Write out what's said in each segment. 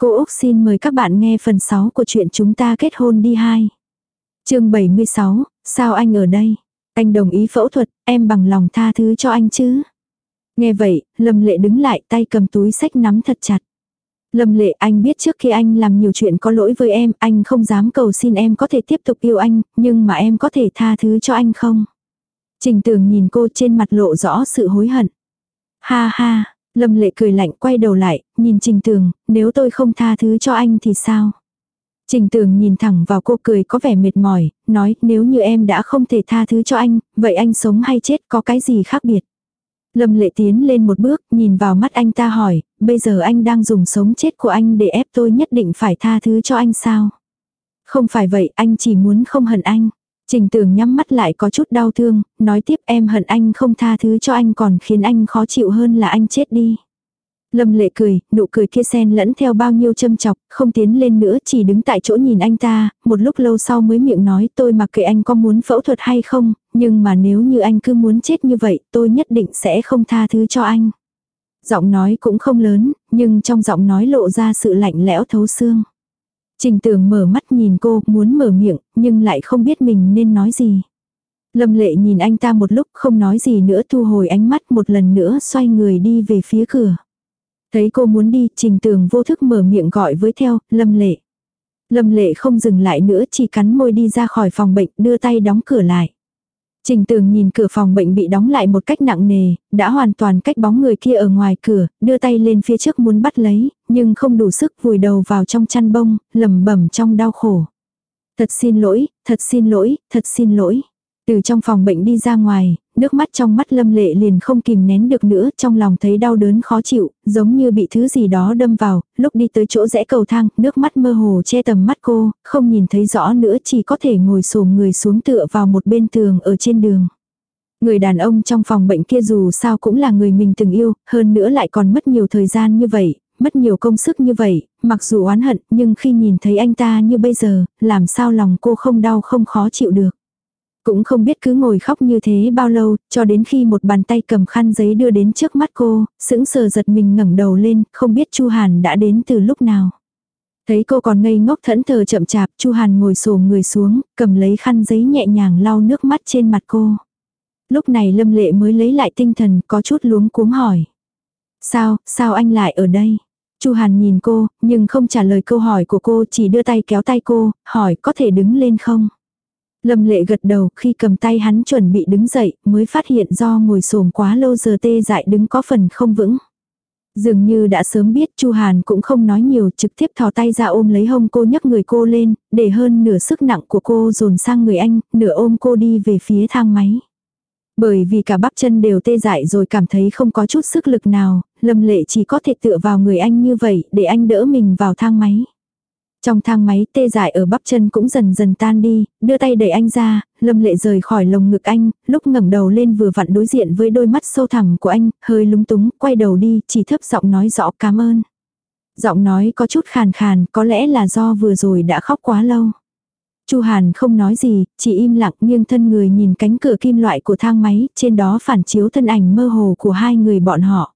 Cô Úc xin mời các bạn nghe phần 6 của chuyện chúng ta kết hôn đi hai. chương 76, sao anh ở đây? Anh đồng ý phẫu thuật, em bằng lòng tha thứ cho anh chứ? Nghe vậy, Lâm Lệ đứng lại tay cầm túi sách nắm thật chặt. Lâm Lệ anh biết trước khi anh làm nhiều chuyện có lỗi với em, anh không dám cầu xin em có thể tiếp tục yêu anh, nhưng mà em có thể tha thứ cho anh không? Trình tường nhìn cô trên mặt lộ rõ sự hối hận. Ha ha, Lâm lệ cười lạnh quay đầu lại, nhìn Trình Tường, nếu tôi không tha thứ cho anh thì sao? Trình Tường nhìn thẳng vào cô cười có vẻ mệt mỏi, nói nếu như em đã không thể tha thứ cho anh, vậy anh sống hay chết có cái gì khác biệt? Lâm lệ tiến lên một bước, nhìn vào mắt anh ta hỏi, bây giờ anh đang dùng sống chết của anh để ép tôi nhất định phải tha thứ cho anh sao? Không phải vậy, anh chỉ muốn không hận anh. Trình tường nhắm mắt lại có chút đau thương, nói tiếp em hận anh không tha thứ cho anh còn khiến anh khó chịu hơn là anh chết đi. Lâm lệ cười, nụ cười kia xen lẫn theo bao nhiêu châm chọc, không tiến lên nữa chỉ đứng tại chỗ nhìn anh ta, một lúc lâu sau mới miệng nói tôi mặc kệ anh có muốn phẫu thuật hay không, nhưng mà nếu như anh cứ muốn chết như vậy tôi nhất định sẽ không tha thứ cho anh. Giọng nói cũng không lớn, nhưng trong giọng nói lộ ra sự lạnh lẽo thấu xương. Trình tường mở mắt nhìn cô, muốn mở miệng, nhưng lại không biết mình nên nói gì. Lâm lệ nhìn anh ta một lúc không nói gì nữa thu hồi ánh mắt một lần nữa xoay người đi về phía cửa. Thấy cô muốn đi, trình tường vô thức mở miệng gọi với theo, lâm lệ. Lâm lệ không dừng lại nữa chỉ cắn môi đi ra khỏi phòng bệnh đưa tay đóng cửa lại. Trình tường nhìn cửa phòng bệnh bị đóng lại một cách nặng nề, đã hoàn toàn cách bóng người kia ở ngoài cửa, đưa tay lên phía trước muốn bắt lấy, nhưng không đủ sức vùi đầu vào trong chăn bông, lầm bẩm trong đau khổ. Thật xin lỗi, thật xin lỗi, thật xin lỗi. Từ trong phòng bệnh đi ra ngoài, nước mắt trong mắt lâm lệ liền không kìm nén được nữa, trong lòng thấy đau đớn khó chịu, giống như bị thứ gì đó đâm vào, lúc đi tới chỗ rẽ cầu thang, nước mắt mơ hồ che tầm mắt cô, không nhìn thấy rõ nữa chỉ có thể ngồi xổm người xuống tựa vào một bên tường ở trên đường. Người đàn ông trong phòng bệnh kia dù sao cũng là người mình từng yêu, hơn nữa lại còn mất nhiều thời gian như vậy, mất nhiều công sức như vậy, mặc dù oán hận nhưng khi nhìn thấy anh ta như bây giờ, làm sao lòng cô không đau không khó chịu được. Cũng không biết cứ ngồi khóc như thế bao lâu, cho đến khi một bàn tay cầm khăn giấy đưa đến trước mắt cô, sững sờ giật mình ngẩng đầu lên, không biết Chu Hàn đã đến từ lúc nào. Thấy cô còn ngây ngốc thẫn thờ chậm chạp, Chu Hàn ngồi xổm người xuống, cầm lấy khăn giấy nhẹ nhàng lau nước mắt trên mặt cô. Lúc này Lâm Lệ mới lấy lại tinh thần, có chút luống cuống hỏi. Sao, sao anh lại ở đây? Chu Hàn nhìn cô, nhưng không trả lời câu hỏi của cô, chỉ đưa tay kéo tay cô, hỏi có thể đứng lên không? Lâm lệ gật đầu khi cầm tay hắn chuẩn bị đứng dậy mới phát hiện do ngồi xổm quá lâu giờ tê dại đứng có phần không vững. Dường như đã sớm biết Chu Hàn cũng không nói nhiều trực tiếp thò tay ra ôm lấy hông cô nhấc người cô lên, để hơn nửa sức nặng của cô dồn sang người anh, nửa ôm cô đi về phía thang máy. Bởi vì cả bắp chân đều tê dại rồi cảm thấy không có chút sức lực nào, Lâm Lệ chỉ có thể tựa vào người anh như vậy để anh đỡ mình vào thang máy. Trong thang máy tê dại ở bắp chân cũng dần dần tan đi, đưa tay đẩy anh ra, lâm lệ rời khỏi lồng ngực anh, lúc ngẩng đầu lên vừa vặn đối diện với đôi mắt sâu thẳm của anh, hơi lúng túng, quay đầu đi, chỉ thấp giọng nói rõ cảm ơn. Giọng nói có chút khàn khàn, có lẽ là do vừa rồi đã khóc quá lâu. Chu Hàn không nói gì, chỉ im lặng nghiêng thân người nhìn cánh cửa kim loại của thang máy, trên đó phản chiếu thân ảnh mơ hồ của hai người bọn họ.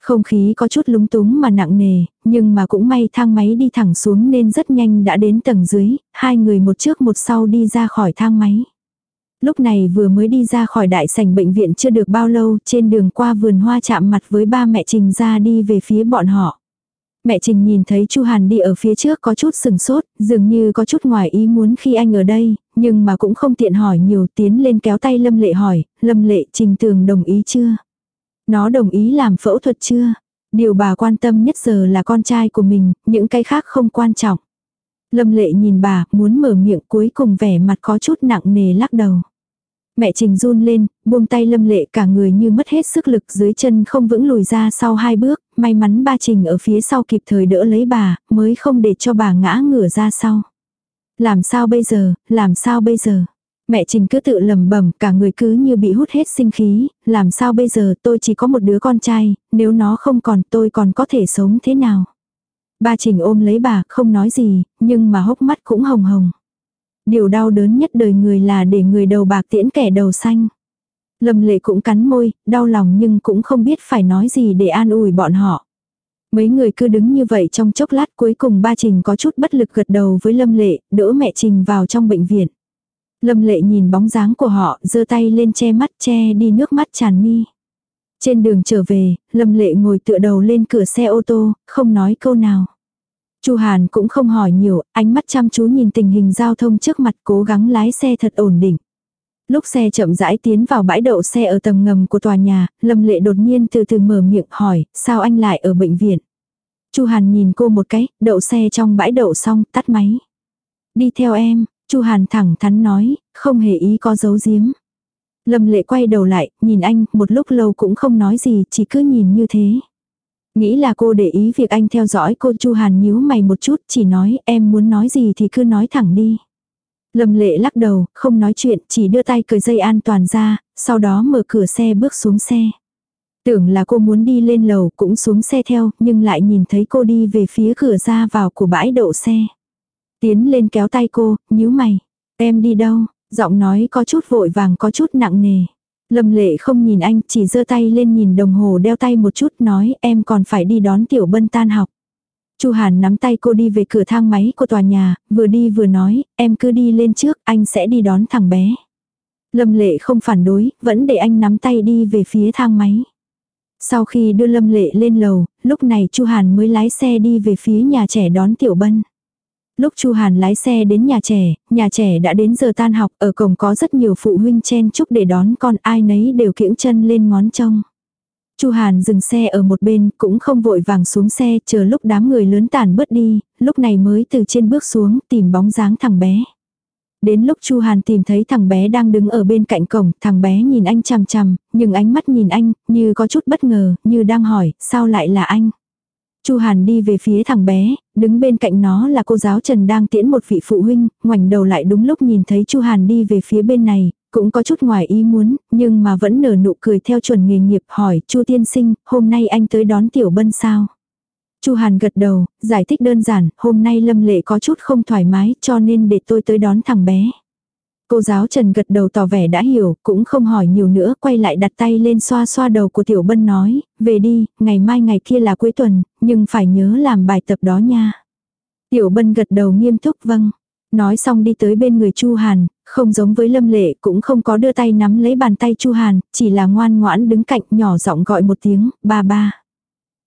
Không khí có chút lúng túng mà nặng nề, nhưng mà cũng may thang máy đi thẳng xuống nên rất nhanh đã đến tầng dưới, hai người một trước một sau đi ra khỏi thang máy. Lúc này vừa mới đi ra khỏi đại sảnh bệnh viện chưa được bao lâu, trên đường qua vườn hoa chạm mặt với ba mẹ Trình ra đi về phía bọn họ. Mẹ Trình nhìn thấy Chu Hàn đi ở phía trước có chút sừng sốt, dường như có chút ngoài ý muốn khi anh ở đây, nhưng mà cũng không tiện hỏi nhiều tiến lên kéo tay Lâm Lệ hỏi, Lâm Lệ Trình Tường đồng ý chưa? Nó đồng ý làm phẫu thuật chưa? Điều bà quan tâm nhất giờ là con trai của mình, những cái khác không quan trọng. Lâm lệ nhìn bà, muốn mở miệng cuối cùng vẻ mặt có chút nặng nề lắc đầu. Mẹ Trình run lên, buông tay lâm lệ cả người như mất hết sức lực dưới chân không vững lùi ra sau hai bước, may mắn ba Trình ở phía sau kịp thời đỡ lấy bà, mới không để cho bà ngã ngửa ra sau. Làm sao bây giờ, làm sao bây giờ? Mẹ Trình cứ tự lầm bẩm cả người cứ như bị hút hết sinh khí, làm sao bây giờ tôi chỉ có một đứa con trai, nếu nó không còn tôi còn có thể sống thế nào. Ba Trình ôm lấy bà, không nói gì, nhưng mà hốc mắt cũng hồng hồng. Điều đau đớn nhất đời người là để người đầu bạc tiễn kẻ đầu xanh. Lâm lệ cũng cắn môi, đau lòng nhưng cũng không biết phải nói gì để an ủi bọn họ. Mấy người cứ đứng như vậy trong chốc lát cuối cùng ba Trình có chút bất lực gật đầu với Lâm Lệ, đỡ mẹ Trình vào trong bệnh viện. Lâm Lệ nhìn bóng dáng của họ, giơ tay lên che mắt che đi nước mắt tràn mi. Trên đường trở về, Lâm Lệ ngồi tựa đầu lên cửa xe ô tô, không nói câu nào. Chu Hàn cũng không hỏi nhiều, ánh mắt chăm chú nhìn tình hình giao thông trước mặt cố gắng lái xe thật ổn định. Lúc xe chậm rãi tiến vào bãi đậu xe ở tầng ngầm của tòa nhà, Lâm Lệ đột nhiên từ từ mở miệng hỏi, sao anh lại ở bệnh viện? Chu Hàn nhìn cô một cái, đậu xe trong bãi đậu xong, tắt máy. Đi theo em, Chu Hàn thẳng thắn nói, không hề ý có giấu giếm. Lâm Lệ quay đầu lại, nhìn anh, một lúc lâu cũng không nói gì, chỉ cứ nhìn như thế. Nghĩ là cô để ý việc anh theo dõi cô Chu Hàn nhíu mày một chút, chỉ nói em muốn nói gì thì cứ nói thẳng đi. Lâm lệ lắc đầu, không nói chuyện, chỉ đưa tay cởi dây an toàn ra, sau đó mở cửa xe bước xuống xe. Tưởng là cô muốn đi lên lầu cũng xuống xe theo, nhưng lại nhìn thấy cô đi về phía cửa ra vào của bãi đậu xe. Tiến lên kéo tay cô, nhíu mày. Em đi đâu? Giọng nói có chút vội vàng có chút nặng nề. Lâm lệ không nhìn anh, chỉ giơ tay lên nhìn đồng hồ đeo tay một chút nói em còn phải đi đón tiểu bân tan học. Chu Hàn nắm tay cô đi về cửa thang máy của tòa nhà, vừa đi vừa nói, em cứ đi lên trước, anh sẽ đi đón thằng bé. Lâm lệ không phản đối, vẫn để anh nắm tay đi về phía thang máy. Sau khi đưa Lâm lệ lên lầu, lúc này Chu Hàn mới lái xe đi về phía nhà trẻ đón Tiểu Bân. Lúc Chu Hàn lái xe đến nhà trẻ, nhà trẻ đã đến giờ tan học, ở cổng có rất nhiều phụ huynh chen chúc để đón con ai nấy đều kiễng chân lên ngón trông. Chu Hàn dừng xe ở một bên, cũng không vội vàng xuống xe, chờ lúc đám người lớn tản bớt đi, lúc này mới từ trên bước xuống, tìm bóng dáng thằng bé. Đến lúc Chu Hàn tìm thấy thằng bé đang đứng ở bên cạnh cổng, thằng bé nhìn anh chằm chằm, nhưng ánh mắt nhìn anh, như có chút bất ngờ, như đang hỏi, sao lại là anh? Chu Hàn đi về phía thằng bé, đứng bên cạnh nó là cô giáo Trần đang tiễn một vị phụ huynh, ngoảnh đầu lại đúng lúc nhìn thấy Chu Hàn đi về phía bên này, cũng có chút ngoài ý muốn, nhưng mà vẫn nở nụ cười theo chuẩn nghề nghiệp hỏi, Chu tiên sinh, hôm nay anh tới đón Tiểu Bân sao? Chu Hàn gật đầu, giải thích đơn giản, hôm nay Lâm Lệ có chút không thoải mái cho nên để tôi tới đón thằng bé. Cô giáo Trần gật đầu tỏ vẻ đã hiểu, cũng không hỏi nhiều nữa, quay lại đặt tay lên xoa xoa đầu của Tiểu Bân nói, về đi, ngày mai ngày kia là cuối tuần, nhưng phải nhớ làm bài tập đó nha. Tiểu Bân gật đầu nghiêm túc vâng. Nói xong đi tới bên người Chu Hàn, không giống với Lâm Lệ cũng không có đưa tay nắm lấy bàn tay Chu Hàn, chỉ là ngoan ngoãn đứng cạnh nhỏ giọng gọi một tiếng, ba ba.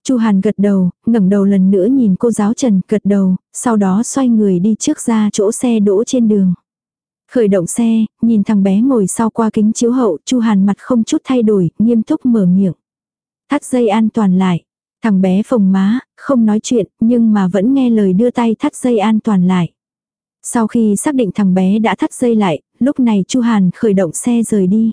Chu Hàn gật đầu, ngẩng đầu lần nữa nhìn cô giáo Trần gật đầu, sau đó xoay người đi trước ra chỗ xe đỗ trên đường. Khởi động xe, nhìn thằng bé ngồi sau qua kính chiếu hậu, Chu Hàn mặt không chút thay đổi, nghiêm túc mở miệng. Thắt dây an toàn lại. Thằng bé phồng má, không nói chuyện, nhưng mà vẫn nghe lời đưa tay thắt dây an toàn lại. Sau khi xác định thằng bé đã thắt dây lại, lúc này Chu Hàn khởi động xe rời đi.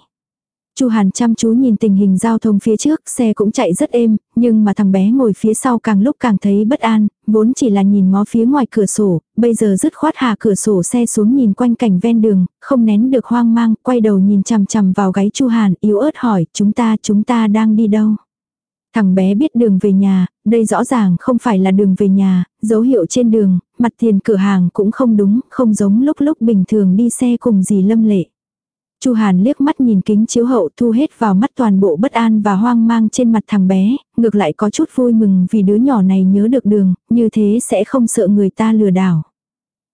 Chu Hàn chăm chú nhìn tình hình giao thông phía trước, xe cũng chạy rất êm, nhưng mà thằng bé ngồi phía sau càng lúc càng thấy bất an, vốn chỉ là nhìn ngó phía ngoài cửa sổ, bây giờ dứt khoát hạ cửa sổ xe xuống nhìn quanh cảnh ven đường, không nén được hoang mang, quay đầu nhìn chằm chằm vào gáy Chu Hàn, yếu ớt hỏi, chúng ta, chúng ta đang đi đâu? Thằng bé biết đường về nhà, đây rõ ràng không phải là đường về nhà, dấu hiệu trên đường, mặt tiền cửa hàng cũng không đúng, không giống lúc lúc bình thường đi xe cùng gì lâm lệ. Chu Hàn liếc mắt nhìn kính chiếu hậu thu hết vào mắt toàn bộ bất an và hoang mang trên mặt thằng bé, ngược lại có chút vui mừng vì đứa nhỏ này nhớ được đường, như thế sẽ không sợ người ta lừa đảo.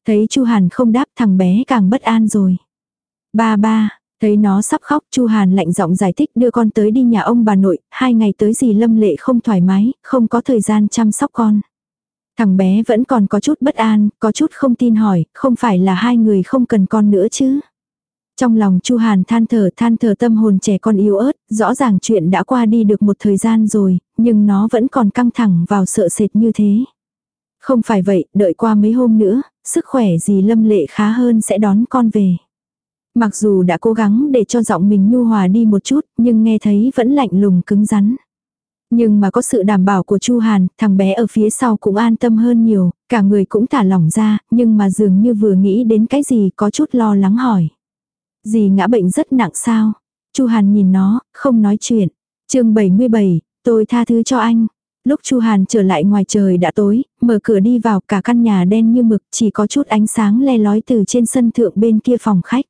Thấy Chu Hàn không đáp thằng bé càng bất an rồi. Ba ba, thấy nó sắp khóc Chu Hàn lạnh giọng giải thích đưa con tới đi nhà ông bà nội, hai ngày tới gì lâm lệ không thoải mái, không có thời gian chăm sóc con. Thằng bé vẫn còn có chút bất an, có chút không tin hỏi, không phải là hai người không cần con nữa chứ. Trong lòng Chu Hàn than thở than thở tâm hồn trẻ con yếu ớt, rõ ràng chuyện đã qua đi được một thời gian rồi, nhưng nó vẫn còn căng thẳng vào sợ sệt như thế. Không phải vậy, đợi qua mấy hôm nữa, sức khỏe gì lâm lệ khá hơn sẽ đón con về. Mặc dù đã cố gắng để cho giọng mình nhu hòa đi một chút, nhưng nghe thấy vẫn lạnh lùng cứng rắn. Nhưng mà có sự đảm bảo của Chu Hàn, thằng bé ở phía sau cũng an tâm hơn nhiều, cả người cũng thả lỏng ra, nhưng mà dường như vừa nghĩ đến cái gì có chút lo lắng hỏi. Dì ngã bệnh rất nặng sao? Chu Hàn nhìn nó, không nói chuyện. chương 77, tôi tha thứ cho anh. Lúc Chu Hàn trở lại ngoài trời đã tối, mở cửa đi vào cả căn nhà đen như mực chỉ có chút ánh sáng le lói từ trên sân thượng bên kia phòng khách.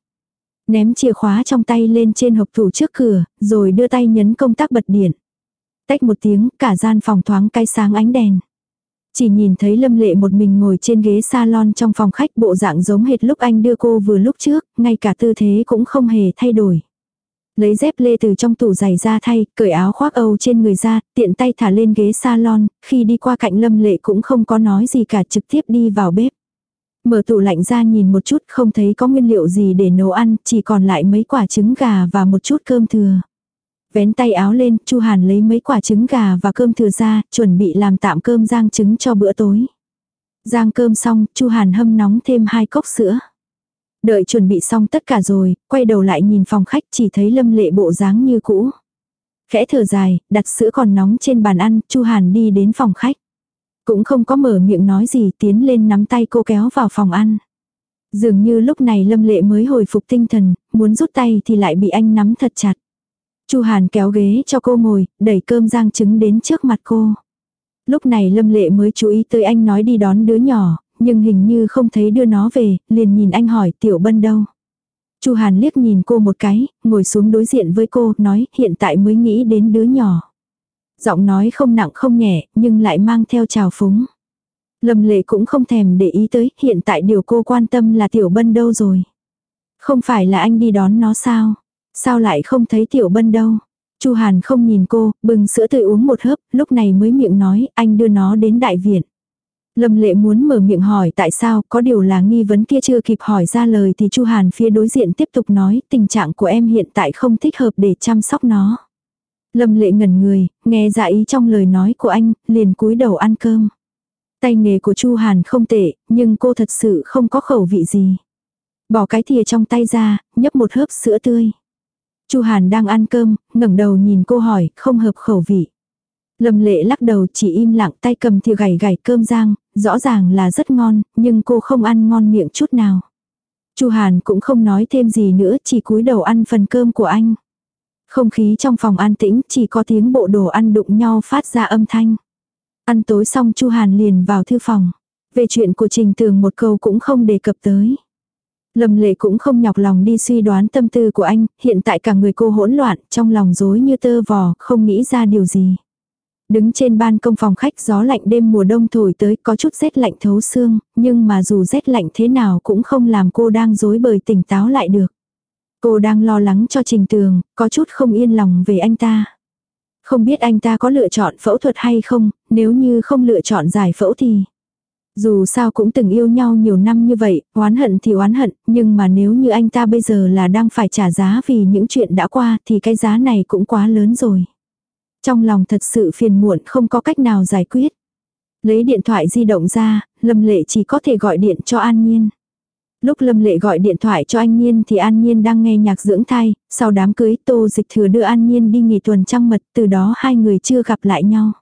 Ném chìa khóa trong tay lên trên hộp tủ trước cửa, rồi đưa tay nhấn công tắc bật điện. Tách một tiếng, cả gian phòng thoáng cay sáng ánh đèn. Chỉ nhìn thấy Lâm Lệ một mình ngồi trên ghế salon trong phòng khách bộ dạng giống hệt lúc anh đưa cô vừa lúc trước, ngay cả tư thế cũng không hề thay đổi. Lấy dép lê từ trong tủ giày ra thay, cởi áo khoác Âu trên người ra, tiện tay thả lên ghế salon, khi đi qua cạnh Lâm Lệ cũng không có nói gì cả trực tiếp đi vào bếp. Mở tủ lạnh ra nhìn một chút không thấy có nguyên liệu gì để nấu ăn, chỉ còn lại mấy quả trứng gà và một chút cơm thừa. Vén tay áo lên, Chu Hàn lấy mấy quả trứng gà và cơm thừa ra, chuẩn bị làm tạm cơm rang trứng cho bữa tối. Rang cơm xong, Chu Hàn hâm nóng thêm hai cốc sữa. Đợi chuẩn bị xong tất cả rồi, quay đầu lại nhìn phòng khách chỉ thấy lâm lệ bộ dáng như cũ. Khẽ thở dài, đặt sữa còn nóng trên bàn ăn, Chu Hàn đi đến phòng khách. Cũng không có mở miệng nói gì tiến lên nắm tay cô kéo vào phòng ăn. Dường như lúc này lâm lệ mới hồi phục tinh thần, muốn rút tay thì lại bị anh nắm thật chặt. Chu Hàn kéo ghế cho cô ngồi, đẩy cơm rang trứng đến trước mặt cô. Lúc này Lâm Lệ mới chú ý tới anh nói đi đón đứa nhỏ, nhưng hình như không thấy đưa nó về, liền nhìn anh hỏi Tiểu Bân đâu. Chu Hàn liếc nhìn cô một cái, ngồi xuống đối diện với cô, nói hiện tại mới nghĩ đến đứa nhỏ. Giọng nói không nặng không nhẹ, nhưng lại mang theo trào phúng. Lâm lệ cũng không thèm để ý tới, hiện tại điều cô quan tâm là Tiểu Bân đâu rồi. Không phải là anh đi đón nó sao? Sao lại không thấy Tiểu Bân đâu? Chu Hàn không nhìn cô, bừng sữa tươi uống một hớp, lúc này mới miệng nói, anh đưa nó đến đại viện. Lâm lệ muốn mở miệng hỏi tại sao, có điều là nghi vấn kia chưa kịp hỏi ra lời thì Chu Hàn phía đối diện tiếp tục nói, tình trạng của em hiện tại không thích hợp để chăm sóc nó. Lâm lệ ngẩn người, nghe dạ ý trong lời nói của anh, liền cúi đầu ăn cơm. Tay nghề của Chu Hàn không tệ, nhưng cô thật sự không có khẩu vị gì. Bỏ cái thìa trong tay ra, nhấp một hớp sữa tươi. Chu Hàn đang ăn cơm, ngẩng đầu nhìn cô hỏi, không hợp khẩu vị. Lâm lệ lắc đầu chỉ im lặng tay cầm thìa gảy gảy cơm rang, rõ ràng là rất ngon, nhưng cô không ăn ngon miệng chút nào. Chu Hàn cũng không nói thêm gì nữa, chỉ cúi đầu ăn phần cơm của anh. Không khí trong phòng an tĩnh, chỉ có tiếng bộ đồ ăn đụng nhau phát ra âm thanh. Ăn tối xong Chu Hàn liền vào thư phòng. Về chuyện của Trình Tường một câu cũng không đề cập tới. Lâm lệ cũng không nhọc lòng đi suy đoán tâm tư của anh, hiện tại cả người cô hỗn loạn, trong lòng rối như tơ vò, không nghĩ ra điều gì. Đứng trên ban công phòng khách gió lạnh đêm mùa đông thổi tới có chút rét lạnh thấu xương, nhưng mà dù rét lạnh thế nào cũng không làm cô đang dối bời tỉnh táo lại được. Cô đang lo lắng cho Trình Tường, có chút không yên lòng về anh ta. Không biết anh ta có lựa chọn phẫu thuật hay không, nếu như không lựa chọn giải phẫu thì... Dù sao cũng từng yêu nhau nhiều năm như vậy, oán hận thì oán hận, nhưng mà nếu như anh ta bây giờ là đang phải trả giá vì những chuyện đã qua thì cái giá này cũng quá lớn rồi. Trong lòng thật sự phiền muộn không có cách nào giải quyết. Lấy điện thoại di động ra, Lâm Lệ chỉ có thể gọi điện cho An Nhiên. Lúc Lâm Lệ gọi điện thoại cho An Nhiên thì An Nhiên đang nghe nhạc dưỡng thai, sau đám cưới Tô Dịch Thừa đưa An Nhiên đi nghỉ tuần trăng mật, từ đó hai người chưa gặp lại nhau.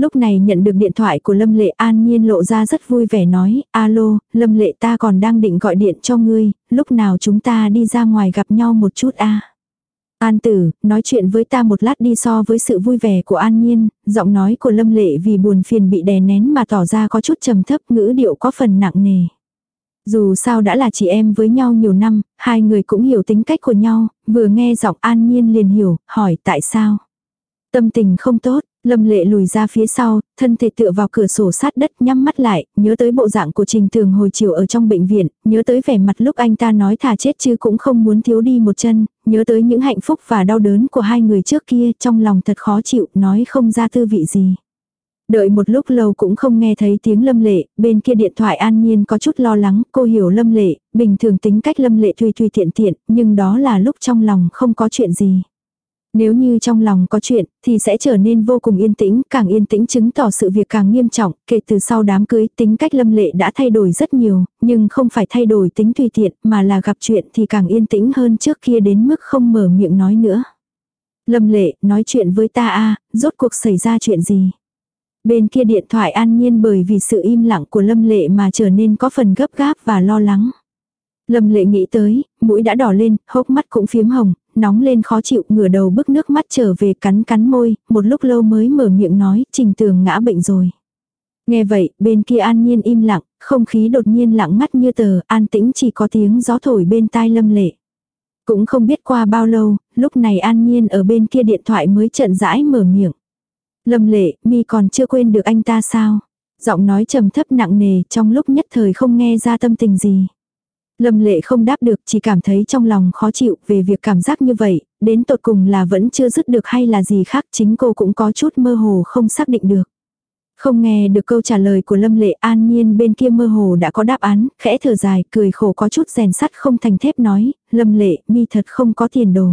Lúc này nhận được điện thoại của Lâm Lệ An Nhiên lộ ra rất vui vẻ nói, alo, Lâm Lệ ta còn đang định gọi điện cho ngươi, lúc nào chúng ta đi ra ngoài gặp nhau một chút a An tử, nói chuyện với ta một lát đi so với sự vui vẻ của An Nhiên, giọng nói của Lâm Lệ vì buồn phiền bị đè nén mà tỏ ra có chút trầm thấp ngữ điệu có phần nặng nề. Dù sao đã là chị em với nhau nhiều năm, hai người cũng hiểu tính cách của nhau, vừa nghe giọng An Nhiên liền hiểu, hỏi tại sao. Tâm tình không tốt, Lâm lệ lùi ra phía sau, thân thể tựa vào cửa sổ sát đất nhắm mắt lại, nhớ tới bộ dạng của Trình Tường hồi chiều ở trong bệnh viện, nhớ tới vẻ mặt lúc anh ta nói thà chết chứ cũng không muốn thiếu đi một chân, nhớ tới những hạnh phúc và đau đớn của hai người trước kia trong lòng thật khó chịu, nói không ra tư vị gì. Đợi một lúc lâu cũng không nghe thấy tiếng lâm lệ, bên kia điện thoại an nhiên có chút lo lắng, cô hiểu lâm lệ, bình thường tính cách lâm lệ tùy tùy tiện tiện, nhưng đó là lúc trong lòng không có chuyện gì. Nếu như trong lòng có chuyện, thì sẽ trở nên vô cùng yên tĩnh, càng yên tĩnh chứng tỏ sự việc càng nghiêm trọng, kể từ sau đám cưới tính cách lâm lệ đã thay đổi rất nhiều, nhưng không phải thay đổi tính tùy tiện, mà là gặp chuyện thì càng yên tĩnh hơn trước kia đến mức không mở miệng nói nữa. Lâm lệ, nói chuyện với ta a rốt cuộc xảy ra chuyện gì? Bên kia điện thoại an nhiên bởi vì sự im lặng của lâm lệ mà trở nên có phần gấp gáp và lo lắng. Lâm lệ nghĩ tới, mũi đã đỏ lên, hốc mắt cũng phiếm hồng, nóng lên khó chịu, ngửa đầu bức nước mắt trở về cắn cắn môi, một lúc lâu mới mở miệng nói, trình tường ngã bệnh rồi. Nghe vậy, bên kia an nhiên im lặng, không khí đột nhiên lặng ngắt như tờ, an tĩnh chỉ có tiếng gió thổi bên tai lâm lệ. Cũng không biết qua bao lâu, lúc này an nhiên ở bên kia điện thoại mới trận rãi mở miệng. Lâm lệ, mi còn chưa quên được anh ta sao? Giọng nói trầm thấp nặng nề trong lúc nhất thời không nghe ra tâm tình gì. Lâm lệ không đáp được chỉ cảm thấy trong lòng khó chịu về việc cảm giác như vậy, đến tột cùng là vẫn chưa dứt được hay là gì khác chính cô cũng có chút mơ hồ không xác định được. Không nghe được câu trả lời của Lâm Lệ an nhiên bên kia mơ hồ đã có đáp án, khẽ thở dài, cười khổ có chút rèn sắt không thành thép nói, Lâm Lệ, mi thật không có tiền đồ.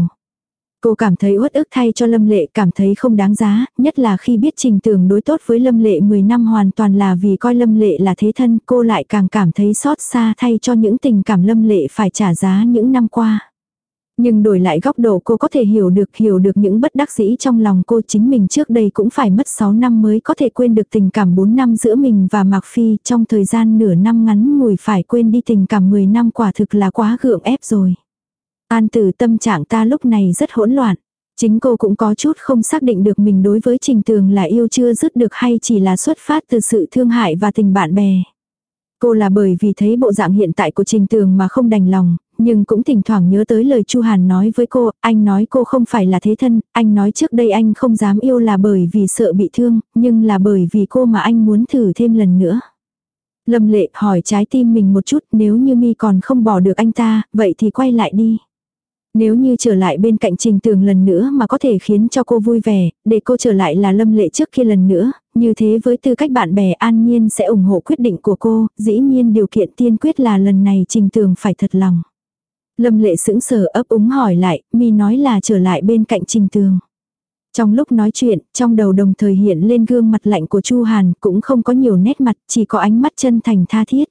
Cô cảm thấy uất ức thay cho Lâm Lệ, cảm thấy không đáng giá, nhất là khi biết trình Tường đối tốt với Lâm Lệ 10 năm hoàn toàn là vì coi Lâm Lệ là thế thân, cô lại càng cảm thấy xót xa thay cho những tình cảm Lâm Lệ phải trả giá những năm qua. Nhưng đổi lại góc độ cô có thể hiểu được hiểu được những bất đắc dĩ trong lòng cô chính mình trước đây cũng phải mất 6 năm mới có thể quên được tình cảm 4 năm giữa mình và Mạc Phi trong thời gian nửa năm ngắn ngủi phải quên đi tình cảm 10 năm quả thực là quá gượng ép rồi. An tử tâm trạng ta lúc này rất hỗn loạn. Chính cô cũng có chút không xác định được mình đối với trình tường là yêu chưa dứt được hay chỉ là xuất phát từ sự thương hại và tình bạn bè. Cô là bởi vì thấy bộ dạng hiện tại của Trình Tường mà không đành lòng, nhưng cũng thỉnh thoảng nhớ tới lời Chu Hàn nói với cô, anh nói cô không phải là thế thân, anh nói trước đây anh không dám yêu là bởi vì sợ bị thương, nhưng là bởi vì cô mà anh muốn thử thêm lần nữa. Lâm lệ hỏi trái tim mình một chút nếu như mi còn không bỏ được anh ta, vậy thì quay lại đi. Nếu như trở lại bên cạnh trình tường lần nữa mà có thể khiến cho cô vui vẻ, để cô trở lại là lâm lệ trước kia lần nữa, như thế với tư cách bạn bè an nhiên sẽ ủng hộ quyết định của cô, dĩ nhiên điều kiện tiên quyết là lần này trình tường phải thật lòng. Lâm lệ sững sờ ấp úng hỏi lại, mi nói là trở lại bên cạnh trình tường. Trong lúc nói chuyện, trong đầu đồng thời hiện lên gương mặt lạnh của Chu Hàn cũng không có nhiều nét mặt, chỉ có ánh mắt chân thành tha thiết.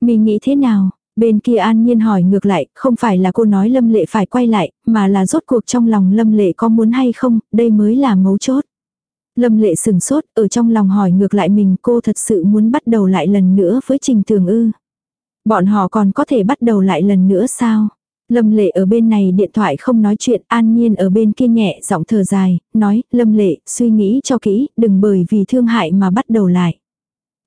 Mi nghĩ thế nào? Bên kia an nhiên hỏi ngược lại, không phải là cô nói lâm lệ phải quay lại, mà là rốt cuộc trong lòng lâm lệ có muốn hay không, đây mới là mấu chốt. Lâm lệ sừng sốt, ở trong lòng hỏi ngược lại mình cô thật sự muốn bắt đầu lại lần nữa với trình tường ư. Bọn họ còn có thể bắt đầu lại lần nữa sao? Lâm lệ ở bên này điện thoại không nói chuyện, an nhiên ở bên kia nhẹ giọng thở dài, nói, lâm lệ, suy nghĩ cho kỹ, đừng bởi vì thương hại mà bắt đầu lại.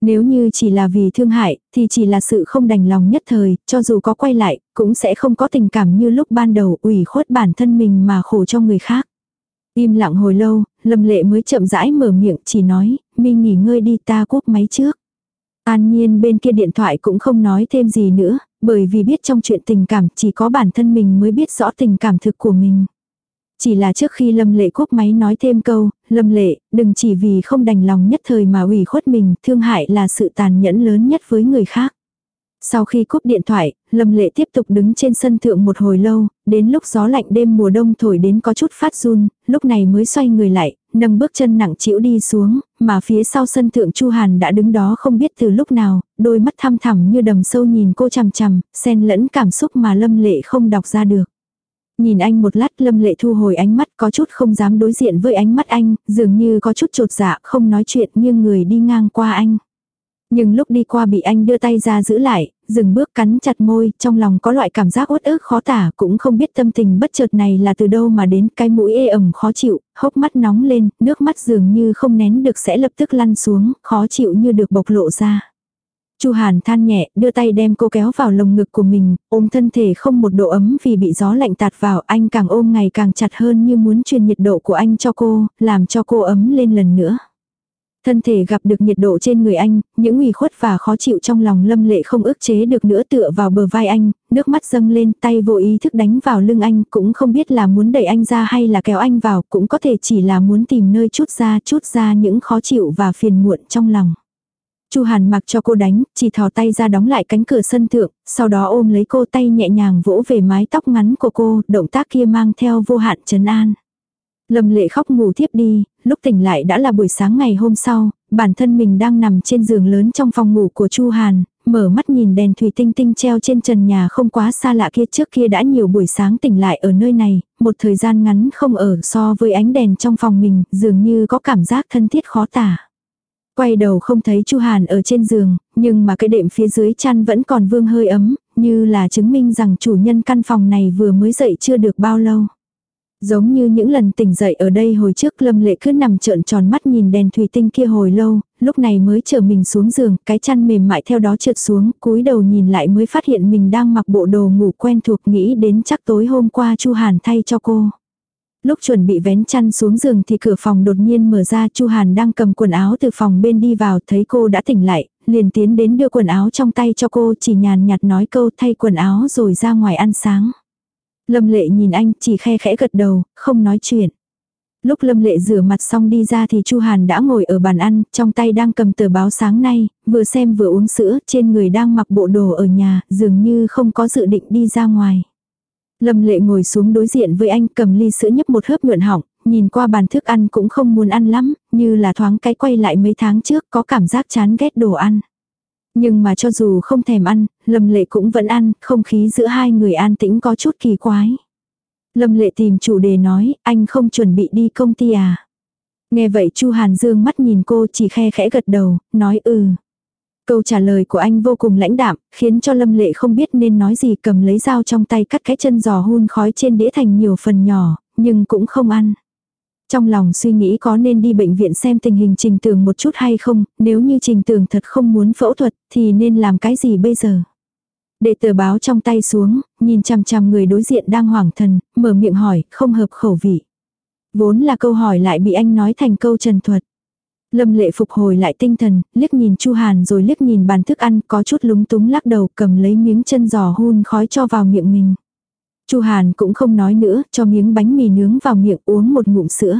Nếu như chỉ là vì thương hại, thì chỉ là sự không đành lòng nhất thời, cho dù có quay lại, cũng sẽ không có tình cảm như lúc ban đầu ủy khuất bản thân mình mà khổ cho người khác. Im lặng hồi lâu, lâm lệ mới chậm rãi mở miệng chỉ nói, mình nghỉ ngơi đi ta cúp máy trước. An nhiên bên kia điện thoại cũng không nói thêm gì nữa, bởi vì biết trong chuyện tình cảm chỉ có bản thân mình mới biết rõ tình cảm thực của mình. Chỉ là trước khi Lâm Lệ cúp máy nói thêm câu, Lâm Lệ, đừng chỉ vì không đành lòng nhất thời mà ủy khuất mình, thương hại là sự tàn nhẫn lớn nhất với người khác. Sau khi cúp điện thoại, Lâm Lệ tiếp tục đứng trên sân thượng một hồi lâu, đến lúc gió lạnh đêm mùa đông thổi đến có chút phát run, lúc này mới xoay người lại, nâng bước chân nặng chịu đi xuống, mà phía sau sân thượng Chu Hàn đã đứng đó không biết từ lúc nào, đôi mắt thăm thẳm như đầm sâu nhìn cô chằm chằm, xen lẫn cảm xúc mà Lâm Lệ không đọc ra được. Nhìn anh một lát lâm lệ thu hồi ánh mắt có chút không dám đối diện với ánh mắt anh, dường như có chút trột dạ không nói chuyện nhưng người đi ngang qua anh. Nhưng lúc đi qua bị anh đưa tay ra giữ lại, dừng bước cắn chặt môi, trong lòng có loại cảm giác uất ức khó tả, cũng không biết tâm tình bất chợt này là từ đâu mà đến cái mũi ê ẩm khó chịu, hốc mắt nóng lên, nước mắt dường như không nén được sẽ lập tức lăn xuống, khó chịu như được bộc lộ ra. Chu Hàn than nhẹ, đưa tay đem cô kéo vào lồng ngực của mình, ôm thân thể không một độ ấm vì bị gió lạnh tạt vào, anh càng ôm ngày càng chặt hơn như muốn truyền nhiệt độ của anh cho cô, làm cho cô ấm lên lần nữa. Thân thể gặp được nhiệt độ trên người anh, những ủy khuất và khó chịu trong lòng lâm lệ không ức chế được nữa tựa vào bờ vai anh, nước mắt dâng lên tay vô ý thức đánh vào lưng anh cũng không biết là muốn đẩy anh ra hay là kéo anh vào cũng có thể chỉ là muốn tìm nơi chút ra chút ra những khó chịu và phiền muộn trong lòng. Chu Hàn mặc cho cô đánh, chỉ thò tay ra đóng lại cánh cửa sân thượng, sau đó ôm lấy cô tay nhẹ nhàng vỗ về mái tóc ngắn của cô, động tác kia mang theo vô hạn trấn an. Lâm lệ khóc ngủ thiếp đi, lúc tỉnh lại đã là buổi sáng ngày hôm sau, bản thân mình đang nằm trên giường lớn trong phòng ngủ của Chu Hàn, mở mắt nhìn đèn thủy tinh tinh treo trên trần nhà không quá xa lạ kia trước kia đã nhiều buổi sáng tỉnh lại ở nơi này, một thời gian ngắn không ở so với ánh đèn trong phòng mình, dường như có cảm giác thân thiết khó tả. Quay đầu không thấy Chu Hàn ở trên giường, nhưng mà cái đệm phía dưới chăn vẫn còn vương hơi ấm, như là chứng minh rằng chủ nhân căn phòng này vừa mới dậy chưa được bao lâu. Giống như những lần tỉnh dậy ở đây hồi trước Lâm Lệ cứ nằm trợn tròn mắt nhìn đèn thủy tinh kia hồi lâu, lúc này mới trở mình xuống giường, cái chăn mềm mại theo đó trượt xuống, cúi đầu nhìn lại mới phát hiện mình đang mặc bộ đồ ngủ quen thuộc nghĩ đến chắc tối hôm qua Chu Hàn thay cho cô. Lúc chuẩn bị vén chăn xuống giường thì cửa phòng đột nhiên mở ra Chu Hàn đang cầm quần áo từ phòng bên đi vào thấy cô đã tỉnh lại, liền tiến đến đưa quần áo trong tay cho cô chỉ nhàn nhạt nói câu thay quần áo rồi ra ngoài ăn sáng. Lâm lệ nhìn anh chỉ khe khẽ gật đầu, không nói chuyện. Lúc Lâm Lệ rửa mặt xong đi ra thì Chu Hàn đã ngồi ở bàn ăn, trong tay đang cầm tờ báo sáng nay, vừa xem vừa uống sữa, trên người đang mặc bộ đồ ở nhà, dường như không có dự định đi ra ngoài. Lâm Lệ ngồi xuống đối diện với anh cầm ly sữa nhấp một hớp nhuận họng, nhìn qua bàn thức ăn cũng không muốn ăn lắm, như là thoáng cái quay lại mấy tháng trước có cảm giác chán ghét đồ ăn. Nhưng mà cho dù không thèm ăn, Lâm Lệ cũng vẫn ăn, không khí giữa hai người an tĩnh có chút kỳ quái. Lâm Lệ tìm chủ đề nói, anh không chuẩn bị đi công ty à. Nghe vậy Chu Hàn Dương mắt nhìn cô chỉ khe khẽ gật đầu, nói ừ. Câu trả lời của anh vô cùng lãnh đạm, khiến cho Lâm Lệ không biết nên nói gì cầm lấy dao trong tay cắt cái chân giò hun khói trên đĩa thành nhiều phần nhỏ, nhưng cũng không ăn. Trong lòng suy nghĩ có nên đi bệnh viện xem tình hình trình tường một chút hay không, nếu như trình tường thật không muốn phẫu thuật thì nên làm cái gì bây giờ. Để tờ báo trong tay xuống, nhìn chằm chằm người đối diện đang hoảng thần, mở miệng hỏi, không hợp khẩu vị. Vốn là câu hỏi lại bị anh nói thành câu trần thuật. Lâm lệ phục hồi lại tinh thần, liếc nhìn Chu Hàn rồi liếc nhìn bàn thức ăn có chút lúng túng lắc đầu cầm lấy miếng chân giò hun khói cho vào miệng mình. Chu Hàn cũng không nói nữa, cho miếng bánh mì nướng vào miệng uống một ngụm sữa.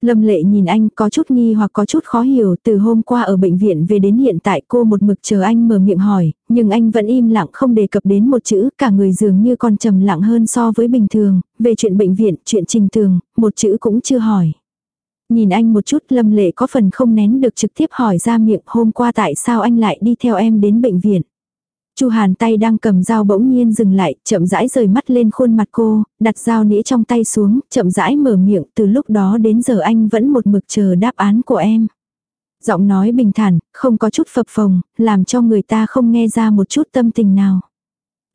Lâm lệ nhìn anh có chút nghi hoặc có chút khó hiểu từ hôm qua ở bệnh viện về đến hiện tại cô một mực chờ anh mở miệng hỏi, nhưng anh vẫn im lặng không đề cập đến một chữ, cả người dường như còn trầm lặng hơn so với bình thường, về chuyện bệnh viện, chuyện trình tường, một chữ cũng chưa hỏi. Nhìn anh một chút lâm lệ có phần không nén được trực tiếp hỏi ra miệng hôm qua tại sao anh lại đi theo em đến bệnh viện. Chu Hàn tay đang cầm dao bỗng nhiên dừng lại, chậm rãi rời mắt lên khuôn mặt cô, đặt dao nĩa trong tay xuống, chậm rãi mở miệng, từ lúc đó đến giờ anh vẫn một mực chờ đáp án của em. Giọng nói bình thản, không có chút phập phồng, làm cho người ta không nghe ra một chút tâm tình nào.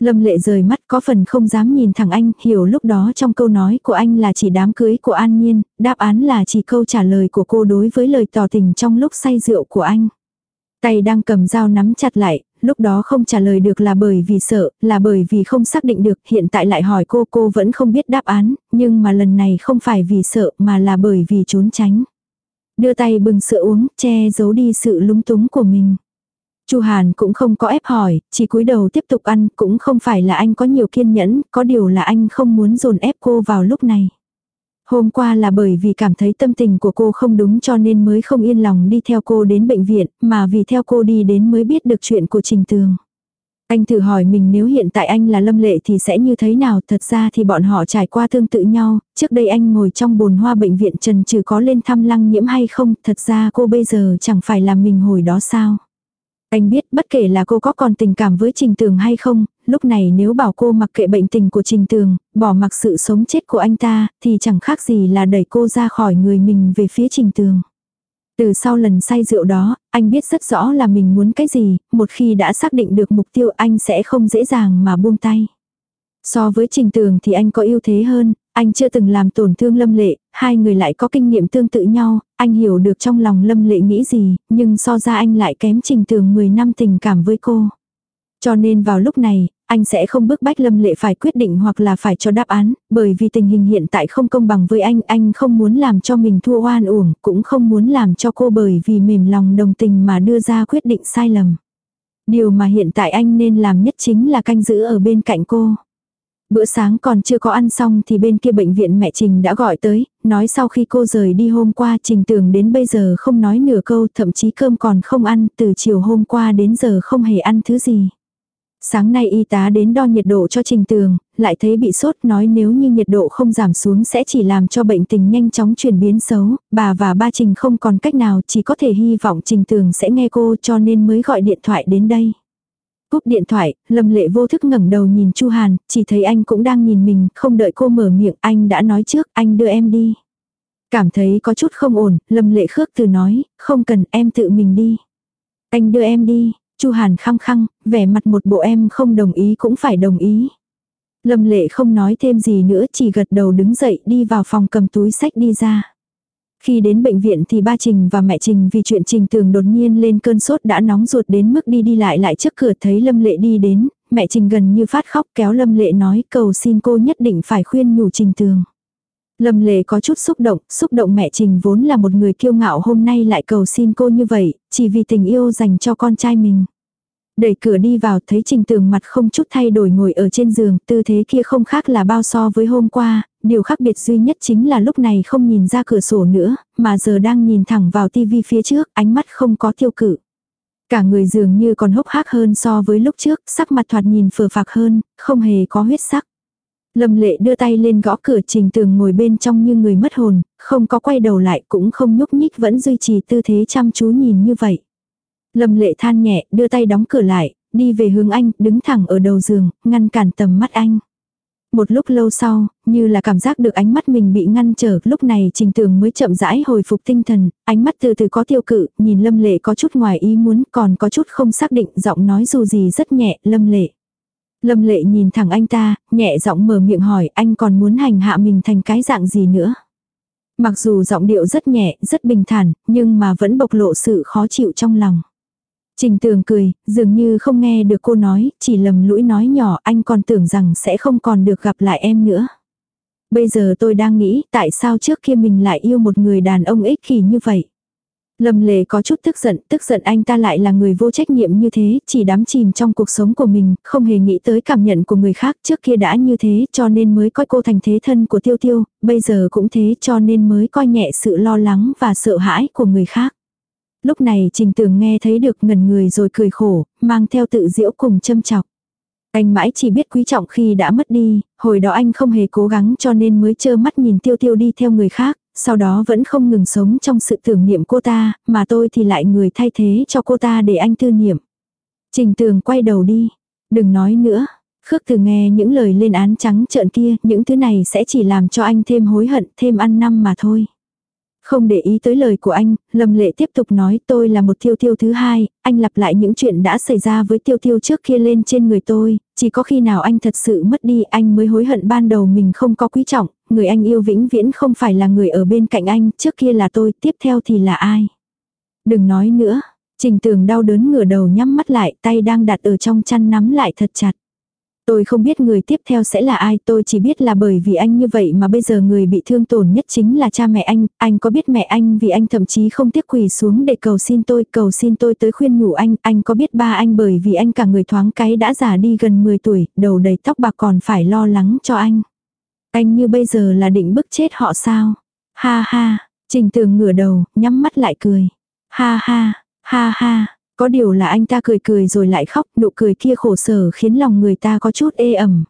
Lâm lệ rời mắt có phần không dám nhìn thẳng anh, hiểu lúc đó trong câu nói của anh là chỉ đám cưới của An Nhiên, đáp án là chỉ câu trả lời của cô đối với lời tỏ tình trong lúc say rượu của anh. Tay đang cầm dao nắm chặt lại, lúc đó không trả lời được là bởi vì sợ, là bởi vì không xác định được, hiện tại lại hỏi cô cô vẫn không biết đáp án, nhưng mà lần này không phải vì sợ mà là bởi vì trốn tránh. Đưa tay bừng sữa uống, che giấu đi sự lúng túng của mình. Chu Hàn cũng không có ép hỏi, chỉ cúi đầu tiếp tục ăn, cũng không phải là anh có nhiều kiên nhẫn, có điều là anh không muốn dồn ép cô vào lúc này. Hôm qua là bởi vì cảm thấy tâm tình của cô không đúng cho nên mới không yên lòng đi theo cô đến bệnh viện, mà vì theo cô đi đến mới biết được chuyện của Trình Tường. Anh thử hỏi mình nếu hiện tại anh là lâm lệ thì sẽ như thế nào, thật ra thì bọn họ trải qua tương tự nhau, trước đây anh ngồi trong bồn hoa bệnh viện trần trừ có lên thăm lăng nhiễm hay không, thật ra cô bây giờ chẳng phải là mình hồi đó sao. Anh biết bất kể là cô có còn tình cảm với Trình Tường hay không, lúc này nếu bảo cô mặc kệ bệnh tình của Trình Tường, bỏ mặc sự sống chết của anh ta, thì chẳng khác gì là đẩy cô ra khỏi người mình về phía Trình Tường. Từ sau lần say rượu đó, anh biết rất rõ là mình muốn cái gì, một khi đã xác định được mục tiêu anh sẽ không dễ dàng mà buông tay. So với Trình Tường thì anh có ưu thế hơn, anh chưa từng làm tổn thương Lâm Lệ, hai người lại có kinh nghiệm tương tự nhau, anh hiểu được trong lòng Lâm Lệ nghĩ gì, nhưng so ra anh lại kém Trình Tường 10 năm tình cảm với cô. Cho nên vào lúc này, anh sẽ không bức bách Lâm Lệ phải quyết định hoặc là phải cho đáp án, bởi vì tình hình hiện tại không công bằng với anh, anh không muốn làm cho mình thua oan uổng, cũng không muốn làm cho cô bởi vì mềm lòng đồng tình mà đưa ra quyết định sai lầm. Điều mà hiện tại anh nên làm nhất chính là canh giữ ở bên cạnh cô. Bữa sáng còn chưa có ăn xong thì bên kia bệnh viện mẹ Trình đã gọi tới, nói sau khi cô rời đi hôm qua Trình tưởng đến bây giờ không nói nửa câu thậm chí cơm còn không ăn từ chiều hôm qua đến giờ không hề ăn thứ gì. Sáng nay y tá đến đo nhiệt độ cho Trình Tường, lại thấy bị sốt nói nếu như nhiệt độ không giảm xuống sẽ chỉ làm cho bệnh tình nhanh chóng chuyển biến xấu, bà và ba Trình không còn cách nào chỉ có thể hy vọng Trình Tường sẽ nghe cô cho nên mới gọi điện thoại đến đây. Cúp điện thoại, Lâm Lệ vô thức ngẩng đầu nhìn Chu Hàn, chỉ thấy anh cũng đang nhìn mình, không đợi cô mở miệng, anh đã nói trước, anh đưa em đi. Cảm thấy có chút không ổn, Lâm Lệ khước từ nói, không cần em tự mình đi. Anh đưa em đi, Chu Hàn khăng khăng, vẻ mặt một bộ em không đồng ý cũng phải đồng ý. Lâm Lệ không nói thêm gì nữa chỉ gật đầu đứng dậy đi vào phòng cầm túi sách đi ra. Khi đến bệnh viện thì ba Trình và mẹ Trình vì chuyện Trình Tường đột nhiên lên cơn sốt đã nóng ruột đến mức đi đi lại lại trước cửa thấy Lâm Lệ đi đến, mẹ Trình gần như phát khóc kéo Lâm Lệ nói cầu xin cô nhất định phải khuyên nhủ Trình Tường. Lâm lệ có chút xúc động, xúc động mẹ Trình vốn là một người kiêu ngạo hôm nay lại cầu xin cô như vậy, chỉ vì tình yêu dành cho con trai mình. Đẩy cửa đi vào thấy Trình Tường mặt không chút thay đổi ngồi ở trên giường, tư thế kia không khác là bao so với hôm qua, điều khác biệt duy nhất chính là lúc này không nhìn ra cửa sổ nữa, mà giờ đang nhìn thẳng vào tivi phía trước, ánh mắt không có tiêu cự. Cả người dường như còn hốc hác hơn so với lúc trước, sắc mặt thoạt nhìn phờ phạc hơn, không hề có huyết sắc. Lâm lệ đưa tay lên gõ cửa trình tường ngồi bên trong như người mất hồn, không có quay đầu lại cũng không nhúc nhích vẫn duy trì tư thế chăm chú nhìn như vậy. Lâm lệ than nhẹ, đưa tay đóng cửa lại, đi về hướng anh, đứng thẳng ở đầu giường, ngăn cản tầm mắt anh. Một lúc lâu sau, như là cảm giác được ánh mắt mình bị ngăn trở, lúc này trình tường mới chậm rãi hồi phục tinh thần, ánh mắt từ từ có tiêu cự, nhìn lâm lệ có chút ngoài ý muốn, còn có chút không xác định, giọng nói dù gì rất nhẹ, lâm lệ. Lâm lệ nhìn thẳng anh ta, nhẹ giọng mở miệng hỏi anh còn muốn hành hạ mình thành cái dạng gì nữa. Mặc dù giọng điệu rất nhẹ, rất bình thản, nhưng mà vẫn bộc lộ sự khó chịu trong lòng. Trình tường cười, dường như không nghe được cô nói, chỉ lầm lũi nói nhỏ anh còn tưởng rằng sẽ không còn được gặp lại em nữa. Bây giờ tôi đang nghĩ tại sao trước kia mình lại yêu một người đàn ông ích kỷ như vậy. Lâm lệ có chút tức giận, tức giận anh ta lại là người vô trách nhiệm như thế, chỉ đắm chìm trong cuộc sống của mình, không hề nghĩ tới cảm nhận của người khác trước kia đã như thế cho nên mới coi cô thành thế thân của tiêu tiêu, bây giờ cũng thế cho nên mới coi nhẹ sự lo lắng và sợ hãi của người khác. Lúc này trình tường nghe thấy được ngần người rồi cười khổ, mang theo tự diễu cùng châm chọc. Anh mãi chỉ biết quý trọng khi đã mất đi, hồi đó anh không hề cố gắng cho nên mới trơ mắt nhìn tiêu tiêu đi theo người khác, sau đó vẫn không ngừng sống trong sự tưởng niệm cô ta, mà tôi thì lại người thay thế cho cô ta để anh tư niệm. Trình tường quay đầu đi, đừng nói nữa. Khước từ nghe những lời lên án trắng trợn kia, những thứ này sẽ chỉ làm cho anh thêm hối hận, thêm ăn năm mà thôi. Không để ý tới lời của anh, Lâm Lệ tiếp tục nói tôi là một tiêu tiêu thứ hai, anh lặp lại những chuyện đã xảy ra với tiêu tiêu trước kia lên trên người tôi, chỉ có khi nào anh thật sự mất đi anh mới hối hận ban đầu mình không có quý trọng, người anh yêu vĩnh viễn không phải là người ở bên cạnh anh, trước kia là tôi, tiếp theo thì là ai. Đừng nói nữa, trình tường đau đớn ngửa đầu nhắm mắt lại, tay đang đặt ở trong chăn nắm lại thật chặt. Tôi không biết người tiếp theo sẽ là ai, tôi chỉ biết là bởi vì anh như vậy mà bây giờ người bị thương tổn nhất chính là cha mẹ anh, anh có biết mẹ anh vì anh thậm chí không tiếc quỳ xuống để cầu xin tôi, cầu xin tôi tới khuyên nhủ anh, anh có biết ba anh bởi vì anh cả người thoáng cái đã già đi gần 10 tuổi, đầu đầy tóc bạc còn phải lo lắng cho anh. Anh như bây giờ là định bức chết họ sao? Ha ha, trình tường ngửa đầu, nhắm mắt lại cười. Ha ha, ha ha, có điều là anh ta cười cười rồi lại khóc, nụ cười kia khổ sở khiến lòng người ta có chút ê ẩm.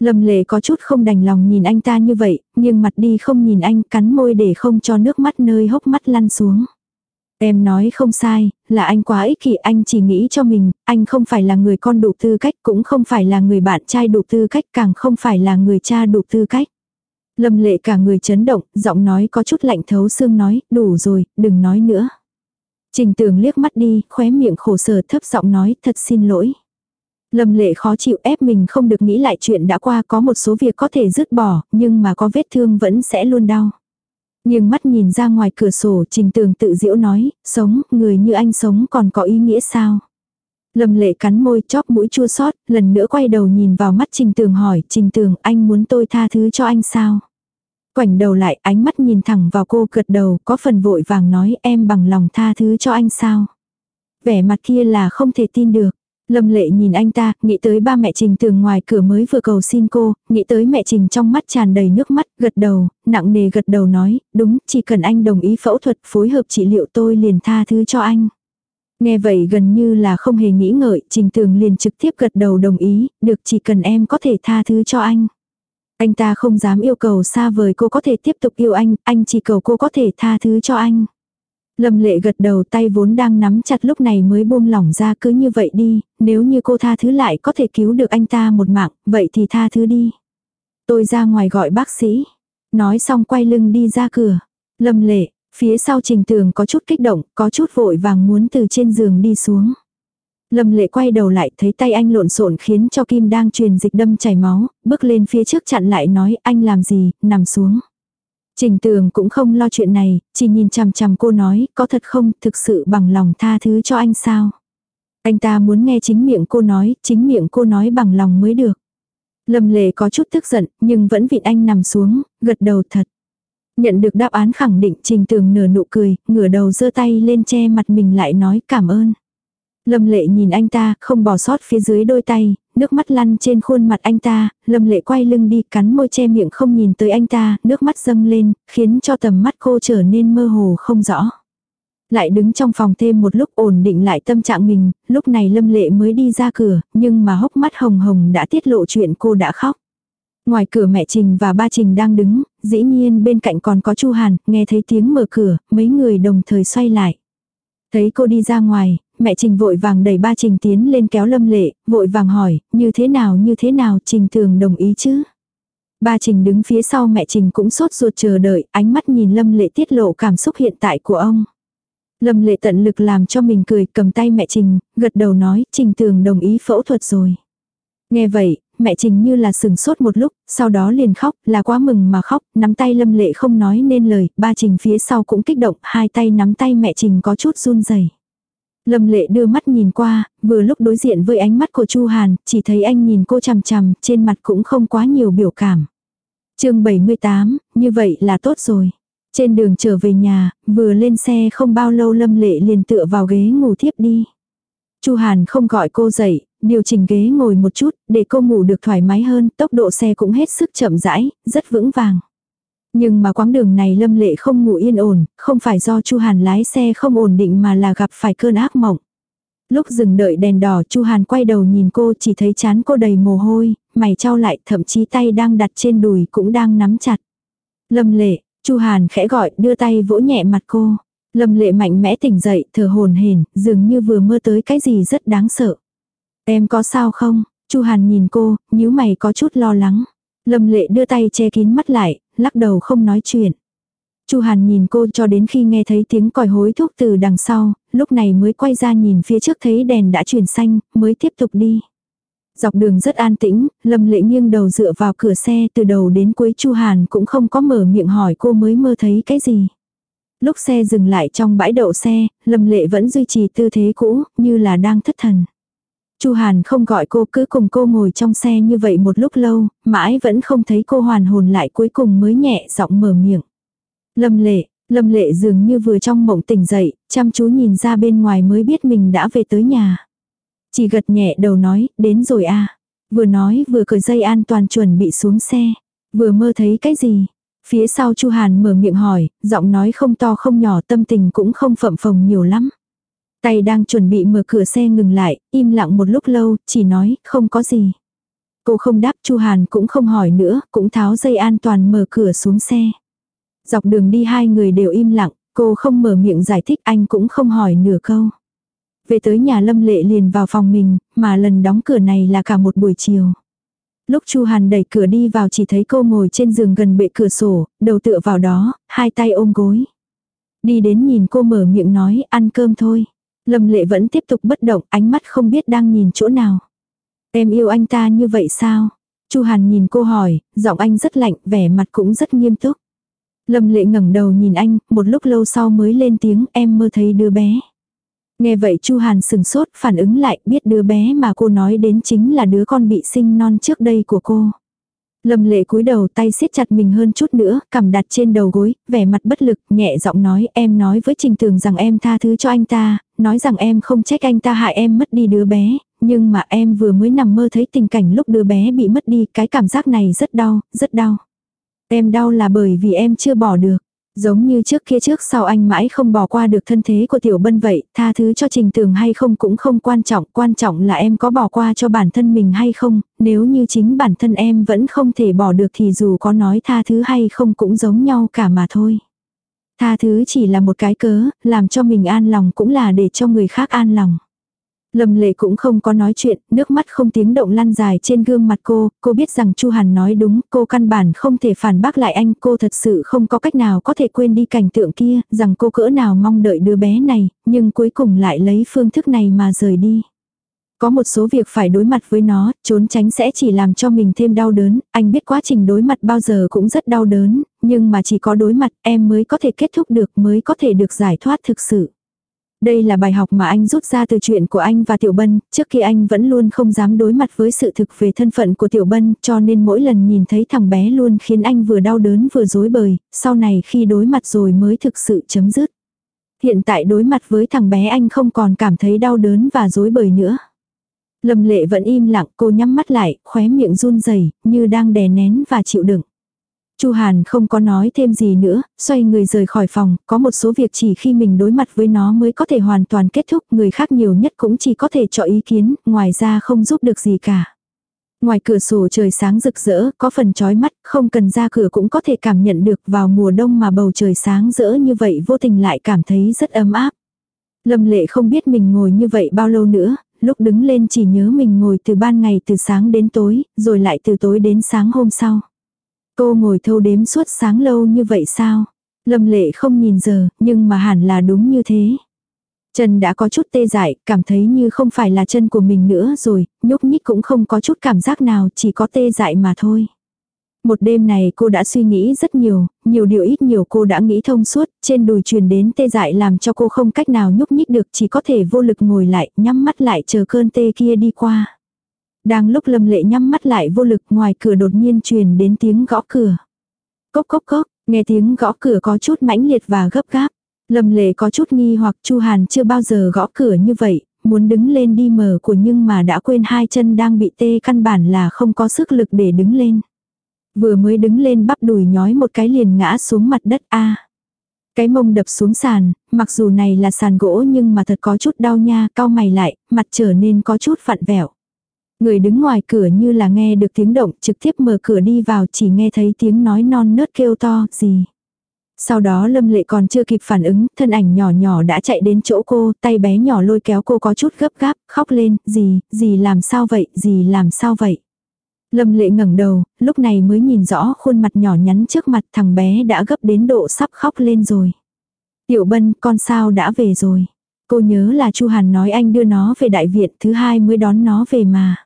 Lâm lệ có chút không đành lòng nhìn anh ta như vậy, nhưng mặt đi không nhìn anh cắn môi để không cho nước mắt nơi hốc mắt lăn xuống. Em nói không sai, là anh quá ích kỷ anh chỉ nghĩ cho mình, anh không phải là người con đủ tư cách cũng không phải là người bạn trai đủ tư cách càng không phải là người cha đủ tư cách. Lâm lệ cả người chấn động, giọng nói có chút lạnh thấu xương nói, đủ rồi, đừng nói nữa. Trình tường liếc mắt đi, khóe miệng khổ sở thấp giọng nói, thật xin lỗi. Lâm lệ khó chịu ép mình không được nghĩ lại chuyện đã qua có một số việc có thể dứt bỏ, nhưng mà có vết thương vẫn sẽ luôn đau. Nhưng mắt nhìn ra ngoài cửa sổ trình tường tự diễu nói, sống, người như anh sống còn có ý nghĩa sao? Lâm lệ cắn môi chóp mũi chua xót lần nữa quay đầu nhìn vào mắt trình tường hỏi, trình tường anh muốn tôi tha thứ cho anh sao? Quảnh đầu lại ánh mắt nhìn thẳng vào cô gật đầu có phần vội vàng nói em bằng lòng tha thứ cho anh sao? Vẻ mặt kia là không thể tin được. Lâm lệ nhìn anh ta, nghĩ tới ba mẹ Trình tường ngoài cửa mới vừa cầu xin cô, nghĩ tới mẹ Trình trong mắt tràn đầy nước mắt, gật đầu, nặng nề gật đầu nói, đúng, chỉ cần anh đồng ý phẫu thuật phối hợp trị liệu tôi liền tha thứ cho anh. Nghe vậy gần như là không hề nghĩ ngợi, Trình tường liền trực tiếp gật đầu đồng ý, được chỉ cần em có thể tha thứ cho anh. Anh ta không dám yêu cầu xa vời cô có thể tiếp tục yêu anh, anh chỉ cầu cô có thể tha thứ cho anh. Lâm lệ gật đầu tay vốn đang nắm chặt lúc này mới buông lỏng ra cứ như vậy đi, nếu như cô tha thứ lại có thể cứu được anh ta một mạng, vậy thì tha thứ đi. Tôi ra ngoài gọi bác sĩ. Nói xong quay lưng đi ra cửa. Lâm lệ, phía sau trình tường có chút kích động, có chút vội vàng muốn từ trên giường đi xuống. Lâm lệ quay đầu lại thấy tay anh lộn xộn khiến cho Kim đang truyền dịch đâm chảy máu, bước lên phía trước chặn lại nói anh làm gì, nằm xuống. Trình tường cũng không lo chuyện này, chỉ nhìn chằm chằm cô nói, có thật không, thực sự bằng lòng tha thứ cho anh sao. Anh ta muốn nghe chính miệng cô nói, chính miệng cô nói bằng lòng mới được. Lâm lệ có chút tức giận, nhưng vẫn vịn anh nằm xuống, gật đầu thật. Nhận được đáp án khẳng định trình tường nửa nụ cười, ngửa đầu giơ tay lên che mặt mình lại nói cảm ơn. Lâm lệ nhìn anh ta, không bỏ sót phía dưới đôi tay, nước mắt lăn trên khuôn mặt anh ta, lâm lệ quay lưng đi cắn môi che miệng không nhìn tới anh ta, nước mắt dâng lên, khiến cho tầm mắt cô trở nên mơ hồ không rõ. Lại đứng trong phòng thêm một lúc ổn định lại tâm trạng mình, lúc này lâm lệ mới đi ra cửa, nhưng mà hốc mắt hồng hồng đã tiết lộ chuyện cô đã khóc. Ngoài cửa mẹ Trình và ba Trình đang đứng, dĩ nhiên bên cạnh còn có Chu Hàn, nghe thấy tiếng mở cửa, mấy người đồng thời xoay lại. Thấy cô đi ra ngoài, mẹ Trình vội vàng đẩy ba Trình tiến lên kéo Lâm Lệ, vội vàng hỏi, như thế nào như thế nào Trình thường đồng ý chứ? Ba Trình đứng phía sau mẹ Trình cũng sốt ruột chờ đợi, ánh mắt nhìn Lâm Lệ tiết lộ cảm xúc hiện tại của ông. Lâm Lệ tận lực làm cho mình cười cầm tay mẹ Trình, gật đầu nói Trình thường đồng ý phẫu thuật rồi. Nghe vậy, mẹ Trình như là sừng sốt một lúc, sau đó liền khóc, là quá mừng mà khóc, nắm tay Lâm Lệ không nói nên lời, ba Trình phía sau cũng kích động, hai tay nắm tay mẹ Trình có chút run rẩy. Lâm Lệ đưa mắt nhìn qua, vừa lúc đối diện với ánh mắt của Chu Hàn, chỉ thấy anh nhìn cô chằm chằm, trên mặt cũng không quá nhiều biểu cảm. chương 78, như vậy là tốt rồi. Trên đường trở về nhà, vừa lên xe không bao lâu Lâm Lệ liền tựa vào ghế ngủ thiếp đi. Chu Hàn không gọi cô dậy, điều chỉnh ghế ngồi một chút, để cô ngủ được thoải mái hơn, tốc độ xe cũng hết sức chậm rãi, rất vững vàng. Nhưng mà quãng đường này Lâm Lệ không ngủ yên ổn, không phải do Chu Hàn lái xe không ổn định mà là gặp phải cơn ác mộng. Lúc dừng đợi đèn đỏ Chu Hàn quay đầu nhìn cô chỉ thấy chán cô đầy mồ hôi, mày trao lại thậm chí tay đang đặt trên đùi cũng đang nắm chặt. Lâm Lệ, Chu Hàn khẽ gọi đưa tay vỗ nhẹ mặt cô. Lâm Lệ mạnh mẽ tỉnh dậy thở hồn hển dường như vừa mơ tới cái gì rất đáng sợ. Em có sao không? Chu Hàn nhìn cô, nhíu mày có chút lo lắng. Lâm Lệ đưa tay che kín mắt lại, lắc đầu không nói chuyện. Chu Hàn nhìn cô cho đến khi nghe thấy tiếng còi hối thúc từ đằng sau, lúc này mới quay ra nhìn phía trước thấy đèn đã chuyển xanh, mới tiếp tục đi. Dọc đường rất an tĩnh, Lâm Lệ nghiêng đầu dựa vào cửa xe từ đầu đến cuối Chu Hàn cũng không có mở miệng hỏi cô mới mơ thấy cái gì. Lúc xe dừng lại trong bãi đậu xe, Lâm Lệ vẫn duy trì tư thế cũ, như là đang thất thần. Chu Hàn không gọi cô cứ cùng cô ngồi trong xe như vậy một lúc lâu, mãi vẫn không thấy cô hoàn hồn lại cuối cùng mới nhẹ giọng mở miệng. Lâm lệ, lâm lệ dường như vừa trong mộng tỉnh dậy, chăm chú nhìn ra bên ngoài mới biết mình đã về tới nhà. Chỉ gật nhẹ đầu nói, đến rồi à. Vừa nói vừa cởi dây an toàn chuẩn bị xuống xe. Vừa mơ thấy cái gì? Phía sau Chu Hàn mở miệng hỏi, giọng nói không to không nhỏ tâm tình cũng không phậm phồng nhiều lắm. Tay đang chuẩn bị mở cửa xe ngừng lại, im lặng một lúc lâu, chỉ nói, không có gì. Cô không đáp Chu Hàn cũng không hỏi nữa, cũng tháo dây an toàn mở cửa xuống xe. Dọc đường đi hai người đều im lặng, cô không mở miệng giải thích anh cũng không hỏi nửa câu. Về tới nhà Lâm Lệ liền vào phòng mình, mà lần đóng cửa này là cả một buổi chiều. Lúc Chu Hàn đẩy cửa đi vào chỉ thấy cô ngồi trên giường gần bệ cửa sổ, đầu tựa vào đó, hai tay ôm gối. Đi đến nhìn cô mở miệng nói ăn cơm thôi. Lâm lệ vẫn tiếp tục bất động, ánh mắt không biết đang nhìn chỗ nào. Em yêu anh ta như vậy sao? Chu Hàn nhìn cô hỏi, giọng anh rất lạnh, vẻ mặt cũng rất nghiêm túc. Lâm lệ ngẩng đầu nhìn anh, một lúc lâu sau mới lên tiếng em mơ thấy đứa bé. Nghe vậy Chu Hàn sừng sốt, phản ứng lại, biết đứa bé mà cô nói đến chính là đứa con bị sinh non trước đây của cô. Lâm lệ cúi đầu tay siết chặt mình hơn chút nữa, cầm đặt trên đầu gối, vẻ mặt bất lực, nhẹ giọng nói em nói với Trình Tường rằng em tha thứ cho anh ta, nói rằng em không trách anh ta hại em mất đi đứa bé, nhưng mà em vừa mới nằm mơ thấy tình cảnh lúc đứa bé bị mất đi, cái cảm giác này rất đau, rất đau. Em đau là bởi vì em chưa bỏ được. Giống như trước kia trước sau anh mãi không bỏ qua được thân thế của Tiểu Bân vậy, tha thứ cho Trình Tường hay không cũng không quan trọng, quan trọng là em có bỏ qua cho bản thân mình hay không, nếu như chính bản thân em vẫn không thể bỏ được thì dù có nói tha thứ hay không cũng giống nhau cả mà thôi. Tha thứ chỉ là một cái cớ, làm cho mình an lòng cũng là để cho người khác an lòng. Lâm lệ cũng không có nói chuyện, nước mắt không tiếng động lăn dài trên gương mặt cô, cô biết rằng Chu Hàn nói đúng, cô căn bản không thể phản bác lại anh, cô thật sự không có cách nào có thể quên đi cảnh tượng kia, rằng cô cỡ nào mong đợi đứa bé này, nhưng cuối cùng lại lấy phương thức này mà rời đi. Có một số việc phải đối mặt với nó, trốn tránh sẽ chỉ làm cho mình thêm đau đớn, anh biết quá trình đối mặt bao giờ cũng rất đau đớn, nhưng mà chỉ có đối mặt em mới có thể kết thúc được mới có thể được giải thoát thực sự. Đây là bài học mà anh rút ra từ chuyện của anh và Tiểu Bân, trước khi anh vẫn luôn không dám đối mặt với sự thực về thân phận của Tiểu Bân, cho nên mỗi lần nhìn thấy thằng bé luôn khiến anh vừa đau đớn vừa dối bời, sau này khi đối mặt rồi mới thực sự chấm dứt. Hiện tại đối mặt với thằng bé anh không còn cảm thấy đau đớn và dối bời nữa. Lâm lệ vẫn im lặng, cô nhắm mắt lại, khóe miệng run rẩy như đang đè nén và chịu đựng. Chu Hàn không có nói thêm gì nữa, xoay người rời khỏi phòng, có một số việc chỉ khi mình đối mặt với nó mới có thể hoàn toàn kết thúc, người khác nhiều nhất cũng chỉ có thể cho ý kiến, ngoài ra không giúp được gì cả. Ngoài cửa sổ trời sáng rực rỡ, có phần chói mắt, không cần ra cửa cũng có thể cảm nhận được vào mùa đông mà bầu trời sáng rỡ như vậy vô tình lại cảm thấy rất ấm áp. Lâm lệ không biết mình ngồi như vậy bao lâu nữa, lúc đứng lên chỉ nhớ mình ngồi từ ban ngày từ sáng đến tối, rồi lại từ tối đến sáng hôm sau. Cô ngồi thâu đếm suốt sáng lâu như vậy sao? Lâm lệ không nhìn giờ, nhưng mà hẳn là đúng như thế. Chân đã có chút tê dại, cảm thấy như không phải là chân của mình nữa rồi, nhúc nhích cũng không có chút cảm giác nào, chỉ có tê dại mà thôi. Một đêm này cô đã suy nghĩ rất nhiều, nhiều điều ít nhiều cô đã nghĩ thông suốt, trên đùi truyền đến tê dại làm cho cô không cách nào nhúc nhích được chỉ có thể vô lực ngồi lại, nhắm mắt lại chờ cơn tê kia đi qua. Đang lúc lâm lệ nhắm mắt lại vô lực ngoài cửa đột nhiên truyền đến tiếng gõ cửa. Cốc cốc cốc, nghe tiếng gõ cửa có chút mãnh liệt và gấp gáp. Lâm lệ có chút nghi hoặc Chu Hàn chưa bao giờ gõ cửa như vậy, muốn đứng lên đi mở của nhưng mà đã quên hai chân đang bị tê căn bản là không có sức lực để đứng lên. Vừa mới đứng lên bắp đùi nhói một cái liền ngã xuống mặt đất a Cái mông đập xuống sàn, mặc dù này là sàn gỗ nhưng mà thật có chút đau nha, cau mày lại, mặt trở nên có chút vặn vẹo. Người đứng ngoài cửa như là nghe được tiếng động trực tiếp mở cửa đi vào chỉ nghe thấy tiếng nói non nớt kêu to gì. Sau đó Lâm Lệ còn chưa kịp phản ứng, thân ảnh nhỏ nhỏ đã chạy đến chỗ cô, tay bé nhỏ lôi kéo cô có chút gấp gáp, khóc lên, gì, gì làm sao vậy, gì làm sao vậy. Lâm Lệ ngẩng đầu, lúc này mới nhìn rõ khuôn mặt nhỏ nhắn trước mặt thằng bé đã gấp đến độ sắp khóc lên rồi. Tiểu Bân, con sao đã về rồi. Cô nhớ là Chu Hàn nói anh đưa nó về đại viện thứ hai mới đón nó về mà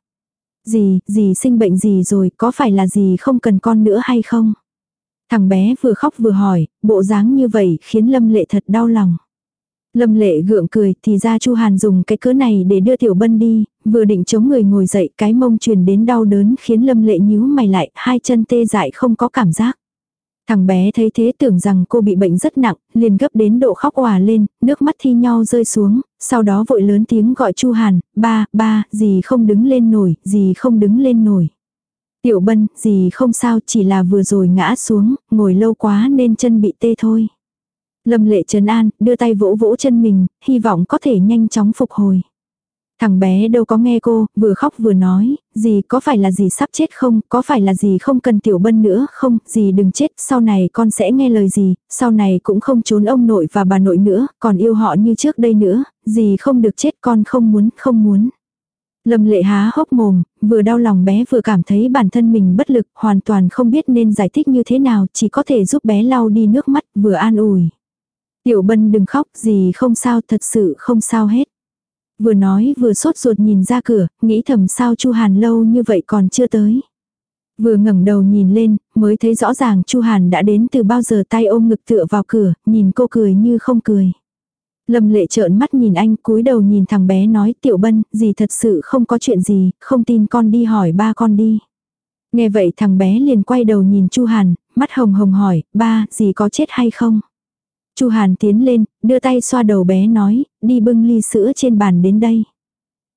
dì dì sinh bệnh gì rồi, có phải là dì không cần con nữa hay không? Thằng bé vừa khóc vừa hỏi, bộ dáng như vậy khiến Lâm Lệ thật đau lòng. Lâm Lệ gượng cười, thì ra Chu Hàn dùng cái cớ này để đưa Tiểu Bân đi, vừa định chống người ngồi dậy, cái mông truyền đến đau đớn khiến Lâm Lệ nhíu mày lại, hai chân tê dại không có cảm giác. Thằng bé thấy thế tưởng rằng cô bị bệnh rất nặng, liền gấp đến độ khóc òa lên, nước mắt thi nhau rơi xuống, sau đó vội lớn tiếng gọi Chu Hàn, ba, ba, gì không đứng lên nổi, gì không đứng lên nổi. Tiểu bân, gì không sao, chỉ là vừa rồi ngã xuống, ngồi lâu quá nên chân bị tê thôi. Lâm lệ trấn an, đưa tay vỗ vỗ chân mình, hy vọng có thể nhanh chóng phục hồi. Thằng bé đâu có nghe cô, vừa khóc vừa nói, gì có phải là gì sắp chết không, có phải là gì không cần tiểu bân nữa không, gì đừng chết, sau này con sẽ nghe lời gì, sau này cũng không trốn ông nội và bà nội nữa, còn yêu họ như trước đây nữa, gì không được chết con không muốn, không muốn. Lâm lệ há hốc mồm, vừa đau lòng bé vừa cảm thấy bản thân mình bất lực, hoàn toàn không biết nên giải thích như thế nào, chỉ có thể giúp bé lau đi nước mắt, vừa an ủi. Tiểu bân đừng khóc, gì không sao, thật sự không sao hết. Vừa nói vừa sốt ruột nhìn ra cửa, nghĩ thầm sao Chu Hàn lâu như vậy còn chưa tới. Vừa ngẩng đầu nhìn lên, mới thấy rõ ràng Chu Hàn đã đến từ bao giờ tay ôm ngực tựa vào cửa, nhìn cô cười như không cười. Lâm lệ trợn mắt nhìn anh cúi đầu nhìn thằng bé nói tiểu bân, gì thật sự không có chuyện gì, không tin con đi hỏi ba con đi. Nghe vậy thằng bé liền quay đầu nhìn Chu Hàn, mắt hồng hồng hỏi, ba, gì có chết hay không? Chu Hàn tiến lên, đưa tay xoa đầu bé nói, đi bưng ly sữa trên bàn đến đây.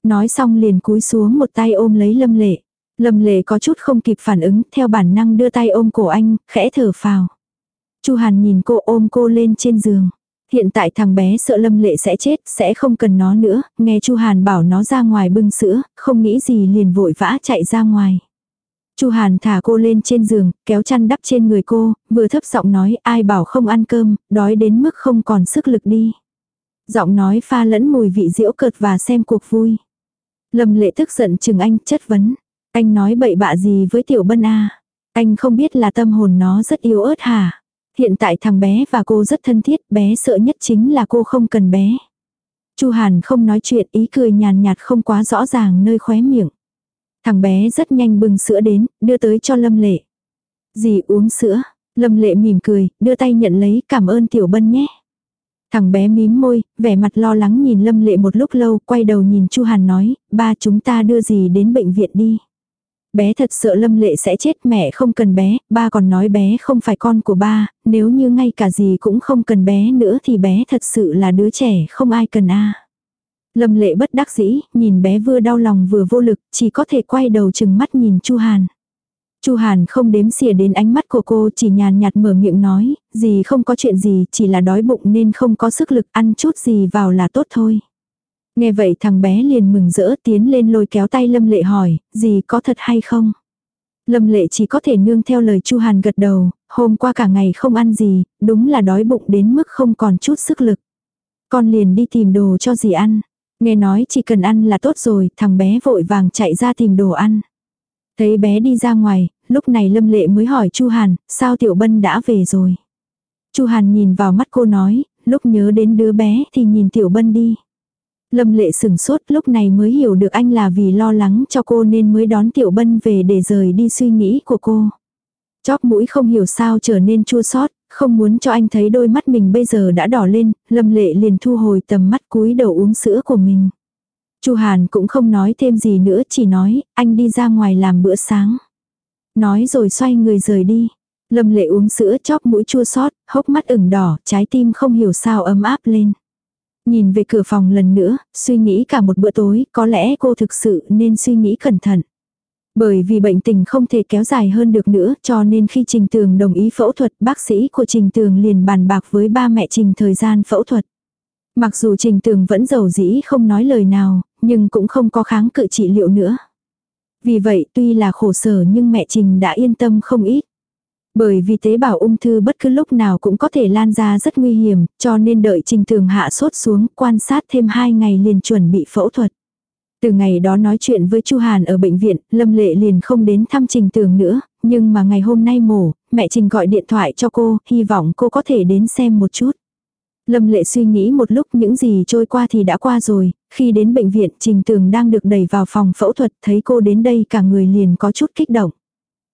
Nói xong liền cúi xuống một tay ôm lấy Lâm Lệ. Lâm Lệ có chút không kịp phản ứng, theo bản năng đưa tay ôm cổ anh, khẽ thở phào. Chu Hàn nhìn cô ôm cô lên trên giường. Hiện tại thằng bé sợ Lâm Lệ sẽ chết, sẽ không cần nó nữa, nghe Chu Hàn bảo nó ra ngoài bưng sữa, không nghĩ gì liền vội vã chạy ra ngoài. Chu Hàn thả cô lên trên giường, kéo chăn đắp trên người cô, vừa thấp giọng nói ai bảo không ăn cơm, đói đến mức không còn sức lực đi. Giọng nói pha lẫn mùi vị diễu cợt và xem cuộc vui. Lâm lệ tức giận chừng anh chất vấn. Anh nói bậy bạ gì với tiểu bân a Anh không biết là tâm hồn nó rất yếu ớt hả? Hiện tại thằng bé và cô rất thân thiết, bé sợ nhất chính là cô không cần bé. Chu Hàn không nói chuyện, ý cười nhàn nhạt không quá rõ ràng nơi khóe miệng. Thằng bé rất nhanh bưng sữa đến, đưa tới cho Lâm Lệ. Dì uống sữa. Lâm Lệ mỉm cười, đưa tay nhận lấy cảm ơn Tiểu Bân nhé. Thằng bé mím môi, vẻ mặt lo lắng nhìn Lâm Lệ một lúc lâu, quay đầu nhìn Chu Hàn nói, ba chúng ta đưa gì đến bệnh viện đi. Bé thật sợ Lâm Lệ sẽ chết mẹ không cần bé, ba còn nói bé không phải con của ba, nếu như ngay cả gì cũng không cần bé nữa thì bé thật sự là đứa trẻ không ai cần a. Lâm Lệ bất đắc dĩ, nhìn bé vừa đau lòng vừa vô lực, chỉ có thể quay đầu chừng mắt nhìn Chu Hàn. Chu Hàn không đếm xỉa đến ánh mắt của cô chỉ nhàn nhạt mở miệng nói, gì không có chuyện gì, chỉ là đói bụng nên không có sức lực ăn chút gì vào là tốt thôi. Nghe vậy thằng bé liền mừng rỡ tiến lên lôi kéo tay Lâm Lệ hỏi, gì có thật hay không? Lâm Lệ chỉ có thể nương theo lời Chu Hàn gật đầu, hôm qua cả ngày không ăn gì, đúng là đói bụng đến mức không còn chút sức lực. Con liền đi tìm đồ cho gì ăn. Nghe nói chỉ cần ăn là tốt rồi, thằng bé vội vàng chạy ra tìm đồ ăn. Thấy bé đi ra ngoài, lúc này Lâm Lệ mới hỏi Chu Hàn, sao Tiểu Bân đã về rồi? Chu Hàn nhìn vào mắt cô nói, lúc nhớ đến đứa bé thì nhìn Tiểu Bân đi. Lâm Lệ sửng sốt lúc này mới hiểu được anh là vì lo lắng cho cô nên mới đón Tiểu Bân về để rời đi suy nghĩ của cô. Chóp mũi không hiểu sao trở nên chua xót không muốn cho anh thấy đôi mắt mình bây giờ đã đỏ lên, Lâm Lệ liền thu hồi tầm mắt cúi đầu uống sữa của mình. Chu Hàn cũng không nói thêm gì nữa, chỉ nói, anh đi ra ngoài làm bữa sáng. Nói rồi xoay người rời đi. Lâm lệ uống sữa chóp mũi chua xót, hốc mắt ửng đỏ, trái tim không hiểu sao ấm áp lên. Nhìn về cửa phòng lần nữa, suy nghĩ cả một bữa tối, có lẽ cô thực sự nên suy nghĩ cẩn thận. Bởi vì bệnh tình không thể kéo dài hơn được nữa cho nên khi Trình Tường đồng ý phẫu thuật bác sĩ của Trình Tường liền bàn bạc với ba mẹ Trình thời gian phẫu thuật. Mặc dù Trình Tường vẫn giàu dĩ không nói lời nào, nhưng cũng không có kháng cự trị liệu nữa. Vì vậy tuy là khổ sở nhưng mẹ Trình đã yên tâm không ít. Bởi vì tế bào ung thư bất cứ lúc nào cũng có thể lan ra rất nguy hiểm, cho nên đợi Trình Tường hạ sốt xuống, quan sát thêm 2 ngày liền chuẩn bị phẫu thuật. Từ ngày đó nói chuyện với Chu Hàn ở bệnh viện, Lâm Lệ liền không đến thăm Trình Tường nữa, nhưng mà ngày hôm nay mổ, mẹ Trình gọi điện thoại cho cô, hy vọng cô có thể đến xem một chút. Lâm lệ suy nghĩ một lúc những gì trôi qua thì đã qua rồi, khi đến bệnh viện Trình Tường đang được đẩy vào phòng phẫu thuật thấy cô đến đây cả người liền có chút kích động.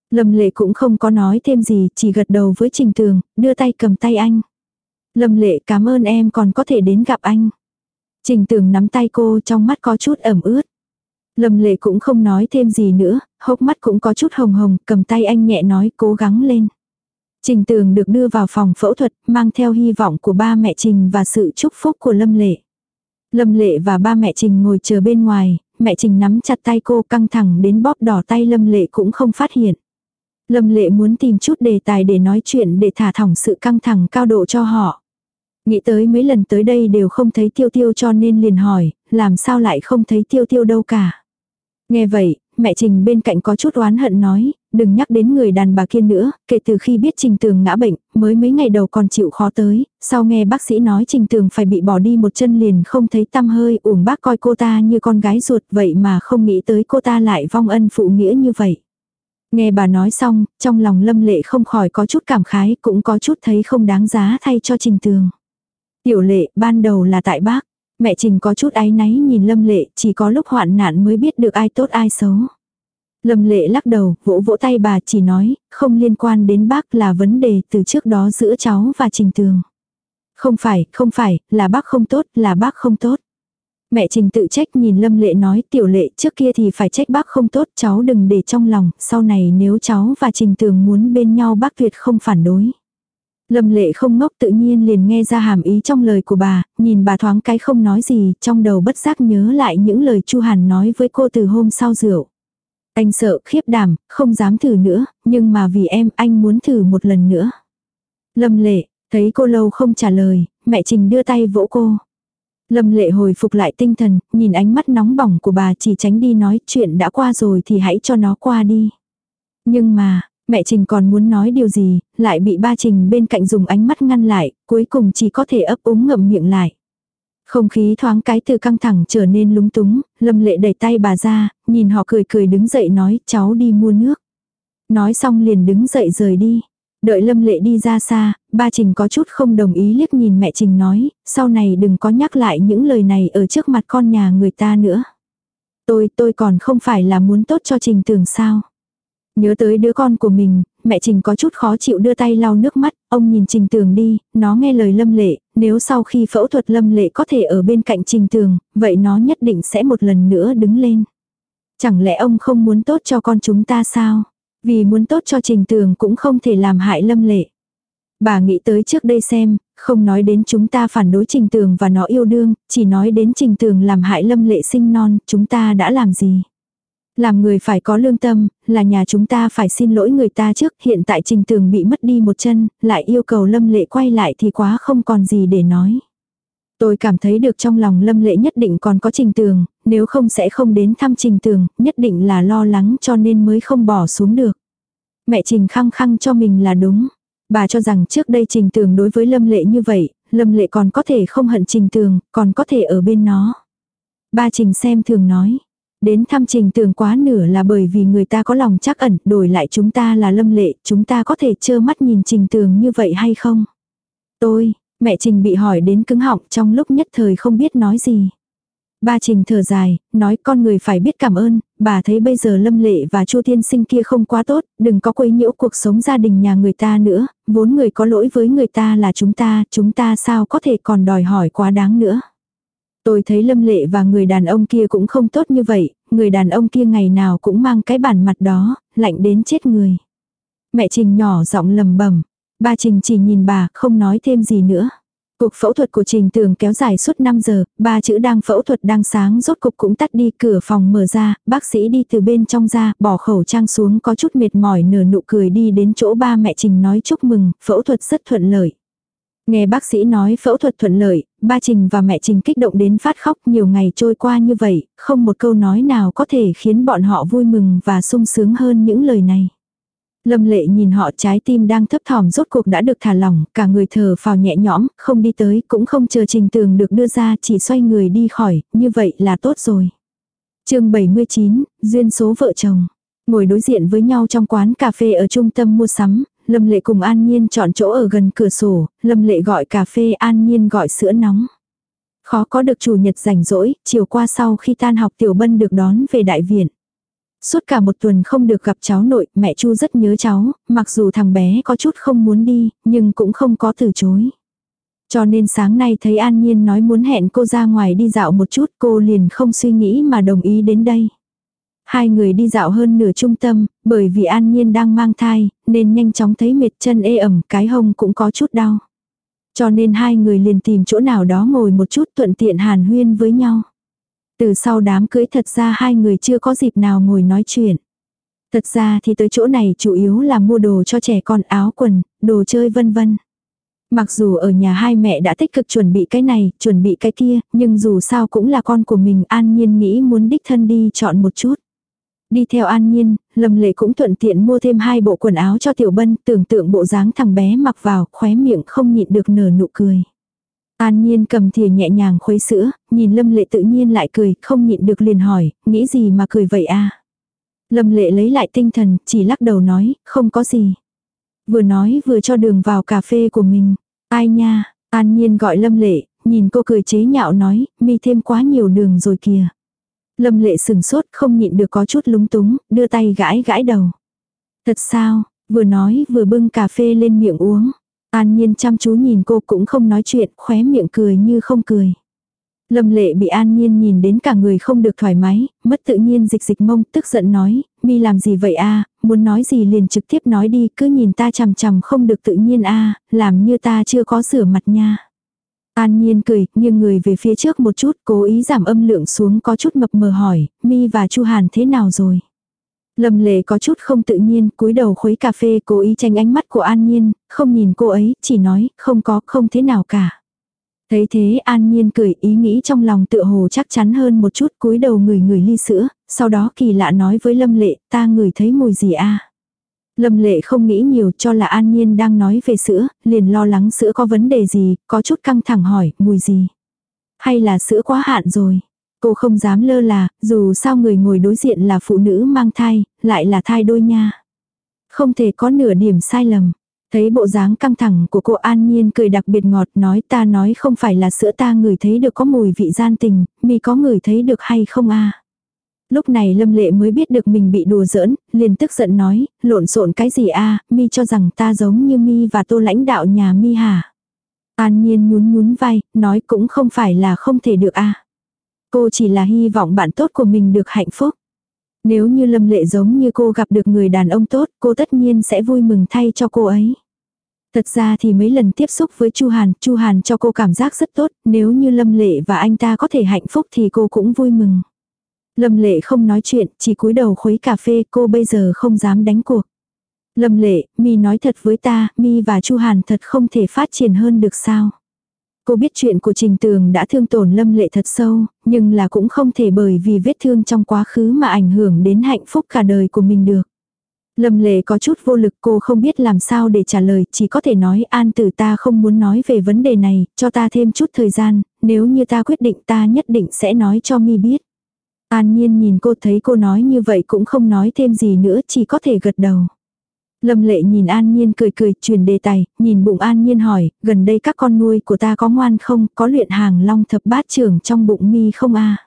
Lâm lệ cũng không có nói thêm gì, chỉ gật đầu với Trình Tường, đưa tay cầm tay anh. Lâm lệ cảm ơn em còn có thể đến gặp anh. Trình Tường nắm tay cô trong mắt có chút ẩm ướt. Lâm lệ cũng không nói thêm gì nữa, hốc mắt cũng có chút hồng hồng, cầm tay anh nhẹ nói cố gắng lên. Trình Tường được đưa vào phòng phẫu thuật, mang theo hy vọng của ba mẹ Trình và sự chúc phúc của Lâm Lệ. Lâm Lệ và ba mẹ Trình ngồi chờ bên ngoài, mẹ Trình nắm chặt tay cô căng thẳng đến bóp đỏ tay Lâm Lệ cũng không phát hiện. Lâm Lệ muốn tìm chút đề tài để nói chuyện để thả thỏng sự căng thẳng cao độ cho họ. Nghĩ tới mấy lần tới đây đều không thấy tiêu tiêu cho nên liền hỏi, làm sao lại không thấy tiêu tiêu đâu cả. Nghe vậy, mẹ Trình bên cạnh có chút oán hận nói, đừng nhắc đến người đàn bà kia nữa, kể từ khi biết Trình Tường ngã bệnh, mới mấy ngày đầu còn chịu khó tới, sau nghe bác sĩ nói Trình Tường phải bị bỏ đi một chân liền không thấy tăm hơi, uổng bác coi cô ta như con gái ruột vậy mà không nghĩ tới cô ta lại vong ân phụ nghĩa như vậy. Nghe bà nói xong, trong lòng lâm lệ không khỏi có chút cảm khái, cũng có chút thấy không đáng giá thay cho Trình Tường. Tiểu lệ, ban đầu là tại bác. Mẹ Trình có chút áy náy nhìn Lâm Lệ, chỉ có lúc hoạn nạn mới biết được ai tốt ai xấu. Lâm Lệ lắc đầu, vỗ vỗ tay bà chỉ nói, không liên quan đến bác là vấn đề từ trước đó giữa cháu và Trình Tường. Không phải, không phải, là bác không tốt, là bác không tốt. Mẹ Trình tự trách nhìn Lâm Lệ nói tiểu lệ trước kia thì phải trách bác không tốt cháu đừng để trong lòng, sau này nếu cháu và Trình Tường muốn bên nhau bác tuyệt không phản đối. Lâm lệ không ngốc tự nhiên liền nghe ra hàm ý trong lời của bà, nhìn bà thoáng cái không nói gì, trong đầu bất giác nhớ lại những lời Chu Hàn nói với cô từ hôm sau rượu. Anh sợ khiếp đảm, không dám thử nữa, nhưng mà vì em anh muốn thử một lần nữa. Lâm lệ, thấy cô lâu không trả lời, mẹ Trình đưa tay vỗ cô. Lâm lệ hồi phục lại tinh thần, nhìn ánh mắt nóng bỏng của bà chỉ tránh đi nói chuyện đã qua rồi thì hãy cho nó qua đi. Nhưng mà, Mẹ Trình còn muốn nói điều gì, lại bị ba Trình bên cạnh dùng ánh mắt ngăn lại, cuối cùng chỉ có thể ấp úng ngậm miệng lại. Không khí thoáng cái từ căng thẳng trở nên lúng túng, lâm lệ đẩy tay bà ra, nhìn họ cười cười đứng dậy nói cháu đi mua nước. Nói xong liền đứng dậy rời đi. Đợi lâm lệ đi ra xa, ba Trình có chút không đồng ý liếc nhìn mẹ Trình nói, sau này đừng có nhắc lại những lời này ở trước mặt con nhà người ta nữa. Tôi, tôi còn không phải là muốn tốt cho Trình tường sao. Nhớ tới đứa con của mình, mẹ Trình có chút khó chịu đưa tay lau nước mắt, ông nhìn Trình Tường đi, nó nghe lời lâm lệ, nếu sau khi phẫu thuật lâm lệ có thể ở bên cạnh trình tường, vậy nó nhất định sẽ một lần nữa đứng lên. Chẳng lẽ ông không muốn tốt cho con chúng ta sao? Vì muốn tốt cho trình tường cũng không thể làm hại lâm lệ. Bà nghĩ tới trước đây xem, không nói đến chúng ta phản đối trình tường và nó yêu đương, chỉ nói đến trình tường làm hại lâm lệ sinh non, chúng ta đã làm gì? Làm người phải có lương tâm, là nhà chúng ta phải xin lỗi người ta trước, hiện tại trình tường bị mất đi một chân, lại yêu cầu lâm lệ quay lại thì quá không còn gì để nói. Tôi cảm thấy được trong lòng lâm lệ nhất định còn có trình tường, nếu không sẽ không đến thăm trình tường, nhất định là lo lắng cho nên mới không bỏ xuống được. Mẹ trình khăng khăng cho mình là đúng. Bà cho rằng trước đây trình tường đối với lâm lệ như vậy, lâm lệ còn có thể không hận trình tường, còn có thể ở bên nó. Ba trình xem thường nói. Đến thăm trình tường quá nửa là bởi vì người ta có lòng chắc ẩn, đổi lại chúng ta là lâm lệ, chúng ta có thể trơ mắt nhìn trình tường như vậy hay không? Tôi, mẹ trình bị hỏi đến cứng họng trong lúc nhất thời không biết nói gì. Ba Trình thở dài, nói con người phải biết cảm ơn, bà thấy bây giờ Lâm Lệ và Chu thiên Sinh kia không quá tốt, đừng có quấy nhiễu cuộc sống gia đình nhà người ta nữa, vốn người có lỗi với người ta là chúng ta, chúng ta sao có thể còn đòi hỏi quá đáng nữa. Tôi thấy Lâm Lệ và người đàn ông kia cũng không tốt như vậy, người đàn ông kia ngày nào cũng mang cái bản mặt đó, lạnh đến chết người. Mẹ Trình nhỏ giọng lầm bẩm ba Trình chỉ nhìn bà, không nói thêm gì nữa. Cuộc phẫu thuật của Trình Tường kéo dài suốt 5 giờ, ba chữ đang phẫu thuật đang sáng rốt cục cũng tắt đi, cửa phòng mở ra, bác sĩ đi từ bên trong ra, bỏ khẩu trang xuống có chút mệt mỏi nở nụ cười đi đến chỗ ba mẹ Trình nói chúc mừng, phẫu thuật rất thuận lợi. Nghe bác sĩ nói phẫu thuật thuận lợi, ba Trình và mẹ Trình kích động đến phát khóc nhiều ngày trôi qua như vậy, không một câu nói nào có thể khiến bọn họ vui mừng và sung sướng hơn những lời này. Lâm lệ nhìn họ trái tim đang thấp thỏm rốt cuộc đã được thả lỏng, cả người thở phào nhẹ nhõm, không đi tới, cũng không chờ trình tường được đưa ra, chỉ xoay người đi khỏi, như vậy là tốt rồi. chương 79, Duyên số vợ chồng. Ngồi đối diện với nhau trong quán cà phê ở trung tâm mua sắm, Lâm Lệ cùng An Nhiên chọn chỗ ở gần cửa sổ, Lâm Lệ gọi cà phê An Nhiên gọi sữa nóng. Khó có được chủ nhật rảnh rỗi, chiều qua sau khi tan học Tiểu Bân được đón về đại viện. Suốt cả một tuần không được gặp cháu nội, mẹ Chu rất nhớ cháu, mặc dù thằng bé có chút không muốn đi, nhưng cũng không có từ chối. Cho nên sáng nay thấy An Nhiên nói muốn hẹn cô ra ngoài đi dạo một chút, cô liền không suy nghĩ mà đồng ý đến đây. Hai người đi dạo hơn nửa trung tâm, bởi vì An Nhiên đang mang thai, nên nhanh chóng thấy mệt chân ê ẩm, cái hông cũng có chút đau. Cho nên hai người liền tìm chỗ nào đó ngồi một chút thuận tiện hàn huyên với nhau. Từ sau đám cưới thật ra hai người chưa có dịp nào ngồi nói chuyện. Thật ra thì tới chỗ này chủ yếu là mua đồ cho trẻ con áo quần, đồ chơi vân vân. Mặc dù ở nhà hai mẹ đã tích cực chuẩn bị cái này, chuẩn bị cái kia, nhưng dù sao cũng là con của mình an nhiên nghĩ muốn đích thân đi chọn một chút. Đi theo an nhiên, Lâm Lệ cũng thuận tiện mua thêm hai bộ quần áo cho Tiểu Bân, tưởng tượng bộ dáng thằng bé mặc vào, khóe miệng không nhịn được nở nụ cười. An Nhiên cầm thìa nhẹ nhàng khuấy sữa, nhìn Lâm Lệ tự nhiên lại cười, không nhịn được liền hỏi, nghĩ gì mà cười vậy à? Lâm Lệ lấy lại tinh thần, chỉ lắc đầu nói, không có gì. Vừa nói vừa cho đường vào cà phê của mình. Ai nha, An Nhiên gọi Lâm Lệ, nhìn cô cười chế nhạo nói, mi thêm quá nhiều đường rồi kìa. Lâm Lệ sừng sốt không nhịn được có chút lúng túng, đưa tay gãi gãi đầu. Thật sao, vừa nói vừa bưng cà phê lên miệng uống. An nhiên chăm chú nhìn cô cũng không nói chuyện, khóe miệng cười như không cười. Lâm lệ bị an nhiên nhìn đến cả người không được thoải mái, mất tự nhiên dịch dịch mông, tức giận nói, mi làm gì vậy a muốn nói gì liền trực tiếp nói đi, cứ nhìn ta chằm chằm không được tự nhiên a làm như ta chưa có rửa mặt nha. An nhiên cười, nghiêng người về phía trước một chút, cố ý giảm âm lượng xuống có chút mập mờ hỏi, mi và chu Hàn thế nào rồi? Lâm lệ có chút không tự nhiên, cúi đầu khuấy cà phê cố ý tránh ánh mắt của An Nhiên, không nhìn cô ấy, chỉ nói, không có, không thế nào cả. Thấy thế An Nhiên cười ý nghĩ trong lòng tựa hồ chắc chắn hơn một chút cúi đầu người người ly sữa, sau đó kỳ lạ nói với Lâm Lệ, ta ngửi thấy mùi gì a Lâm Lệ không nghĩ nhiều cho là An Nhiên đang nói về sữa, liền lo lắng sữa có vấn đề gì, có chút căng thẳng hỏi, mùi gì? Hay là sữa quá hạn rồi? Cô không dám lơ là, dù sao người ngồi đối diện là phụ nữ mang thai, lại là thai đôi nha. Không thể có nửa điểm sai lầm. Thấy bộ dáng căng thẳng của cô An Nhiên cười đặc biệt ngọt nói ta nói không phải là sữa ta người thấy được có mùi vị gian tình, mi có người thấy được hay không a Lúc này Lâm Lệ mới biết được mình bị đùa giỡn, liền tức giận nói, lộn xộn cái gì a mi cho rằng ta giống như mi và tô lãnh đạo nhà mi hả? An Nhiên nhún nhún vai, nói cũng không phải là không thể được a. Cô chỉ là hy vọng bạn tốt của mình được hạnh phúc. Nếu như Lâm Lệ giống như cô gặp được người đàn ông tốt, cô tất nhiên sẽ vui mừng thay cho cô ấy. Thật ra thì mấy lần tiếp xúc với Chu Hàn, Chu Hàn cho cô cảm giác rất tốt, nếu như Lâm Lệ và anh ta có thể hạnh phúc thì cô cũng vui mừng. Lâm Lệ không nói chuyện, chỉ cúi đầu khuấy cà phê, cô bây giờ không dám đánh cuộc. Lâm Lệ, mi nói thật với ta, mi và Chu Hàn thật không thể phát triển hơn được sao? Cô biết chuyện của Trình Tường đã thương tổn Lâm Lệ thật sâu, nhưng là cũng không thể bởi vì vết thương trong quá khứ mà ảnh hưởng đến hạnh phúc cả đời của mình được. Lâm lệ có chút vô lực cô không biết làm sao để trả lời, chỉ có thể nói an tử ta không muốn nói về vấn đề này, cho ta thêm chút thời gian, nếu như ta quyết định ta nhất định sẽ nói cho mi biết. An nhiên nhìn cô thấy cô nói như vậy cũng không nói thêm gì nữa chỉ có thể gật đầu. Lâm lệ nhìn An Nhiên cười cười, truyền đề tài, nhìn bụng An Nhiên hỏi, gần đây các con nuôi của ta có ngoan không, có luyện hàng long thập bát trưởng trong bụng mi không a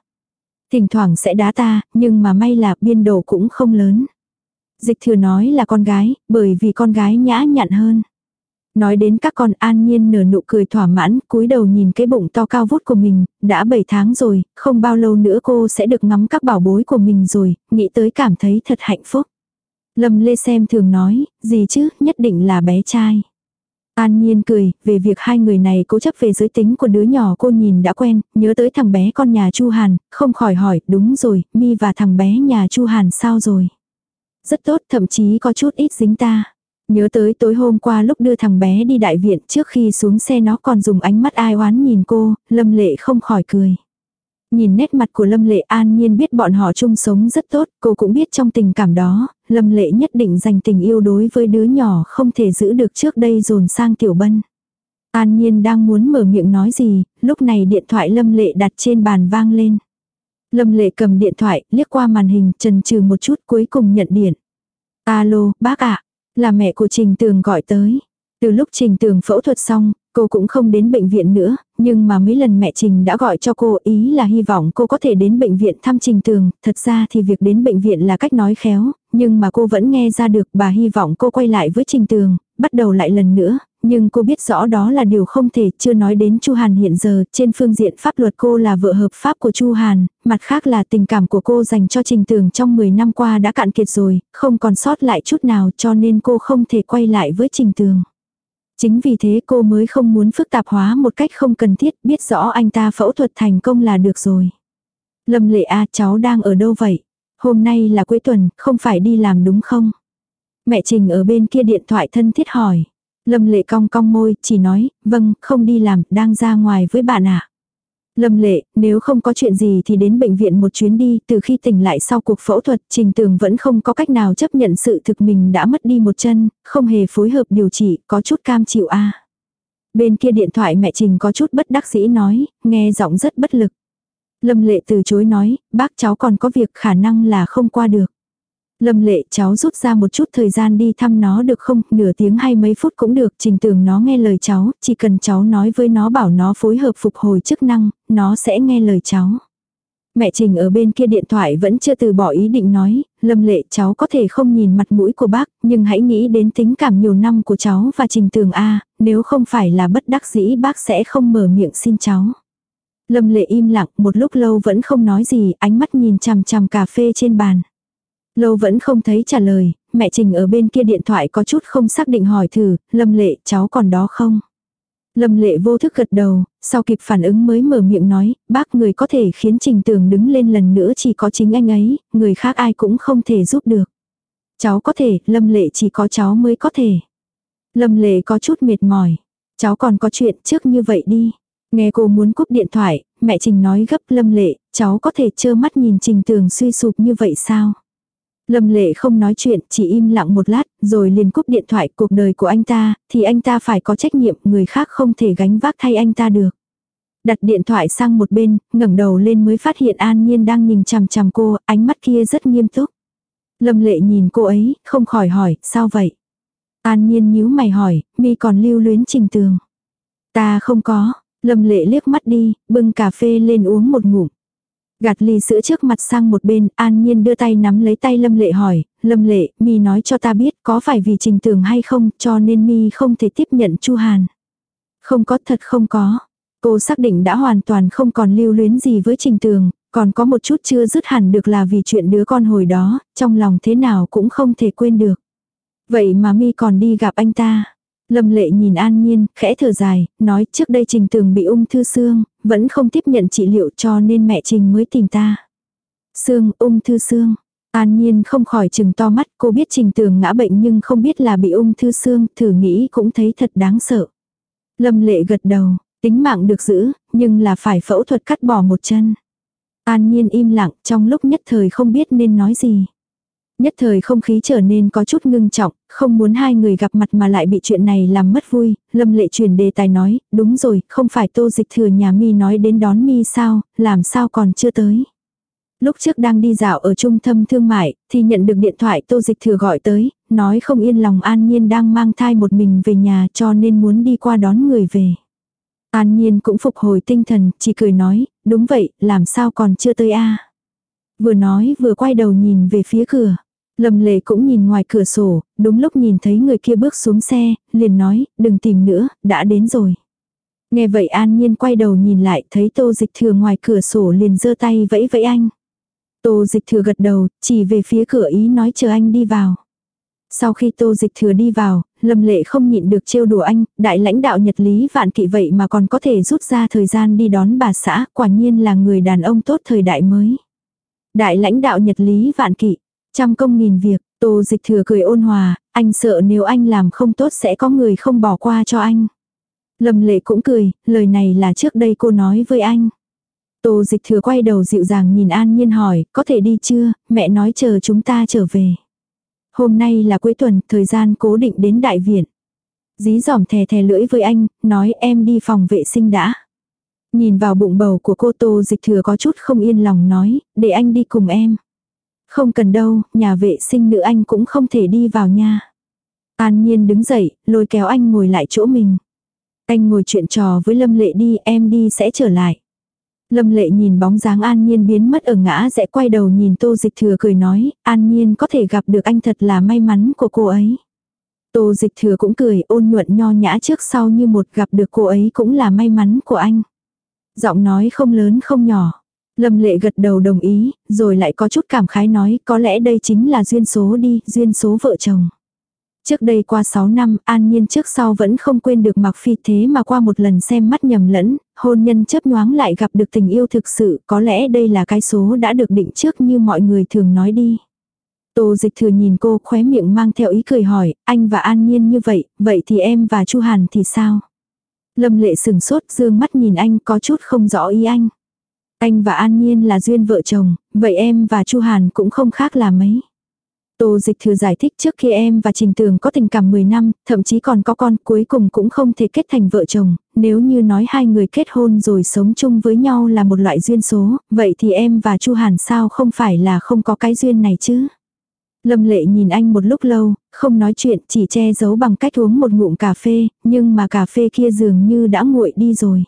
Thỉnh thoảng sẽ đá ta, nhưng mà may là biên độ cũng không lớn. Dịch thừa nói là con gái, bởi vì con gái nhã nhặn hơn. Nói đến các con an nhiên nở nụ cười thỏa mãn, cúi đầu nhìn cái bụng to cao vút của mình, đã 7 tháng rồi, không bao lâu nữa cô sẽ được ngắm các bảo bối của mình rồi, nghĩ tới cảm thấy thật hạnh phúc. Lâm Lê xem thường nói, gì chứ, nhất định là bé trai. An Nhiên cười, về việc hai người này cố chấp về giới tính của đứa nhỏ cô nhìn đã quen, nhớ tới thằng bé con nhà Chu Hàn, không khỏi hỏi, đúng rồi, mi và thằng bé nhà Chu Hàn sao rồi? Rất tốt, thậm chí có chút ít dính ta. Nhớ tới tối hôm qua lúc đưa thằng bé đi đại viện trước khi xuống xe nó còn dùng ánh mắt ai oán nhìn cô, Lâm Lệ không khỏi cười. Nhìn nét mặt của Lâm Lệ an nhiên biết bọn họ chung sống rất tốt, cô cũng biết trong tình cảm đó, Lâm Lệ nhất định dành tình yêu đối với đứa nhỏ không thể giữ được trước đây dồn sang Tiểu Bân. An nhiên đang muốn mở miệng nói gì, lúc này điện thoại Lâm Lệ đặt trên bàn vang lên. Lâm lệ cầm điện thoại, liếc qua màn hình, trần trừ một chút cuối cùng nhận điện. Alo, bác ạ, là mẹ của Trình Tường gọi tới. Từ lúc Trình Tường phẫu thuật xong, cô cũng không đến bệnh viện nữa, nhưng mà mấy lần mẹ Trình đã gọi cho cô ý là hy vọng cô có thể đến bệnh viện thăm Trình Tường, thật ra thì việc đến bệnh viện là cách nói khéo, nhưng mà cô vẫn nghe ra được bà hy vọng cô quay lại với Trình Tường, bắt đầu lại lần nữa, nhưng cô biết rõ đó là điều không thể, chưa nói đến Chu Hàn hiện giờ, trên phương diện pháp luật cô là vợ hợp pháp của Chu Hàn, mặt khác là tình cảm của cô dành cho Trình Tường trong 10 năm qua đã cạn kiệt rồi, không còn sót lại chút nào cho nên cô không thể quay lại với Trình Tường. Chính vì thế cô mới không muốn phức tạp hóa một cách không cần thiết, biết rõ anh ta phẫu thuật thành công là được rồi. Lâm lệ a cháu đang ở đâu vậy? Hôm nay là cuối tuần, không phải đi làm đúng không? Mẹ Trình ở bên kia điện thoại thân thiết hỏi. Lâm lệ cong cong môi, chỉ nói, vâng, không đi làm, đang ra ngoài với bạn ạ. À. Lâm lệ, nếu không có chuyện gì thì đến bệnh viện một chuyến đi, từ khi tỉnh lại sau cuộc phẫu thuật, Trình Tường vẫn không có cách nào chấp nhận sự thực mình đã mất đi một chân, không hề phối hợp điều trị, có chút cam chịu a. Bên kia điện thoại mẹ Trình có chút bất đắc dĩ nói, nghe giọng rất bất lực. Lâm lệ từ chối nói, bác cháu còn có việc khả năng là không qua được. Lâm lệ cháu rút ra một chút thời gian đi thăm nó được không, nửa tiếng hay mấy phút cũng được, trình tưởng nó nghe lời cháu, chỉ cần cháu nói với nó bảo nó phối hợp phục hồi chức năng, nó sẽ nghe lời cháu. Mẹ Trình ở bên kia điện thoại vẫn chưa từ bỏ ý định nói, Lâm lệ cháu có thể không nhìn mặt mũi của bác, nhưng hãy nghĩ đến tính cảm nhiều năm của cháu và Trình Tường A, nếu không phải là bất đắc dĩ bác sẽ không mở miệng xin cháu. Lâm lệ im lặng một lúc lâu vẫn không nói gì, ánh mắt nhìn chằm chằm cà phê trên bàn. Lâu vẫn không thấy trả lời, mẹ Trình ở bên kia điện thoại có chút không xác định hỏi thử, Lâm Lệ cháu còn đó không? Lâm Lệ vô thức gật đầu, sau kịp phản ứng mới mở miệng nói, bác người có thể khiến Trình Tường đứng lên lần nữa chỉ có chính anh ấy, người khác ai cũng không thể giúp được. Cháu có thể, Lâm Lệ chỉ có cháu mới có thể. Lâm Lệ có chút mệt mỏi. Cháu còn có chuyện trước như vậy đi. Nghe cô muốn cúp điện thoại, mẹ Trình nói gấp Lâm Lệ, cháu có thể trơ mắt nhìn Trình Tường suy sụp như vậy sao? Lâm lệ không nói chuyện, chỉ im lặng một lát, rồi liền cúp điện thoại cuộc đời của anh ta, thì anh ta phải có trách nhiệm, người khác không thể gánh vác thay anh ta được. Đặt điện thoại sang một bên, ngẩng đầu lên mới phát hiện An Nhiên đang nhìn chằm chằm cô, ánh mắt kia rất nghiêm túc. Lâm lệ nhìn cô ấy, không khỏi hỏi, sao vậy? An Nhiên nhíu mày hỏi, mi còn lưu luyến trình tường. Ta không có, Lâm lệ liếc mắt đi, bưng cà phê lên uống một ngụm. Gạt ly sữa trước mặt sang một bên, an nhiên đưa tay nắm lấy tay Lâm Lệ hỏi, Lâm Lệ, mi nói cho ta biết có phải vì trình tường hay không, cho nên mi không thể tiếp nhận Chu Hàn. Không có thật không có. Cô xác định đã hoàn toàn không còn lưu luyến gì với Trình Tường, còn có một chút chưa dứt hẳn được là vì chuyện đứa con hồi đó, trong lòng thế nào cũng không thể quên được. Vậy mà mi còn đi gặp anh ta. Lâm lệ nhìn an nhiên, khẽ thở dài, nói trước đây Trình Tường bị ung thư xương, vẫn không tiếp nhận trị liệu cho nên mẹ Trình mới tìm ta. Xương, ung thư xương. An nhiên không khỏi chừng to mắt, cô biết Trình Tường ngã bệnh nhưng không biết là bị ung thư xương, thử nghĩ cũng thấy thật đáng sợ. Lâm lệ gật đầu, tính mạng được giữ, nhưng là phải phẫu thuật cắt bỏ một chân. An nhiên im lặng, trong lúc nhất thời không biết nên nói gì. Nhất thời không khí trở nên có chút ngưng trọng, không muốn hai người gặp mặt mà lại bị chuyện này làm mất vui, lâm lệ truyền đề tài nói, đúng rồi, không phải tô dịch thừa nhà mi nói đến đón mi sao, làm sao còn chưa tới. Lúc trước đang đi dạo ở trung tâm thương mại, thì nhận được điện thoại tô dịch thừa gọi tới, nói không yên lòng an nhiên đang mang thai một mình về nhà cho nên muốn đi qua đón người về. An nhiên cũng phục hồi tinh thần, chỉ cười nói, đúng vậy, làm sao còn chưa tới a Vừa nói vừa quay đầu nhìn về phía cửa. Lâm lệ cũng nhìn ngoài cửa sổ, đúng lúc nhìn thấy người kia bước xuống xe, liền nói, đừng tìm nữa, đã đến rồi. Nghe vậy an nhiên quay đầu nhìn lại, thấy tô dịch thừa ngoài cửa sổ liền giơ tay vẫy vẫy anh. Tô dịch thừa gật đầu, chỉ về phía cửa ý nói chờ anh đi vào. Sau khi tô dịch thừa đi vào, lâm lệ không nhịn được trêu đùa anh, đại lãnh đạo nhật lý vạn kỵ vậy mà còn có thể rút ra thời gian đi đón bà xã, quả nhiên là người đàn ông tốt thời đại mới. Đại lãnh đạo nhật lý vạn kỵ, trăm công nghìn việc, tô dịch thừa cười ôn hòa, anh sợ nếu anh làm không tốt sẽ có người không bỏ qua cho anh. Lâm lệ cũng cười, lời này là trước đây cô nói với anh. Tô dịch thừa quay đầu dịu dàng nhìn An Nhiên hỏi, có thể đi chưa, mẹ nói chờ chúng ta trở về. Hôm nay là cuối tuần, thời gian cố định đến đại viện. Dí dỏm thè thè lưỡi với anh, nói em đi phòng vệ sinh đã. Nhìn vào bụng bầu của cô Tô dịch thừa có chút không yên lòng nói, để anh đi cùng em. Không cần đâu, nhà vệ sinh nữ anh cũng không thể đi vào nha. An Nhiên đứng dậy, lôi kéo anh ngồi lại chỗ mình. Anh ngồi chuyện trò với Lâm Lệ đi, em đi sẽ trở lại. Lâm lệ nhìn bóng dáng an nhiên biến mất ở ngã rẽ quay đầu nhìn tô dịch thừa cười nói, an nhiên có thể gặp được anh thật là may mắn của cô ấy. Tô dịch thừa cũng cười ôn nhuận nho nhã trước sau như một gặp được cô ấy cũng là may mắn của anh. Giọng nói không lớn không nhỏ. Lâm lệ gật đầu đồng ý, rồi lại có chút cảm khái nói có lẽ đây chính là duyên số đi, duyên số vợ chồng. Trước đây qua 6 năm, an nhiên trước sau vẫn không quên được mặc phi thế mà qua một lần xem mắt nhầm lẫn, hôn nhân chấp nhoáng lại gặp được tình yêu thực sự, có lẽ đây là cái số đã được định trước như mọi người thường nói đi. Tô dịch thừa nhìn cô khóe miệng mang theo ý cười hỏi, anh và an nhiên như vậy, vậy thì em và chu Hàn thì sao? Lâm lệ sừng sốt dương mắt nhìn anh có chút không rõ ý anh. Anh và an nhiên là duyên vợ chồng, vậy em và chu Hàn cũng không khác là mấy. Tô dịch thừa giải thích trước khi em và Trình Tường có tình cảm 10 năm, thậm chí còn có con cuối cùng cũng không thể kết thành vợ chồng, nếu như nói hai người kết hôn rồi sống chung với nhau là một loại duyên số, vậy thì em và Chu Hàn sao không phải là không có cái duyên này chứ? Lâm lệ nhìn anh một lúc lâu, không nói chuyện chỉ che giấu bằng cách uống một ngụm cà phê, nhưng mà cà phê kia dường như đã nguội đi rồi.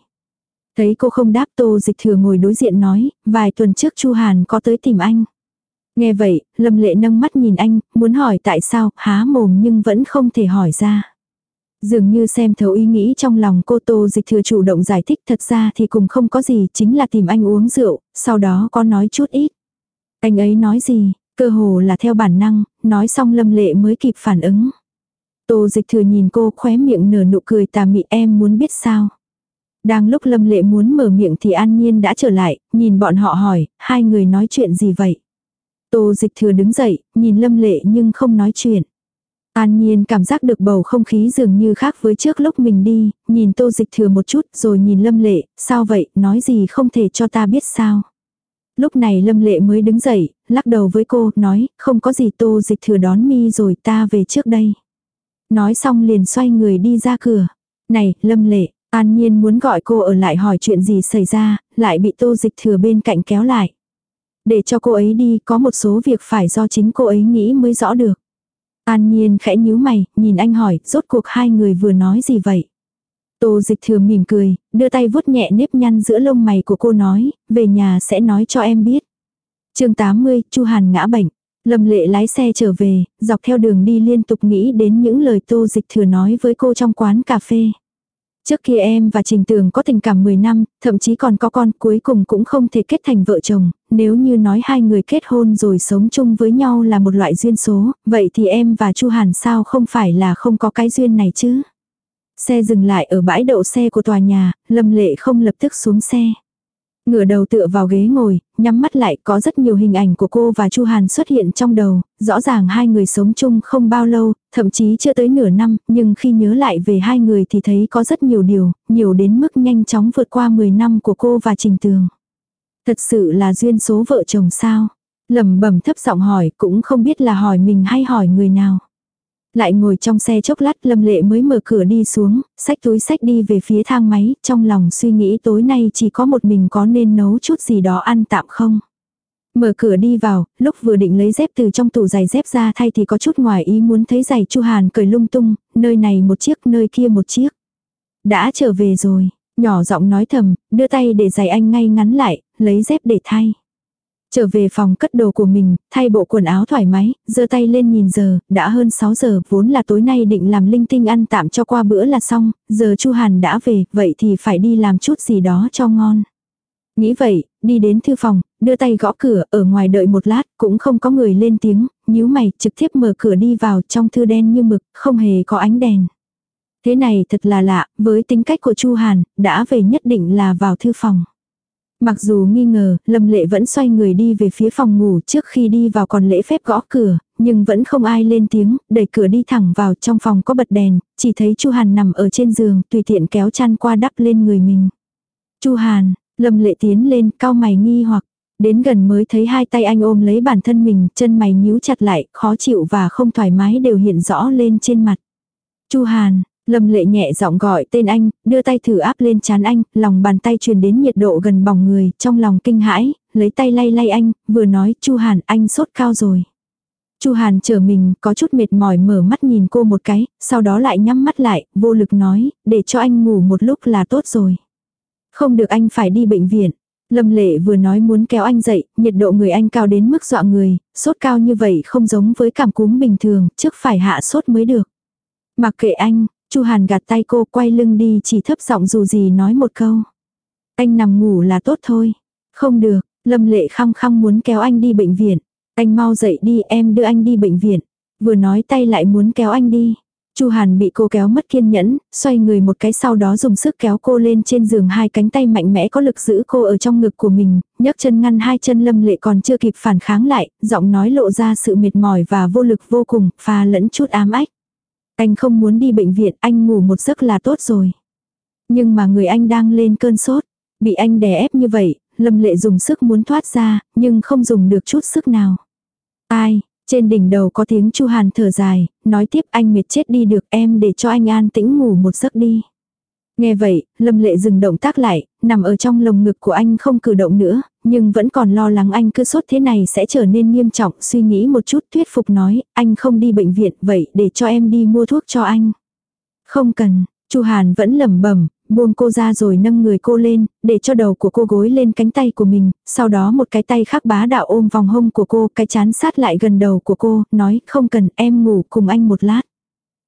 Thấy cô không đáp tô dịch thừa ngồi đối diện nói, vài tuần trước Chu Hàn có tới tìm anh. Nghe vậy, Lâm Lệ nâng mắt nhìn anh, muốn hỏi tại sao, há mồm nhưng vẫn không thể hỏi ra. Dường như xem thấu ý nghĩ trong lòng cô Tô Dịch Thừa chủ động giải thích thật ra thì cùng không có gì, chính là tìm anh uống rượu, sau đó có nói chút ít. Anh ấy nói gì, cơ hồ là theo bản năng, nói xong Lâm Lệ mới kịp phản ứng. Tô Dịch Thừa nhìn cô khóe miệng nở nụ cười tà mị em muốn biết sao. Đang lúc Lâm Lệ muốn mở miệng thì An Nhiên đã trở lại, nhìn bọn họ hỏi, hai người nói chuyện gì vậy? Tô dịch thừa đứng dậy, nhìn lâm lệ nhưng không nói chuyện. An nhiên cảm giác được bầu không khí dường như khác với trước lúc mình đi, nhìn tô dịch thừa một chút rồi nhìn lâm lệ, sao vậy, nói gì không thể cho ta biết sao. Lúc này lâm lệ mới đứng dậy, lắc đầu với cô, nói, không có gì tô dịch thừa đón mi rồi ta về trước đây. Nói xong liền xoay người đi ra cửa. Này, lâm lệ, an nhiên muốn gọi cô ở lại hỏi chuyện gì xảy ra, lại bị tô dịch thừa bên cạnh kéo lại. Để cho cô ấy đi có một số việc phải do chính cô ấy nghĩ mới rõ được. An nhiên khẽ nhíu mày, nhìn anh hỏi, rốt cuộc hai người vừa nói gì vậy? Tô dịch thừa mỉm cười, đưa tay vuốt nhẹ nếp nhăn giữa lông mày của cô nói, về nhà sẽ nói cho em biết. chương 80, Chu Hàn ngã bệnh. Lâm lệ lái xe trở về, dọc theo đường đi liên tục nghĩ đến những lời tô dịch thừa nói với cô trong quán cà phê. Trước kia em và Trình Tường có tình cảm 10 năm, thậm chí còn có con cuối cùng cũng không thể kết thành vợ chồng, nếu như nói hai người kết hôn rồi sống chung với nhau là một loại duyên số, vậy thì em và Chu Hàn sao không phải là không có cái duyên này chứ? Xe dừng lại ở bãi đậu xe của tòa nhà, Lâm Lệ không lập tức xuống xe. Ngửa đầu tựa vào ghế ngồi, nhắm mắt lại có rất nhiều hình ảnh của cô và Chu Hàn xuất hiện trong đầu, rõ ràng hai người sống chung không bao lâu, thậm chí chưa tới nửa năm, nhưng khi nhớ lại về hai người thì thấy có rất nhiều điều, nhiều đến mức nhanh chóng vượt qua 10 năm của cô và Trình Tường. Thật sự là duyên số vợ chồng sao? lẩm bẩm thấp giọng hỏi cũng không biết là hỏi mình hay hỏi người nào. Lại ngồi trong xe chốc lát Lâm Lệ mới mở cửa đi xuống, xách túi xách đi về phía thang máy, trong lòng suy nghĩ tối nay chỉ có một mình có nên nấu chút gì đó ăn tạm không. Mở cửa đi vào, lúc vừa định lấy dép từ trong tủ giày dép ra thay thì có chút ngoài ý muốn thấy giày Chu Hàn cười lung tung, nơi này một chiếc, nơi kia một chiếc. Đã trở về rồi, nhỏ giọng nói thầm, đưa tay để giày anh ngay ngắn lại, lấy dép để thay. Trở về phòng cất đồ của mình, thay bộ quần áo thoải mái, giơ tay lên nhìn giờ, đã hơn 6 giờ, vốn là tối nay định làm linh tinh ăn tạm cho qua bữa là xong, giờ Chu Hàn đã về, vậy thì phải đi làm chút gì đó cho ngon. Nghĩ vậy, đi đến thư phòng, đưa tay gõ cửa, ở ngoài đợi một lát, cũng không có người lên tiếng, nhíu mày, trực tiếp mở cửa đi vào trong thư đen như mực, không hề có ánh đèn. Thế này thật là lạ, với tính cách của Chu Hàn, đã về nhất định là vào thư phòng. Mặc dù nghi ngờ, Lâm Lệ vẫn xoay người đi về phía phòng ngủ trước khi đi vào còn lễ phép gõ cửa, nhưng vẫn không ai lên tiếng, đẩy cửa đi thẳng vào trong phòng có bật đèn, chỉ thấy Chu Hàn nằm ở trên giường, tùy tiện kéo chăn qua đắp lên người mình. Chu Hàn, Lâm Lệ tiến lên, cao mày nghi hoặc, đến gần mới thấy hai tay anh ôm lấy bản thân mình, chân mày nhíu chặt lại, khó chịu và không thoải mái đều hiện rõ lên trên mặt. Chu Hàn, Lâm lệ nhẹ giọng gọi tên anh, đưa tay thử áp lên chán anh, lòng bàn tay truyền đến nhiệt độ gần bỏng người, trong lòng kinh hãi, lấy tay lay lay anh, vừa nói, Chu Hàn, anh sốt cao rồi. Chu Hàn chờ mình, có chút mệt mỏi mở mắt nhìn cô một cái, sau đó lại nhắm mắt lại, vô lực nói, để cho anh ngủ một lúc là tốt rồi. Không được anh phải đi bệnh viện. Lâm lệ vừa nói muốn kéo anh dậy, nhiệt độ người anh cao đến mức dọa người, sốt cao như vậy không giống với cảm cúm bình thường, trước phải hạ sốt mới được. Mặc kệ anh, Chu Hàn gạt tay cô quay lưng đi chỉ thấp giọng dù gì nói một câu. Anh nằm ngủ là tốt thôi. Không được, Lâm Lệ khăng khăng muốn kéo anh đi bệnh viện. Anh mau dậy đi em đưa anh đi bệnh viện. Vừa nói tay lại muốn kéo anh đi. Chu Hàn bị cô kéo mất kiên nhẫn, xoay người một cái sau đó dùng sức kéo cô lên trên giường hai cánh tay mạnh mẽ có lực giữ cô ở trong ngực của mình, nhấc chân ngăn hai chân lâm lệ còn chưa kịp phản kháng lại, giọng nói lộ ra sự mệt mỏi và vô lực vô cùng, pha lẫn chút ám ách. Anh không muốn đi bệnh viện, anh ngủ một giấc là tốt rồi. Nhưng mà người anh đang lên cơn sốt. Bị anh đè ép như vậy, Lâm Lệ dùng sức muốn thoát ra, nhưng không dùng được chút sức nào. Ai, trên đỉnh đầu có tiếng Chu Hàn thở dài, nói tiếp anh mệt chết đi được em để cho anh an tĩnh ngủ một giấc đi. Nghe vậy, Lâm Lệ dừng động tác lại, nằm ở trong lồng ngực của anh không cử động nữa, nhưng vẫn còn lo lắng anh cứ sốt thế này sẽ trở nên nghiêm trọng, suy nghĩ một chút thuyết phục nói, anh không đi bệnh viện, vậy để cho em đi mua thuốc cho anh. Không cần, Chu Hàn vẫn lẩm bẩm, buông cô ra rồi nâng người cô lên, để cho đầu của cô gối lên cánh tay của mình, sau đó một cái tay khác bá đạo ôm vòng hông của cô, cái chán sát lại gần đầu của cô, nói không cần em ngủ cùng anh một lát.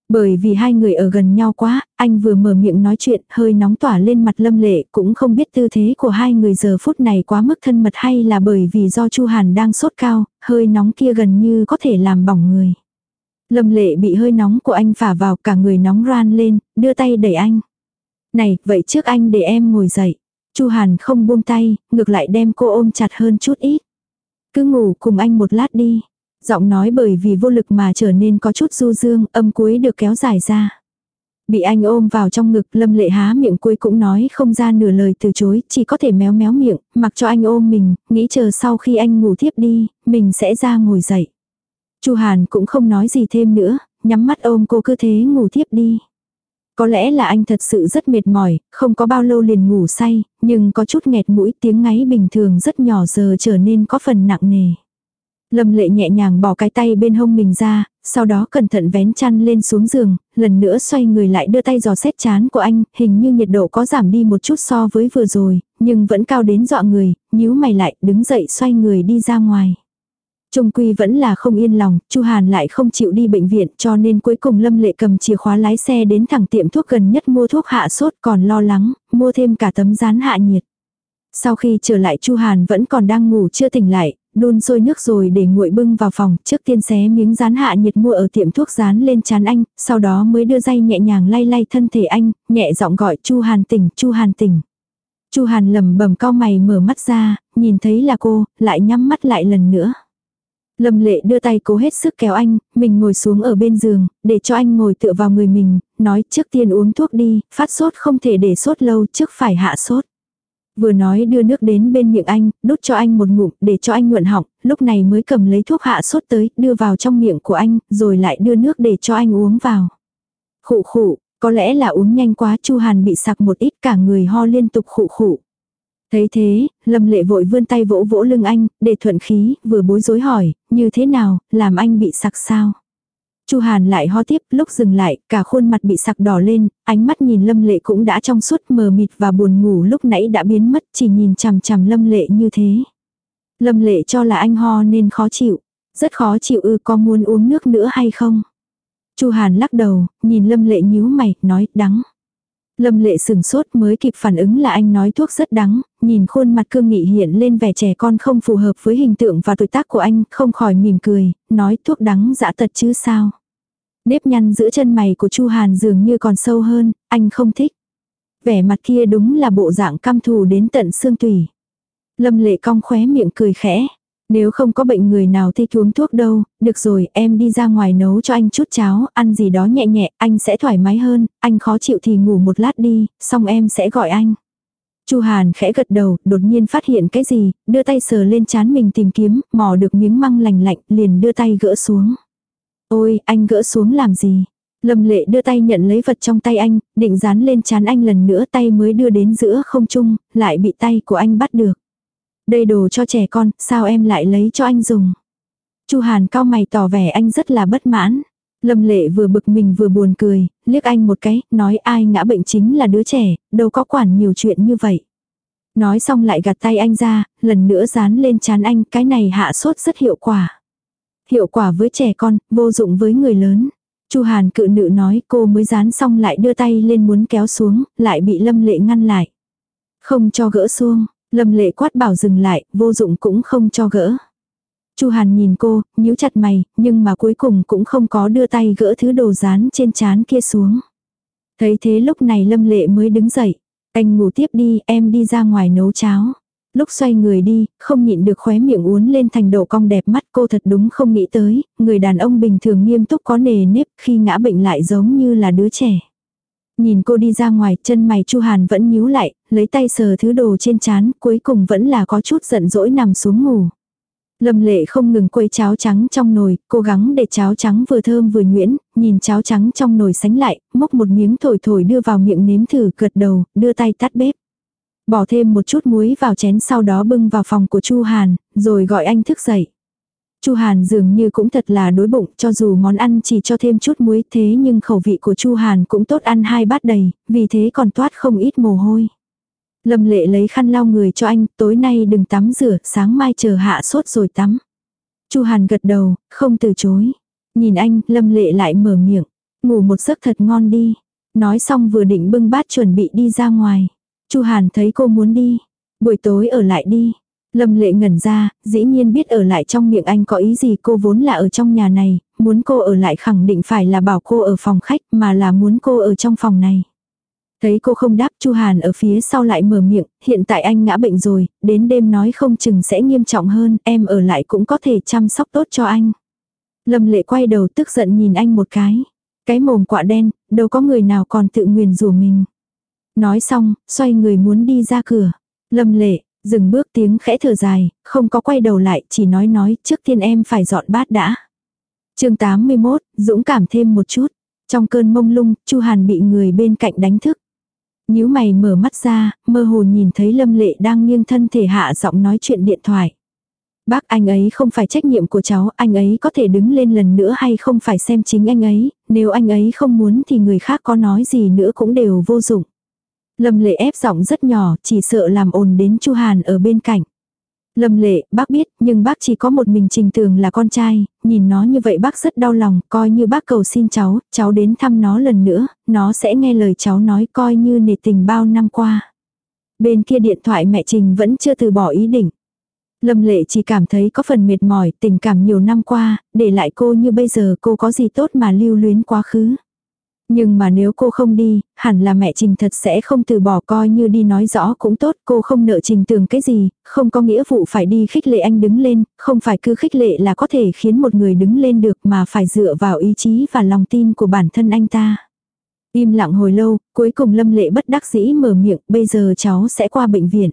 Bởi vì hai người ở gần nhau quá, anh vừa mở miệng nói chuyện, hơi nóng tỏa lên mặt lâm lệ, cũng không biết tư thế của hai người giờ phút này quá mức thân mật hay là bởi vì do Chu Hàn đang sốt cao, hơi nóng kia gần như có thể làm bỏng người. Lâm lệ bị hơi nóng của anh phả vào cả người nóng ran lên, đưa tay đẩy anh. Này, vậy trước anh để em ngồi dậy. Chu Hàn không buông tay, ngược lại đem cô ôm chặt hơn chút ít. Cứ ngủ cùng anh một lát đi. Giọng nói bởi vì vô lực mà trở nên có chút du dương, âm cuối được kéo dài ra. Bị anh ôm vào trong ngực, lâm lệ há miệng cuối cũng nói không ra nửa lời từ chối, chỉ có thể méo méo miệng, mặc cho anh ôm mình, nghĩ chờ sau khi anh ngủ thiếp đi, mình sẽ ra ngồi dậy. Chu Hàn cũng không nói gì thêm nữa, nhắm mắt ôm cô cứ thế ngủ thiếp đi. Có lẽ là anh thật sự rất mệt mỏi, không có bao lâu liền ngủ say, nhưng có chút nghẹt mũi tiếng ngáy bình thường rất nhỏ giờ trở nên có phần nặng nề. Lâm lệ nhẹ nhàng bỏ cái tay bên hông mình ra, sau đó cẩn thận vén chăn lên xuống giường, lần nữa xoay người lại đưa tay dò xét chán của anh, hình như nhiệt độ có giảm đi một chút so với vừa rồi, nhưng vẫn cao đến dọa người, nhíu mày lại, đứng dậy xoay người đi ra ngoài. Trung quy vẫn là không yên lòng, Chu Hàn lại không chịu đi bệnh viện cho nên cuối cùng Lâm Lệ cầm chìa khóa lái xe đến thẳng tiệm thuốc gần nhất mua thuốc hạ sốt còn lo lắng, mua thêm cả tấm rán hạ nhiệt. Sau khi trở lại Chu Hàn vẫn còn đang ngủ chưa tỉnh lại, đun sôi nước rồi để nguội bưng vào phòng, trước tiên xé miếng rán hạ nhiệt mua ở tiệm thuốc rán lên chán anh, sau đó mới đưa dây nhẹ nhàng lay lay thân thể anh, nhẹ giọng gọi Chu Hàn tỉnh, Chu Hàn tỉnh. Chu Hàn lầm bầm cao mày mở mắt ra, nhìn thấy là cô, lại nhắm mắt lại lần nữa. Lâm lệ đưa tay cố hết sức kéo anh, mình ngồi xuống ở bên giường, để cho anh ngồi tựa vào người mình, nói trước tiên uống thuốc đi, phát sốt không thể để sốt lâu trước phải hạ sốt. Vừa nói đưa nước đến bên miệng anh, đút cho anh một ngụm để cho anh nhuận họng, lúc này mới cầm lấy thuốc hạ sốt tới, đưa vào trong miệng của anh, rồi lại đưa nước để cho anh uống vào. Khụ khụ, có lẽ là uống nhanh quá Chu Hàn bị sặc một ít cả người ho liên tục khụ khụ. Thấy thế, Lâm Lệ vội vươn tay vỗ vỗ lưng anh, để thuận khí, vừa bối rối hỏi, như thế nào, làm anh bị sặc sao? Chu Hàn lại ho tiếp, lúc dừng lại, cả khuôn mặt bị sặc đỏ lên, ánh mắt nhìn Lâm Lệ cũng đã trong suốt mờ mịt và buồn ngủ lúc nãy đã biến mất, chỉ nhìn chằm chằm Lâm Lệ như thế. Lâm Lệ cho là anh ho nên khó chịu. Rất khó chịu ư có muốn uống nước nữa hay không? Chu Hàn lắc đầu, nhìn Lâm Lệ nhíu mày, nói đắng. Lâm lệ sừng sốt mới kịp phản ứng là anh nói thuốc rất đắng, nhìn khuôn mặt cương nghị hiện lên vẻ trẻ con không phù hợp với hình tượng và tuổi tác của anh, không khỏi mỉm cười, nói thuốc đắng dã tật chứ sao. Nếp nhăn giữa chân mày của Chu Hàn dường như còn sâu hơn, anh không thích. Vẻ mặt kia đúng là bộ dạng căm thù đến tận xương tủy. Lâm lệ cong khóe miệng cười khẽ. Nếu không có bệnh người nào thích uống thuốc đâu, được rồi, em đi ra ngoài nấu cho anh chút cháo, ăn gì đó nhẹ nhẹ, anh sẽ thoải mái hơn, anh khó chịu thì ngủ một lát đi, xong em sẽ gọi anh. Chu Hàn khẽ gật đầu, đột nhiên phát hiện cái gì, đưa tay sờ lên chán mình tìm kiếm, mò được miếng măng lành lạnh, liền đưa tay gỡ xuống. Ôi, anh gỡ xuống làm gì? Lâm lệ đưa tay nhận lấy vật trong tay anh, định dán lên chán anh lần nữa tay mới đưa đến giữa không trung, lại bị tay của anh bắt được. Đây đồ cho trẻ con, sao em lại lấy cho anh dùng? Chu Hàn cao mày tỏ vẻ anh rất là bất mãn. Lâm lệ vừa bực mình vừa buồn cười, liếc anh một cái, nói ai ngã bệnh chính là đứa trẻ, đâu có quản nhiều chuyện như vậy. Nói xong lại gạt tay anh ra, lần nữa dán lên chán anh, cái này hạ sốt rất hiệu quả. Hiệu quả với trẻ con, vô dụng với người lớn. Chu Hàn cự nữ nói cô mới dán xong lại đưa tay lên muốn kéo xuống, lại bị Lâm Lệ ngăn lại. Không cho gỡ xuông, Lâm lệ quát bảo dừng lại, vô dụng cũng không cho gỡ. Chu Hàn nhìn cô, nhíu chặt mày, nhưng mà cuối cùng cũng không có đưa tay gỡ thứ đồ dán trên chán kia xuống. Thấy thế lúc này Lâm Lệ mới đứng dậy. Anh ngủ tiếp đi, em đi ra ngoài nấu cháo. Lúc xoay người đi, không nhịn được khóe miệng uốn lên thành độ cong đẹp mắt cô thật đúng không nghĩ tới, người đàn ông bình thường nghiêm túc có nề nếp khi ngã bệnh lại giống như là đứa trẻ. Nhìn cô đi ra ngoài, chân mày Chu Hàn vẫn nhíu lại, lấy tay sờ thứ đồ trên chán, cuối cùng vẫn là có chút giận dỗi nằm xuống ngủ. Lâm lệ không ngừng quấy cháo trắng trong nồi, cố gắng để cháo trắng vừa thơm vừa nhuyễn, nhìn cháo trắng trong nồi sánh lại, móc một miếng thổi thổi đưa vào miệng nếm thử gật đầu, đưa tay tắt bếp. Bỏ thêm một chút muối vào chén sau đó bưng vào phòng của Chu Hàn, rồi gọi anh thức dậy. Chu Hàn dường như cũng thật là đối bụng, cho dù món ăn chỉ cho thêm chút muối thế nhưng khẩu vị của Chu Hàn cũng tốt ăn hai bát đầy, vì thế còn toát không ít mồ hôi. Lâm lệ lấy khăn lau người cho anh, tối nay đừng tắm rửa, sáng mai chờ hạ sốt rồi tắm. Chu Hàn gật đầu, không từ chối. Nhìn anh, Lâm lệ lại mở miệng, ngủ một giấc thật ngon đi. Nói xong vừa định bưng bát chuẩn bị đi ra ngoài. Chu Hàn thấy cô muốn đi, buổi tối ở lại đi. Lâm lệ ngẩn ra, dĩ nhiên biết ở lại trong miệng anh có ý gì cô vốn là ở trong nhà này, muốn cô ở lại khẳng định phải là bảo cô ở phòng khách mà là muốn cô ở trong phòng này. Thấy cô không đáp Chu Hàn ở phía sau lại mở miệng, hiện tại anh ngã bệnh rồi, đến đêm nói không chừng sẽ nghiêm trọng hơn, em ở lại cũng có thể chăm sóc tốt cho anh. Lâm lệ quay đầu tức giận nhìn anh một cái. Cái mồm quạ đen, đâu có người nào còn tự nguyền rủa mình. Nói xong, xoay người muốn đi ra cửa. Lâm lệ, Dừng bước tiếng khẽ thở dài, không có quay đầu lại, chỉ nói nói trước tiên em phải dọn bát đã. chương 81, dũng cảm thêm một chút. Trong cơn mông lung, Chu Hàn bị người bên cạnh đánh thức. nhíu mày mở mắt ra, mơ hồ nhìn thấy Lâm Lệ đang nghiêng thân thể hạ giọng nói chuyện điện thoại. Bác anh ấy không phải trách nhiệm của cháu, anh ấy có thể đứng lên lần nữa hay không phải xem chính anh ấy, nếu anh ấy không muốn thì người khác có nói gì nữa cũng đều vô dụng. Lâm lệ ép giọng rất nhỏ, chỉ sợ làm ồn đến Chu Hàn ở bên cạnh. Lâm lệ, bác biết, nhưng bác chỉ có một mình trình tường là con trai, nhìn nó như vậy bác rất đau lòng, coi như bác cầu xin cháu, cháu đến thăm nó lần nữa, nó sẽ nghe lời cháu nói coi như nề tình bao năm qua. Bên kia điện thoại mẹ Trình vẫn chưa từ bỏ ý định. Lâm lệ chỉ cảm thấy có phần mệt mỏi, tình cảm nhiều năm qua, để lại cô như bây giờ cô có gì tốt mà lưu luyến quá khứ. Nhưng mà nếu cô không đi, hẳn là mẹ Trình thật sẽ không từ bỏ coi như đi nói rõ cũng tốt, cô không nợ Trình tường cái gì, không có nghĩa vụ phải đi khích lệ anh đứng lên, không phải cứ khích lệ là có thể khiến một người đứng lên được mà phải dựa vào ý chí và lòng tin của bản thân anh ta. Im lặng hồi lâu, cuối cùng Lâm Lệ bất đắc dĩ mở miệng, bây giờ cháu sẽ qua bệnh viện.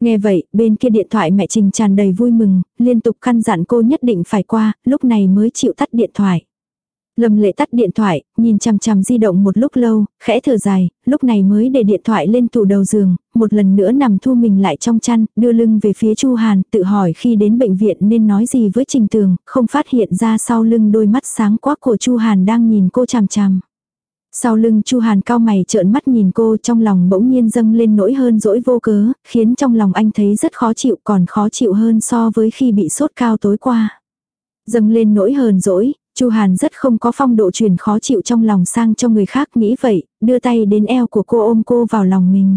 Nghe vậy, bên kia điện thoại mẹ Trình tràn đầy vui mừng, liên tục căn dặn cô nhất định phải qua, lúc này mới chịu tắt điện thoại. Lâm lệ tắt điện thoại, nhìn chằm chằm di động một lúc lâu, khẽ thở dài, lúc này mới để điện thoại lên tủ đầu giường, một lần nữa nằm thu mình lại trong chăn, đưa lưng về phía Chu Hàn, tự hỏi khi đến bệnh viện nên nói gì với Trình Tường, không phát hiện ra sau lưng đôi mắt sáng quắc của Chu Hàn đang nhìn cô chằm chằm. Sau lưng Chu Hàn cao mày trợn mắt nhìn cô trong lòng bỗng nhiên dâng lên nỗi hơn dỗi vô cớ, khiến trong lòng anh thấy rất khó chịu còn khó chịu hơn so với khi bị sốt cao tối qua. Dâng lên nỗi hờn dỗi, Chu Hàn rất không có phong độ truyền khó chịu trong lòng sang cho người khác nghĩ vậy, đưa tay đến eo của cô ôm cô vào lòng mình.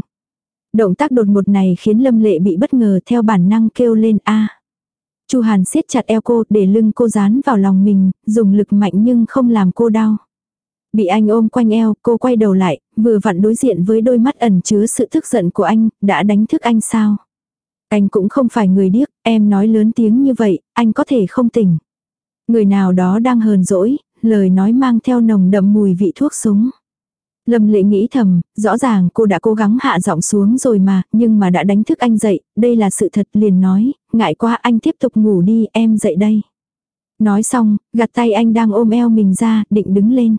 Động tác đột ngột này khiến Lâm Lệ bị bất ngờ theo bản năng kêu lên a. Chu Hàn siết chặt eo cô để lưng cô dán vào lòng mình, dùng lực mạnh nhưng không làm cô đau. Bị anh ôm quanh eo, cô quay đầu lại, vừa vặn đối diện với đôi mắt ẩn chứa sự tức giận của anh, đã đánh thức anh sao? Anh cũng không phải người điếc, em nói lớn tiếng như vậy, anh có thể không tỉnh. Người nào đó đang hờn dỗi, lời nói mang theo nồng đậm mùi vị thuốc súng. Lâm lệ nghĩ thầm, rõ ràng cô đã cố gắng hạ giọng xuống rồi mà, nhưng mà đã đánh thức anh dậy, đây là sự thật liền nói, ngại quá anh tiếp tục ngủ đi, em dậy đây. Nói xong, gạt tay anh đang ôm eo mình ra, định đứng lên.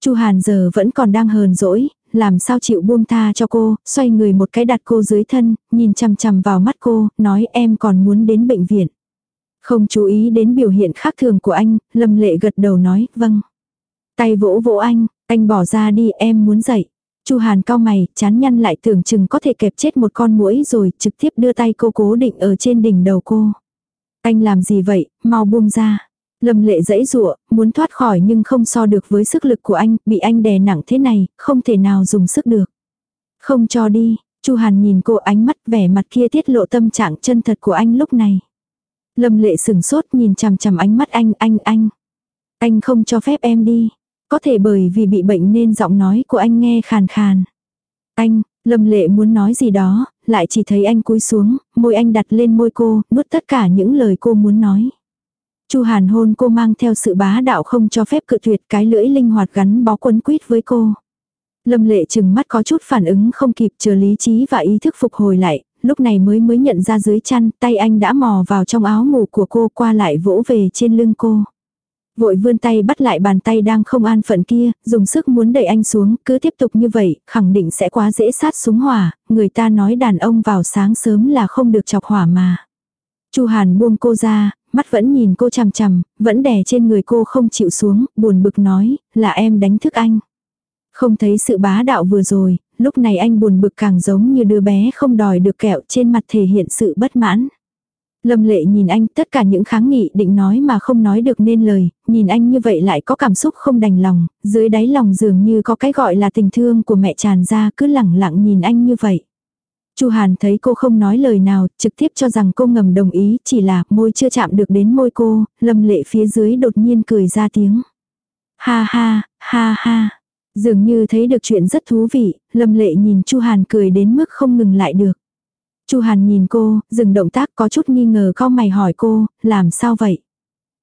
Chu Hàn giờ vẫn còn đang hờn dỗi, làm sao chịu buông tha cho cô, xoay người một cái đặt cô dưới thân, nhìn chằm chằm vào mắt cô, nói em còn muốn đến bệnh viện. Không chú ý đến biểu hiện khác thường của anh, Lâm Lệ gật đầu nói, vâng. Tay vỗ vỗ anh, anh bỏ ra đi em muốn dậy. Chu Hàn cao mày, chán nhăn lại tưởng chừng có thể kẹp chết một con muỗi rồi trực tiếp đưa tay cô cố định ở trên đỉnh đầu cô. Anh làm gì vậy, mau buông ra. Lâm lệ dãy rụa, muốn thoát khỏi nhưng không so được với sức lực của anh, bị anh đè nặng thế này, không thể nào dùng sức được. Không cho đi, Chu Hàn nhìn cô ánh mắt vẻ mặt kia tiết lộ tâm trạng chân thật của anh lúc này. Lâm lệ sừng sốt nhìn chằm chằm ánh mắt anh, anh, anh. Anh không cho phép em đi. Có thể bởi vì bị bệnh nên giọng nói của anh nghe khàn khàn. Anh, Lâm lệ muốn nói gì đó, lại chỉ thấy anh cúi xuống, môi anh đặt lên môi cô, nuốt tất cả những lời cô muốn nói. Chu Hàn hôn cô mang theo sự bá đạo không cho phép cự tuyệt cái lưỡi linh hoạt gắn bó quấn quýt với cô. Lâm lệ chừng mắt có chút phản ứng không kịp chờ lý trí và ý thức phục hồi lại, lúc này mới mới nhận ra dưới chăn tay anh đã mò vào trong áo ngủ của cô qua lại vỗ về trên lưng cô. Vội vươn tay bắt lại bàn tay đang không an phận kia, dùng sức muốn đẩy anh xuống, cứ tiếp tục như vậy, khẳng định sẽ quá dễ sát súng hỏa, người ta nói đàn ông vào sáng sớm là không được chọc hỏa mà. Chu Hàn buông cô ra, mắt vẫn nhìn cô chằm chằm, vẫn đè trên người cô không chịu xuống, buồn bực nói, là em đánh thức anh. Không thấy sự bá đạo vừa rồi, lúc này anh buồn bực càng giống như đứa bé không đòi được kẹo trên mặt thể hiện sự bất mãn. Lâm lệ nhìn anh tất cả những kháng nghị định nói mà không nói được nên lời, nhìn anh như vậy lại có cảm xúc không đành lòng, dưới đáy lòng dường như có cái gọi là tình thương của mẹ tràn ra cứ lẳng lặng nhìn anh như vậy. Chu Hàn thấy cô không nói lời nào, trực tiếp cho rằng cô ngầm đồng ý, chỉ là môi chưa chạm được đến môi cô, lâm lệ phía dưới đột nhiên cười ra tiếng. Ha ha, ha ha. Dường như thấy được chuyện rất thú vị, lâm lệ nhìn Chu Hàn cười đến mức không ngừng lại được. Chu Hàn nhìn cô, dừng động tác có chút nghi ngờ cau mày hỏi cô, làm sao vậy?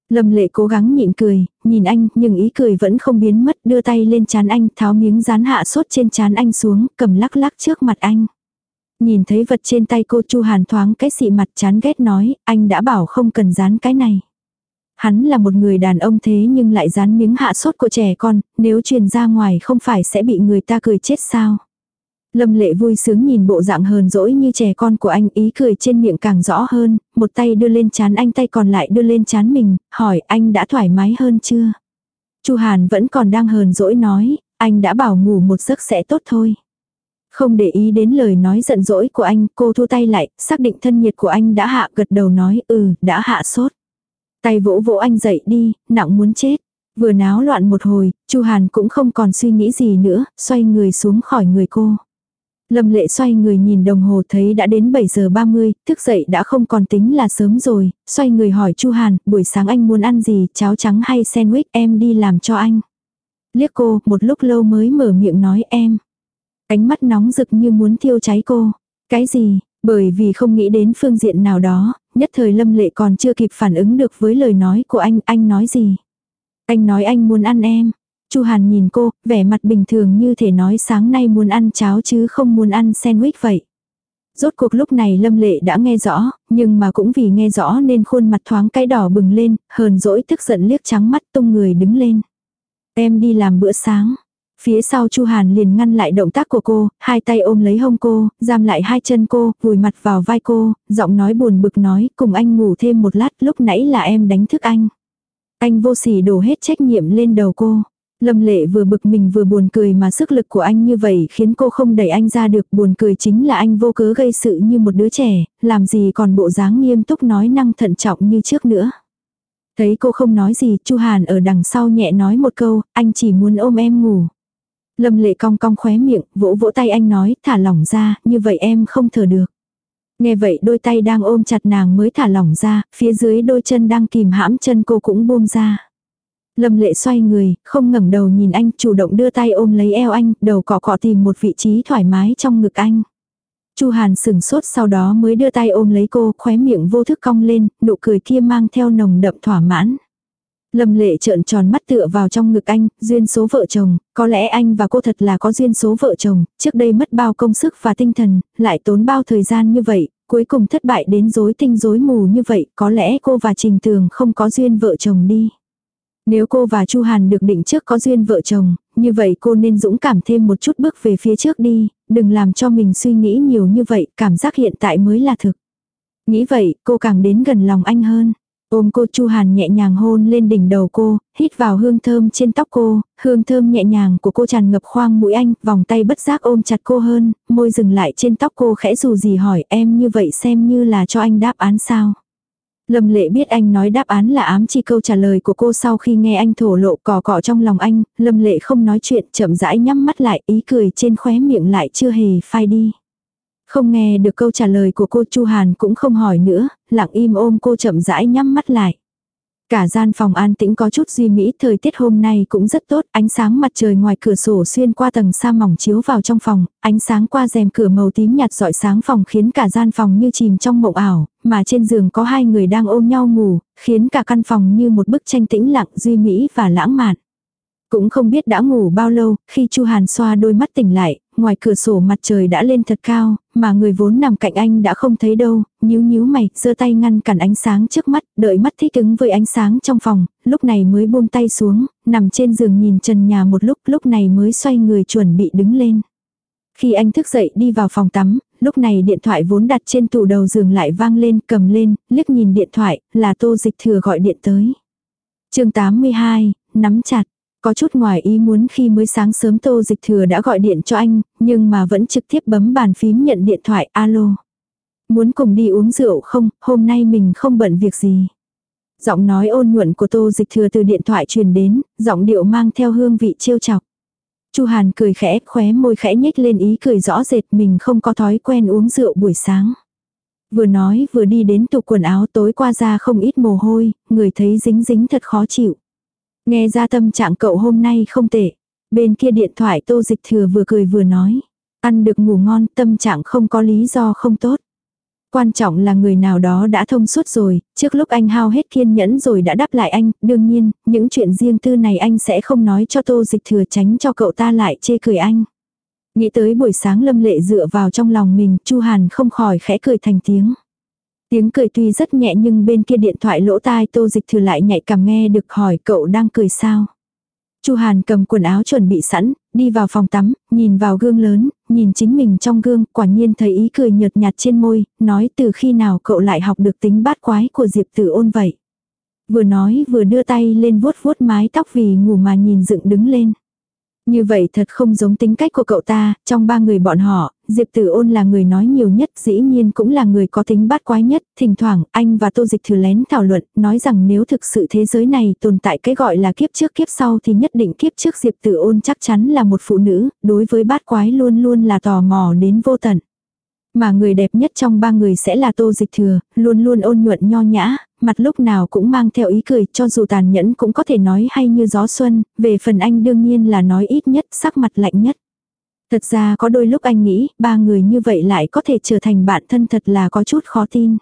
Lâm lệ cố gắng nhịn cười, nhìn anh, nhưng ý cười vẫn không biến mất, đưa tay lên chán anh, tháo miếng dán hạ sốt trên chán anh xuống, cầm lắc lắc trước mặt anh. Nhìn thấy vật trên tay cô Chu Hàn thoáng cái xị mặt chán ghét nói, anh đã bảo không cần dán cái này. Hắn là một người đàn ông thế nhưng lại dán miếng hạ sốt của trẻ con, nếu truyền ra ngoài không phải sẽ bị người ta cười chết sao. Lâm lệ vui sướng nhìn bộ dạng hờn dỗi như trẻ con của anh ý cười trên miệng càng rõ hơn, một tay đưa lên chán anh tay còn lại đưa lên chán mình, hỏi anh đã thoải mái hơn chưa. Chu Hàn vẫn còn đang hờn dỗi nói, anh đã bảo ngủ một giấc sẽ tốt thôi. Không để ý đến lời nói giận dỗi của anh, cô thu tay lại, xác định thân nhiệt của anh đã hạ gật đầu nói ừ, đã hạ sốt. Tay vỗ vỗ anh dậy đi, nặng muốn chết. Vừa náo loạn một hồi, Chu Hàn cũng không còn suy nghĩ gì nữa, xoay người xuống khỏi người cô. Lâm lệ xoay người nhìn đồng hồ thấy đã đến 7 giờ 30, thức dậy đã không còn tính là sớm rồi, xoay người hỏi Chu Hàn, buổi sáng anh muốn ăn gì, cháo trắng hay sandwich em đi làm cho anh. Liếc cô, một lúc lâu mới mở miệng nói em. Ánh mắt nóng rực như muốn thiêu cháy cô. Cái gì, bởi vì không nghĩ đến phương diện nào đó, nhất thời lâm lệ còn chưa kịp phản ứng được với lời nói của anh, anh nói gì. Anh nói anh muốn ăn em. Chu Hàn nhìn cô, vẻ mặt bình thường như thể nói sáng nay muốn ăn cháo chứ không muốn ăn sandwich vậy. Rốt cuộc lúc này Lâm Lệ đã nghe rõ, nhưng mà cũng vì nghe rõ nên khuôn mặt thoáng cái đỏ bừng lên, hờn dỗi tức giận liếc trắng mắt tung người đứng lên. Em đi làm bữa sáng. Phía sau Chu Hàn liền ngăn lại động tác của cô, hai tay ôm lấy hông cô, giam lại hai chân cô, vùi mặt vào vai cô, giọng nói buồn bực nói, cùng anh ngủ thêm một lát, lúc nãy là em đánh thức anh. Anh vô sỉ đổ hết trách nhiệm lên đầu cô. Lâm lệ vừa bực mình vừa buồn cười mà sức lực của anh như vậy khiến cô không đẩy anh ra được buồn cười chính là anh vô cớ gây sự như một đứa trẻ, làm gì còn bộ dáng nghiêm túc nói năng thận trọng như trước nữa. Thấy cô không nói gì, Chu Hàn ở đằng sau nhẹ nói một câu, anh chỉ muốn ôm em ngủ. Lâm lệ cong cong khóe miệng, vỗ vỗ tay anh nói, thả lỏng ra, như vậy em không thở được. Nghe vậy đôi tay đang ôm chặt nàng mới thả lỏng ra, phía dưới đôi chân đang kìm hãm chân cô cũng buông ra. Lâm lệ xoay người, không ngẩng đầu nhìn anh, chủ động đưa tay ôm lấy eo anh, đầu cọ cọ tìm một vị trí thoải mái trong ngực anh. Chu Hàn sừng sốt sau đó mới đưa tay ôm lấy cô, khóe miệng vô thức cong lên, nụ cười kia mang theo nồng đậm thỏa mãn. Lâm lệ trợn tròn mắt tựa vào trong ngực anh, duyên số vợ chồng, có lẽ anh và cô thật là có duyên số vợ chồng, trước đây mất bao công sức và tinh thần, lại tốn bao thời gian như vậy, cuối cùng thất bại đến rối tinh rối mù như vậy, có lẽ cô và Trình Tường không có duyên vợ chồng đi. Nếu cô và Chu Hàn được định trước có duyên vợ chồng, như vậy cô nên dũng cảm thêm một chút bước về phía trước đi, đừng làm cho mình suy nghĩ nhiều như vậy, cảm giác hiện tại mới là thực. Nghĩ vậy, cô càng đến gần lòng anh hơn. Ôm cô Chu Hàn nhẹ nhàng hôn lên đỉnh đầu cô, hít vào hương thơm trên tóc cô, hương thơm nhẹ nhàng của cô tràn ngập khoang mũi anh, vòng tay bất giác ôm chặt cô hơn, môi dừng lại trên tóc cô khẽ dù gì hỏi em như vậy xem như là cho anh đáp án sao. Lâm lệ biết anh nói đáp án là ám chi câu trả lời của cô sau khi nghe anh thổ lộ cỏ cỏ trong lòng anh, lâm lệ không nói chuyện chậm rãi nhắm mắt lại ý cười trên khóe miệng lại chưa hề phai đi. Không nghe được câu trả lời của cô Chu Hàn cũng không hỏi nữa, lặng im ôm cô chậm rãi nhắm mắt lại. Cả gian phòng an tĩnh có chút duy mỹ, thời tiết hôm nay cũng rất tốt, ánh sáng mặt trời ngoài cửa sổ xuyên qua tầng sa mỏng chiếu vào trong phòng, ánh sáng qua rèm cửa màu tím nhạt dọi sáng phòng khiến cả gian phòng như chìm trong mộng ảo, mà trên giường có hai người đang ôm nhau ngủ, khiến cả căn phòng như một bức tranh tĩnh lặng duy mỹ và lãng mạn. Cũng không biết đã ngủ bao lâu, khi Chu Hàn xoa đôi mắt tỉnh lại, ngoài cửa sổ mặt trời đã lên thật cao, mà người vốn nằm cạnh anh đã không thấy đâu, nhíu nhíu mày, giơ tay ngăn cản ánh sáng trước mắt, đợi mắt thích ứng với ánh sáng trong phòng, lúc này mới buông tay xuống, nằm trên giường nhìn trần nhà một lúc, lúc này mới xoay người chuẩn bị đứng lên. Khi anh thức dậy đi vào phòng tắm, lúc này điện thoại vốn đặt trên tủ đầu giường lại vang lên, cầm lên, liếc nhìn điện thoại, là tô dịch thừa gọi điện tới. chương 82, nắm chặt. Có chút ngoài ý muốn khi mới sáng sớm tô dịch thừa đã gọi điện cho anh, nhưng mà vẫn trực tiếp bấm bàn phím nhận điện thoại, alo. Muốn cùng đi uống rượu không, hôm nay mình không bận việc gì. Giọng nói ôn nhuận của tô dịch thừa từ điện thoại truyền đến, giọng điệu mang theo hương vị trêu chọc. Chu Hàn cười khẽ, khóe môi khẽ nhếch lên ý cười rõ rệt mình không có thói quen uống rượu buổi sáng. Vừa nói vừa đi đến tủ quần áo tối qua ra không ít mồ hôi, người thấy dính dính thật khó chịu. Nghe ra tâm trạng cậu hôm nay không tệ. Bên kia điện thoại tô dịch thừa vừa cười vừa nói. Ăn được ngủ ngon tâm trạng không có lý do không tốt. Quan trọng là người nào đó đã thông suốt rồi, trước lúc anh hao hết kiên nhẫn rồi đã đáp lại anh, đương nhiên, những chuyện riêng tư này anh sẽ không nói cho tô dịch thừa tránh cho cậu ta lại chê cười anh. Nghĩ tới buổi sáng lâm lệ dựa vào trong lòng mình, chu Hàn không khỏi khẽ cười thành tiếng. Tiếng cười tuy rất nhẹ nhưng bên kia điện thoại lỗ tai tô dịch thừa lại nhạy cảm nghe được hỏi cậu đang cười sao. Chu Hàn cầm quần áo chuẩn bị sẵn, đi vào phòng tắm, nhìn vào gương lớn, nhìn chính mình trong gương, quả nhiên thấy ý cười nhợt nhạt trên môi, nói từ khi nào cậu lại học được tính bát quái của Diệp Tử ôn vậy. Vừa nói vừa đưa tay lên vuốt vuốt mái tóc vì ngủ mà nhìn dựng đứng lên. Như vậy thật không giống tính cách của cậu ta, trong ba người bọn họ, Diệp Tử Ôn là người nói nhiều nhất, dĩ nhiên cũng là người có tính bát quái nhất, thỉnh thoảng anh và Tô Dịch thử lén thảo luận, nói rằng nếu thực sự thế giới này tồn tại cái gọi là kiếp trước kiếp sau thì nhất định kiếp trước Diệp Tử Ôn chắc chắn là một phụ nữ, đối với bát quái luôn luôn là tò mò đến vô tận. Mà người đẹp nhất trong ba người sẽ là tô dịch thừa, luôn luôn ôn nhuận nho nhã, mặt lúc nào cũng mang theo ý cười, cho dù tàn nhẫn cũng có thể nói hay như gió xuân, về phần anh đương nhiên là nói ít nhất, sắc mặt lạnh nhất. Thật ra có đôi lúc anh nghĩ, ba người như vậy lại có thể trở thành bạn thân thật là có chút khó tin.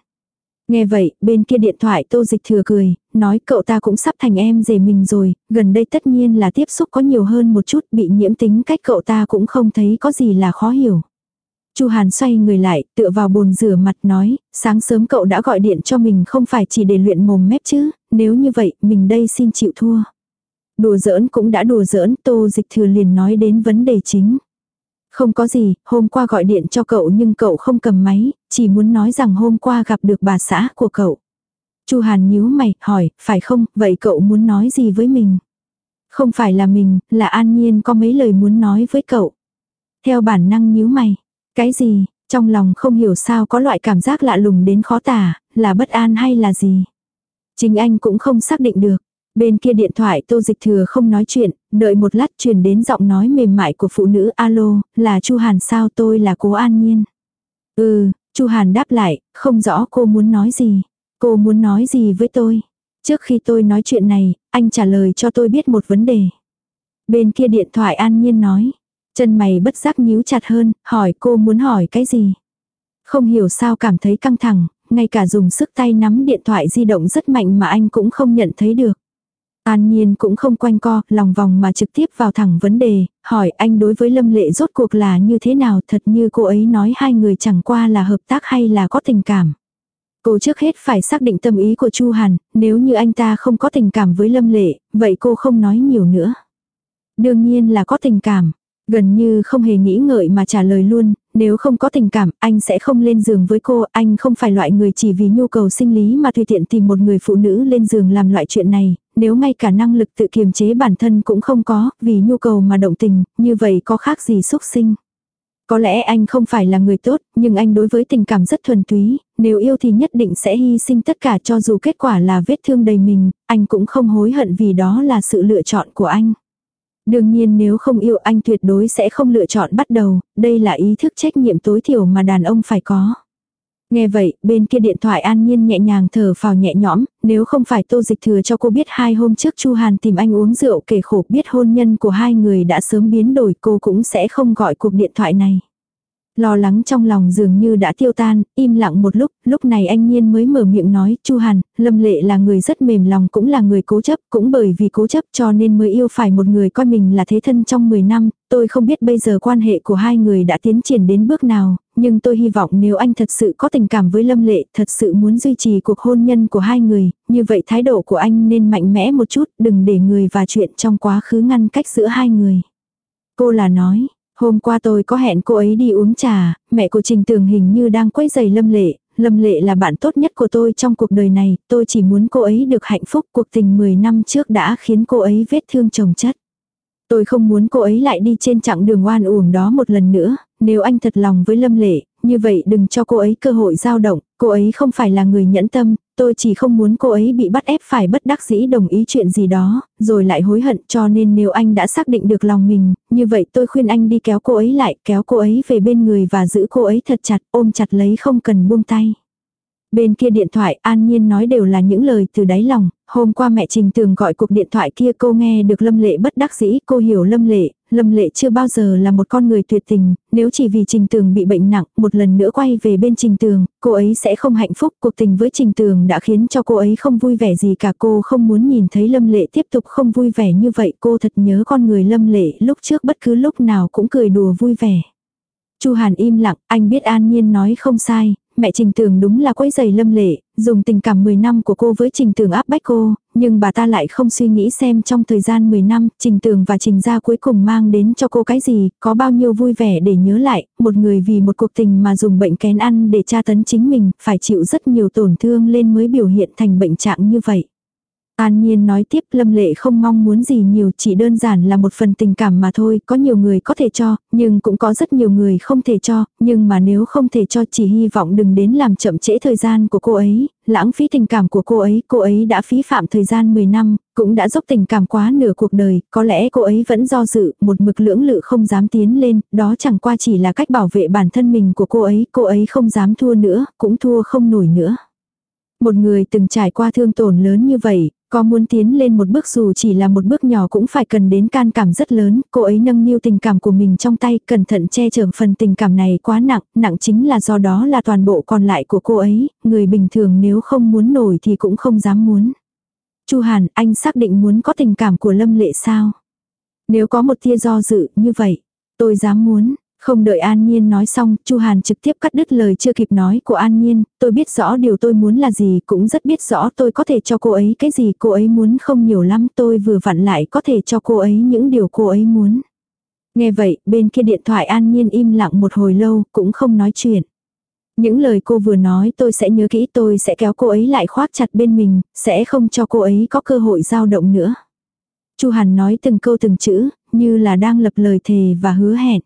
Nghe vậy, bên kia điện thoại tô dịch thừa cười, nói cậu ta cũng sắp thành em rể mình rồi, gần đây tất nhiên là tiếp xúc có nhiều hơn một chút, bị nhiễm tính cách cậu ta cũng không thấy có gì là khó hiểu. Chu Hàn xoay người lại, tựa vào bồn rửa mặt nói, sáng sớm cậu đã gọi điện cho mình không phải chỉ để luyện mồm mép chứ, nếu như vậy, mình đây xin chịu thua. Đùa giỡn cũng đã đùa giỡn, tô dịch thừa liền nói đến vấn đề chính. Không có gì, hôm qua gọi điện cho cậu nhưng cậu không cầm máy, chỉ muốn nói rằng hôm qua gặp được bà xã của cậu. Chu Hàn nhíu mày, hỏi, phải không, vậy cậu muốn nói gì với mình? Không phải là mình, là An Nhiên có mấy lời muốn nói với cậu. Theo bản năng nhíu mày, cái gì, trong lòng không hiểu sao có loại cảm giác lạ lùng đến khó tả, là bất an hay là gì. Chính anh cũng không xác định được. Bên kia điện thoại tô dịch thừa không nói chuyện, đợi một lát truyền đến giọng nói mềm mại của phụ nữ alo, là Chu Hàn sao tôi là cố an nhiên. Ừ, Chu Hàn đáp lại, không rõ cô muốn nói gì. Cô muốn nói gì với tôi. Trước khi tôi nói chuyện này, anh trả lời cho tôi biết một vấn đề. Bên kia điện thoại an nhiên nói, Chân mày bất giác nhíu chặt hơn, hỏi cô muốn hỏi cái gì. Không hiểu sao cảm thấy căng thẳng, ngay cả dùng sức tay nắm điện thoại di động rất mạnh mà anh cũng không nhận thấy được. An Nhiên cũng không quanh co, lòng vòng mà trực tiếp vào thẳng vấn đề, hỏi anh đối với Lâm Lệ rốt cuộc là như thế nào thật như cô ấy nói hai người chẳng qua là hợp tác hay là có tình cảm. Cô trước hết phải xác định tâm ý của Chu Hàn, nếu như anh ta không có tình cảm với Lâm Lệ, vậy cô không nói nhiều nữa. Đương nhiên là có tình cảm. Gần như không hề nghĩ ngợi mà trả lời luôn, nếu không có tình cảm, anh sẽ không lên giường với cô, anh không phải loại người chỉ vì nhu cầu sinh lý mà tùy tiện tìm một người phụ nữ lên giường làm loại chuyện này, nếu ngay cả năng lực tự kiềm chế bản thân cũng không có, vì nhu cầu mà động tình, như vậy có khác gì xúc sinh. Có lẽ anh không phải là người tốt, nhưng anh đối với tình cảm rất thuần túy, nếu yêu thì nhất định sẽ hy sinh tất cả cho dù kết quả là vết thương đầy mình, anh cũng không hối hận vì đó là sự lựa chọn của anh. Đương nhiên nếu không yêu anh tuyệt đối sẽ không lựa chọn bắt đầu, đây là ý thức trách nhiệm tối thiểu mà đàn ông phải có. Nghe vậy, bên kia điện thoại an nhiên nhẹ nhàng thở phào nhẹ nhõm, nếu không phải tô dịch thừa cho cô biết hai hôm trước Chu Hàn tìm anh uống rượu kể khổ biết hôn nhân của hai người đã sớm biến đổi cô cũng sẽ không gọi cuộc điện thoại này. Lo lắng trong lòng dường như đã tiêu tan, im lặng một lúc, lúc này anh Nhiên mới mở miệng nói, Chu Hàn, Lâm Lệ là người rất mềm lòng cũng là người cố chấp, cũng bởi vì cố chấp cho nên mới yêu phải một người coi mình là thế thân trong 10 năm, tôi không biết bây giờ quan hệ của hai người đã tiến triển đến bước nào, nhưng tôi hy vọng nếu anh thật sự có tình cảm với Lâm Lệ, thật sự muốn duy trì cuộc hôn nhân của hai người, như vậy thái độ của anh nên mạnh mẽ một chút, đừng để người và chuyện trong quá khứ ngăn cách giữa hai người. Cô là nói, Hôm qua tôi có hẹn cô ấy đi uống trà, mẹ của Trình Tường hình như đang quấy giày Lâm Lệ, Lâm Lệ là bạn tốt nhất của tôi trong cuộc đời này, tôi chỉ muốn cô ấy được hạnh phúc, cuộc tình 10 năm trước đã khiến cô ấy vết thương chồng chất. Tôi không muốn cô ấy lại đi trên chặng đường oan uổng đó một lần nữa, nếu anh thật lòng với Lâm Lệ, như vậy đừng cho cô ấy cơ hội dao động, cô ấy không phải là người nhẫn tâm, tôi chỉ không muốn cô ấy bị bắt ép phải bất đắc dĩ đồng ý chuyện gì đó, rồi lại hối hận cho nên nếu anh đã xác định được lòng mình, như vậy tôi khuyên anh đi kéo cô ấy lại, kéo cô ấy về bên người và giữ cô ấy thật chặt, ôm chặt lấy không cần buông tay. Bên kia điện thoại an nhiên nói đều là những lời từ đáy lòng, hôm qua mẹ Trình Tường gọi cuộc điện thoại kia cô nghe được Lâm Lệ bất đắc dĩ, cô hiểu Lâm Lệ, Lâm Lệ chưa bao giờ là một con người tuyệt tình, nếu chỉ vì Trình Tường bị bệnh nặng, một lần nữa quay về bên Trình Tường, cô ấy sẽ không hạnh phúc, cuộc tình với Trình Tường đã khiến cho cô ấy không vui vẻ gì cả, cô không muốn nhìn thấy Lâm Lệ tiếp tục không vui vẻ như vậy, cô thật nhớ con người Lâm Lệ lúc trước bất cứ lúc nào cũng cười đùa vui vẻ. Chu Hàn im lặng, anh biết An Nhiên nói không sai, mẹ Trình Tường đúng là quấy giày lâm lệ, dùng tình cảm 10 năm của cô với Trình Tường áp bách cô, nhưng bà ta lại không suy nghĩ xem trong thời gian 10 năm, Trình Tường và Trình gia cuối cùng mang đến cho cô cái gì, có bao nhiêu vui vẻ để nhớ lại, một người vì một cuộc tình mà dùng bệnh kén ăn để tra tấn chính mình, phải chịu rất nhiều tổn thương lên mới biểu hiện thành bệnh trạng như vậy. An Nhiên nói tiếp Lâm Lệ không mong muốn gì nhiều chỉ đơn giản là một phần tình cảm mà thôi, có nhiều người có thể cho, nhưng cũng có rất nhiều người không thể cho, nhưng mà nếu không thể cho chỉ hy vọng đừng đến làm chậm trễ thời gian của cô ấy, lãng phí tình cảm của cô ấy, cô ấy đã phí phạm thời gian 10 năm, cũng đã dốc tình cảm quá nửa cuộc đời, có lẽ cô ấy vẫn do dự, một mực lưỡng lự không dám tiến lên, đó chẳng qua chỉ là cách bảo vệ bản thân mình của cô ấy, cô ấy không dám thua nữa, cũng thua không nổi nữa. Một người từng trải qua thương tổn lớn như vậy, có muốn tiến lên một bước dù chỉ là một bước nhỏ cũng phải cần đến can cảm rất lớn, cô ấy nâng niu tình cảm của mình trong tay, cẩn thận che chở phần tình cảm này quá nặng, nặng chính là do đó là toàn bộ còn lại của cô ấy, người bình thường nếu không muốn nổi thì cũng không dám muốn. Chu Hàn, anh xác định muốn có tình cảm của Lâm Lệ sao? Nếu có một tia do dự như vậy, tôi dám muốn, không đợi An Nhiên nói xong, Chu Hàn trực tiếp cắt đứt lời chưa kịp nói của An Nhiên, tôi biết rõ điều tôi muốn là gì, cũng rất biết rõ tôi có thể cho cô ấy cái gì cô ấy muốn không nhiều lắm, tôi vừa vặn lại có thể cho cô ấy những điều cô ấy muốn. Nghe vậy, bên kia điện thoại An Nhiên im lặng một hồi lâu, cũng không nói chuyện. Những lời cô vừa nói tôi sẽ nhớ kỹ tôi sẽ kéo cô ấy lại khoác chặt bên mình, sẽ không cho cô ấy có cơ hội giao động nữa. Chu Hàn nói từng câu từng chữ, như là đang lập lời thề và hứa hẹn.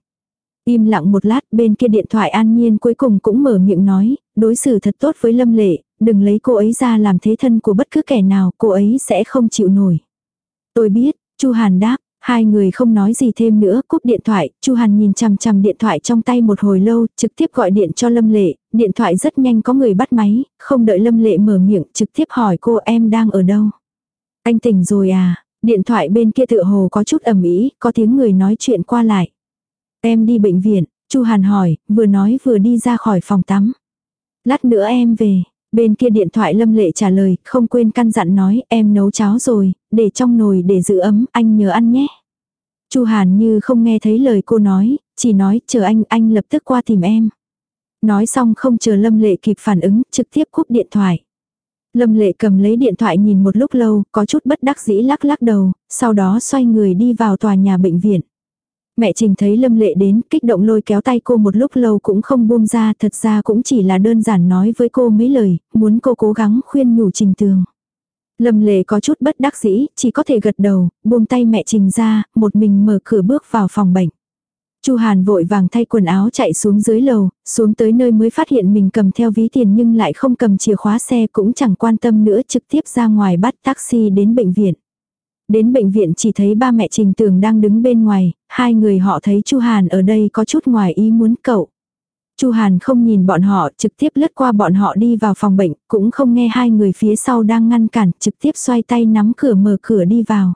Im lặng một lát bên kia điện thoại an nhiên cuối cùng cũng mở miệng nói, đối xử thật tốt với Lâm Lệ, đừng lấy cô ấy ra làm thế thân của bất cứ kẻ nào, cô ấy sẽ không chịu nổi. Tôi biết, Chu Hàn đáp, hai người không nói gì thêm nữa, cúp điện thoại, Chu Hàn nhìn chằm chằm điện thoại trong tay một hồi lâu, trực tiếp gọi điện cho Lâm Lệ, điện thoại rất nhanh có người bắt máy, không đợi Lâm Lệ mở miệng, trực tiếp hỏi cô em đang ở đâu. Anh tỉnh rồi à? Điện thoại bên kia tựa hồ có chút ầm ĩ, có tiếng người nói chuyện qua lại. Em đi bệnh viện, Chu Hàn hỏi, vừa nói vừa đi ra khỏi phòng tắm. Lát nữa em về, bên kia điện thoại Lâm Lệ trả lời, không quên căn dặn nói, em nấu cháo rồi, để trong nồi để giữ ấm, anh nhớ ăn nhé. Chu Hàn như không nghe thấy lời cô nói, chỉ nói, chờ anh, anh lập tức qua tìm em. Nói xong không chờ Lâm Lệ kịp phản ứng, trực tiếp cúp điện thoại. Lâm Lệ cầm lấy điện thoại nhìn một lúc lâu, có chút bất đắc dĩ lắc lắc đầu, sau đó xoay người đi vào tòa nhà bệnh viện. Mẹ Trình thấy Lâm Lệ đến, kích động lôi kéo tay cô một lúc lâu cũng không buông ra, thật ra cũng chỉ là đơn giản nói với cô mấy lời, muốn cô cố gắng khuyên nhủ Trình Tường. Lâm Lệ có chút bất đắc dĩ, chỉ có thể gật đầu, buông tay mẹ Trình ra, một mình mở cửa bước vào phòng bệnh. Chu Hàn vội vàng thay quần áo chạy xuống dưới lầu, xuống tới nơi mới phát hiện mình cầm theo ví tiền nhưng lại không cầm chìa khóa xe cũng chẳng quan tâm nữa trực tiếp ra ngoài bắt taxi đến bệnh viện. Đến bệnh viện chỉ thấy ba mẹ Trình Tường đang đứng bên ngoài, hai người họ thấy Chu Hàn ở đây có chút ngoài ý muốn cậu. Chu Hàn không nhìn bọn họ, trực tiếp lướt qua bọn họ đi vào phòng bệnh, cũng không nghe hai người phía sau đang ngăn cản, trực tiếp xoay tay nắm cửa mở cửa đi vào.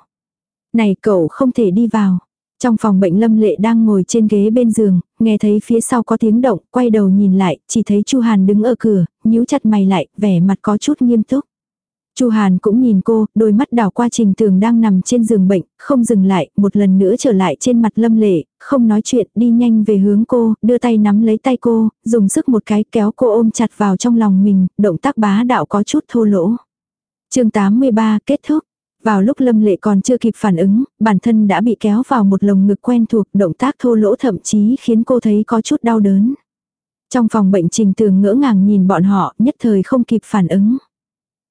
Này cậu không thể đi vào. Trong phòng bệnh Lâm Lệ đang ngồi trên ghế bên giường, nghe thấy phía sau có tiếng động, quay đầu nhìn lại, chỉ thấy Chu Hàn đứng ở cửa, nhíu chặt mày lại, vẻ mặt có chút nghiêm túc. Chu Hàn cũng nhìn cô, đôi mắt đảo qua Trình Tường đang nằm trên giường bệnh, không dừng lại, một lần nữa trở lại trên mặt Lâm Lệ, không nói chuyện, đi nhanh về hướng cô, đưa tay nắm lấy tay cô, dùng sức một cái kéo cô ôm chặt vào trong lòng mình, động tác bá đạo có chút thô lỗ. chương 83 kết thúc. Vào lúc Lâm Lệ còn chưa kịp phản ứng, bản thân đã bị kéo vào một lồng ngực quen thuộc, động tác thô lỗ thậm chí khiến cô thấy có chút đau đớn. Trong phòng bệnh Trình Tường ngỡ ngàng nhìn bọn họ, nhất thời không kịp phản ứng.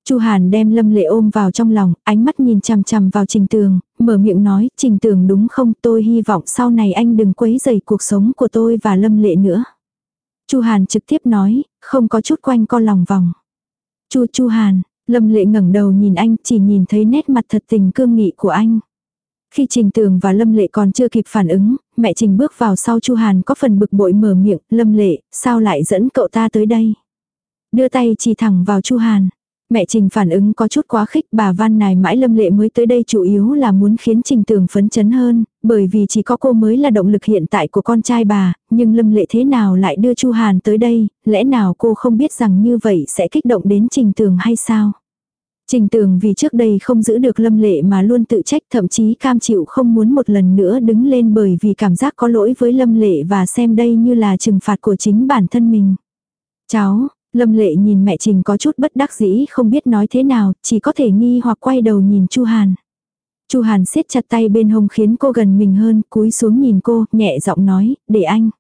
Chu Hàn đem Lâm Lệ ôm vào trong lòng, ánh mắt nhìn chằm chằm vào Trình Tường, mở miệng nói, Trình Tường đúng không, tôi hy vọng sau này anh đừng quấy rầy cuộc sống của tôi và Lâm Lệ nữa. Chu Hàn trực tiếp nói, không có chút quanh co lòng vòng. Chu Chu Hàn, Lâm Lệ ngẩng đầu nhìn anh, chỉ nhìn thấy nét mặt thật tình cương nghị của anh. Khi Trình Tường và Lâm Lệ còn chưa kịp phản ứng, mẹ Trình bước vào sau Chu Hàn có phần bực bội mở miệng, Lâm Lệ, sao lại dẫn cậu ta tới đây? Đưa tay chỉ thẳng vào Chu Hàn. Mẹ Trình phản ứng có chút quá khích bà Văn này mãi lâm lệ mới tới đây chủ yếu là muốn khiến Trình Tường phấn chấn hơn, bởi vì chỉ có cô mới là động lực hiện tại của con trai bà, nhưng lâm lệ thế nào lại đưa Chu Hàn tới đây, lẽ nào cô không biết rằng như vậy sẽ kích động đến Trình Tường hay sao? Trình Tường vì trước đây không giữ được lâm lệ mà luôn tự trách thậm chí cam chịu không muốn một lần nữa đứng lên bởi vì cảm giác có lỗi với lâm lệ và xem đây như là trừng phạt của chính bản thân mình. Cháu, Lâm lệ nhìn mẹ Trình có chút bất đắc dĩ không biết nói thế nào, chỉ có thể nghi hoặc quay đầu nhìn Chu Hàn. Chu Hàn siết chặt tay bên hông khiến cô gần mình hơn, cúi xuống nhìn cô, nhẹ giọng nói, để anh.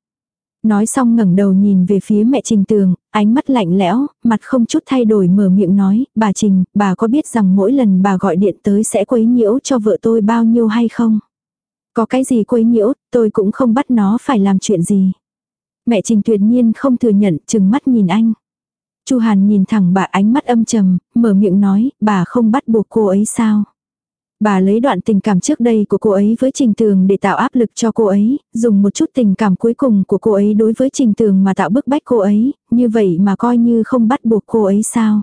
Nói xong ngẩng đầu nhìn về phía mẹ Trình Tường, ánh mắt lạnh lẽo, mặt không chút thay đổi mở miệng nói, bà Trình, bà có biết rằng mỗi lần bà gọi điện tới sẽ quấy nhiễu cho vợ tôi bao nhiêu hay không? Có cái gì quấy nhiễu, tôi cũng không bắt nó phải làm chuyện gì. Mẹ Trình tuyệt nhiên không thừa nhận, chừng mắt nhìn anh. Chu Hàn nhìn thẳng bà ánh mắt âm trầm, mở miệng nói, bà không bắt buộc cô ấy sao? Bà lấy đoạn tình cảm trước đây của cô ấy với Trình Tường để tạo áp lực cho cô ấy, dùng một chút tình cảm cuối cùng của cô ấy đối với Trình Tường mà tạo bức bách cô ấy, như vậy mà coi như không bắt buộc cô ấy sao.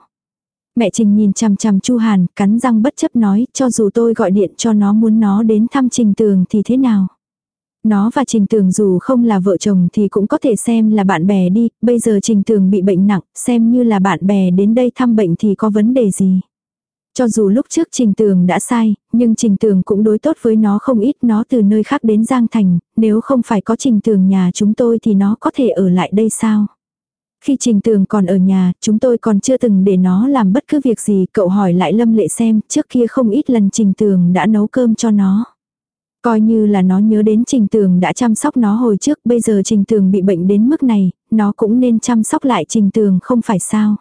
Mẹ Trình nhìn chằm chằm Chu Hàn, cắn răng bất chấp nói, cho dù tôi gọi điện cho nó muốn nó đến thăm Trình Tường thì thế nào. Nó và Trình Tường dù không là vợ chồng thì cũng có thể xem là bạn bè đi, bây giờ Trình Tường bị bệnh nặng, xem như là bạn bè đến đây thăm bệnh thì có vấn đề gì. Cho dù lúc trước Trình Tường đã sai, nhưng Trình Tường cũng đối tốt với nó không ít nó từ nơi khác đến Giang Thành, nếu không phải có Trình Tường nhà chúng tôi thì nó có thể ở lại đây sao? Khi Trình Tường còn ở nhà, chúng tôi còn chưa từng để nó làm bất cứ việc gì, cậu hỏi lại Lâm Lệ xem, trước kia không ít lần Trình Tường đã nấu cơm cho nó. Coi như là nó nhớ đến Trình Tường đã chăm sóc nó hồi trước, bây giờ Trình Tường bị bệnh đến mức này, nó cũng nên chăm sóc lại Trình Tường không phải sao.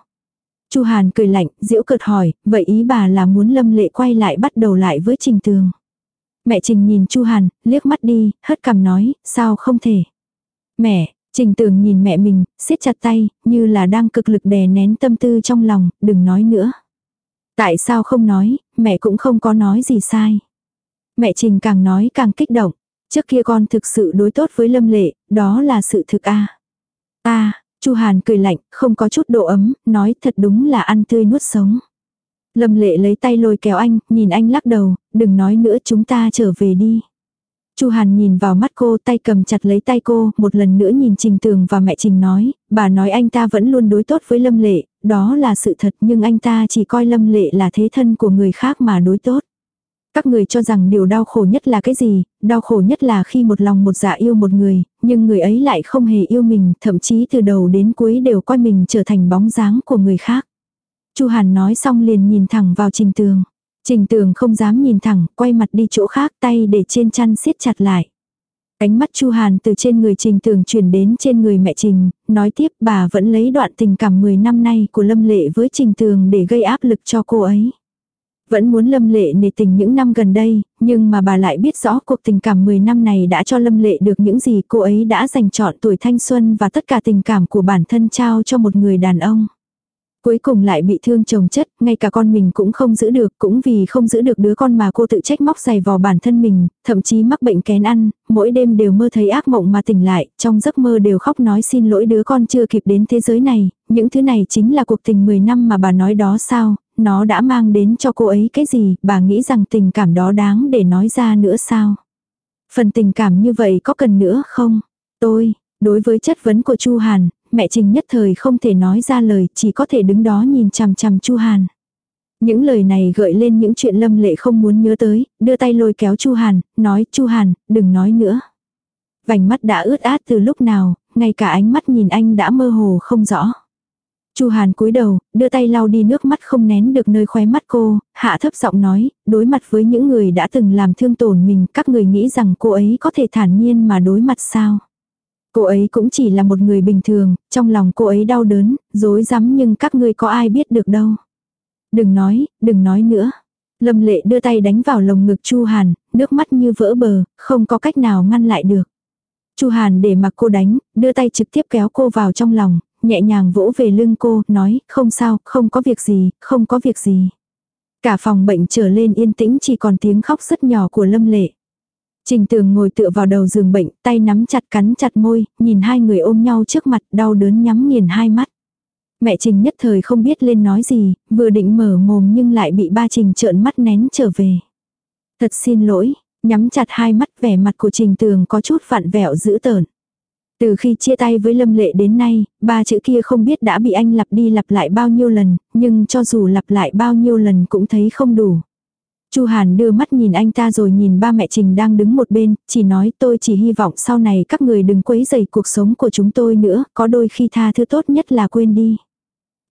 Chu Hàn cười lạnh, diễu cợt hỏi, vậy ý bà là muốn Lâm Lệ quay lại bắt đầu lại với Trình Tường. Mẹ Trình nhìn Chu Hàn, liếc mắt đi, hất cằm nói, sao không thể. Mẹ, Trình Tường nhìn mẹ mình, siết chặt tay, như là đang cực lực đè nén tâm tư trong lòng, đừng nói nữa. Tại sao không nói, mẹ cũng không có nói gì sai. Mẹ Trình càng nói càng kích động. Trước kia con thực sự đối tốt với Lâm Lệ, đó là sự thực a. A, Chu Hàn cười lạnh, không có chút độ ấm, nói thật đúng là ăn tươi nuốt sống. Lâm Lệ lấy tay lôi kéo anh, nhìn anh lắc đầu, đừng nói nữa chúng ta trở về đi. Chu Hàn nhìn vào mắt cô, tay cầm chặt lấy tay cô, một lần nữa nhìn Trình Tường và mẹ Trình nói, bà nói anh ta vẫn luôn đối tốt với Lâm Lệ, đó là sự thật nhưng anh ta chỉ coi Lâm Lệ là thế thân của người khác mà đối tốt. Các người cho rằng điều đau khổ nhất là cái gì, đau khổ nhất là khi một lòng một dạ yêu một người, nhưng người ấy lại không hề yêu mình, thậm chí từ đầu đến cuối đều coi mình trở thành bóng dáng của người khác. Chu Hàn nói xong liền nhìn thẳng vào Trình Tường. Trình Tường không dám nhìn thẳng, quay mặt đi chỗ khác tay để trên chăn siết chặt lại. Ánh mắt Chu Hàn từ trên người Trình Tường chuyển đến trên người mẹ Trình, nói tiếp bà vẫn lấy đoạn tình cảm 10 năm nay của Lâm Lệ với Trình Tường để gây áp lực cho cô ấy. Vẫn muốn Lâm Lệ nề tình những năm gần đây, nhưng mà bà lại biết rõ cuộc tình cảm 10 năm này đã cho Lâm Lệ được những gì cô ấy đã dành chọn tuổi thanh xuân và tất cả tình cảm của bản thân trao cho một người đàn ông. Cuối cùng lại bị thương chồng chất, ngay cả con mình cũng không giữ được, cũng vì không giữ được đứa con mà cô tự trách móc giày vò bản thân mình, thậm chí mắc bệnh kén ăn, mỗi đêm đều mơ thấy ác mộng mà tỉnh lại, trong giấc mơ đều khóc nói xin lỗi đứa con chưa kịp đến thế giới này, những thứ này chính là cuộc tình 10 năm mà bà nói đó sao, nó đã mang đến cho cô ấy cái gì, bà nghĩ rằng tình cảm đó đáng để nói ra nữa sao. Phần tình cảm như vậy có cần nữa không? Tôi, đối với chất vấn của Chu Hàn, mẹ Trình nhất thời không thể nói ra lời, chỉ có thể đứng đó nhìn chằm chằm Chu Hàn. Những lời này gợi lên những chuyện Lâm Lệ không muốn nhớ tới, đưa tay lôi kéo Chu Hàn, nói Chu Hàn, đừng nói nữa. Vành mắt đã ướt át từ lúc nào, ngay cả ánh mắt nhìn anh đã mơ hồ không rõ. Chu Hàn cúi đầu, đưa tay lau đi nước mắt không nén được nơi khóe mắt cô, hạ thấp giọng nói, đối mặt với những người đã từng làm thương tổn mình, các người nghĩ rằng cô ấy có thể thản nhiên mà đối mặt sao? Cô ấy cũng chỉ là một người bình thường, trong lòng cô ấy đau đớn, dối rắm nhưng các ngươi có ai biết được đâu. Đừng nói, đừng nói nữa. Lâm lệ đưa tay đánh vào lồng ngực Chu Hàn, nước mắt như vỡ bờ, không có cách nào ngăn lại được. Chu Hàn để mặc cô đánh, đưa tay trực tiếp kéo cô vào trong lòng, nhẹ nhàng vỗ về lưng cô, nói, không sao, không có việc gì, không có việc gì. Cả phòng bệnh trở lên yên tĩnh chỉ còn tiếng khóc rất nhỏ của Lâm Lệ. Trình tường ngồi tựa vào đầu giường bệnh, tay nắm chặt cắn chặt môi, nhìn hai người ôm nhau trước mặt, đau đớn nhắm nghiền hai mắt. Mẹ Trình nhất thời không biết lên nói gì, vừa định mở mồm nhưng lại bị ba Trình trợn mắt nén trở về. Thật xin lỗi, nhắm chặt hai mắt vẻ mặt của Trình tường có chút vặn vẹo dữ tợn. Từ khi chia tay với Lâm Lệ đến nay, ba chữ kia không biết đã bị anh lặp đi lặp lại bao nhiêu lần, nhưng cho dù lặp lại bao nhiêu lần cũng thấy không đủ. Chu Hàn đưa mắt nhìn anh ta rồi nhìn ba mẹ Trình đang đứng một bên, chỉ nói tôi chỉ hy vọng sau này các người đừng quấy rầy cuộc sống của chúng tôi nữa, có đôi khi tha thứ tốt nhất là quên đi.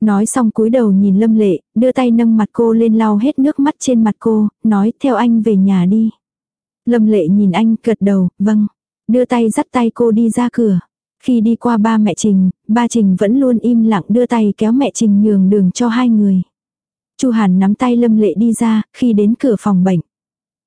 Nói xong cúi đầu nhìn Lâm Lệ, đưa tay nâng mặt cô lên lau hết nước mắt trên mặt cô, nói theo anh về nhà đi. Lâm Lệ nhìn anh gật đầu, vâng. Đưa tay dắt tay cô đi ra cửa. Khi đi qua ba mẹ Trình, ba Trình vẫn luôn im lặng đưa tay kéo mẹ Trình nhường đường cho hai người. Chu Hàn nắm tay Lâm Lệ đi ra, khi đến cửa phòng bệnh.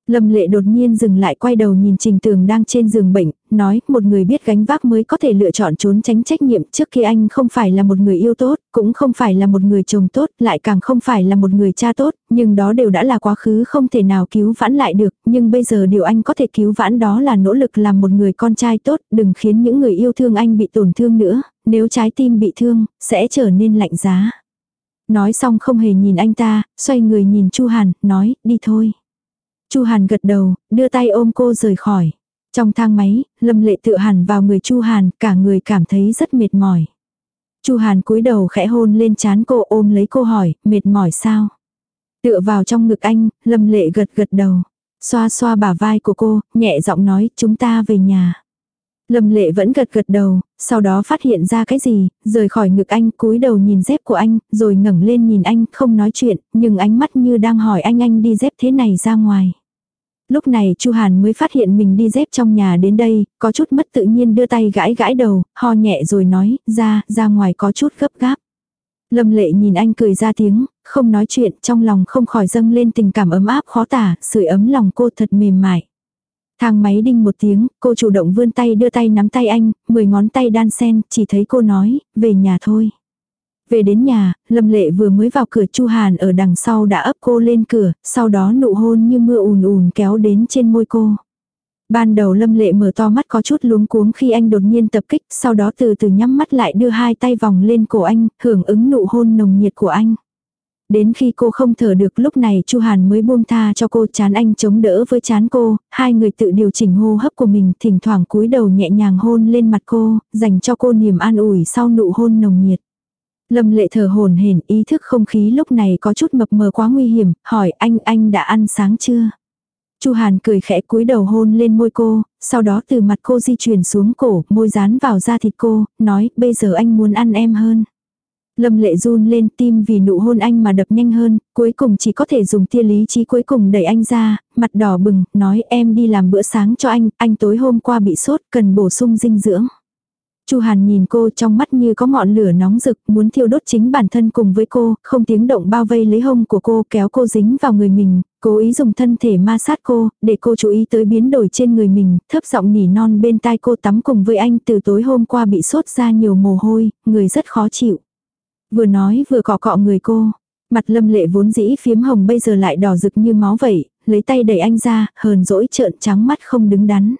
Lâm lệ đột nhiên dừng lại quay đầu nhìn Trình Tường đang trên giường bệnh, nói một người biết gánh vác mới có thể lựa chọn trốn tránh trách nhiệm trước khi anh không phải là một người yêu tốt, cũng không phải là một người chồng tốt, lại càng không phải là một người cha tốt, nhưng đó đều đã là quá khứ không thể nào cứu vãn lại được, nhưng bây giờ điều anh có thể cứu vãn đó là nỗ lực làm một người con trai tốt, đừng khiến những người yêu thương anh bị tổn thương nữa, nếu trái tim bị thương, sẽ trở nên lạnh giá. Nói xong không hề nhìn anh ta, xoay người nhìn Chu Hàn, nói, đi thôi. Chu Hàn gật đầu, đưa tay ôm cô rời khỏi. Trong thang máy, Lâm Lệ tự hẳn vào người Chu Hàn, cả người cảm thấy rất mệt mỏi. Chu Hàn cúi đầu khẽ hôn lên trán cô ôm lấy cô hỏi, mệt mỏi sao? Tựa vào trong ngực anh, Lâm Lệ gật gật đầu. Xoa xoa bả vai của cô, nhẹ giọng nói, chúng ta về nhà. Lâm lệ vẫn gật gật đầu, sau đó phát hiện ra cái gì, rời khỏi ngực anh, cúi đầu nhìn dép của anh, rồi ngẩng lên nhìn anh, không nói chuyện, nhưng ánh mắt như đang hỏi anh anh đi dép thế này ra ngoài. Lúc này Chu Hàn mới phát hiện mình đi dép trong nhà đến đây, có chút mất tự nhiên đưa tay gãi gãi đầu, ho nhẹ rồi nói, ra, ra ngoài có chút gấp gáp. Lâm lệ nhìn anh cười ra tiếng, không nói chuyện, trong lòng không khỏi dâng lên tình cảm ấm áp khó tả, sưởi ấm lòng cô thật mềm mại. Thang máy đinh một tiếng, cô chủ động vươn tay đưa tay nắm tay anh, mười ngón tay đan sen, chỉ thấy cô nói, về nhà thôi. Về đến nhà, Lâm Lệ vừa mới vào cửa Chu Hàn ở đằng sau đã ấp cô lên cửa, sau đó nụ hôn như mưa ùn ùn kéo đến trên môi cô. Ban đầu Lâm Lệ mở to mắt có chút luống cuống khi anh đột nhiên tập kích, sau đó từ từ nhắm mắt lại đưa hai tay vòng lên cổ anh, hưởng ứng nụ hôn nồng nhiệt của anh. Đến khi cô không thở được lúc này Chu Hàn mới buông tha cho cô chán anh chống đỡ với chán cô, hai người tự điều chỉnh hô hấp của mình thỉnh thoảng cúi đầu nhẹ nhàng hôn lên mặt cô, dành cho cô niềm an ủi sau nụ hôn nồng nhiệt. Lâm lệ thở hồn hển ý thức không khí lúc này có chút mập mờ quá nguy hiểm, hỏi anh anh đã ăn sáng chưa? Chu Hàn cười khẽ cúi đầu hôn lên môi cô, sau đó từ mặt cô di chuyển xuống cổ, môi dán vào da thịt cô, nói bây giờ anh muốn ăn em hơn. Lâm lệ run lên tim vì nụ hôn anh mà đập nhanh hơn, cuối cùng chỉ có thể dùng tia lý trí cuối cùng đẩy anh ra, mặt đỏ bừng, nói em đi làm bữa sáng cho anh, anh tối hôm qua bị sốt, cần bổ sung dinh dưỡng. Chu Hàn nhìn cô trong mắt như có ngọn lửa nóng rực, muốn thiêu đốt chính bản thân cùng với cô, không tiếng động bao vây lấy hông của cô kéo cô dính vào người mình, cố ý dùng thân thể ma sát cô, để cô chú ý tới biến đổi trên người mình, thấp giọng nỉ non bên tai cô tắm cùng với anh từ tối hôm qua bị sốt ra nhiều mồ hôi, người rất khó chịu. Vừa nói vừa cọ cọ người cô. Mặt lâm lệ vốn dĩ phiếm hồng bây giờ lại đỏ rực như máu vậy, lấy tay đẩy anh ra, hờn dỗi trợn trắng mắt không đứng đắn.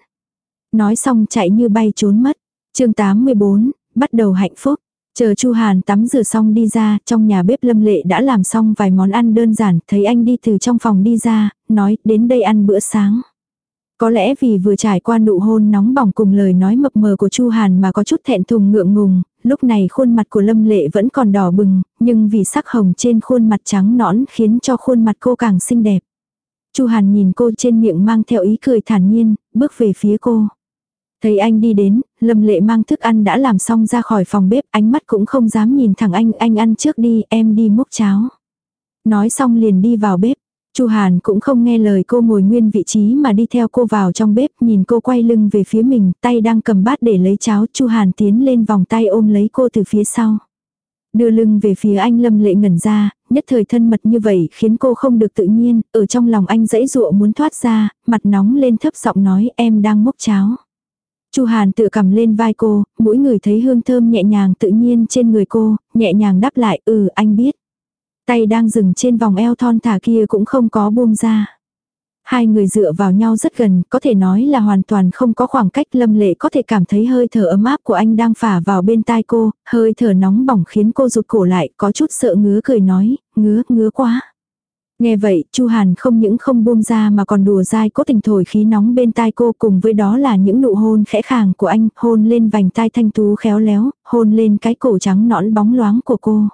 Nói xong chạy như bay trốn mất chương 84, bắt đầu hạnh phúc. Chờ Chu Hàn tắm rửa xong đi ra, trong nhà bếp Lâm Lệ đã làm xong vài món ăn đơn giản, thấy anh đi từ trong phòng đi ra, nói đến đây ăn bữa sáng. Có lẽ vì vừa trải qua nụ hôn nóng bỏng cùng lời nói mập mờ của Chu Hàn mà có chút thẹn thùng ngượng ngùng, lúc này khuôn mặt của Lâm Lệ vẫn còn đỏ bừng, nhưng vì sắc hồng trên khuôn mặt trắng nõn khiến cho khuôn mặt cô càng xinh đẹp. Chu Hàn nhìn cô trên miệng mang theo ý cười thản nhiên, bước về phía cô. Thấy anh đi đến, Lâm Lệ mang thức ăn đã làm xong ra khỏi phòng bếp, ánh mắt cũng không dám nhìn thẳng anh, anh ăn trước đi, em đi múc cháo. Nói xong liền đi vào bếp. Chu Hàn cũng không nghe lời cô ngồi nguyên vị trí mà đi theo cô vào trong bếp, nhìn cô quay lưng về phía mình, tay đang cầm bát để lấy cháo, Chu Hàn tiến lên vòng tay ôm lấy cô từ phía sau. Đưa lưng về phía anh Lâm Lệ ngẩn ra, nhất thời thân mật như vậy khiến cô không được tự nhiên, ở trong lòng anh dãy dụa muốn thoát ra, mặt nóng lên thấp giọng nói em đang mốc cháo. Chu Hàn tự cầm lên vai cô, mỗi người thấy hương thơm nhẹ nhàng tự nhiên trên người cô, nhẹ nhàng đáp lại, ừ anh biết. Tay đang dừng trên vòng eo thon thả kia cũng không có buông ra. Hai người dựa vào nhau rất gần, có thể nói là hoàn toàn không có khoảng cách lâm lệ có thể cảm thấy hơi thở ấm áp của anh đang phả vào bên tai cô, hơi thở nóng bỏng khiến cô rụt cổ lại, có chút sợ ngứa cười nói, ngứa, ngứa quá. Nghe vậy, Chu Hàn không những không buông ra mà còn đùa dai cố tình thổi khí nóng bên tai cô cùng với đó là những nụ hôn khẽ khàng của anh, hôn lên vành tai thanh tú khéo léo, hôn lên cái cổ trắng nõn bóng loáng của cô.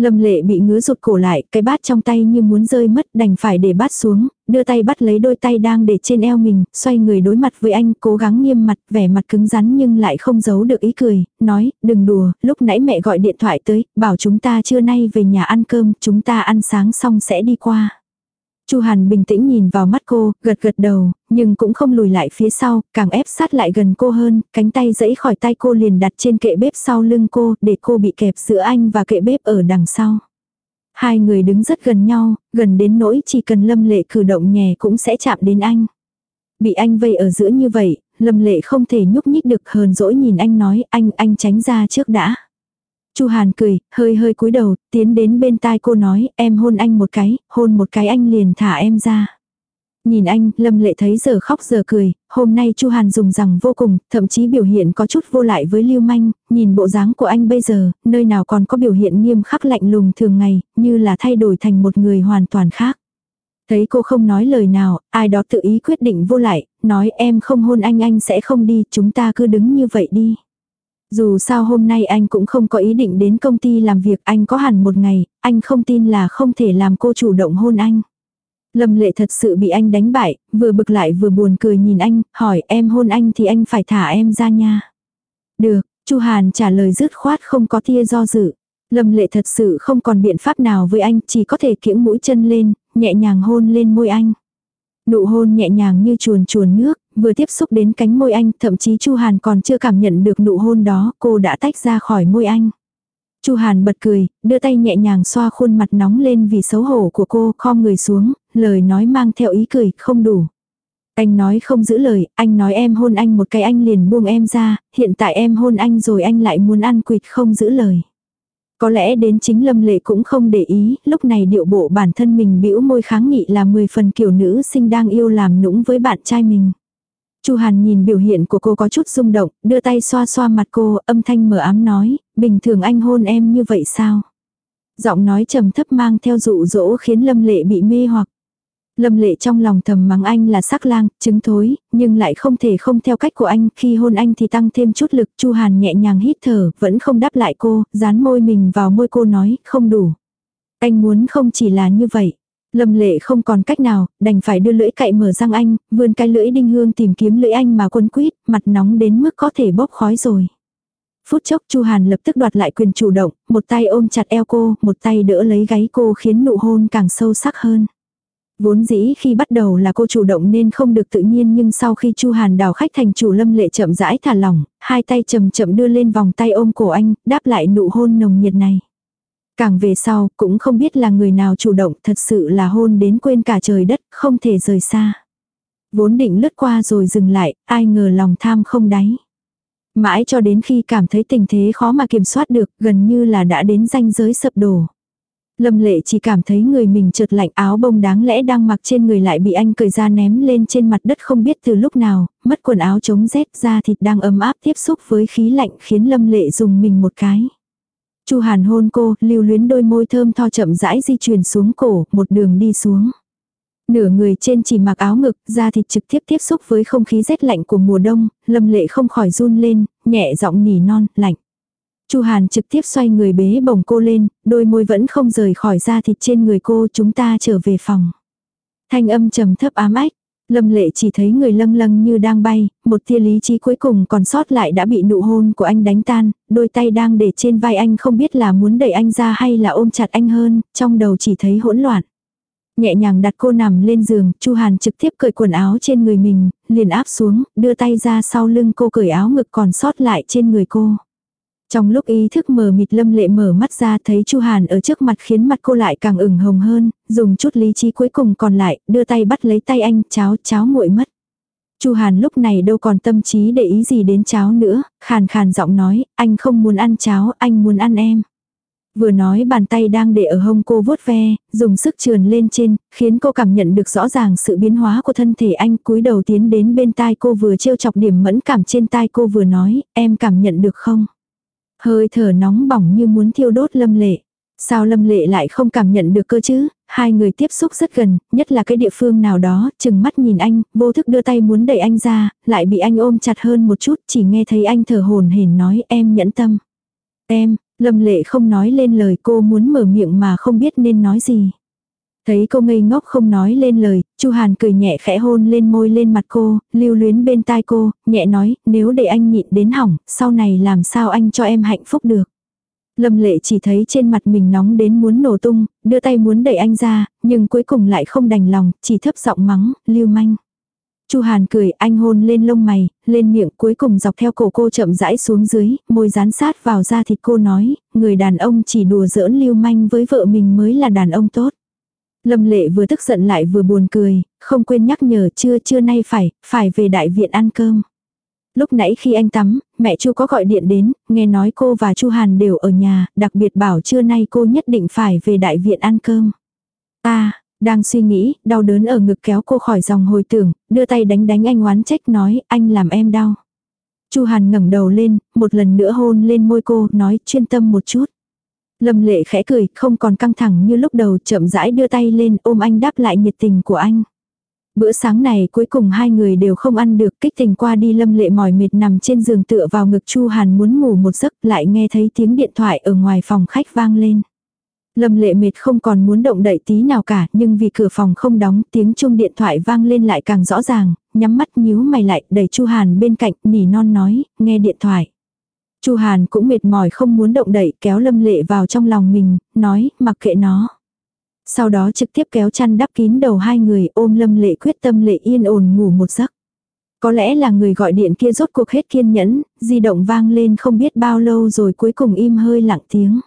Lâm lệ bị ngứa rụt cổ lại, cái bát trong tay như muốn rơi mất đành phải để bát xuống, đưa tay bắt lấy đôi tay đang để trên eo mình, xoay người đối mặt với anh, cố gắng nghiêm mặt, vẻ mặt cứng rắn nhưng lại không giấu được ý cười, nói, đừng đùa, lúc nãy mẹ gọi điện thoại tới, bảo chúng ta trưa nay về nhà ăn cơm, chúng ta ăn sáng xong sẽ đi qua. Chu Hàn bình tĩnh nhìn vào mắt cô, gật gật đầu, nhưng cũng không lùi lại phía sau, càng ép sát lại gần cô hơn, cánh tay dẫy khỏi tay cô liền đặt trên kệ bếp sau lưng cô, để cô bị kẹp giữa anh và kệ bếp ở đằng sau. Hai người đứng rất gần nhau, gần đến nỗi chỉ cần lâm lệ cử động nhẹ cũng sẽ chạm đến anh. Bị anh vây ở giữa như vậy, lâm lệ không thể nhúc nhích được hờn dỗi nhìn anh nói anh, anh tránh ra trước đã. Chu Hàn cười, hơi hơi cúi đầu, tiến đến bên tai cô nói, em hôn anh một cái, hôn một cái anh liền thả em ra. Nhìn anh, Lâm Lệ thấy giờ khóc giờ cười, hôm nay Chu Hàn dùng rằng vô cùng, thậm chí biểu hiện có chút vô lại với Lưu Manh, nhìn bộ dáng của anh bây giờ, nơi nào còn có biểu hiện nghiêm khắc lạnh lùng thường ngày, như là thay đổi thành một người hoàn toàn khác. Thấy cô không nói lời nào, ai đó tự ý quyết định vô lại, nói em không hôn anh anh sẽ không đi, chúng ta cứ đứng như vậy đi. Dù sao hôm nay anh cũng không có ý định đến công ty làm việc, anh có hẳn một ngày, anh không tin là không thể làm cô chủ động hôn anh. Lâm lệ thật sự bị anh đánh bại, vừa bực lại vừa buồn cười nhìn anh, hỏi em hôn anh thì anh phải thả em ra nha. Được, Chu Hàn trả lời dứt khoát không có tia do dự. Lâm lệ thật sự không còn biện pháp nào với anh, chỉ có thể kiễng mũi chân lên, nhẹ nhàng hôn lên môi anh. Nụ hôn nhẹ nhàng như chuồn chuồn nước, vừa tiếp xúc đến cánh môi anh, thậm chí Chu Hàn còn chưa cảm nhận được nụ hôn đó, cô đã tách ra khỏi môi anh. Chu Hàn bật cười, đưa tay nhẹ nhàng xoa khuôn mặt nóng lên vì xấu hổ của cô, khom người xuống, lời nói mang theo ý cười, không đủ. Anh nói không giữ lời, anh nói em hôn anh một cái anh liền buông em ra, hiện tại em hôn anh rồi anh lại muốn ăn quỵt không giữ lời. Có lẽ đến chính lâm lệ cũng không để ý, lúc này điệu bộ bản thân mình bĩu môi kháng nghị là 10 phần kiểu nữ sinh đang yêu làm nũng với bạn trai mình. Chu Hàn nhìn biểu hiện của cô có chút rung động, đưa tay xoa xoa mặt cô, âm thanh mờ ám nói, bình thường anh hôn em như vậy sao? Giọng nói trầm thấp mang theo dụ dỗ khiến Lâm Lệ bị mê hoặc. Lâm Lệ trong lòng thầm mắng anh là sắc lang, chứng thối, nhưng lại không thể không theo cách của anh, khi hôn anh thì tăng thêm chút lực, Chu Hàn nhẹ nhàng hít thở, vẫn không đáp lại cô, dán môi mình vào môi cô nói, không đủ. Anh muốn không chỉ là như vậy. Lâm lệ không còn cách nào, đành phải đưa lưỡi cậy mở răng anh, vươn cái lưỡi đinh hương tìm kiếm lưỡi anh mà quân quýt, mặt nóng đến mức có thể bốc khói rồi. Phút chốc Chu Hàn lập tức đoạt lại quyền chủ động, một tay ôm chặt eo cô, một tay đỡ lấy gáy cô khiến nụ hôn càng sâu sắc hơn. Vốn dĩ khi bắt đầu là cô chủ động nên không được tự nhiên nhưng sau khi Chu Hàn đào khách thành chủ lâm lệ chậm rãi thả lỏng, hai tay chậm chậm đưa lên vòng tay ôm cổ anh, đáp lại nụ hôn nồng nhiệt này. Càng về sau, cũng không biết là người nào chủ động, thật sự là hôn đến quên cả trời đất, không thể rời xa. Vốn định lướt qua rồi dừng lại, ai ngờ lòng tham không đáy. Mãi cho đến khi cảm thấy tình thế khó mà kiểm soát được, gần như là đã đến ranh giới sập đổ. Lâm lệ chỉ cảm thấy người mình trượt lạnh áo bông đáng lẽ đang mặc trên người lại bị anh cởi ra ném lên trên mặt đất không biết từ lúc nào, mất quần áo chống rét da thịt đang ấm áp tiếp xúc với khí lạnh khiến lâm lệ dùng mình một cái. Chu Hàn hôn cô, lưu luyến đôi môi thơm tho chậm rãi di chuyển xuống cổ, một đường đi xuống. Nửa người trên chỉ mặc áo ngực, da thịt trực tiếp tiếp xúc với không khí rét lạnh của mùa đông, lâm lệ không khỏi run lên, nhẹ giọng nỉ non, lạnh. Chu Hàn trực tiếp xoay người bế bổng cô lên, đôi môi vẫn không rời khỏi da thịt trên người cô chúng ta trở về phòng. Thanh âm trầm thấp ám ách, Lâm lệ chỉ thấy người lâng lâng như đang bay, một tia lý trí cuối cùng còn sót lại đã bị nụ hôn của anh đánh tan, đôi tay đang để trên vai anh không biết là muốn đẩy anh ra hay là ôm chặt anh hơn, trong đầu chỉ thấy hỗn loạn. Nhẹ nhàng đặt cô nằm lên giường, Chu Hàn trực tiếp cởi quần áo trên người mình, liền áp xuống, đưa tay ra sau lưng cô cởi áo ngực còn sót lại trên người cô. Trong lúc ý thức mờ mịt lâm lệ mở mắt ra thấy Chu Hàn ở trước mặt khiến mặt cô lại càng ửng hồng hơn, dùng chút lý trí cuối cùng còn lại, đưa tay bắt lấy tay anh, cháo, cháo nguội mất. Chu Hàn lúc này đâu còn tâm trí để ý gì đến cháo nữa, khàn khàn giọng nói, anh không muốn ăn cháo, anh muốn ăn em. Vừa nói bàn tay đang để ở hông cô vuốt ve, dùng sức trườn lên trên, khiến cô cảm nhận được rõ ràng sự biến hóa của thân thể anh cúi đầu tiến đến bên tai cô vừa trêu chọc điểm mẫn cảm trên tai cô vừa nói, em cảm nhận được không? Hơi thở nóng bỏng như muốn thiêu đốt lâm lệ. Sao lâm lệ lại không cảm nhận được cơ chứ? Hai người tiếp xúc rất gần, nhất là cái địa phương nào đó, chừng mắt nhìn anh, vô thức đưa tay muốn đẩy anh ra, lại bị anh ôm chặt hơn một chút, chỉ nghe thấy anh thở hồn hển nói em nhẫn tâm. Em, lâm lệ không nói lên lời cô muốn mở miệng mà không biết nên nói gì. Thấy cô ngây ngốc không nói lên lời, Chu Hàn cười nhẹ khẽ hôn lên môi lên mặt cô, lưu luyến bên tai cô, nhẹ nói, nếu để anh nhịn đến hỏng, sau này làm sao anh cho em hạnh phúc được. Lâm lệ chỉ thấy trên mặt mình nóng đến muốn nổ tung, đưa tay muốn đẩy anh ra, nhưng cuối cùng lại không đành lòng, chỉ thấp giọng mắng, lưu manh. Chu Hàn cười, anh hôn lên lông mày, lên miệng cuối cùng dọc theo cổ cô chậm rãi xuống dưới, môi dán sát vào da thịt cô nói, người đàn ông chỉ đùa giỡn lưu manh với vợ mình mới là đàn ông tốt. Lâm lệ vừa tức giận lại vừa buồn cười, không quên nhắc nhở chưa trưa nay phải, phải về đại viện ăn cơm. Lúc nãy khi anh tắm, mẹ Chu có gọi điện đến, nghe nói cô và Chu Hàn đều ở nhà, đặc biệt bảo trưa nay cô nhất định phải về đại viện ăn cơm. Ta, đang suy nghĩ, đau đớn ở ngực kéo cô khỏi dòng hồi tưởng, đưa tay đánh đánh anh oán trách nói, anh làm em đau. Chu Hàn ngẩng đầu lên, một lần nữa hôn lên môi cô, nói chuyên tâm một chút. Lâm lệ khẽ cười, không còn căng thẳng như lúc đầu, chậm rãi đưa tay lên ôm anh đáp lại nhiệt tình của anh. Bữa sáng này cuối cùng hai người đều không ăn được kích tình qua đi lâm lệ mỏi mệt nằm trên giường tựa vào ngực Chu Hàn muốn ngủ một giấc lại nghe thấy tiếng điện thoại ở ngoài phòng khách vang lên. Lâm lệ mệt không còn muốn động đậy tí nào cả nhưng vì cửa phòng không đóng tiếng chuông điện thoại vang lên lại càng rõ ràng, nhắm mắt nhíu mày lại đẩy Chu Hàn bên cạnh nỉ non nói, nghe điện thoại. Chu Hàn cũng mệt mỏi không muốn động đậy kéo lâm lệ vào trong lòng mình, nói mặc kệ nó. Sau đó trực tiếp kéo chăn đắp kín đầu hai người ôm lâm lệ quyết tâm lệ yên ổn ngủ một giấc. Có lẽ là người gọi điện kia rốt cuộc hết kiên nhẫn, di động vang lên không biết bao lâu rồi cuối cùng im hơi lặng tiếng.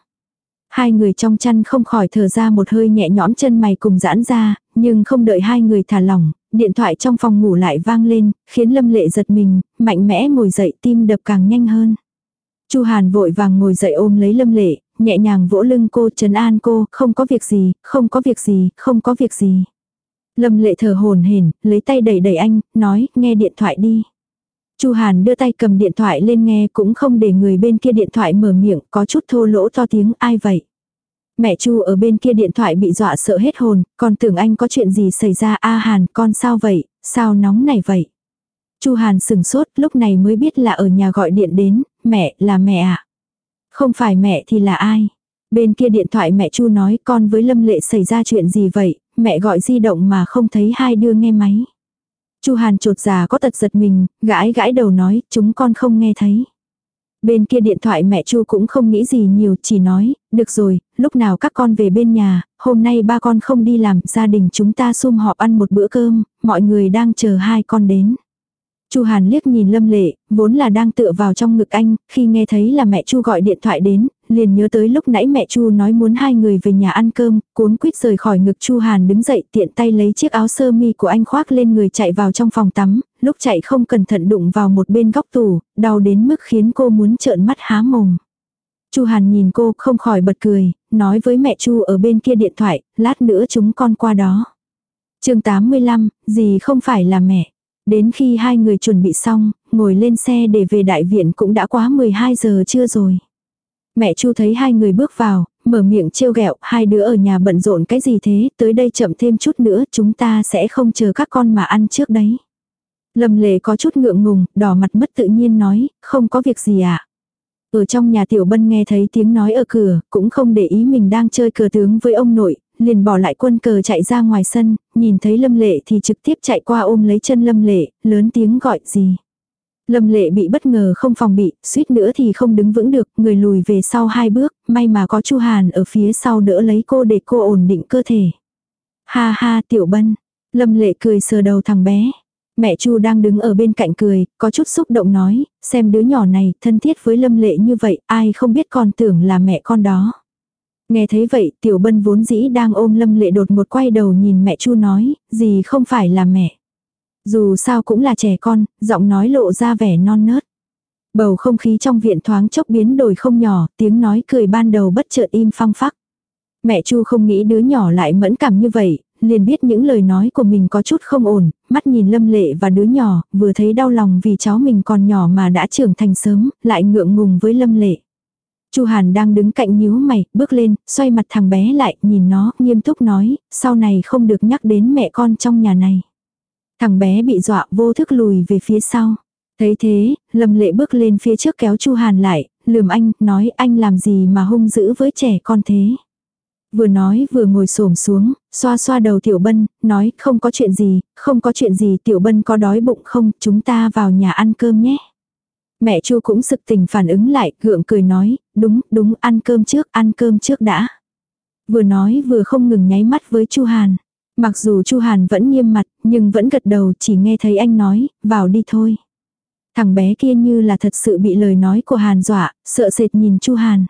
Hai người trong chăn không khỏi thở ra một hơi nhẹ nhõm chân mày cùng giãn ra, nhưng không đợi hai người thả lỏng, điện thoại trong phòng ngủ lại vang lên, khiến Lâm Lệ giật mình, mạnh mẽ ngồi dậy tim đập càng nhanh hơn. Chu Hàn vội vàng ngồi dậy ôm lấy Lâm Lệ, nhẹ nhàng vỗ lưng cô trấn an cô, không có việc gì, không có việc gì, không có việc gì. Lâm Lệ thở hồn hển, lấy tay đẩy đẩy anh, nói, nghe điện thoại đi. Chu Hàn đưa tay cầm điện thoại lên nghe cũng không để người bên kia điện thoại mở miệng, có chút thô lỗ to tiếng, ai vậy? Mẹ Chu ở bên kia điện thoại bị dọa sợ hết hồn, còn tưởng anh có chuyện gì xảy ra a Hàn, con sao vậy, sao nóng này vậy? Chu Hàn sừng sốt, lúc này mới biết là ở nhà gọi điện đến, mẹ, là mẹ à? Không phải mẹ thì là ai? Bên kia điện thoại mẹ Chu nói con với Lâm Lệ xảy ra chuyện gì vậy, mẹ gọi di động mà không thấy hai đứa nghe máy. Chu Hàn trột già có tật giật mình, gãi gãi đầu nói, chúng con không nghe thấy. Bên kia điện thoại mẹ Chu cũng không nghĩ gì nhiều, chỉ nói, được rồi, lúc nào các con về bên nhà, hôm nay ba con không đi làm, gia đình chúng ta sum họp ăn một bữa cơm, mọi người đang chờ hai con đến. Chu Hàn liếc nhìn Lâm Lệ, vốn là đang tựa vào trong ngực anh, khi nghe thấy là mẹ Chu gọi điện thoại đến, liền nhớ tới lúc nãy mẹ Chu nói muốn hai người về nhà ăn cơm, cuốn quýt rời khỏi ngực Chu Hàn đứng dậy tiện tay lấy chiếc áo sơ mi của anh khoác lên người chạy vào trong phòng tắm, lúc chạy không cẩn thận đụng vào một bên góc tủ, đau đến mức khiến cô muốn trợn mắt há mồm. Chu Hàn nhìn cô không khỏi bật cười, nói với mẹ Chu ở bên kia điện thoại, lát nữa chúng con qua đó. chương 85, gì không phải là mẹ. Đến khi hai người chuẩn bị xong, ngồi lên xe để về đại viện cũng đã quá 12 giờ trưa rồi. Mẹ Chu thấy hai người bước vào, mở miệng trêu ghẹo, hai đứa ở nhà bận rộn cái gì thế, tới đây chậm thêm chút nữa, chúng ta sẽ không chờ các con mà ăn trước đấy. Lâm lệ có chút ngượng ngùng, đỏ mặt mất tự nhiên nói, không có việc gì ạ. À? Ở trong nhà tiểu bân nghe thấy tiếng nói ở cửa, cũng không để ý mình đang chơi cờ tướng với ông nội, liền bỏ lại quân cờ chạy ra ngoài sân, nhìn thấy lâm lệ thì trực tiếp chạy qua ôm lấy chân lâm lệ, lớn tiếng gọi gì. Lâm lệ bị bất ngờ không phòng bị, suýt nữa thì không đứng vững được, người lùi về sau hai bước, may mà có Chu Hàn ở phía sau đỡ lấy cô để cô ổn định cơ thể. Ha ha tiểu bân, lâm lệ cười sờ đầu thằng bé. Mẹ Chu đang đứng ở bên cạnh cười, có chút xúc động nói, xem đứa nhỏ này thân thiết với lâm lệ như vậy, ai không biết con tưởng là mẹ con đó. Nghe thấy vậy, tiểu bân vốn dĩ đang ôm lâm lệ đột một quay đầu nhìn mẹ Chu nói, gì không phải là mẹ. Dù sao cũng là trẻ con, giọng nói lộ ra vẻ non nớt. Bầu không khí trong viện thoáng chốc biến đổi không nhỏ, tiếng nói cười ban đầu bất chợt im phăng phắc. Mẹ Chu không nghĩ đứa nhỏ lại mẫn cảm như vậy, liền biết những lời nói của mình có chút không ổn, mắt nhìn Lâm Lệ và đứa nhỏ, vừa thấy đau lòng vì cháu mình còn nhỏ mà đã trưởng thành sớm, lại ngượng ngùng với Lâm Lệ. Chu Hàn đang đứng cạnh nhíu mày, bước lên, xoay mặt thằng bé lại, nhìn nó, nghiêm túc nói, sau này không được nhắc đến mẹ con trong nhà này. Thằng bé bị dọa vô thức lùi về phía sau. Thấy thế, Lâm Lệ bước lên phía trước kéo Chu Hàn lại, lườm anh, nói anh làm gì mà hung dữ với trẻ con thế. Vừa nói vừa ngồi xổm xuống, xoa xoa đầu Tiểu Bân, nói không có chuyện gì, không có chuyện gì Tiểu Bân có đói bụng không, chúng ta vào nhà ăn cơm nhé. Mẹ Chu cũng sực tình phản ứng lại, gượng cười nói, đúng, đúng, ăn cơm trước, ăn cơm trước đã. Vừa nói vừa không ngừng nháy mắt với Chu Hàn. Mặc dù Chu Hàn vẫn nghiêm mặt, nhưng vẫn gật đầu chỉ nghe thấy anh nói, vào đi thôi. Thằng bé kia như là thật sự bị lời nói của Hàn dọa, sợ sệt nhìn Chu Hàn.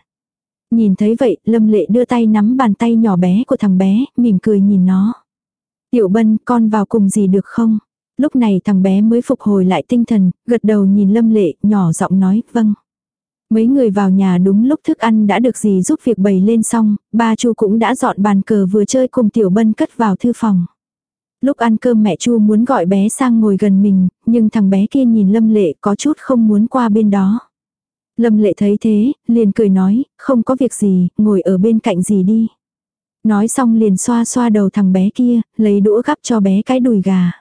Nhìn thấy vậy, Lâm Lệ đưa tay nắm bàn tay nhỏ bé của thằng bé, mỉm cười nhìn nó. Tiểu Bân, con vào cùng gì được không? Lúc này thằng bé mới phục hồi lại tinh thần, gật đầu nhìn Lâm Lệ, nhỏ giọng nói, vâng. Mấy người vào nhà đúng lúc thức ăn đã được gì giúp việc bày lên xong, ba Chu cũng đã dọn bàn cờ vừa chơi cùng Tiểu Bân cất vào thư phòng. Lúc ăn cơm mẹ Chu muốn gọi bé sang ngồi gần mình, nhưng thằng bé kia nhìn Lâm Lệ có chút không muốn qua bên đó. Lâm Lệ thấy thế, liền cười nói, không có việc gì, ngồi ở bên cạnh gì đi. Nói xong liền xoa xoa đầu thằng bé kia, lấy đũa gắp cho bé cái đùi gà.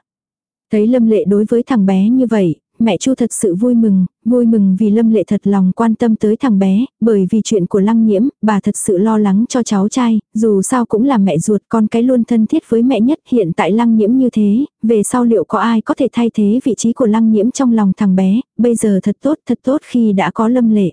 Thấy Lâm Lệ đối với thằng bé như vậy, mẹ Chu thật sự vui mừng, vui mừng vì Lâm Lệ thật lòng quan tâm tới thằng bé, bởi vì chuyện của Lăng Nhiễm, bà thật sự lo lắng cho cháu trai, dù sao cũng là mẹ ruột con cái luôn thân thiết với mẹ nhất hiện tại Lăng Nhiễm như thế, về sau liệu có ai có thể thay thế vị trí của Lăng Nhiễm trong lòng thằng bé, bây giờ thật tốt thật tốt khi đã có Lâm Lệ.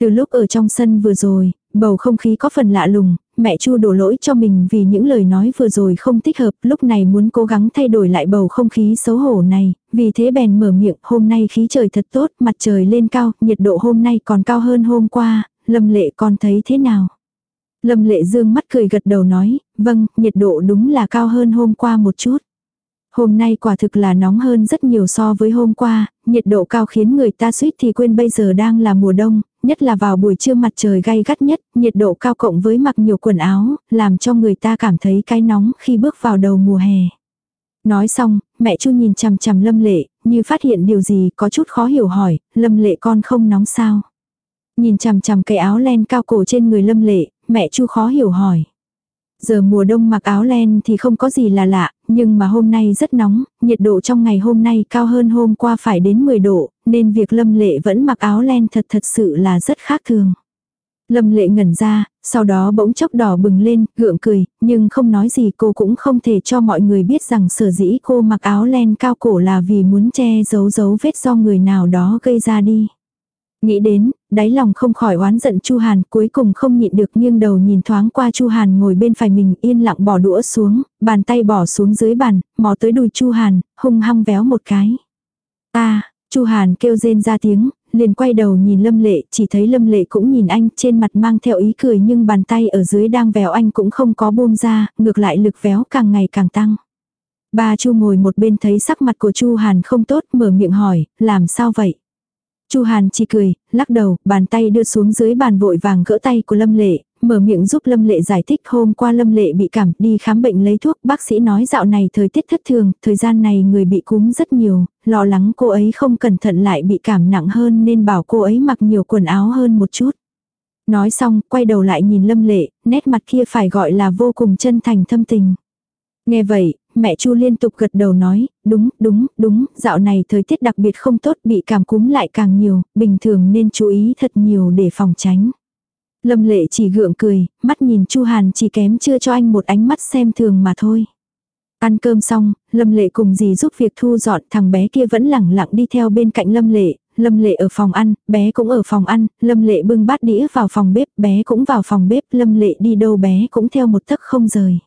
Từ lúc ở trong sân vừa rồi, bầu không khí có phần lạ lùng, mẹ Chu đổ lỗi cho mình vì những lời nói vừa rồi không thích hợp, lúc này muốn cố gắng thay đổi lại bầu không khí xấu hổ này, vì thế bèn mở miệng, hôm nay khí trời thật tốt, mặt trời lên cao, nhiệt độ hôm nay còn cao hơn hôm qua, Lâm Lệ con thấy thế nào? Lâm Lệ dương mắt cười gật đầu nói, vâng, nhiệt độ đúng là cao hơn hôm qua một chút. Hôm nay quả thực là nóng hơn rất nhiều so với hôm qua, nhiệt độ cao khiến người ta suýt thì quên bây giờ đang là mùa đông, nhất là vào buổi trưa mặt trời gay gắt nhất, nhiệt độ cao cộng với mặc nhiều quần áo, làm cho người ta cảm thấy cái nóng khi bước vào đầu mùa hè. Nói xong, mẹ Chu nhìn chằm chằm Lâm Lệ, như phát hiện điều gì có chút khó hiểu hỏi, Lâm Lệ con không nóng sao? Nhìn chằm chằm cái áo len cao cổ trên người Lâm Lệ, mẹ Chu khó hiểu hỏi. Giờ mùa đông mặc áo len thì không có gì là lạ, nhưng mà hôm nay rất nóng, nhiệt độ trong ngày hôm nay cao hơn hôm qua phải đến 10 độ, nên việc Lâm Lệ vẫn mặc áo len thật thật sự là rất khác thường. Lâm Lệ ngẩn ra, sau đó bỗng chốc đỏ bừng lên, gượng cười, nhưng không nói gì cô cũng không thể cho mọi người biết rằng sở dĩ cô mặc áo len cao cổ là vì muốn che giấu dấu vết do người nào đó gây ra đi. Nghĩ đến, đáy lòng không khỏi oán giận Chu Hàn, cuối cùng không nhịn được nghiêng đầu nhìn thoáng qua Chu Hàn ngồi bên phải mình, yên lặng bỏ đũa xuống, bàn tay bỏ xuống dưới bàn, mò tới đùi Chu Hàn, hung hăng véo một cái. Ta, Chu Hàn kêu rên ra tiếng, liền quay đầu nhìn Lâm Lệ, chỉ thấy Lâm Lệ cũng nhìn anh, trên mặt mang theo ý cười nhưng bàn tay ở dưới đang véo anh cũng không có buông ra, ngược lại lực véo càng ngày càng tăng. Ba Chu ngồi một bên thấy sắc mặt của Chu Hàn không tốt, mở miệng hỏi, làm sao vậy? Chu Hàn chỉ cười, lắc đầu, bàn tay đưa xuống dưới bàn vội vàng gỡ tay của Lâm Lệ, mở miệng giúp Lâm Lệ giải thích hôm qua Lâm Lệ bị cảm đi khám bệnh lấy thuốc, bác sĩ nói dạo này thời tiết thất thường, thời gian này người bị cúm rất nhiều, lo lắng cô ấy không cẩn thận lại bị cảm nặng hơn nên bảo cô ấy mặc nhiều quần áo hơn một chút. Nói xong, quay đầu lại nhìn Lâm Lệ, nét mặt kia phải gọi là vô cùng chân thành thâm tình. Nghe vậy, mẹ Chu liên tục gật đầu nói, đúng, đúng, đúng, dạo này thời tiết đặc biệt không tốt bị cảm cúm lại càng nhiều, bình thường nên chú ý thật nhiều để phòng tránh. Lâm lệ chỉ gượng cười, mắt nhìn Chu Hàn chỉ kém chưa cho anh một ánh mắt xem thường mà thôi. Ăn cơm xong, Lâm Lệ cùng dì giúp việc thu dọn, thằng bé kia vẫn lẳng lặng đi theo bên cạnh Lâm Lệ, Lâm Lệ ở phòng ăn, bé cũng ở phòng ăn, Lâm Lệ bưng bát đĩa vào phòng bếp, bé cũng vào phòng bếp, Lâm Lệ đi đâu bé cũng theo một tấc không rời.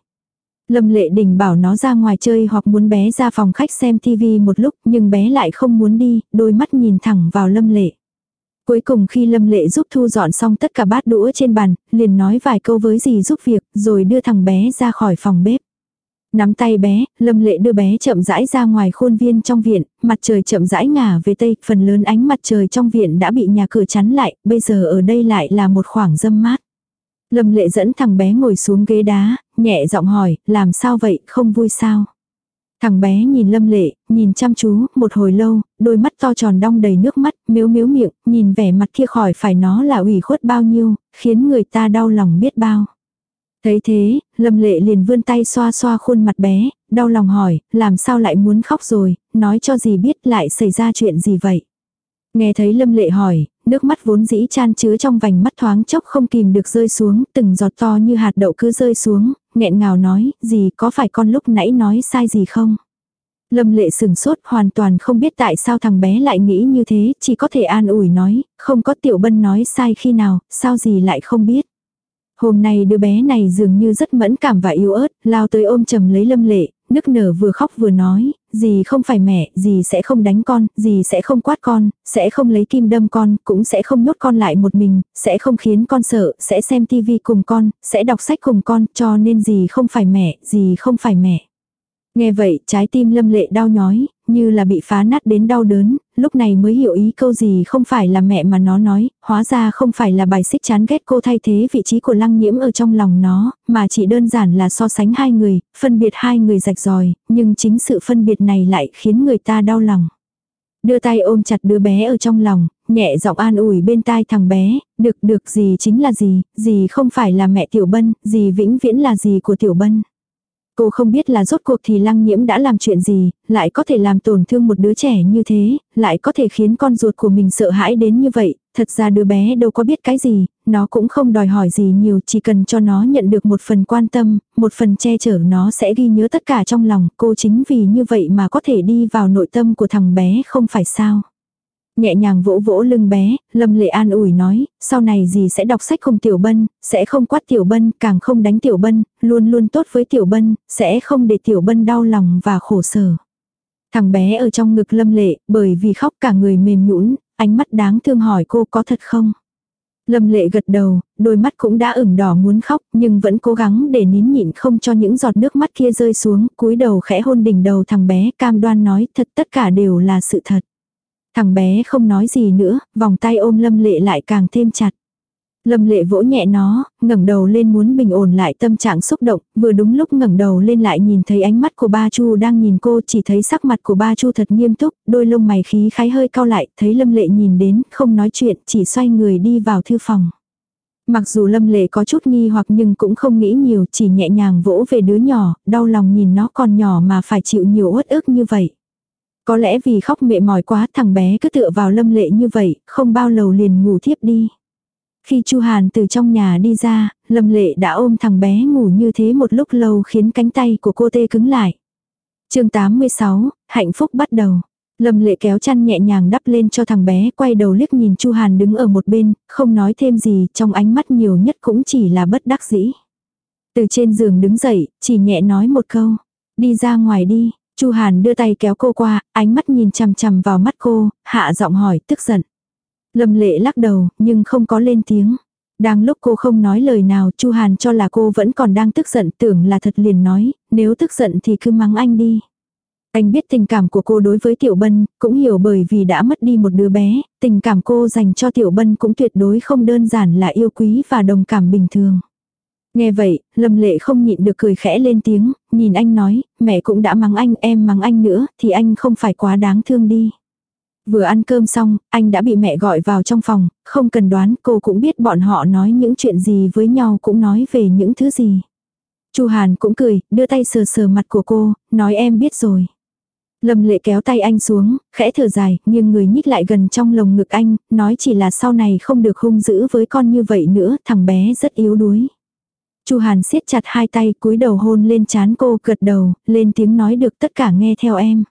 Lâm Lệ Đình bảo nó ra ngoài chơi hoặc muốn bé ra phòng khách xem tivi một lúc nhưng bé lại không muốn đi, đôi mắt nhìn thẳng vào Lâm Lệ. Cuối cùng khi Lâm Lệ giúp thu dọn xong tất cả bát đũa trên bàn, liền nói vài câu với dì giúp việc, rồi đưa thằng bé ra khỏi phòng bếp. Nắm tay bé, Lâm Lệ đưa bé chậm rãi ra ngoài khuôn viên trong viện, mặt trời chậm rãi ngả về tây, phần lớn ánh mặt trời trong viện đã bị nhà cửa chắn lại, bây giờ ở đây lại là một khoảng dâm mát. Lâm lệ dẫn thằng bé ngồi xuống ghế đá, nhẹ giọng hỏi, làm sao vậy, không vui sao? Thằng bé nhìn lâm lệ, nhìn chăm chú, một hồi lâu, đôi mắt to tròn đong đầy nước mắt, miếu miếu miệng, nhìn vẻ mặt kia khỏi phải nó là ủy khuất bao nhiêu, khiến người ta đau lòng biết bao. Thấy thế, lâm lệ liền vươn tay xoa xoa khuôn mặt bé, đau lòng hỏi, làm sao lại muốn khóc rồi, nói cho gì biết lại xảy ra chuyện gì vậy. Nghe thấy lâm lệ hỏi, nước mắt vốn dĩ chan chứa trong vành mắt thoáng chốc không kìm được rơi xuống, từng giọt to như hạt đậu cứ rơi xuống, nghẹn ngào nói, gì có phải con lúc nãy nói sai gì không? Lâm lệ sừng sốt hoàn toàn không biết tại sao thằng bé lại nghĩ như thế, chỉ có thể an ủi nói, không có tiểu bân nói sai khi nào, sao gì lại không biết. Hôm nay đứa bé này dường như rất mẫn cảm và yếu ớt, lao tới ôm chầm lấy lâm lệ, nức nở vừa khóc vừa nói, dì không phải mẹ, dì sẽ không đánh con, dì sẽ không quát con, sẽ không lấy kim đâm con, cũng sẽ không nhốt con lại một mình, sẽ không khiến con sợ, sẽ xem tivi cùng con, sẽ đọc sách cùng con, cho nên dì không phải mẹ, dì không phải mẹ. Nghe vậy, trái tim lâm lệ đau nhói, như là bị phá nát đến đau đớn, lúc này mới hiểu ý câu gì không phải là mẹ mà nó nói, hóa ra không phải là bài xích chán ghét cô thay thế vị trí của lăng nhiễm ở trong lòng nó, mà chỉ đơn giản là so sánh hai người, phân biệt hai người rạch ròi, nhưng chính sự phân biệt này lại khiến người ta đau lòng. Đưa tay ôm chặt đứa bé ở trong lòng, nhẹ giọng an ủi bên tai thằng bé, được được gì chính là gì, gì không phải là mẹ Tiểu Bân, gì vĩnh viễn là gì của Tiểu Bân. Cô không biết là rốt cuộc thì lăng nhiễm đã làm chuyện gì, lại có thể làm tổn thương một đứa trẻ như thế, lại có thể khiến con ruột của mình sợ hãi đến như vậy, thật ra đứa bé đâu có biết cái gì, nó cũng không đòi hỏi gì nhiều, chỉ cần cho nó nhận được một phần quan tâm, một phần che chở nó sẽ ghi nhớ tất cả trong lòng, cô chính vì như vậy mà có thể đi vào nội tâm của thằng bé không phải sao. Nhẹ nhàng vỗ vỗ lưng bé, Lâm Lệ an ủi nói, sau này gì sẽ đọc sách không Tiểu Bân, sẽ không quát Tiểu Bân, càng không đánh Tiểu Bân, luôn luôn tốt với Tiểu Bân, sẽ không để Tiểu Bân đau lòng và khổ sở. Thằng bé ở trong ngực Lâm Lệ, bởi vì khóc cả người mềm nhũn, ánh mắt đáng thương hỏi cô có thật không? Lâm lệ gật đầu, đôi mắt cũng đã ửng đỏ muốn khóc, nhưng vẫn cố gắng để nín nhịn không cho những giọt nước mắt kia rơi xuống, cúi đầu khẽ hôn đỉnh đầu thằng bé, cam đoan nói thật tất cả đều là sự thật. Thằng bé không nói gì nữa, vòng tay ôm lâm lệ lại càng thêm chặt. Lâm lệ vỗ nhẹ nó, ngẩng đầu lên muốn bình ổn lại tâm trạng xúc động, vừa đúng lúc ngẩng đầu lên lại nhìn thấy ánh mắt của ba Chu đang nhìn cô, chỉ thấy sắc mặt của ba Chu thật nghiêm túc, đôi lông mày khí khái hơi cao lại, thấy Lâm lệ nhìn đến, không nói chuyện, chỉ xoay người đi vào thư phòng. Mặc dù Lâm lệ có chút nghi hoặc nhưng cũng không nghĩ nhiều, chỉ nhẹ nhàng vỗ về đứa nhỏ, đau lòng nhìn nó còn nhỏ mà phải chịu nhiều uất ức như vậy. Có lẽ vì khóc mệt mỏi quá thằng bé cứ tựa vào lâm lệ như vậy, không bao lâu liền ngủ thiếp đi. Khi Chu Hàn từ trong nhà đi ra, Lâm Lệ đã ôm thằng bé ngủ như thế một lúc lâu khiến cánh tay của cô tê cứng lại. chương 86, hạnh phúc bắt đầu. Lâm Lệ kéo chăn nhẹ nhàng đắp lên cho thằng bé, quay đầu liếc nhìn Chu Hàn đứng ở một bên, không nói thêm gì, trong ánh mắt nhiều nhất cũng chỉ là bất đắc dĩ. Từ trên giường đứng dậy, chỉ nhẹ nói một câu, đi ra ngoài đi, Chu Hàn đưa tay kéo cô qua, ánh mắt nhìn chằm chằm vào mắt cô, hạ giọng hỏi, tức giận. Lâm lệ lắc đầu, nhưng không có lên tiếng. Đang lúc cô không nói lời nào, Chu Hàn cho là cô vẫn còn đang tức giận, tưởng là thật liền nói, nếu tức giận thì cứ mắng anh đi. Anh biết tình cảm của cô đối với Tiểu Bân, cũng hiểu bởi vì đã mất đi một đứa bé, tình cảm cô dành cho Tiểu Bân cũng tuyệt đối không đơn giản là yêu quý và đồng cảm bình thường. Nghe vậy, Lâm Lệ không nhịn được cười khẽ lên tiếng, nhìn anh nói, mẹ cũng đã mắng anh, em mắng anh nữa, thì anh không phải quá đáng thương đi. Vừa ăn cơm xong, anh đã bị mẹ gọi vào trong phòng, không cần đoán cô cũng biết bọn họ nói những chuyện gì với nhau cũng nói về những thứ gì. Chu Hàn cũng cười, đưa tay sờ sờ mặt của cô, nói em biết rồi. Lâm lệ kéo tay anh xuống, khẽ thở dài, nhưng người nhích lại gần trong lồng ngực anh, nói chỉ là sau này không được hung dữ với con như vậy nữa, thằng bé rất yếu đuối. Chu Hàn siết chặt hai tay cúi đầu hôn lên chán cô gật đầu, lên tiếng nói được tất cả nghe theo em.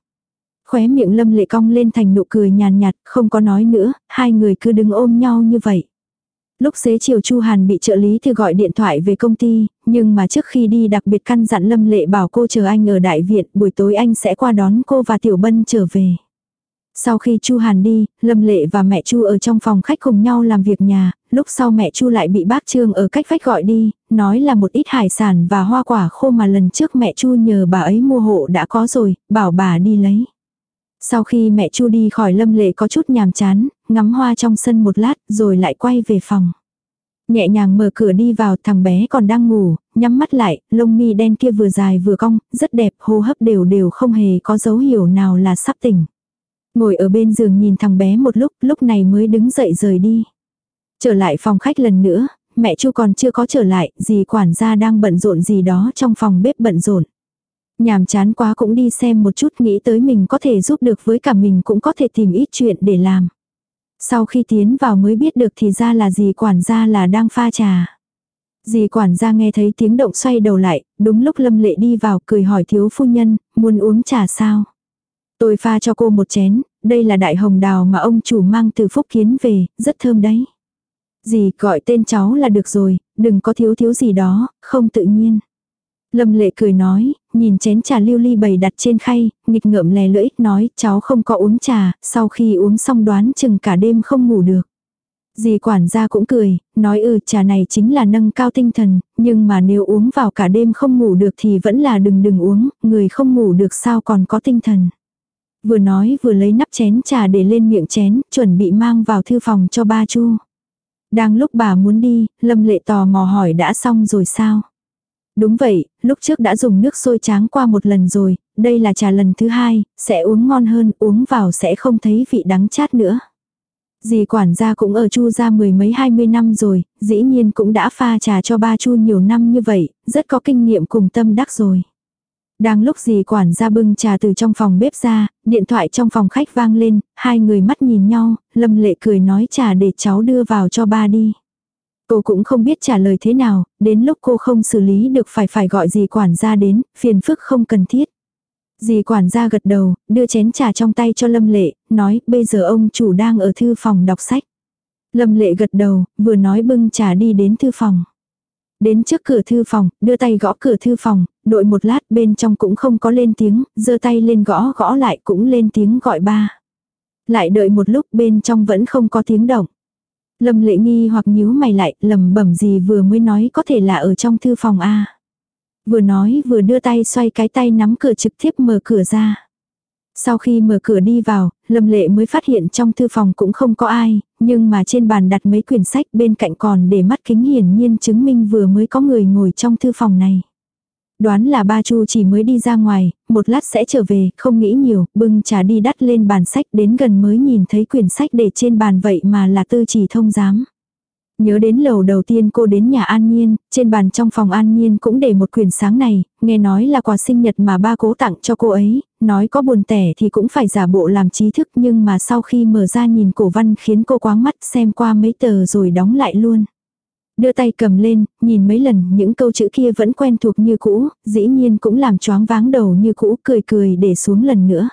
Khóe miệng lâm lệ cong lên thành nụ cười nhàn nhạt, không có nói nữa, hai người cứ đứng ôm nhau như vậy. Lúc xế chiều Chu Hàn bị trợ lý thì gọi điện thoại về công ty, nhưng mà trước khi đi đặc biệt căn dặn Lâm Lệ bảo cô chờ anh ở đại viện, buổi tối anh sẽ qua đón cô và Tiểu Bân trở về. Sau khi Chu Hàn đi, Lâm Lệ và mẹ Chu ở trong phòng khách cùng nhau làm việc nhà, lúc sau mẹ Chu lại bị bác Trương ở cách vách gọi đi, nói là một ít hải sản và hoa quả khô mà lần trước mẹ Chu nhờ bà ấy mua hộ đã có rồi, bảo bà đi lấy. Sau khi mẹ Chu đi khỏi Lâm Lệ có chút nhàm chán, ngắm hoa trong sân một lát rồi lại quay về phòng. Nhẹ nhàng mở cửa đi vào thằng bé còn đang ngủ, nhắm mắt lại, lông mi đen kia vừa dài vừa cong, rất đẹp, hô hấp đều đều không hề có dấu hiệu nào là sắp tỉnh. Ngồi ở bên giường nhìn thằng bé một lúc, lúc này mới đứng dậy rời đi. Trở lại phòng khách lần nữa, mẹ Chu còn chưa có trở lại, dì quản gia đang bận rộn gì đó trong phòng bếp bận rộn. Nhàm chán quá cũng đi xem một chút nghĩ tới mình có thể giúp được với cả mình cũng có thể tìm ít chuyện để làm. Sau khi tiến vào mới biết được thì ra là dì quản gia là đang pha trà. Dì quản gia nghe thấy tiếng động xoay đầu lại, đúng lúc lâm lệ đi vào cười hỏi thiếu phu nhân, muốn uống trà sao? Tôi pha cho cô một chén, đây là đại hồng đào mà ông chủ mang từ phúc kiến về, rất thơm đấy. Dì gọi tên cháu là được rồi, đừng có thiếu thiếu gì đó, không tự nhiên. Lâm lệ cười nói, nhìn chén trà lưu ly bày đặt trên khay, nghịch ngợm lè lưỡi, nói cháu không có uống trà, sau khi uống xong đoán chừng cả đêm không ngủ được. Dì quản gia cũng cười, nói ừ trà này chính là nâng cao tinh thần, nhưng mà nếu uống vào cả đêm không ngủ được thì vẫn là đừng đừng uống, người không ngủ được sao còn có tinh thần. Vừa nói vừa lấy nắp chén trà để lên miệng chén, chuẩn bị mang vào thư phòng cho ba chu. Đang lúc bà muốn đi, Lâm Lệ tò mò hỏi đã xong rồi sao? Đúng vậy, lúc trước đã dùng nước sôi tráng qua một lần rồi, đây là trà lần thứ hai, sẽ uống ngon hơn, uống vào sẽ không thấy vị đắng chát nữa. Dì quản gia cũng ở chu ra mười mấy hai mươi năm rồi, dĩ nhiên cũng đã pha trà cho ba chu nhiều năm như vậy, rất có kinh nghiệm cùng tâm đắc rồi. Đang lúc gì quản gia bưng trà từ trong phòng bếp ra, điện thoại trong phòng khách vang lên, hai người mắt nhìn nhau, lâm lệ cười nói trà để cháu đưa vào cho ba đi. Cô cũng không biết trả lời thế nào, đến lúc cô không xử lý được phải phải gọi gì quản gia đến, phiền phức không cần thiết. Dì quản gia gật đầu, đưa chén trà trong tay cho Lâm Lệ, nói bây giờ ông chủ đang ở thư phòng đọc sách. Lâm Lệ gật đầu, vừa nói bưng trà đi đến thư phòng. Đến trước cửa thư phòng, đưa tay gõ cửa thư phòng, đội một lát bên trong cũng không có lên tiếng, giơ tay lên gõ gõ lại cũng lên tiếng gọi ba. Lại đợi một lúc bên trong vẫn không có tiếng động. Lâm lệ nghi hoặc nhíu mày lại, lầm bẩm gì vừa mới nói có thể là ở trong thư phòng A. Vừa nói vừa đưa tay xoay cái tay nắm cửa trực tiếp mở cửa ra. Sau khi mở cửa đi vào, Lâm Lệ mới phát hiện trong thư phòng cũng không có ai, nhưng mà trên bàn đặt mấy quyển sách bên cạnh còn để mắt kính hiển nhiên chứng minh vừa mới có người ngồi trong thư phòng này. Đoán là ba Chu chỉ mới đi ra ngoài, một lát sẽ trở về, không nghĩ nhiều, bưng trà đi đắt lên bàn sách đến gần mới nhìn thấy quyển sách để trên bàn vậy mà là tư chỉ thông giám. Nhớ đến lầu đầu tiên cô đến nhà An Nhiên, trên bàn trong phòng An Nhiên cũng để một quyển sáng này, nghe nói là quà sinh nhật mà ba cố tặng cho cô ấy, nói có buồn tẻ thì cũng phải giả bộ làm trí thức nhưng mà sau khi mở ra nhìn cổ văn khiến cô quáng mắt xem qua mấy tờ rồi đóng lại luôn. Đưa tay cầm lên, nhìn mấy lần những câu chữ kia vẫn quen thuộc như cũ, dĩ nhiên cũng làm choáng váng đầu như cũ cười cười để xuống lần nữa.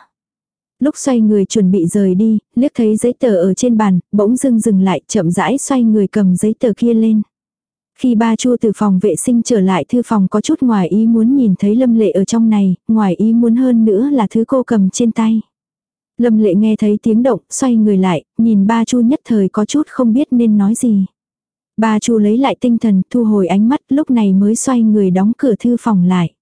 Lúc xoay người chuẩn bị rời đi, liếc thấy giấy tờ ở trên bàn, bỗng dưng dừng lại chậm rãi xoay người cầm giấy tờ kia lên. Khi ba chua từ phòng vệ sinh trở lại thư phòng có chút ngoài ý muốn nhìn thấy lâm lệ ở trong này, ngoài ý muốn hơn nữa là thứ cô cầm trên tay. Lâm lệ nghe thấy tiếng động, xoay người lại, nhìn ba chu nhất thời có chút không biết nên nói gì. Ba chu lấy lại tinh thần, thu hồi ánh mắt, lúc này mới xoay người đóng cửa thư phòng lại.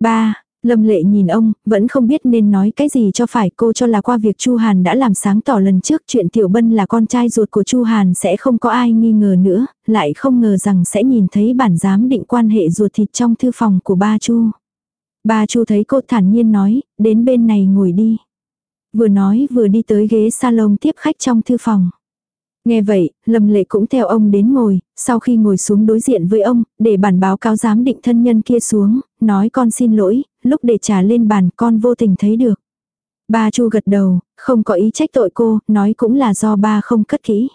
Ba, Lâm lệ nhìn ông, vẫn không biết nên nói cái gì cho phải cô cho là qua việc Chu Hàn đã làm sáng tỏ lần trước chuyện Tiểu Bân là con trai ruột của Chu Hàn sẽ không có ai nghi ngờ nữa, lại không ngờ rằng sẽ nhìn thấy bản giám định quan hệ ruột thịt trong thư phòng của ba Chu. Ba Chu thấy cô thản nhiên nói, đến bên này ngồi đi. Vừa nói vừa đi tới ghế salon tiếp khách trong thư phòng. Nghe vậy, Lâm Lệ cũng theo ông đến ngồi, sau khi ngồi xuống đối diện với ông, để bản báo cáo giám định thân nhân kia xuống, nói con xin lỗi, lúc để trả lên bàn con vô tình thấy được. Ba Chu gật đầu, không có ý trách tội cô, nói cũng là do ba không cất kỹ.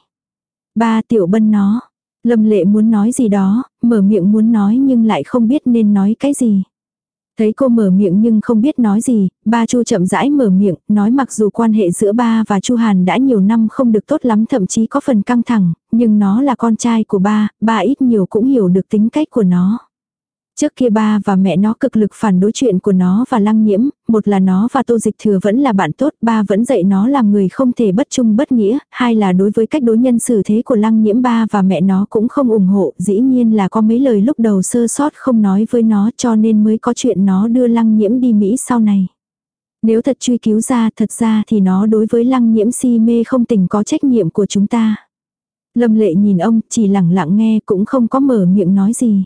Ba tiểu bân nó. Lâm lệ muốn nói gì đó, mở miệng muốn nói nhưng lại không biết nên nói cái gì. Thấy cô mở miệng nhưng không biết nói gì, ba Chu chậm rãi mở miệng, nói mặc dù quan hệ giữa ba và Chu Hàn đã nhiều năm không được tốt lắm thậm chí có phần căng thẳng, nhưng nó là con trai của ba, ba ít nhiều cũng hiểu được tính cách của nó. Trước kia ba và mẹ nó cực lực phản đối chuyện của nó và lăng nhiễm, một là nó và tô dịch thừa vẫn là bạn tốt, ba vẫn dạy nó làm người không thể bất trung bất nghĩa, hai là đối với cách đối nhân xử thế của lăng nhiễm ba và mẹ nó cũng không ủng hộ, dĩ nhiên là có mấy lời lúc đầu sơ sót không nói với nó cho nên mới có chuyện nó đưa lăng nhiễm đi Mỹ sau này. Nếu thật truy cứu ra thật ra thì nó đối với lăng nhiễm si mê không tình có trách nhiệm của chúng ta. Lâm lệ nhìn ông chỉ lặng lặng nghe cũng không có mở miệng nói gì.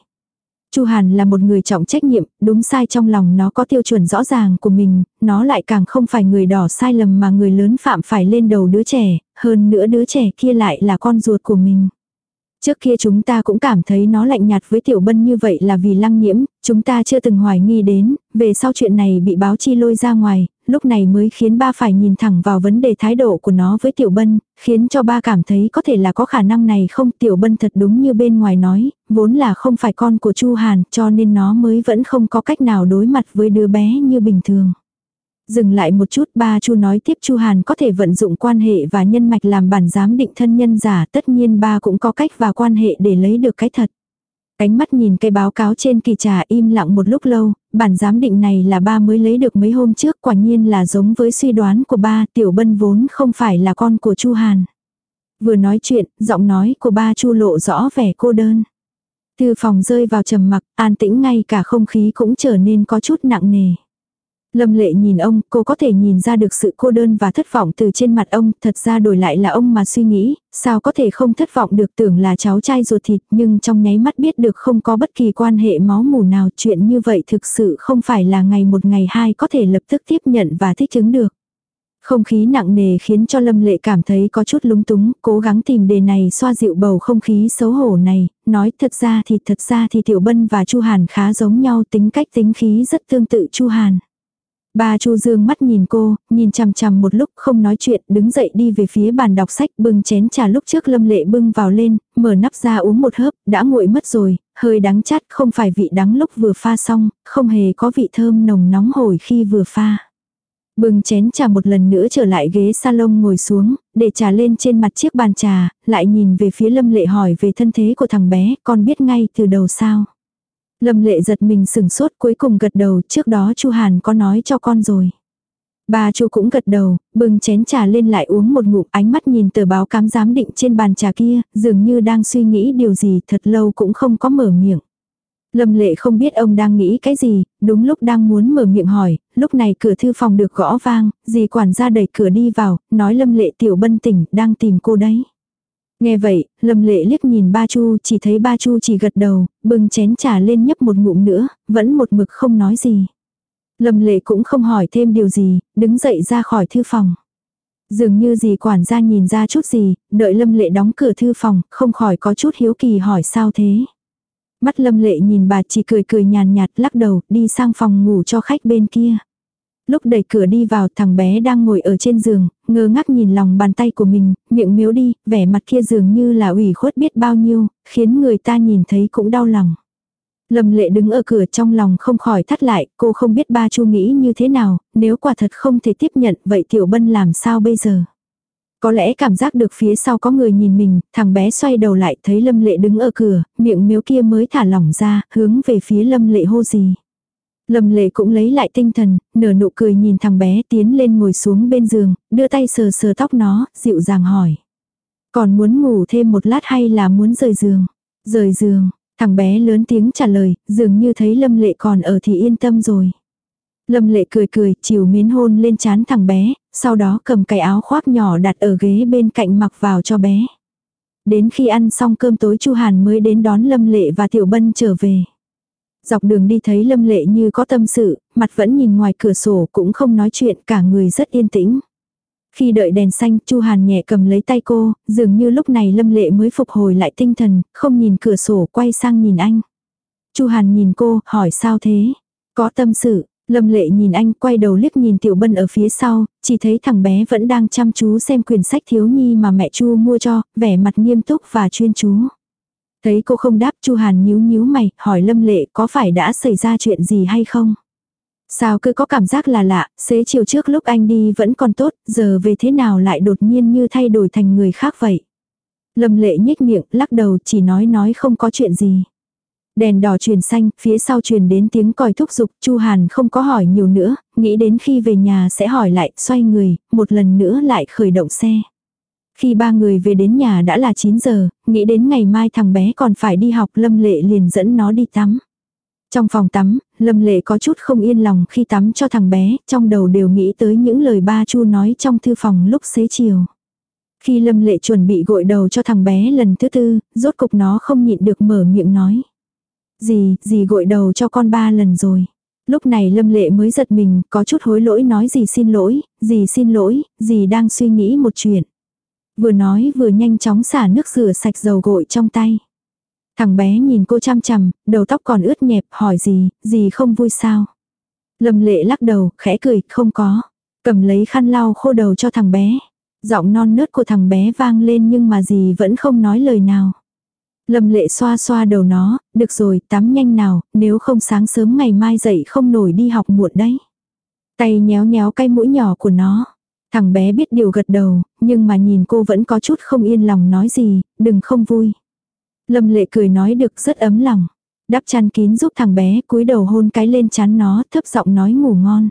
Chu Hàn là một người trọng trách nhiệm, đúng sai trong lòng nó có tiêu chuẩn rõ ràng của mình, nó lại càng không phải người đỏ sai lầm mà người lớn phạm phải lên đầu đứa trẻ, hơn nữa đứa trẻ kia lại là con ruột của mình. Trước kia chúng ta cũng cảm thấy nó lạnh nhạt với Tiểu Bân như vậy là vì lăng nhiễm, chúng ta chưa từng hoài nghi đến, về sau chuyện này bị báo chi lôi ra ngoài, lúc này mới khiến ba phải nhìn thẳng vào vấn đề thái độ của nó với Tiểu Bân, khiến cho ba cảm thấy có thể là có khả năng này không Tiểu Bân thật đúng như bên ngoài nói, vốn là không phải con của Chu Hàn cho nên nó mới vẫn không có cách nào đối mặt với đứa bé như bình thường. Dừng lại một chút ba Chu nói tiếp Chu Hàn có thể vận dụng quan hệ và nhân mạch làm bản giám định thân nhân giả tất nhiên ba cũng có cách và quan hệ để lấy được cái thật. Cánh mắt nhìn cái báo cáo trên kỳ trà im lặng một lúc lâu, bản giám định này là ba mới lấy được mấy hôm trước quả nhiên là giống với suy đoán của ba tiểu bân vốn không phải là con của Chu Hàn. Vừa nói chuyện, giọng nói của ba Chu lộ rõ vẻ cô đơn. Thư phòng rơi vào trầm mặc, an tĩnh ngay cả không khí cũng trở nên có chút nặng nề. Lâm lệ nhìn ông, cô có thể nhìn ra được sự cô đơn và thất vọng từ trên mặt ông, thật ra đổi lại là ông mà suy nghĩ, sao có thể không thất vọng được tưởng là cháu trai ruột thịt nhưng trong nháy mắt biết được không có bất kỳ quan hệ máu mủ nào chuyện như vậy thực sự không phải là ngày một ngày hai có thể lập tức tiếp nhận và thích ứng được. Không khí nặng nề khiến cho Lâm Lệ cảm thấy có chút lúng túng, cố gắng tìm đề này xoa dịu bầu không khí xấu hổ này, nói thật ra thì thật ra thì Tiểu Bân và Chu Hàn khá giống nhau tính cách tính khí rất tương tự Chu Hàn. Ba Chu Dương mắt nhìn cô, nhìn chằm chằm một lúc không nói chuyện, đứng dậy đi về phía bàn đọc sách, bưng chén trà lúc trước Lâm Lệ bưng vào lên, mở nắp ra uống một hớp, đã nguội mất rồi, hơi đắng chát, không phải vị đắng lúc vừa pha xong, không hề có vị thơm nồng nóng hổi khi vừa pha. Bưng chén trà một lần nữa trở lại ghế salon ngồi xuống, để trà lên trên mặt chiếc bàn trà, lại nhìn về phía Lâm Lệ hỏi về thân thế của thằng bé, con biết ngay từ đầu sao. Lâm lệ giật mình sừng sốt cuối cùng gật đầu trước đó chu Hàn có nói cho con rồi. Bà chu cũng gật đầu, bưng chén trà lên lại uống một ngụm ánh mắt nhìn tờ báo cám giám định trên bàn trà kia, dường như đang suy nghĩ điều gì thật lâu cũng không có mở miệng. Lâm lệ không biết ông đang nghĩ cái gì, đúng lúc đang muốn mở miệng hỏi, lúc này cửa thư phòng được gõ vang, dì quản gia đẩy cửa đi vào, nói lâm lệ tiểu bân tỉnh, đang tìm cô đấy. Nghe vậy, Lâm Lệ liếc nhìn ba Chu, chỉ thấy ba Chu chỉ gật đầu, bưng chén trà lên nhấp một ngụm nữa, vẫn một mực không nói gì. Lâm Lệ cũng không hỏi thêm điều gì, đứng dậy ra khỏi thư phòng. Dường như gì quản gia nhìn ra chút gì, đợi Lâm Lệ đóng cửa thư phòng, không khỏi có chút hiếu kỳ hỏi sao thế. Mắt Lâm Lệ nhìn bà chỉ cười cười nhàn nhạt lắc đầu, đi sang phòng ngủ cho khách bên kia. Lúc đẩy cửa đi vào thằng bé đang ngồi ở trên giường, ngơ ngác nhìn lòng bàn tay của mình, miệng miếu đi, vẻ mặt kia dường như là ủy khuất biết bao nhiêu, khiến người ta nhìn thấy cũng đau lòng. Lâm lệ đứng ở cửa trong lòng không khỏi thắt lại, cô không biết ba chu nghĩ như thế nào, nếu quả thật không thể tiếp nhận vậy tiểu bân làm sao bây giờ. Có lẽ cảm giác được phía sau có người nhìn mình, thằng bé xoay đầu lại thấy lâm lệ đứng ở cửa, miệng miếu kia mới thả lỏng ra, hướng về phía lâm lệ hô gì. Lâm lệ cũng lấy lại tinh thần, nở nụ cười nhìn thằng bé tiến lên ngồi xuống bên giường, đưa tay sờ sờ tóc nó, dịu dàng hỏi. Còn muốn ngủ thêm một lát hay là muốn rời giường? Rời giường, thằng bé lớn tiếng trả lời, dường như thấy lâm lệ còn ở thì yên tâm rồi. Lâm lệ cười cười, chiều miến hôn lên chán thằng bé, sau đó cầm cái áo khoác nhỏ đặt ở ghế bên cạnh mặc vào cho bé. Đến khi ăn xong cơm tối Chu Hàn mới đến đón Lâm Lệ và Tiểu Bân trở về. Dọc đường đi thấy Lâm Lệ như có tâm sự, mặt vẫn nhìn ngoài cửa sổ cũng không nói chuyện cả người rất yên tĩnh. Khi đợi đèn xanh, Chu Hàn nhẹ cầm lấy tay cô, dường như lúc này Lâm Lệ mới phục hồi lại tinh thần, không nhìn cửa sổ quay sang nhìn anh. Chu Hàn nhìn cô, hỏi sao thế? Có tâm sự, Lâm Lệ nhìn anh quay đầu liếc nhìn Tiểu Bân ở phía sau, chỉ thấy thằng bé vẫn đang chăm chú xem quyển sách thiếu nhi mà mẹ Chu mua cho, vẻ mặt nghiêm túc và chuyên chú. Thấy cô không đáp Chu Hàn nhíu nhíu mày, hỏi Lâm Lệ có phải đã xảy ra chuyện gì hay không? Sao cứ có cảm giác là lạ, xế chiều trước lúc anh đi vẫn còn tốt, giờ về thế nào lại đột nhiên như thay đổi thành người khác vậy? Lâm Lệ nhếch miệng, lắc đầu chỉ nói nói không có chuyện gì. Đèn đỏ truyền xanh, phía sau truyền đến tiếng còi thúc giục, Chu Hàn không có hỏi nhiều nữa, nghĩ đến khi về nhà sẽ hỏi lại, xoay người, một lần nữa lại khởi động xe. Khi ba người về đến nhà đã là 9 giờ, nghĩ đến ngày mai thằng bé còn phải đi học Lâm Lệ liền dẫn nó đi tắm. Trong phòng tắm, Lâm Lệ có chút không yên lòng khi tắm cho thằng bé, trong đầu đều nghĩ tới những lời ba Chu nói trong thư phòng lúc xế chiều. Khi Lâm Lệ chuẩn bị gội đầu cho thằng bé lần thứ tư, rốt cục nó không nhịn được mở miệng nói. Gì, gì gội đầu cho con ba lần rồi. Lúc này Lâm Lệ mới giật mình, có chút hối lỗi nói gì xin lỗi, gì xin lỗi, gì đang suy nghĩ một chuyện. Vừa nói vừa nhanh chóng xả nước rửa sạch dầu gội trong tay. Thằng bé nhìn cô chăm chằm, đầu tóc còn ướt nhẹp, hỏi gì, gì không vui sao. Lâm lệ lắc đầu, khẽ cười, không có. Cầm lấy khăn lau khô đầu cho thằng bé. Giọng non nớt của thằng bé vang lên nhưng mà gì vẫn không nói lời nào. Lâm lệ xoa xoa đầu nó, được rồi, tắm nhanh nào, nếu không sáng sớm ngày mai dậy không nổi đi học muộn đấy. Tay nhéo nhéo cái mũi nhỏ của nó. Thằng bé biết điều gật đầu, nhưng mà nhìn cô vẫn có chút không yên lòng nói gì, đừng không vui. Lâm lệ cười nói được rất ấm lòng. Đắp chăn kín giúp thằng bé cúi đầu hôn cái lên chán nó thấp giọng nói ngủ ngon.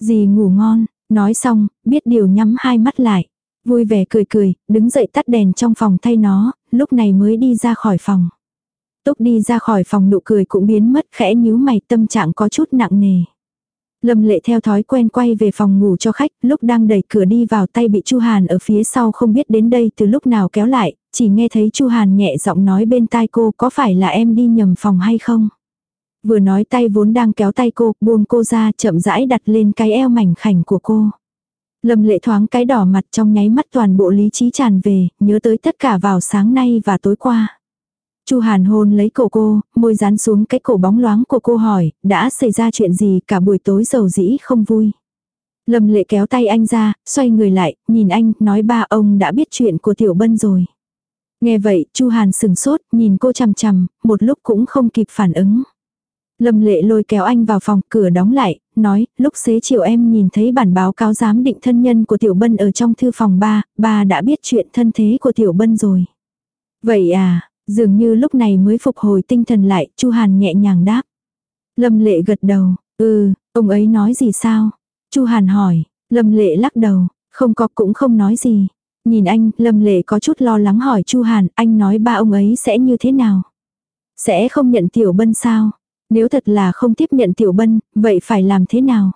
Gì ngủ ngon, nói xong, biết điều nhắm hai mắt lại. Vui vẻ cười cười, đứng dậy tắt đèn trong phòng thay nó, lúc này mới đi ra khỏi phòng. Túc đi ra khỏi phòng nụ cười cũng biến mất khẽ nhíu mày tâm trạng có chút nặng nề. Lâm lệ theo thói quen quay về phòng ngủ cho khách, lúc đang đẩy cửa đi vào tay bị Chu Hàn ở phía sau không biết đến đây từ lúc nào kéo lại, chỉ nghe thấy Chu Hàn nhẹ giọng nói bên tai cô có phải là em đi nhầm phòng hay không. Vừa nói tay vốn đang kéo tay cô, buông cô ra chậm rãi đặt lên cái eo mảnh khảnh của cô. Lâm lệ thoáng cái đỏ mặt trong nháy mắt toàn bộ lý trí tràn về, nhớ tới tất cả vào sáng nay và tối qua. Chu Hàn hôn lấy cổ cô, môi dán xuống cái cổ bóng loáng của cô hỏi, đã xảy ra chuyện gì cả buổi tối dầu dĩ không vui. Lâm lệ kéo tay anh ra, xoay người lại, nhìn anh, nói ba ông đã biết chuyện của Tiểu Bân rồi. Nghe vậy, Chu Hàn sừng sốt, nhìn cô chằm chằm, một lúc cũng không kịp phản ứng. Lâm lệ lôi kéo anh vào phòng, cửa đóng lại, nói, lúc xế chiều em nhìn thấy bản báo cáo giám định thân nhân của Tiểu Bân ở trong thư phòng ba, ba đã biết chuyện thân thế của Tiểu Bân rồi. Vậy à, dường như lúc này mới phục hồi tinh thần lại, Chu Hàn nhẹ nhàng đáp. Lâm lệ gật đầu, ừ, ông ấy nói gì sao? Chu Hàn hỏi, Lâm lệ lắc đầu, không có cũng không nói gì. Nhìn anh, Lâm lệ có chút lo lắng hỏi Chu Hàn, anh nói ba ông ấy sẽ như thế nào? Sẽ không nhận Tiểu Bân sao? Nếu thật là không tiếp nhận Tiểu Bân, vậy phải làm thế nào?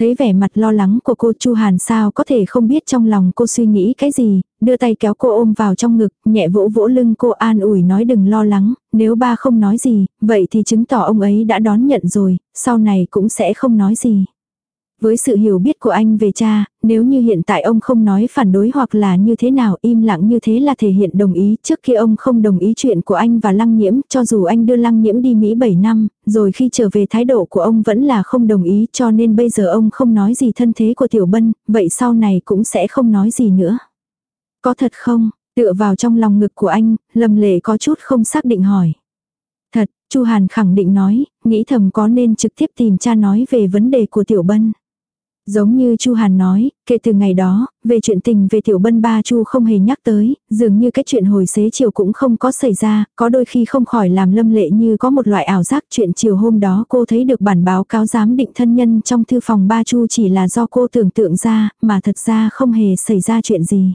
Thấy vẻ mặt lo lắng của cô Chu Hàn sao có thể không biết trong lòng cô suy nghĩ cái gì, đưa tay kéo cô ôm vào trong ngực, nhẹ vỗ vỗ lưng cô an ủi nói đừng lo lắng, nếu ba không nói gì, vậy thì chứng tỏ ông ấy đã đón nhận rồi, sau này cũng sẽ không nói gì. Với sự hiểu biết của anh về cha, nếu như hiện tại ông không nói phản đối hoặc là như thế nào im lặng như thế là thể hiện đồng ý. Trước khi ông không đồng ý chuyện của anh và Lăng Nhiễm, cho dù anh đưa Lăng Nhiễm đi Mỹ 7 năm, rồi khi trở về thái độ của ông vẫn là không đồng ý cho nên bây giờ ông không nói gì thân thế của Tiểu Bân, vậy sau này cũng sẽ không nói gì nữa. Có thật không? Tựa vào trong lòng ngực của anh, Lâm Lệ có chút không xác định hỏi. Thật, Chu Hàn khẳng định nói, nghĩ thầm có nên trực tiếp tìm cha nói về vấn đề của Tiểu Bân. Giống như Chu Hàn nói, kể từ ngày đó, về chuyện tình về tiểu bân ba Chu không hề nhắc tới, dường như cái chuyện hồi xế chiều cũng không có xảy ra, có đôi khi không khỏi làm lâm lệ như có một loại ảo giác chuyện chiều hôm đó cô thấy được bản báo cáo giám định thân nhân trong thư phòng ba Chu chỉ là do cô tưởng tượng ra, mà thật ra không hề xảy ra chuyện gì.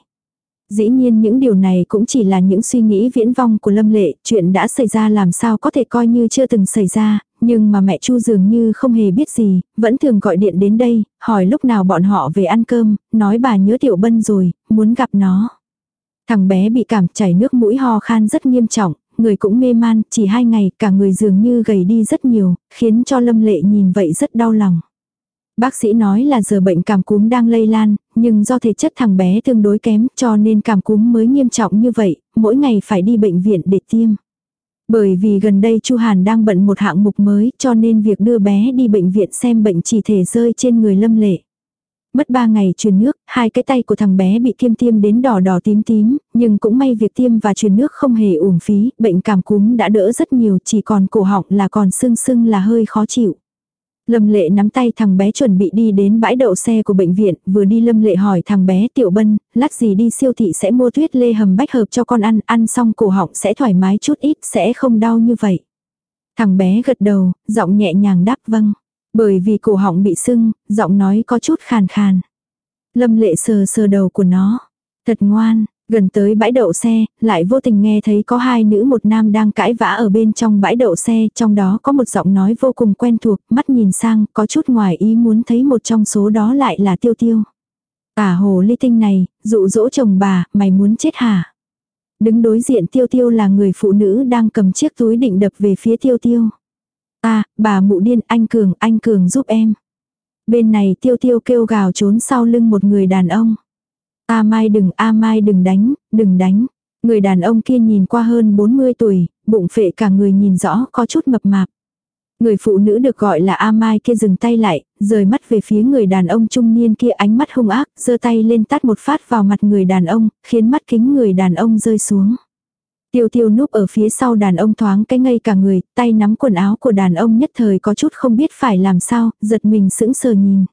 Dĩ nhiên những điều này cũng chỉ là những suy nghĩ viễn vong của Lâm Lệ, chuyện đã xảy ra làm sao có thể coi như chưa từng xảy ra, nhưng mà mẹ Chu dường như không hề biết gì, vẫn thường gọi điện đến đây, hỏi lúc nào bọn họ về ăn cơm, nói bà nhớ Tiểu Bân rồi, muốn gặp nó. Thằng bé bị cảm chảy nước mũi ho khan rất nghiêm trọng, người cũng mê man, chỉ hai ngày cả người dường như gầy đi rất nhiều, khiến cho Lâm Lệ nhìn vậy rất đau lòng. Bác sĩ nói là giờ bệnh cảm cúm đang lây lan, nhưng do thể chất thằng bé tương đối kém cho nên cảm cúm mới nghiêm trọng như vậy, mỗi ngày phải đi bệnh viện để tiêm. Bởi vì gần đây Chu Hàn đang bận một hạng mục mới cho nên việc đưa bé đi bệnh viện xem bệnh chỉ thể rơi trên người lâm lệ. Mất ba ngày truyền nước, hai cái tay của thằng bé bị tiêm tiêm đến đỏ đỏ tím tím, nhưng cũng may việc tiêm và truyền nước không hề uổng phí, bệnh cảm cúm đã đỡ rất nhiều, chỉ còn cổ họng là còn sưng sưng là hơi khó chịu. Lâm lệ nắm tay thằng bé chuẩn bị đi đến bãi đậu xe của bệnh viện, vừa đi lâm lệ hỏi thằng bé tiểu bân, lát gì đi siêu thị sẽ mua tuyết lê hầm bách hợp cho con ăn, ăn xong cổ họng sẽ thoải mái chút ít, sẽ không đau như vậy. Thằng bé gật đầu, giọng nhẹ nhàng đáp vâng. Bởi vì cổ họng bị sưng, giọng nói có chút khàn khàn. Lâm lệ sờ sờ đầu của nó. Thật ngoan, Gần tới bãi đậu xe, lại vô tình nghe thấy có hai nữ một nam đang cãi vã ở bên trong bãi đậu xe, trong đó có một giọng nói vô cùng quen thuộc, mắt nhìn sang, có chút ngoài ý muốn thấy một trong số đó lại là tiêu tiêu. Tả hồ ly tinh này, dụ dỗ chồng bà, mày muốn chết hả? Đứng đối diện tiêu tiêu là người phụ nữ đang cầm chiếc túi định đập về phía tiêu tiêu. À, bà mụ điên, anh Cường, anh Cường giúp em. Bên này tiêu tiêu kêu gào trốn sau lưng một người đàn ông. A Mai đừng, A Mai đừng đánh, đừng đánh. Người đàn ông kia nhìn qua hơn 40 tuổi, bụng phệ cả người nhìn rõ có chút mập mạp. Người phụ nữ được gọi là A Mai kia dừng tay lại, rời mắt về phía người đàn ông trung niên kia ánh mắt hung ác, giơ tay lên tát một phát vào mặt người đàn ông, khiến mắt kính người đàn ông rơi xuống. Tiêu tiêu núp ở phía sau đàn ông thoáng cái ngây cả người, tay nắm quần áo của đàn ông nhất thời có chút không biết phải làm sao, giật mình sững sờ nhìn.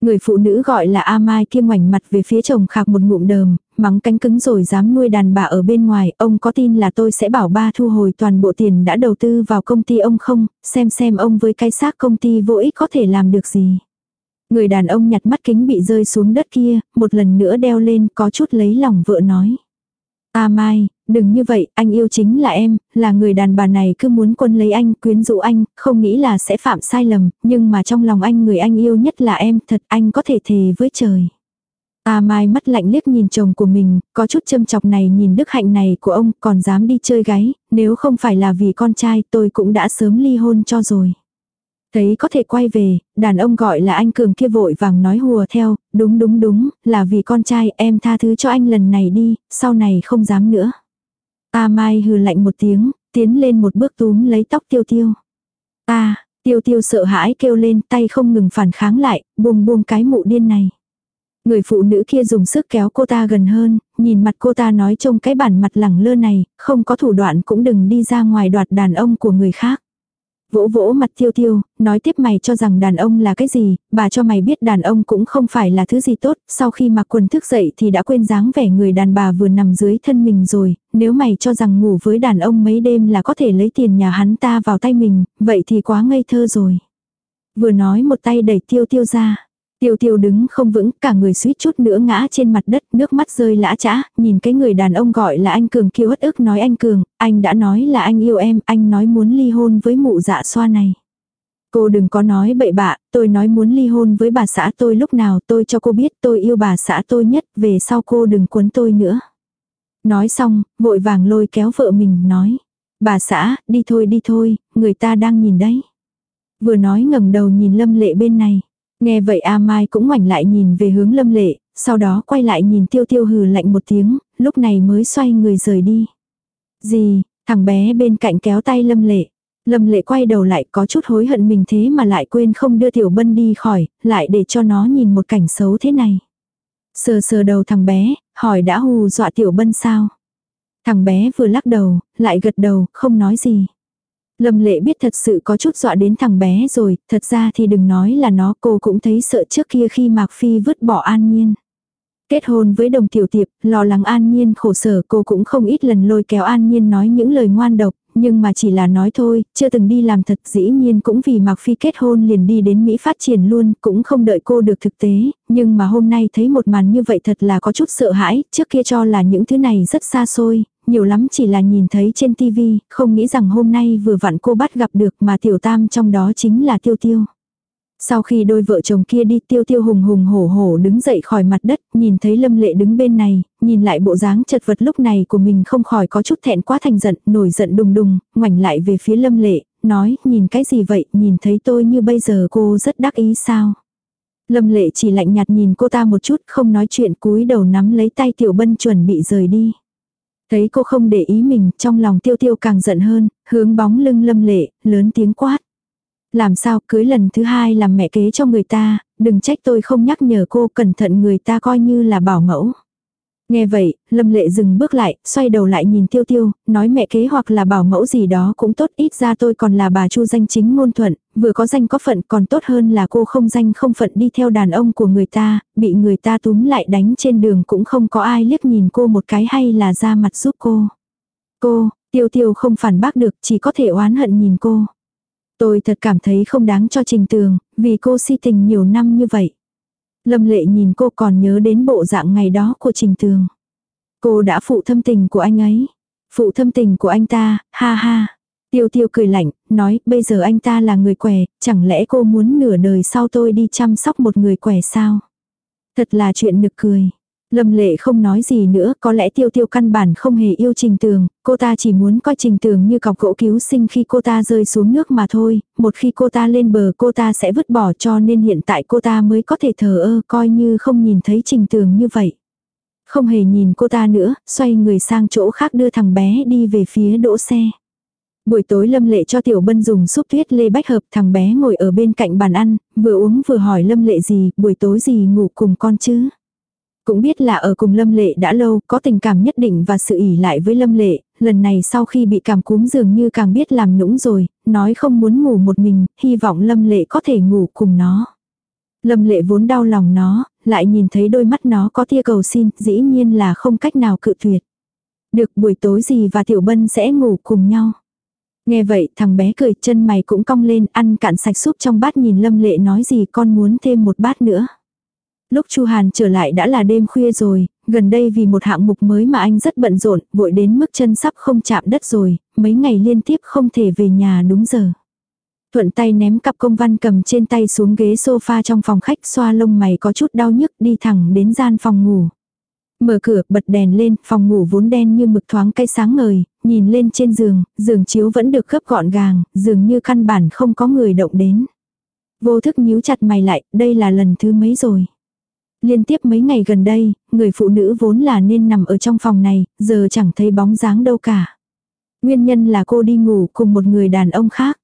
Người phụ nữ gọi là A Mai kia ngoảnh mặt về phía chồng khạc một ngụm đờm, mắng cánh cứng rồi dám nuôi đàn bà ở bên ngoài, ông có tin là tôi sẽ bảo ba thu hồi toàn bộ tiền đã đầu tư vào công ty ông không, xem xem ông với cái xác công ty vô ích có thể làm được gì. Người đàn ông nhặt mắt kính bị rơi xuống đất kia, một lần nữa đeo lên có chút lấy lòng vợ nói. A Mai, đừng như vậy, anh yêu chính là em, là người đàn bà này cứ muốn quân lấy anh, quyến rũ anh, không nghĩ là sẽ phạm sai lầm, nhưng mà trong lòng anh người anh yêu nhất là em, thật anh có thể thề với trời. A Mai mắt lạnh liếc nhìn chồng của mình, có chút châm chọc này nhìn đức hạnh này của ông còn dám đi chơi gái, nếu không phải là vì con trai tôi cũng đã sớm ly hôn cho rồi. Thấy có thể quay về, đàn ông gọi là anh Cường kia vội vàng nói hùa theo, đúng đúng đúng, là vì con trai em tha thứ cho anh lần này đi, sau này không dám nữa. A Mai hừ lạnh một tiếng, tiến lên một bước túm lấy tóc tiêu tiêu. Ta, tiêu tiêu sợ hãi kêu lên tay không ngừng phản kháng lại, buông buông cái mụ điên này. Người phụ nữ kia dùng sức kéo cô ta gần hơn, nhìn mặt cô ta nói trông cái bản mặt lẳng lơ này, không có thủ đoạn cũng đừng đi ra ngoài đoạt đàn ông của người khác. Vỗ vỗ mặt tiêu tiêu, nói tiếp mày cho rằng đàn ông là cái gì, bà cho mày biết đàn ông cũng không phải là thứ gì tốt, sau khi mặc quần thức dậy thì đã quên dáng vẻ người đàn bà vừa nằm dưới thân mình rồi, nếu mày cho rằng ngủ với đàn ông mấy đêm là có thể lấy tiền nhà hắn ta vào tay mình, vậy thì quá ngây thơ rồi. Vừa nói một tay đẩy tiêu tiêu ra. Tiêu tiêu đứng không vững, cả người suýt chút nữa ngã trên mặt đất, nước mắt rơi lã chã, nhìn cái người đàn ông gọi là anh Cường kêu hất ức nói anh Cường, anh đã nói là anh yêu em, anh nói muốn ly hôn với mụ dạ xoa này. Cô đừng có nói bậy bạ, tôi nói muốn ly hôn với bà xã tôi lúc nào tôi cho cô biết tôi yêu bà xã tôi nhất, về sau cô đừng cuốn tôi nữa. Nói xong, vội vàng lôi kéo vợ mình, nói. Bà xã, đi thôi đi thôi, người ta đang nhìn đấy. Vừa nói ngẩng đầu nhìn lâm lệ bên này. Nghe vậy A Mai cũng ngoảnh lại nhìn về hướng lâm lệ, sau đó quay lại nhìn tiêu tiêu hừ lạnh một tiếng, lúc này mới xoay người rời đi. Gì, thằng bé bên cạnh kéo tay lâm lệ. Lâm lệ quay đầu lại có chút hối hận mình thế mà lại quên không đưa tiểu bân đi khỏi, lại để cho nó nhìn một cảnh xấu thế này. Sờ sờ đầu thằng bé, hỏi đã hù dọa tiểu bân sao. Thằng bé vừa lắc đầu, lại gật đầu, không nói gì. Lâm lệ biết thật sự có chút dọa đến thằng bé rồi, thật ra thì đừng nói là nó cô cũng thấy sợ trước kia khi Mạc Phi vứt bỏ an nhiên. Kết hôn với đồng tiểu tiệp, lo lắng an nhiên khổ sở cô cũng không ít lần lôi kéo an nhiên nói những lời ngoan độc, nhưng mà chỉ là nói thôi, chưa từng đi làm thật dĩ nhiên cũng vì Mạc Phi kết hôn liền đi đến Mỹ phát triển luôn, cũng không đợi cô được thực tế, nhưng mà hôm nay thấy một màn như vậy thật là có chút sợ hãi, trước kia cho là những thứ này rất xa xôi, nhiều lắm chỉ là nhìn thấy trên tivi, không nghĩ rằng hôm nay vừa vặn cô bắt gặp được mà tiểu tam trong đó chính là tiêu tiêu. Sau khi đôi vợ chồng kia đi tiêu tiêu hùng hùng hổ hổ đứng dậy khỏi mặt đất, nhìn thấy lâm lệ đứng bên này, nhìn lại bộ dáng chật vật lúc này của mình không khỏi có chút thẹn quá thành giận, nổi giận đùng đùng, ngoảnh lại về phía lâm lệ, nói, nhìn cái gì vậy, nhìn thấy tôi như bây giờ cô rất đắc ý sao. Lâm lệ chỉ lạnh nhạt nhìn cô ta một chút không nói chuyện cúi đầu nắm lấy tay tiểu bân chuẩn bị rời đi. Thấy cô không để ý mình, trong lòng tiêu tiêu càng giận hơn, hướng bóng lưng lâm lệ, lớn tiếng quát. Làm sao cưới lần thứ hai làm mẹ kế cho người ta, đừng trách tôi không nhắc nhở cô cẩn thận người ta coi như là bảo mẫu. Nghe vậy, Lâm Lệ dừng bước lại, xoay đầu lại nhìn Tiêu Tiêu, nói mẹ kế hoặc là bảo mẫu gì đó cũng tốt, ít ra tôi còn là bà Chu danh chính ngôn thuận, vừa có danh có phận còn tốt hơn là cô không danh không phận đi theo đàn ông của người ta, bị người ta túm lại đánh trên đường cũng không có ai liếc nhìn cô một cái hay là ra mặt giúp cô. Cô, Tiêu Tiêu không phản bác được, chỉ có thể oán hận nhìn cô. Tôi thật cảm thấy không đáng cho Trình Tường, vì cô si tình nhiều năm như vậy. Lâm lệ nhìn cô còn nhớ đến bộ dạng ngày đó của Trình Tường. Cô đã phụ thâm tình của anh ấy. Phụ thâm tình của anh ta, ha ha. Tiêu tiêu cười lạnh, nói, bây giờ anh ta là người quẻ, chẳng lẽ cô muốn nửa đời sau tôi đi chăm sóc một người quẻ sao? Thật là chuyện nực cười. Lâm lệ không nói gì nữa, có lẽ tiêu tiêu căn bản không hề yêu trình tường, cô ta chỉ muốn coi trình tường như cọc gỗ cứu sinh khi cô ta rơi xuống nước mà thôi, một khi cô ta lên bờ cô ta sẽ vứt bỏ cho nên hiện tại cô ta mới có thể thờ ơ coi như không nhìn thấy trình tường như vậy. Không hề nhìn cô ta nữa, xoay người sang chỗ khác đưa thằng bé đi về phía đỗ xe. Buổi tối Lâm Lệ cho Tiểu Bân dùng súp tuyết lê bách hợp thằng bé ngồi ở bên cạnh bàn ăn, vừa uống vừa hỏi Lâm Lệ gì, buổi tối gì ngủ cùng con chứ. Cũng biết là ở cùng Lâm Lệ đã lâu, có tình cảm nhất định và sự ỉ lại với Lâm Lệ, lần này sau khi bị cảm cúm dường như càng biết làm nũng rồi, nói không muốn ngủ một mình, hy vọng Lâm Lệ có thể ngủ cùng nó. Lâm lệ vốn đau lòng nó, lại nhìn thấy đôi mắt nó có tia cầu xin, dĩ nhiên là không cách nào cự tuyệt. Được buổi tối gì và Tiểu Bân sẽ ngủ cùng nhau. Nghe vậy thằng bé cười chân mày cũng cong lên ăn cạn sạch súp trong bát nhìn Lâm Lệ nói gì con muốn thêm một bát nữa. Lúc Chu Hàn trở lại đã là đêm khuya rồi, gần đây vì một hạng mục mới mà anh rất bận rộn, vội đến mức chân sắp không chạm đất rồi, mấy ngày liên tiếp không thể về nhà đúng giờ. Thuận tay ném cặp công văn cầm trên tay xuống ghế sofa trong phòng khách xoa lông mày có chút đau nhức đi thẳng đến gian phòng ngủ. Mở cửa, bật đèn lên, phòng ngủ vốn đen như mực thoáng cây sáng ngời, nhìn lên trên giường, giường chiếu vẫn được gấp gọn gàng, dường như căn bản không có người động đến. Vô thức nhíu chặt mày lại, đây là lần thứ mấy rồi. Liên tiếp mấy ngày gần đây, người phụ nữ vốn là nên nằm ở trong phòng này, giờ chẳng thấy bóng dáng đâu cả. Nguyên nhân là cô đi ngủ cùng một người đàn ông khác.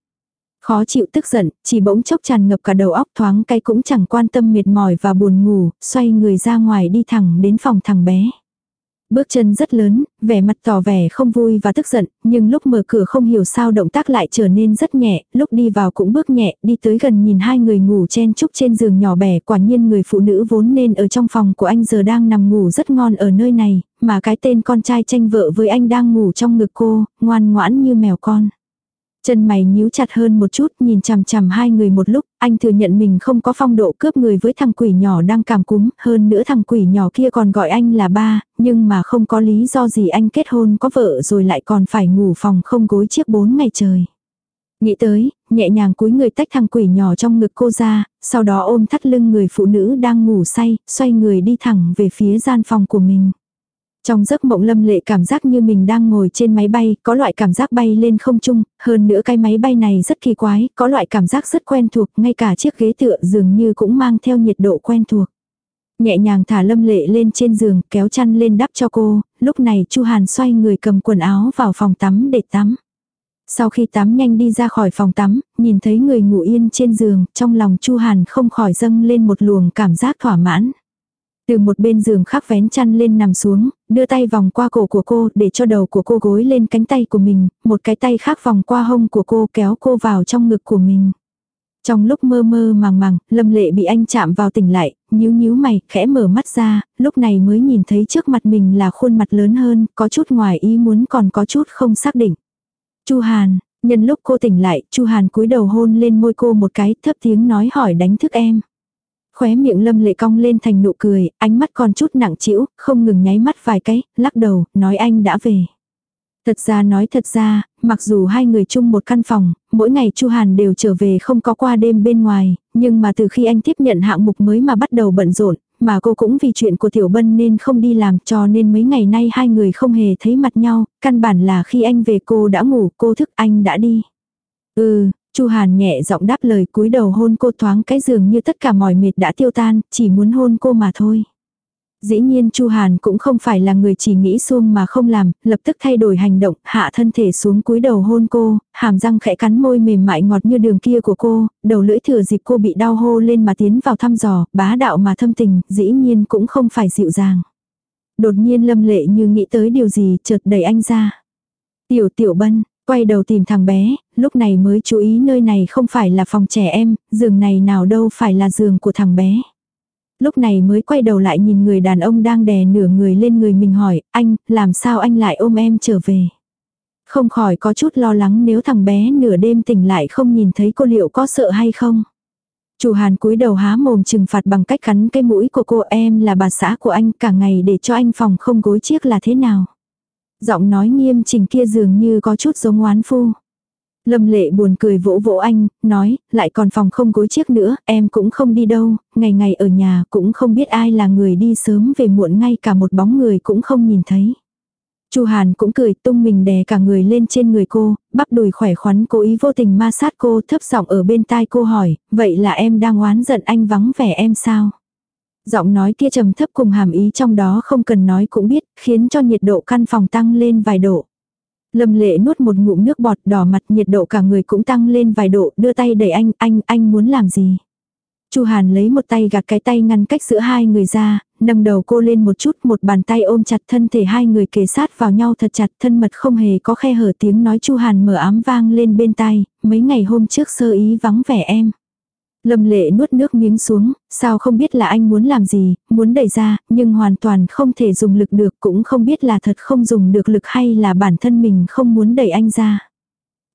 Khó chịu tức giận, chỉ bỗng chốc tràn ngập cả đầu óc thoáng cái cũng chẳng quan tâm mệt mỏi và buồn ngủ, xoay người ra ngoài đi thẳng đến phòng thằng bé. Bước chân rất lớn, vẻ mặt tỏ vẻ không vui và tức giận, nhưng lúc mở cửa không hiểu sao động tác lại trở nên rất nhẹ, lúc đi vào cũng bước nhẹ, đi tới gần nhìn hai người ngủ chen chúc trên giường nhỏ bẻ, quả nhiên người phụ nữ vốn nên ở trong phòng của anh giờ đang nằm ngủ rất ngon ở nơi này, mà cái tên con trai tranh vợ với anh đang ngủ trong ngực cô, ngoan ngoãn như mèo con. Chân mày nhíu chặt hơn một chút nhìn chằm chằm hai người một lúc, anh thừa nhận mình không có phong độ cướp người với thằng quỷ nhỏ đang cảm cúm, hơn nữa thằng quỷ nhỏ kia còn gọi anh là ba, nhưng mà không có lý do gì anh kết hôn có vợ rồi lại còn phải ngủ phòng không gối chiếc bốn ngày trời. Nghĩ tới, nhẹ nhàng cúi người tách thằng quỷ nhỏ trong ngực cô ra, sau đó ôm thắt lưng người phụ nữ đang ngủ say, xoay người đi thẳng về phía gian phòng của mình. Trong giấc mộng lâm lệ cảm giác như mình đang ngồi trên máy bay, có loại cảm giác bay lên không trung, hơn nữa cái máy bay này rất kỳ quái, có loại cảm giác rất quen thuộc, ngay cả chiếc ghế tựa dường như cũng mang theo nhiệt độ quen thuộc. Nhẹ nhàng thả lâm lệ lên trên giường, kéo chăn lên đắp cho cô, lúc này chu Hàn xoay người cầm quần áo vào phòng tắm để tắm. Sau khi tắm nhanh đi ra khỏi phòng tắm, nhìn thấy người ngủ yên trên giường, trong lòng chu Hàn không khỏi dâng lên một luồng cảm giác thỏa mãn. Từ một bên giường khắc vén chăn lên nằm xuống, đưa tay vòng qua cổ của cô để cho đầu của cô gối lên cánh tay của mình, một cái tay khác vòng qua hông của cô kéo cô vào trong ngực của mình. Trong lúc mơ mơ màng màng, lâm lệ bị anh chạm vào tỉnh lại, nhíu nhíu mày, khẽ mở mắt ra, lúc này mới nhìn thấy trước mặt mình là khuôn mặt lớn hơn, có chút ngoài ý muốn còn có chút không xác định. Chu Hàn, nhân lúc cô tỉnh lại, Chu Hàn cúi đầu hôn lên môi cô một cái, thấp tiếng nói hỏi đánh thức em. Khóe miệng lâm lệ cong lên thành nụ cười, ánh mắt còn chút nặng trĩu, không ngừng nháy mắt vài cái, lắc đầu, nói anh đã về. Thật ra nói thật ra, mặc dù hai người chung một căn phòng, mỗi ngày Chu Hàn đều trở về không có qua đêm bên ngoài, nhưng mà từ khi anh tiếp nhận hạng mục mới mà bắt đầu bận rộn, mà cô cũng vì chuyện của Tiểu Bân nên không đi làm cho nên mấy ngày nay hai người không hề thấy mặt nhau, căn bản là khi anh về cô đã ngủ, cô thức anh đã đi. Ừ, Chu Hàn nhẹ giọng đáp lời cúi đầu hôn cô thoáng cái giường như tất cả mỏi mệt đã tiêu tan, chỉ muốn hôn cô mà thôi. Dĩ nhiên Chu Hàn cũng không phải là người chỉ nghĩ xuông mà không làm, lập tức thay đổi hành động, hạ thân thể xuống cúi đầu hôn cô, hàm răng khẽ cắn môi mềm mại ngọt như đường kia của cô, đầu lưỡi thừa dịp cô bị đau hô lên mà tiến vào thăm dò, bá đạo mà thâm tình, dĩ nhiên cũng không phải dịu dàng. Đột nhiên lâm lệ như nghĩ tới điều gì chợt đẩy anh ra. Tiểu tiểu bân, Quay đầu tìm thằng bé, lúc này mới chú ý nơi này không phải là phòng trẻ em, giường này nào đâu phải là giường của thằng bé. Lúc này mới quay đầu lại nhìn người đàn ông đang đè nửa người lên người mình hỏi, anh, làm sao anh lại ôm em trở về. Không khỏi có chút lo lắng nếu thằng bé nửa đêm tỉnh lại không nhìn thấy cô liệu có sợ hay không. Chủ hàn cúi đầu há mồm trừng phạt bằng cách cắn cái mũi của cô em là bà xã của anh cả ngày để cho anh phòng không gối chiếc là thế nào. Giọng nói nghiêm trình kia dường như có chút giống oán phu. Lâm lệ buồn cười vỗ vỗ anh, nói, lại còn phòng không gối chiếc nữa, em cũng không đi đâu, ngày ngày ở nhà cũng không biết ai là người đi sớm về muộn ngay cả một bóng người cũng không nhìn thấy. Chu Hàn cũng cười tung mình đè cả người lên trên người cô, bắp đùi khỏe khoắn cố ý vô tình ma sát cô thấp giọng ở bên tai cô hỏi, vậy là em đang oán giận anh vắng vẻ em sao? Giọng nói kia trầm thấp cùng hàm ý trong đó không cần nói cũng biết, khiến cho nhiệt độ căn phòng tăng lên vài độ. Lâm lệ nuốt một ngụm nước bọt đỏ mặt nhiệt độ cả người cũng tăng lên vài độ, đưa tay đẩy anh, anh, anh muốn làm gì? Chu Hàn lấy một tay gạt cái tay ngăn cách giữa hai người ra, nâng đầu cô lên một chút, một bàn tay ôm chặt thân thể hai người kề sát vào nhau thật chặt, thân mật không hề có khe hở tiếng nói Chu Hàn mở ám vang lên bên tai, mấy ngày hôm trước sơ ý vắng vẻ em. Lâm lệ nuốt nước miếng xuống, sao không biết là anh muốn làm gì, muốn đẩy ra, nhưng hoàn toàn không thể dùng lực được, cũng không biết là thật không dùng được lực hay là bản thân mình không muốn đẩy anh ra.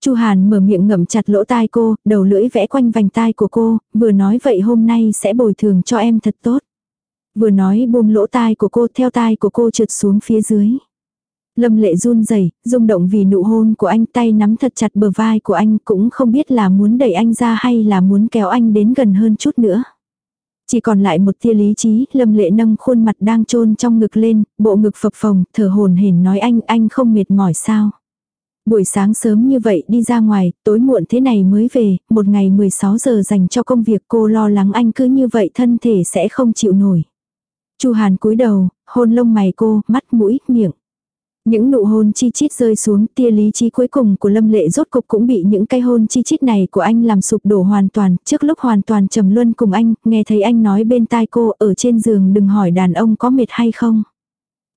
Chu Hàn mở miệng ngậm chặt lỗ tai cô, đầu lưỡi vẽ quanh vành tai của cô, vừa nói vậy hôm nay sẽ bồi thường cho em thật tốt. Vừa nói buông lỗ tai của cô theo tai của cô trượt xuống phía dưới. Lâm lệ run rẩy rung động vì nụ hôn của anh tay nắm thật chặt bờ vai của anh cũng không biết là muốn đẩy anh ra hay là muốn kéo anh đến gần hơn chút nữa. Chỉ còn lại một tia lý trí, lâm lệ nâng khuôn mặt đang trôn trong ngực lên, bộ ngực phập phồng, thở hồn hển nói anh, anh không mệt mỏi sao. Buổi sáng sớm như vậy đi ra ngoài, tối muộn thế này mới về, một ngày 16 giờ dành cho công việc cô lo lắng anh cứ như vậy thân thể sẽ không chịu nổi. Chu Hàn cúi đầu, hôn lông mày cô, mắt mũi, miệng. Những nụ hôn chi chít rơi xuống tia lý trí cuối cùng của Lâm Lệ rốt cục cũng bị những cái hôn chi chít này của anh làm sụp đổ hoàn toàn. Trước lúc hoàn toàn trầm luân cùng anh, nghe thấy anh nói bên tai cô ở trên giường đừng hỏi đàn ông có mệt hay không.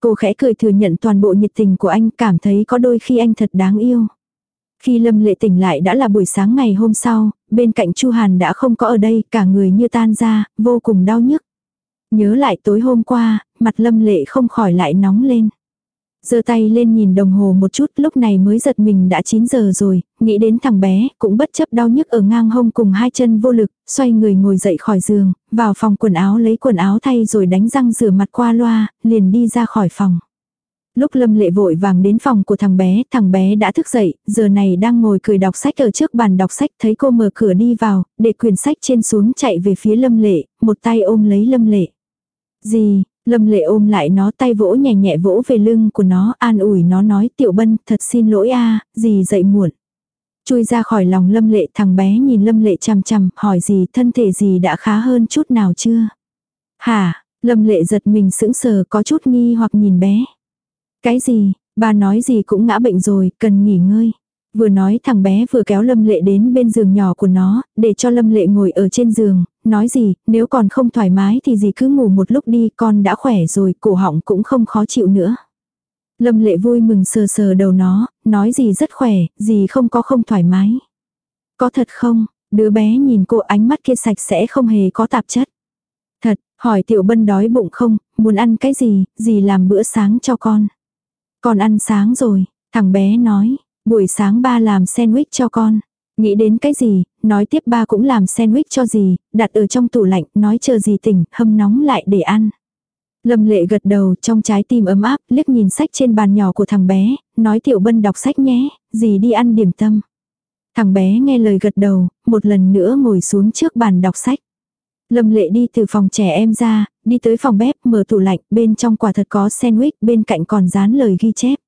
Cô khẽ cười thừa nhận toàn bộ nhiệt tình của anh cảm thấy có đôi khi anh thật đáng yêu. Khi Lâm Lệ tỉnh lại đã là buổi sáng ngày hôm sau, bên cạnh Chu Hàn đã không có ở đây, cả người như tan ra, vô cùng đau nhức. Nhớ lại tối hôm qua, mặt Lâm Lệ không khỏi lại nóng lên giơ tay lên nhìn đồng hồ một chút lúc này mới giật mình đã 9 giờ rồi, nghĩ đến thằng bé, cũng bất chấp đau nhức ở ngang hông cùng hai chân vô lực, xoay người ngồi dậy khỏi giường, vào phòng quần áo lấy quần áo thay rồi đánh răng rửa mặt qua loa, liền đi ra khỏi phòng. Lúc Lâm Lệ vội vàng đến phòng của thằng bé, thằng bé đã thức dậy, giờ này đang ngồi cười đọc sách ở trước bàn đọc sách, thấy cô mở cửa đi vào, để quyển sách trên xuống chạy về phía Lâm Lệ, một tay ôm lấy Lâm Lệ. Gì, Lâm lệ ôm lại nó tay vỗ nhẹ nhẹ vỗ về lưng của nó an ủi nó nói tiểu bân thật xin lỗi a gì dậy muộn. Chui ra khỏi lòng lâm lệ thằng bé nhìn lâm lệ chằm chằm hỏi gì thân thể gì đã khá hơn chút nào chưa. Hả, lâm lệ giật mình sững sờ có chút nghi hoặc nhìn bé. Cái gì, bà nói gì cũng ngã bệnh rồi, cần nghỉ ngơi. Vừa nói thằng bé vừa kéo Lâm Lệ đến bên giường nhỏ của nó, để cho Lâm Lệ ngồi ở trên giường, nói gì, nếu còn không thoải mái thì gì cứ ngủ một lúc đi, con đã khỏe rồi, cổ họng cũng không khó chịu nữa. Lâm Lệ vui mừng sờ sờ đầu nó, nói gì rất khỏe, gì không có không thoải mái. Có thật không? Đứa bé nhìn cô ánh mắt kia sạch sẽ không hề có tạp chất. Thật, hỏi Tiểu Bân đói bụng không, muốn ăn cái gì, gì làm bữa sáng cho con. Con ăn sáng rồi, thằng bé nói, Buổi sáng ba làm sandwich cho con. Nghĩ đến cái gì, nói tiếp ba cũng làm sandwich cho gì, đặt ở trong tủ lạnh, nói chờ gì tỉnh, hâm nóng lại để ăn. Lâm lệ gật đầu trong trái tim ấm áp, liếc nhìn sách trên bàn nhỏ của thằng bé, nói tiểu bân đọc sách nhé, gì đi ăn điểm tâm. Thằng bé nghe lời gật đầu, một lần nữa ngồi xuống trước bàn đọc sách. Lâm lệ đi từ phòng trẻ em ra, đi tới phòng bếp, mở tủ lạnh, bên trong quả thật có sandwich, bên cạnh còn dán lời ghi chép.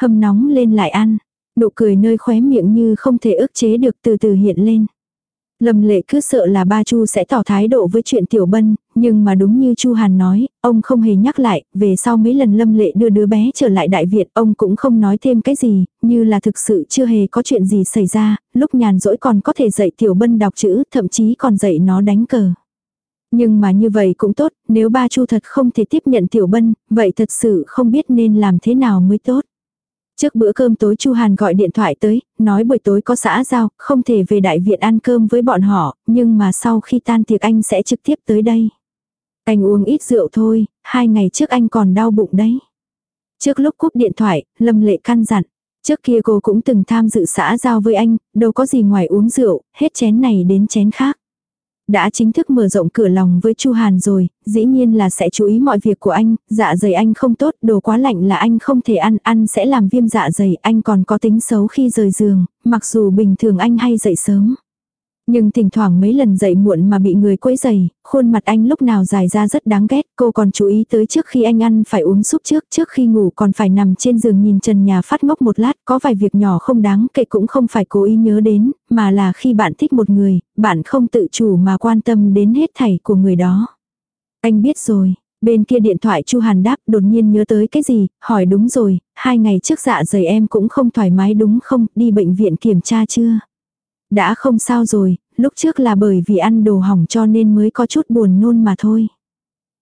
Hâm nóng lên lại ăn. Nụ cười nơi khóe miệng như không thể ức chế được từ từ hiện lên. Lâm lệ cứ sợ là ba Chu sẽ tỏ thái độ với chuyện Tiểu Bân, nhưng mà đúng như Chu Hàn nói, ông không hề nhắc lại, về sau mấy lần Lâm lệ đưa đứa bé trở lại đại viện, ông cũng không nói thêm cái gì, như là thực sự chưa hề có chuyện gì xảy ra, lúc nhàn rỗi còn có thể dạy Tiểu Bân đọc chữ, thậm chí còn dạy nó đánh cờ. Nhưng mà như vậy cũng tốt, nếu ba Chu thật không thể tiếp nhận Tiểu Bân, vậy thật sự không biết nên làm thế nào mới tốt. Trước bữa cơm tối Chu Hàn gọi điện thoại tới, nói buổi tối có xã giao, không thể về đại viện ăn cơm với bọn họ, nhưng mà sau khi tan tiệc anh sẽ trực tiếp tới đây. Anh uống ít rượu thôi, hai ngày trước anh còn đau bụng đấy. Trước lúc cúp điện thoại, Lâm Lệ căn dặn. Trước kia cô cũng từng tham dự xã giao với anh, đâu có gì ngoài uống rượu, hết chén này đến chén khác đã chính thức mở rộng cửa lòng với Chu Hàn rồi, dĩ nhiên là sẽ chú ý mọi việc của anh, dạ dày anh không tốt, đồ quá lạnh là anh không thể ăn, ăn sẽ làm viêm dạ dày, anh còn có tính xấu khi rời giường, mặc dù bình thường anh hay dậy sớm. Nhưng thỉnh thoảng mấy lần dậy muộn mà bị người quấy dày, khuôn mặt anh lúc nào dài ra rất đáng ghét, cô còn chú ý tới trước khi anh ăn phải uống súp trước, trước khi ngủ còn phải nằm trên giường nhìn trần nhà phát ngốc một lát, có vài việc nhỏ không đáng kể cũng không phải cố ý nhớ đến, mà là khi bạn thích một người, bạn không tự chủ mà quan tâm đến hết thảy của người đó. Anh biết rồi, Bên kia điện thoại Chu Hàn đáp đột nhiên nhớ tới cái gì, hỏi đúng rồi, hai ngày trước dạ dày em cũng không thoải mái đúng không, đi bệnh viện kiểm tra chưa? Đã không sao rồi, lúc trước là bởi vì ăn đồ hỏng cho nên mới có chút buồn nôn mà thôi.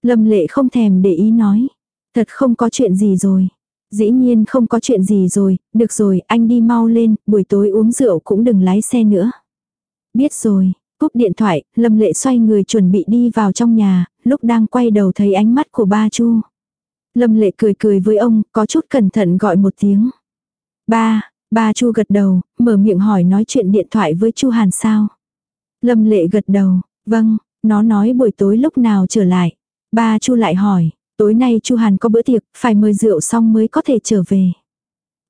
Lâm lệ không thèm để ý nói. Thật không có chuyện gì rồi. Dĩ nhiên không có chuyện gì rồi, được rồi, anh đi mau lên, buổi tối uống rượu cũng đừng lái xe nữa. Biết rồi, Cúp điện thoại, Lâm Lệ xoay người chuẩn bị đi vào trong nhà, lúc đang quay đầu thấy ánh mắt của ba Chu. Lâm Lệ cười cười với ông, có chút cẩn thận gọi một tiếng. Ba, ba Chu gật đầu, mở miệng hỏi nói chuyện điện thoại với Chu Hàn sao. Lâm Lệ gật đầu, vâng, nó nói buổi tối lúc nào trở lại. Ba Chu lại hỏi, tối nay Chu Hàn có bữa tiệc, phải mời rượu xong mới có thể trở về.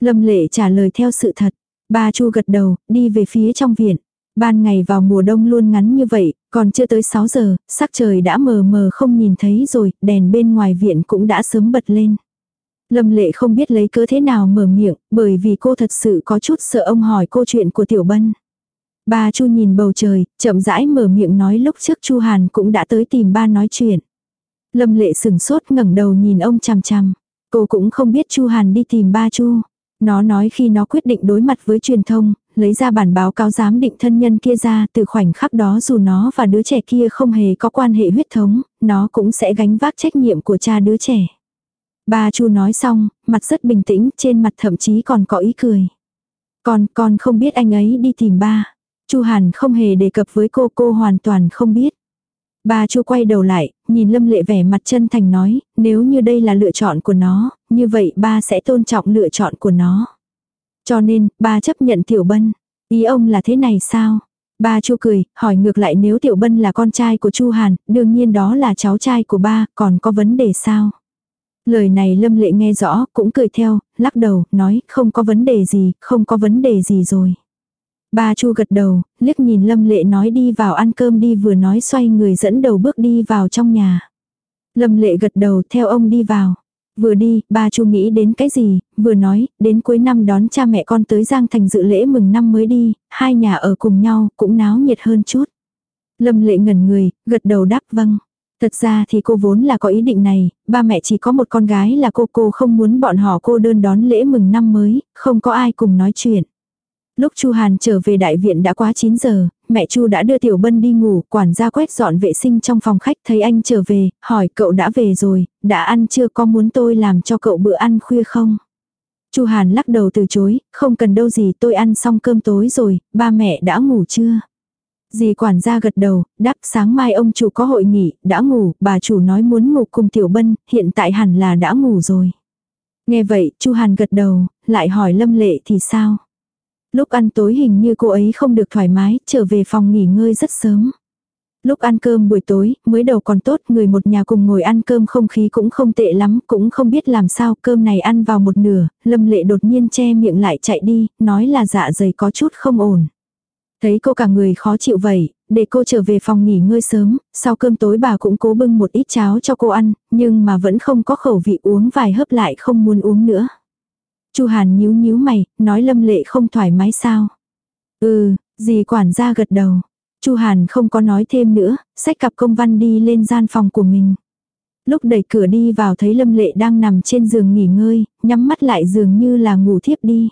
Lâm Lệ trả lời theo sự thật. Ba Chu gật đầu, đi về phía trong viện. Ban ngày vào mùa đông luôn ngắn như vậy, còn chưa tới 6 giờ, sắc trời đã mờ mờ không nhìn thấy rồi, đèn bên ngoài viện cũng đã sớm bật lên. Lâm lệ không biết lấy cớ thế nào mở miệng, bởi vì cô thật sự có chút sợ ông hỏi cô chuyện của Tiểu Bân. Ba Chu nhìn bầu trời, chậm rãi mở miệng nói lúc trước Chu Hàn cũng đã tới tìm ba nói chuyện. Lâm lệ sừng sốt ngẩng đầu nhìn ông chằm chằm. Cô cũng không biết Chu Hàn đi tìm ba Chu. Nó nói khi nó quyết định đối mặt với truyền thông, lấy ra bản báo cáo giám định thân nhân kia ra từ khoảnh khắc đó dù nó và đứa trẻ kia không hề có quan hệ huyết thống, nó cũng sẽ gánh vác trách nhiệm của cha đứa trẻ. Ba Chu nói xong, mặt rất bình tĩnh, trên mặt thậm chí còn có ý cười. Còn, con không biết anh ấy đi tìm ba. Chu Hàn không hề đề cập với cô, cô hoàn toàn không biết. Ba Chu quay đầu lại, nhìn Lâm Lệ vẻ mặt chân thành nói, nếu như đây là lựa chọn của nó, như vậy ba sẽ tôn trọng lựa chọn của nó. Cho nên, ba chấp nhận Tiểu Bân. Ý ông là thế này sao? Ba Chu cười, hỏi ngược lại nếu Tiểu Bân là con trai của Chu Hàn, đương nhiên đó là cháu trai của ba, còn có vấn đề sao? Lời này Lâm Lệ nghe rõ, cũng cười theo, lắc đầu, nói, không có vấn đề gì, không có vấn đề gì rồi. Ba Chu gật đầu, liếc nhìn Lâm Lệ nói đi vào ăn cơm đi vừa nói xoay người dẫn đầu bước đi vào trong nhà. Lâm Lệ gật đầu theo ông đi vào. Vừa đi, ba Chu nghĩ đến cái gì, vừa nói, đến cuối năm đón cha mẹ con tới Giang Thành dự lễ mừng năm mới đi, hai nhà ở cùng nhau, cũng náo nhiệt hơn chút. Lâm lệ ngẩn người, gật đầu đáp vâng. Thật ra thì cô vốn là có ý định này, ba mẹ chỉ có một con gái là cô cô không muốn bọn họ cô đơn đón lễ mừng năm mới, không có ai cùng nói chuyện. Lúc Chu Hàn trở về đại viện đã quá 9 giờ, mẹ Chu đã đưa Tiểu Bân đi ngủ, quản gia quét dọn vệ sinh trong phòng khách thấy anh trở về, hỏi cậu đã về rồi, đã ăn chưa có muốn tôi làm cho cậu bữa ăn khuya không? Chu Hàn lắc đầu từ chối, không cần đâu gì tôi ăn xong cơm tối rồi, ba mẹ đã ngủ chưa? Dì quản gia gật đầu, đáp sáng mai ông chủ có hội nghị, đã ngủ, bà chủ nói muốn ngủ cùng Tiểu Bân, hiện tại hẳn là đã ngủ rồi. Nghe vậy, Chu Hàn gật đầu, lại hỏi Lâm Lệ thì sao? Lúc ăn tối hình như cô ấy không được thoải mái, trở về phòng nghỉ ngơi rất sớm. Lúc ăn cơm buổi tối, mới đầu còn tốt, người một nhà cùng ngồi ăn cơm không khí cũng không tệ lắm, cũng không biết làm sao, cơm này ăn vào một nửa, lâm lệ đột nhiên che miệng lại chạy đi, nói là dạ dày có chút không ổn. Thấy cô cả người khó chịu vậy, để cô trở về phòng nghỉ ngơi sớm, sau cơm tối bà cũng cố bưng một ít cháo cho cô ăn, nhưng mà vẫn không có khẩu vị uống vài hớp lại không muốn uống nữa. Chu Hàn nhíu nhíu mày, nói Lâm Lệ không thoải mái sao? Ừ, dì quản gia gật đầu. Chu Hàn không có nói thêm nữa, xách cặp công văn đi lên gian phòng của mình. Lúc đẩy cửa đi vào thấy Lâm Lệ đang nằm trên giường nghỉ ngơi, nhắm mắt lại dường như là ngủ thiếp đi.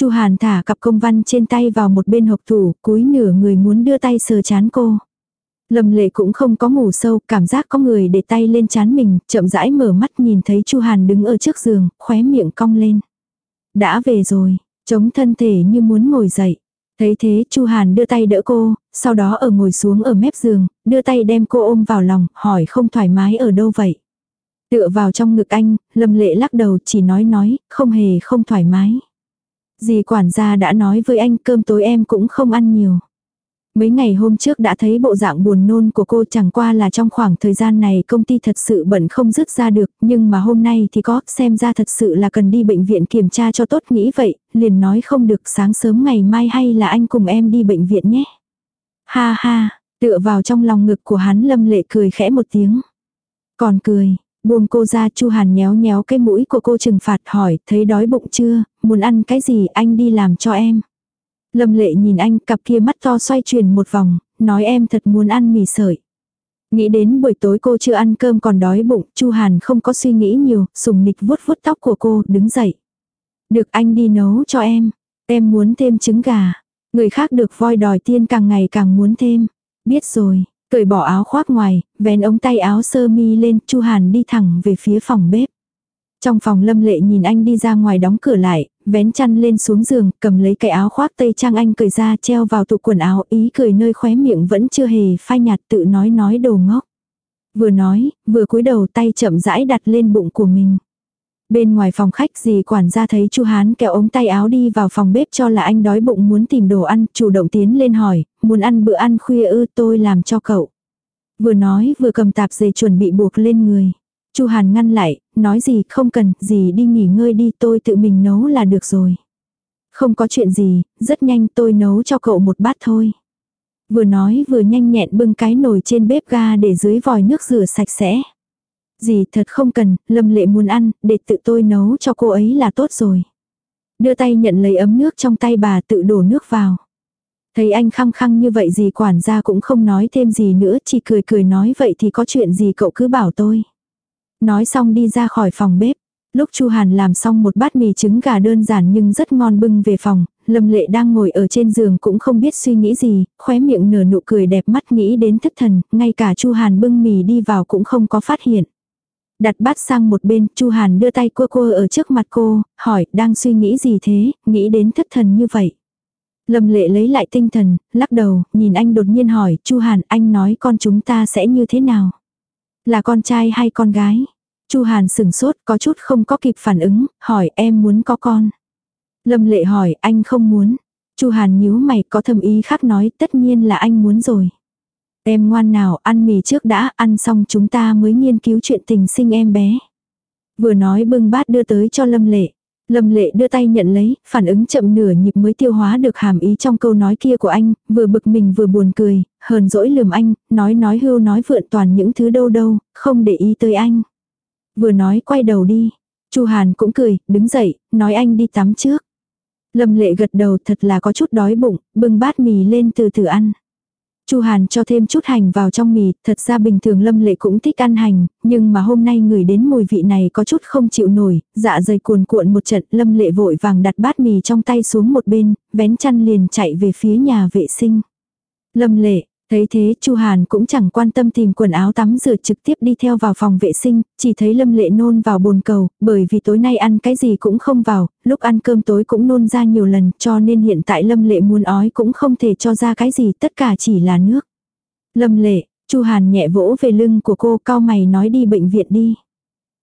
Chu Hàn thả cặp công văn trên tay vào một bên hộp tủ, cúi nửa người muốn đưa tay sờ chán cô. Lâm lệ cũng không có ngủ sâu, cảm giác có người để tay lên chán mình, chậm rãi mở mắt nhìn thấy Chu Hàn đứng ở trước giường, khóe miệng cong lên. Đã về rồi, chống thân thể như muốn ngồi dậy. Thấy thế Chu Hàn đưa tay đỡ cô, sau đó ở ngồi xuống ở mép giường, đưa tay đem cô ôm vào lòng, hỏi không thoải mái ở đâu vậy. Tựa vào trong ngực anh, Lâm Lệ lắc đầu chỉ nói nói, không hề không thoải mái. Dì quản gia đã nói với anh cơm tối em cũng không ăn nhiều. Mấy ngày hôm trước đã thấy bộ dạng buồn nôn của cô chẳng qua là trong khoảng thời gian này công ty thật sự bận không dứt ra được, nhưng mà hôm nay thì có, xem ra thật sự là cần đi bệnh viện kiểm tra cho tốt nghĩ vậy, liền nói không được sáng sớm ngày mai hay là anh cùng em đi bệnh viện nhé. Ha ha, tựa vào trong lòng ngực của hắn lâm lệ cười khẽ một tiếng. Còn cười, buông cô ra chu hàn nhéo nhéo cái mũi của cô trừng phạt hỏi, thấy đói bụng chưa, muốn ăn cái gì anh đi làm cho em. Lâm lệ nhìn anh cặp kia mắt to xoay chuyển một vòng, nói em thật muốn ăn mì sợi. Nghĩ đến buổi tối cô chưa ăn cơm còn đói bụng, Chu Hàn không có suy nghĩ nhiều, sùng nịch vuốt vuốt tóc của cô, đứng dậy. Được anh đi nấu cho em. Em muốn thêm trứng gà. Người khác được voi đòi tiên càng ngày càng muốn thêm. Biết rồi, cởi bỏ áo khoác ngoài, vén ống tay áo sơ mi lên, Chu Hàn đi thẳng về phía phòng bếp. Trong phòng lâm lệ nhìn anh đi ra ngoài đóng cửa lại, vén chăn lên xuống giường, cầm lấy cái áo khoác tây trang anh cởi ra treo vào tủ quần áo ý cười nơi khóe miệng vẫn chưa hề phai nhạt tự nói nói đồ ngốc. Vừa nói, vừa cúi đầu tay chậm rãi đặt lên bụng của mình. Bên ngoài phòng khách dì quản gia thấy chu Hán kéo ống tay áo đi vào phòng bếp cho là anh đói bụng muốn tìm đồ ăn, chủ động tiến lên hỏi, muốn ăn bữa ăn khuya ư tôi làm cho cậu. Vừa nói vừa cầm tạp dề chuẩn bị buộc lên người chu Hàn ngăn lại, nói gì không cần, gì đi nghỉ ngơi đi tôi tự mình nấu là được rồi. Không có chuyện gì, rất nhanh tôi nấu cho cậu một bát thôi. Vừa nói vừa nhanh nhẹn bưng cái nồi trên bếp ga để dưới vòi nước rửa sạch sẽ. Gì thật không cần, lâm lệ muốn ăn, để tự tôi nấu cho cô ấy là tốt rồi. Đưa tay nhận lấy ấm nước trong tay bà tự đổ nước vào. Thấy anh khăng khăng như vậy gì quản gia cũng không nói thêm gì nữa, chỉ cười cười nói vậy thì có chuyện gì cậu cứ bảo tôi. Nói xong đi ra khỏi phòng bếp. Lúc Chu Hàn làm xong một bát mì trứng gà đơn giản nhưng rất ngon bưng về phòng, Lâm Lệ đang ngồi ở trên giường cũng không biết suy nghĩ gì, khóe miệng nở nụ cười đẹp mắt nghĩ đến thất thần, ngay cả Chu Hàn bưng mì đi vào cũng không có phát hiện. Đặt bát sang một bên, Chu Hàn đưa tay cua cua ở trước mặt cô, hỏi, đang suy nghĩ gì thế, nghĩ đến thất thần như vậy. Lâm lệ lấy lại tinh thần, lắc đầu, nhìn anh đột nhiên hỏi, Chu Hàn, anh nói con chúng ta sẽ như thế nào? Là con trai hay con gái? Chu Hàn sừng sốt, có chút không có kịp phản ứng, hỏi em muốn có con. Lâm lệ hỏi, anh không muốn. Chu Hàn nhíu mày có thầm ý khác nói, tất nhiên là anh muốn rồi. Em ngoan nào, ăn mì trước đã, ăn xong chúng ta mới nghiên cứu chuyện tình sinh em bé. Vừa nói bưng bát đưa tới cho Lâm Lệ. Lâm Lệ đưa tay nhận lấy, phản ứng chậm nửa nhịp mới tiêu hóa được hàm ý trong câu nói kia của anh, vừa bực mình vừa buồn cười, hờn dỗi lườm anh, nói nói hưu nói vượn toàn những thứ đâu đâu, không để ý tới anh. Vừa nói quay đầu đi. Chu Hàn cũng cười, đứng dậy, nói anh đi tắm trước. Lâm Lệ gật đầu thật là có chút đói bụng, bưng bát mì lên từ từ ăn. Chu Hàn cho thêm chút hành vào trong mì, thật ra bình thường Lâm Lệ cũng thích ăn hành, nhưng mà hôm nay người đến mùi vị này có chút không chịu nổi, dạ dày cuồn cuộn một trận, Lâm Lệ vội vàng đặt bát mì trong tay xuống một bên, vén chăn liền chạy về phía nhà vệ sinh. Lâm Lệ, Thấy thế Chu Hàn cũng chẳng quan tâm tìm quần áo tắm rửa trực tiếp đi theo vào phòng vệ sinh, chỉ thấy Lâm Lệ nôn vào bồn cầu, bởi vì tối nay ăn cái gì cũng không vào, lúc ăn cơm tối cũng nôn ra nhiều lần cho nên hiện tại Lâm Lệ muốn ói cũng không thể cho ra cái gì tất cả chỉ là nước. Lâm Lệ, Chu Hàn nhẹ vỗ về lưng của cô cao mày nói đi bệnh viện đi.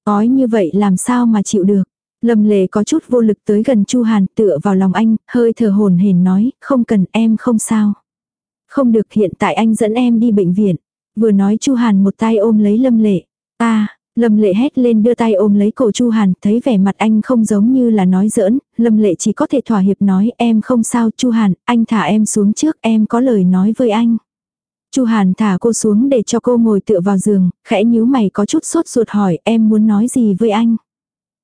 Ói như vậy làm sao mà chịu được. Lâm Lệ có chút vô lực tới gần Chu Hàn tựa vào lòng anh, hơi thở hồn hển nói, không cần em không sao. Không được hiện tại anh dẫn em đi bệnh viện. Vừa nói Chu Hàn một tay ôm lấy Lâm Lệ. ta Lâm Lệ hét lên đưa tay ôm lấy cổ Chu Hàn, thấy vẻ mặt anh không giống như là nói giỡn, Lâm Lệ chỉ có thể thỏa hiệp nói em không sao Chu Hàn, anh thả em xuống trước em có lời nói với anh. Chu Hàn thả cô xuống để cho cô ngồi tựa vào giường, khẽ nhíu mày có chút sốt ruột hỏi em muốn nói gì với anh.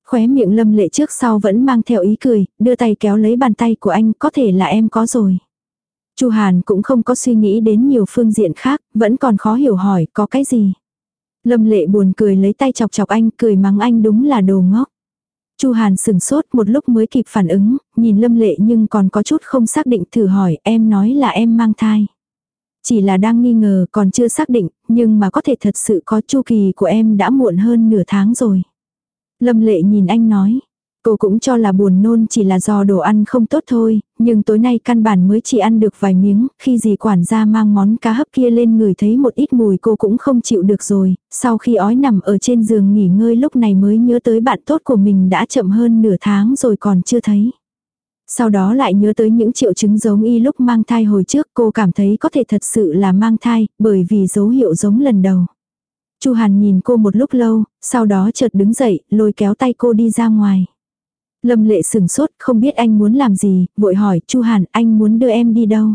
Khóe miệng Lâm Lệ trước sau vẫn mang theo ý cười, đưa tay kéo lấy bàn tay của anh có thể là em có rồi. Chu Hàn cũng không có suy nghĩ đến nhiều phương diện khác, vẫn còn khó hiểu hỏi có cái gì. Lâm lệ buồn cười lấy tay chọc chọc anh, cười mắng anh đúng là đồ ngốc. Chu Hàn sừng sốt một lúc mới kịp phản ứng, nhìn Lâm Lệ nhưng còn có chút không xác định thử hỏi em nói là em mang thai. Chỉ là đang nghi ngờ còn chưa xác định, nhưng mà có thể thật sự có chu kỳ của em đã muộn hơn nửa tháng rồi. Lâm Lệ nhìn anh nói, Cô cũng cho là buồn nôn chỉ là do đồ ăn không tốt thôi, nhưng tối nay căn bản mới chỉ ăn được vài miếng, khi dì quản gia mang món cá hấp kia lên người thấy một ít mùi cô cũng không chịu được rồi, sau khi ói nằm ở trên giường nghỉ ngơi lúc này mới nhớ tới bạn tốt của mình đã chậm hơn nửa tháng rồi còn chưa thấy. Sau đó lại nhớ tới những triệu chứng giống y lúc mang thai hồi trước cô cảm thấy có thể thật sự là mang thai, bởi vì dấu hiệu giống lần đầu. Chu Hàn nhìn cô một lúc lâu, sau đó chợt đứng dậy, lôi kéo tay cô đi ra ngoài. Lâm lệ sừng sốt, không biết anh muốn làm gì, vội hỏi, Chu Hàn, anh muốn đưa em đi đâu?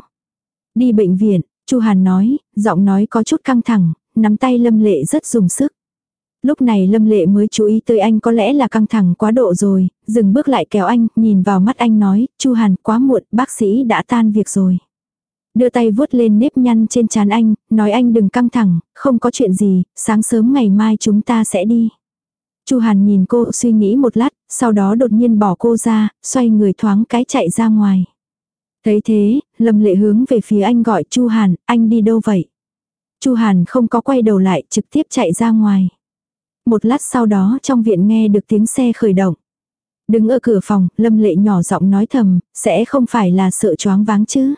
Đi bệnh viện, Chu Hàn nói, giọng nói có chút căng thẳng, nắm tay Lâm lệ rất dùng sức. Lúc này Lâm lệ mới chú ý tới anh có lẽ là căng thẳng quá độ rồi, dừng bước lại kéo anh, nhìn vào mắt anh nói, Chu Hàn quá muộn, bác sĩ đã tan việc rồi. Đưa tay vuốt lên nếp nhăn trên trán anh, nói anh đừng căng thẳng, không có chuyện gì, sáng sớm ngày mai chúng ta sẽ đi. Chu Hàn nhìn cô suy nghĩ một lát, sau đó đột nhiên bỏ cô ra, xoay người thoáng cái chạy ra ngoài. Thấy thế, Lâm Lệ hướng về phía anh gọi Chu Hàn, anh đi đâu vậy? Chu Hàn không có quay đầu lại, trực tiếp chạy ra ngoài. Một lát sau đó trong viện nghe được tiếng xe khởi động. Đứng ở cửa phòng, Lâm Lệ nhỏ giọng nói thầm, sẽ không phải là sợ choáng váng chứ.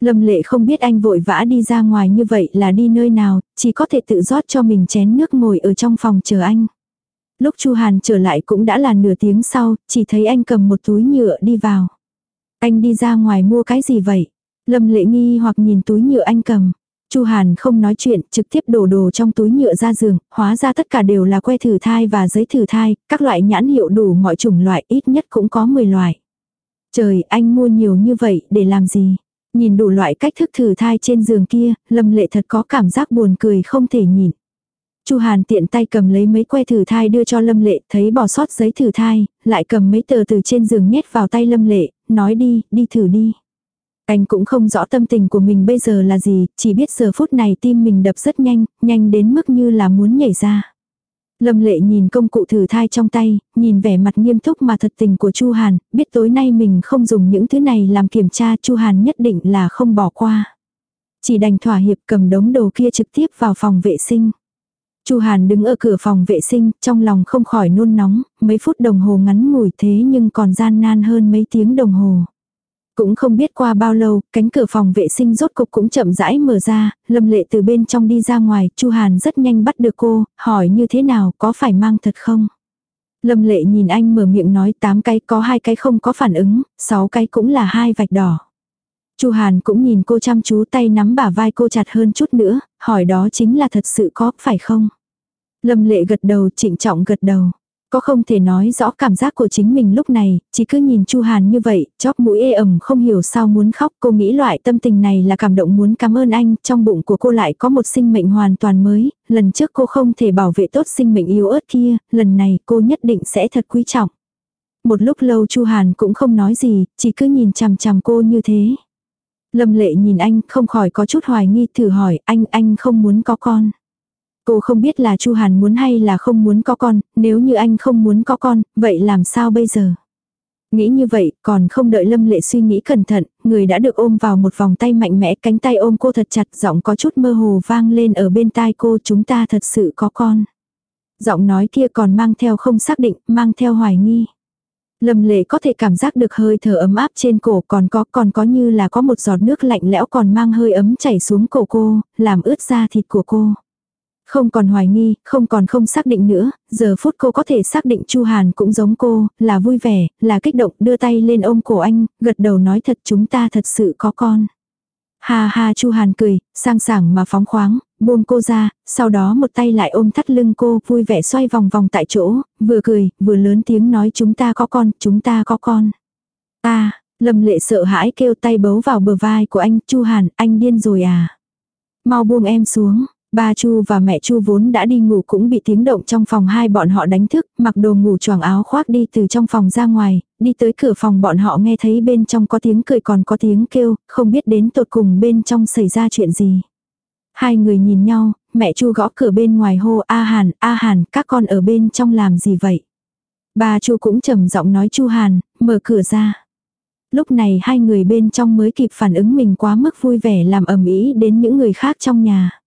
Lâm Lệ không biết anh vội vã đi ra ngoài như vậy là đi nơi nào, chỉ có thể tự rót cho mình chén nước ngồi ở trong phòng chờ anh. Lúc Chu Hàn trở lại cũng đã là nửa tiếng sau, chỉ thấy anh cầm một túi nhựa đi vào. Anh đi ra ngoài mua cái gì vậy? Lâm Lệ nghi hoặc nhìn túi nhựa anh cầm. Chu Hàn không nói chuyện, trực tiếp đổ đồ trong túi nhựa ra giường, hóa ra tất cả đều là que thử thai và giấy thử thai, các loại nhãn hiệu đủ mọi chủng loại, ít nhất cũng có 10 loại. Trời, anh mua nhiều như vậy, để làm gì? Nhìn đủ loại cách thức thử thai trên giường kia, Lâm Lệ thật có cảm giác buồn cười không thể nhìn. Chu Hàn tiện tay cầm lấy mấy que thử thai đưa cho Lâm Lệ, thấy bỏ sót giấy thử thai, lại cầm mấy tờ từ trên giường nhét vào tay Lâm Lệ, nói đi, đi thử đi. Anh cũng không rõ tâm tình của mình bây giờ là gì, chỉ biết giờ phút này tim mình đập rất nhanh, nhanh đến mức như là muốn nhảy ra. Lâm lệ nhìn công cụ thử thai trong tay, nhìn vẻ mặt nghiêm túc mà thật tình của Chu Hàn, biết tối nay mình không dùng những thứ này làm kiểm tra Chu Hàn nhất định là không bỏ qua. Chỉ đành thỏa hiệp cầm đống đồ kia trực tiếp vào phòng vệ sinh. Chu Hàn đứng ở cửa phòng vệ sinh, trong lòng không khỏi nôn nóng, mấy phút đồng hồ ngắn ngủi thế nhưng còn gian nan hơn mấy tiếng đồng hồ. Cũng không biết qua bao lâu, cánh cửa phòng vệ sinh rốt cục cũng chậm rãi mở ra, Lâm Lệ từ bên trong đi ra ngoài, Chu Hàn rất nhanh bắt được cô, hỏi như thế nào, có phải mang thật không? Lâm Lệ nhìn anh mở miệng nói 8 cái có hai cái không có phản ứng, 6 cái cũng là hai vạch đỏ. Chu Hàn cũng nhìn cô chăm chú tay nắm bả vai cô chặt hơn chút nữa, hỏi đó chính là thật sự có, phải không? Lâm Lệ gật đầu, trịnh trọng gật đầu. Có không thể nói rõ cảm giác của chính mình lúc này, chỉ cứ nhìn Chu Hàn như vậy, chóp mũi ê ẩm không hiểu sao muốn khóc. Cô nghĩ loại tâm tình này là cảm động muốn cảm ơn anh, trong bụng của cô lại có một sinh mệnh hoàn toàn mới, lần trước cô không thể bảo vệ tốt sinh mệnh yếu ớt kia, lần này cô nhất định sẽ thật quý trọng. Một lúc lâu Chu Hàn cũng không nói gì, chỉ cứ nhìn chằm chằm cô như thế. Lâm lệ nhìn anh không khỏi có chút hoài nghi thử hỏi anh anh không muốn có con. Cô không biết là Chu Hàn muốn hay là không muốn có con, nếu như anh không muốn có con, vậy làm sao bây giờ? Nghĩ như vậy, còn không đợi Lâm Lệ suy nghĩ cẩn thận, người đã được ôm vào một vòng tay mạnh mẽ, cánh tay ôm cô thật chặt, giọng có chút mơ hồ vang lên ở bên tai cô, chúng ta thật sự có con. Giọng nói kia còn mang theo không xác định, mang theo hoài nghi. Lâm lệ có thể cảm giác được hơi thở ấm áp trên cổ còn có còn có như là có một giọt nước lạnh lẽo còn mang hơi ấm chảy xuống cổ cô, làm ướt da thịt của cô. Không còn hoài nghi, không còn không xác định nữa, giờ phút cô có thể xác định Chu Hàn cũng giống cô, là vui vẻ, là kích động, đưa tay lên ôm cổ anh, gật đầu nói thật chúng ta thật sự có con. Ha ha Chu Hàn cười, sang sảng mà phóng khoáng, buông cô ra, sau đó một tay lại ôm thắt lưng cô, vui vẻ xoay vòng vòng tại chỗ, vừa cười, vừa lớn tiếng nói chúng ta có con, chúng ta có con. Ta, Lâm lệ sợ hãi kêu tay bấu vào bờ vai của anh, Chu Hàn, anh điên rồi à. Mau buông em xuống, Ba Chu và mẹ Chu vốn đã đi ngủ cũng bị tiếng động trong phòng hai bọn họ đánh thức, mặc đồ ngủ choàng áo khoác đi từ trong phòng ra ngoài, đi tới cửa phòng bọn họ nghe thấy bên trong có tiếng cười còn có tiếng kêu, không biết đến tột cùng bên trong xảy ra chuyện gì. Hai người nhìn nhau, mẹ Chu gõ cửa bên ngoài hô A Hàn, A Hàn, các con ở bên trong làm gì vậy? Ba Chu cũng trầm giọng nói Chu Hàn, mở cửa ra. Lúc này hai người bên trong mới kịp phản ứng mình quá mức vui vẻ làm ầm ĩ đến những người khác trong nhà.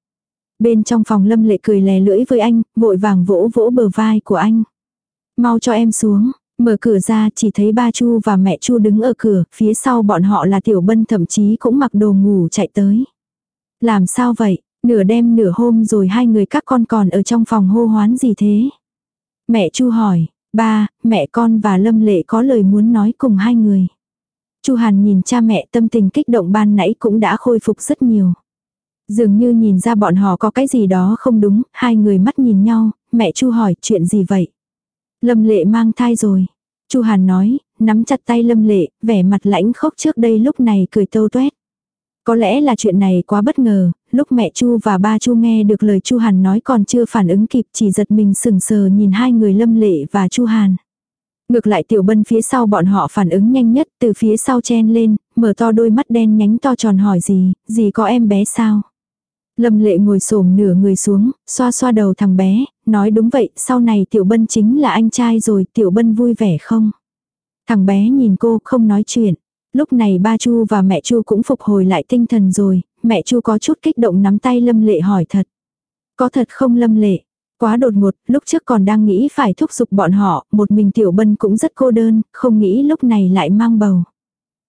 Bên trong phòng lâm lệ cười lè lưỡi với anh, vội vàng vỗ vỗ bờ vai của anh. Mau cho em xuống, mở cửa ra chỉ thấy ba Chu và mẹ Chu đứng ở cửa, phía sau bọn họ là Tiểu Bân thậm chí cũng mặc đồ ngủ chạy tới. Làm sao vậy, nửa đêm nửa hôm rồi hai người các con còn ở trong phòng hô hoán gì thế? Mẹ Chu hỏi, ba, mẹ con và Lâm Lệ có lời muốn nói cùng hai người. Chu Hàn nhìn cha mẹ tâm tình kích động ban nãy cũng đã khôi phục rất nhiều. Dường như nhìn ra bọn họ có cái gì đó không đúng, hai người mắt nhìn nhau, mẹ Chu hỏi chuyện gì vậy? Lâm lệ mang thai rồi. Chu Hàn nói, nắm chặt tay Lâm lệ, vẻ mặt lãnh khốc trước đây lúc này cười tâu tuét. Có lẽ là chuyện này quá bất ngờ, lúc mẹ Chu và ba Chu nghe được lời Chu Hàn nói còn chưa phản ứng kịp chỉ giật mình sừng sờ nhìn hai người Lâm Lệ và Chu Hàn. Ngược lại Tiểu Bân phía sau bọn họ phản ứng nhanh nhất từ phía sau chen lên, mở to đôi mắt đen nhánh to tròn hỏi gì, gì có em bé sao? Lâm lệ ngồi xổm nửa người xuống, xoa xoa đầu thằng bé, nói đúng vậy, sau này tiểu bân chính là anh trai rồi, tiểu bân vui vẻ không? Thằng bé nhìn cô không nói chuyện. Lúc này ba Chu và mẹ Chu cũng phục hồi lại tinh thần rồi, mẹ Chu có chút kích động nắm tay Lâm Lệ hỏi thật. Có thật không Lâm Lệ? Quá đột ngột, lúc trước còn đang nghĩ phải thúc giục bọn họ, một mình Tiểu Bân cũng rất cô đơn, không nghĩ lúc này lại mang bầu.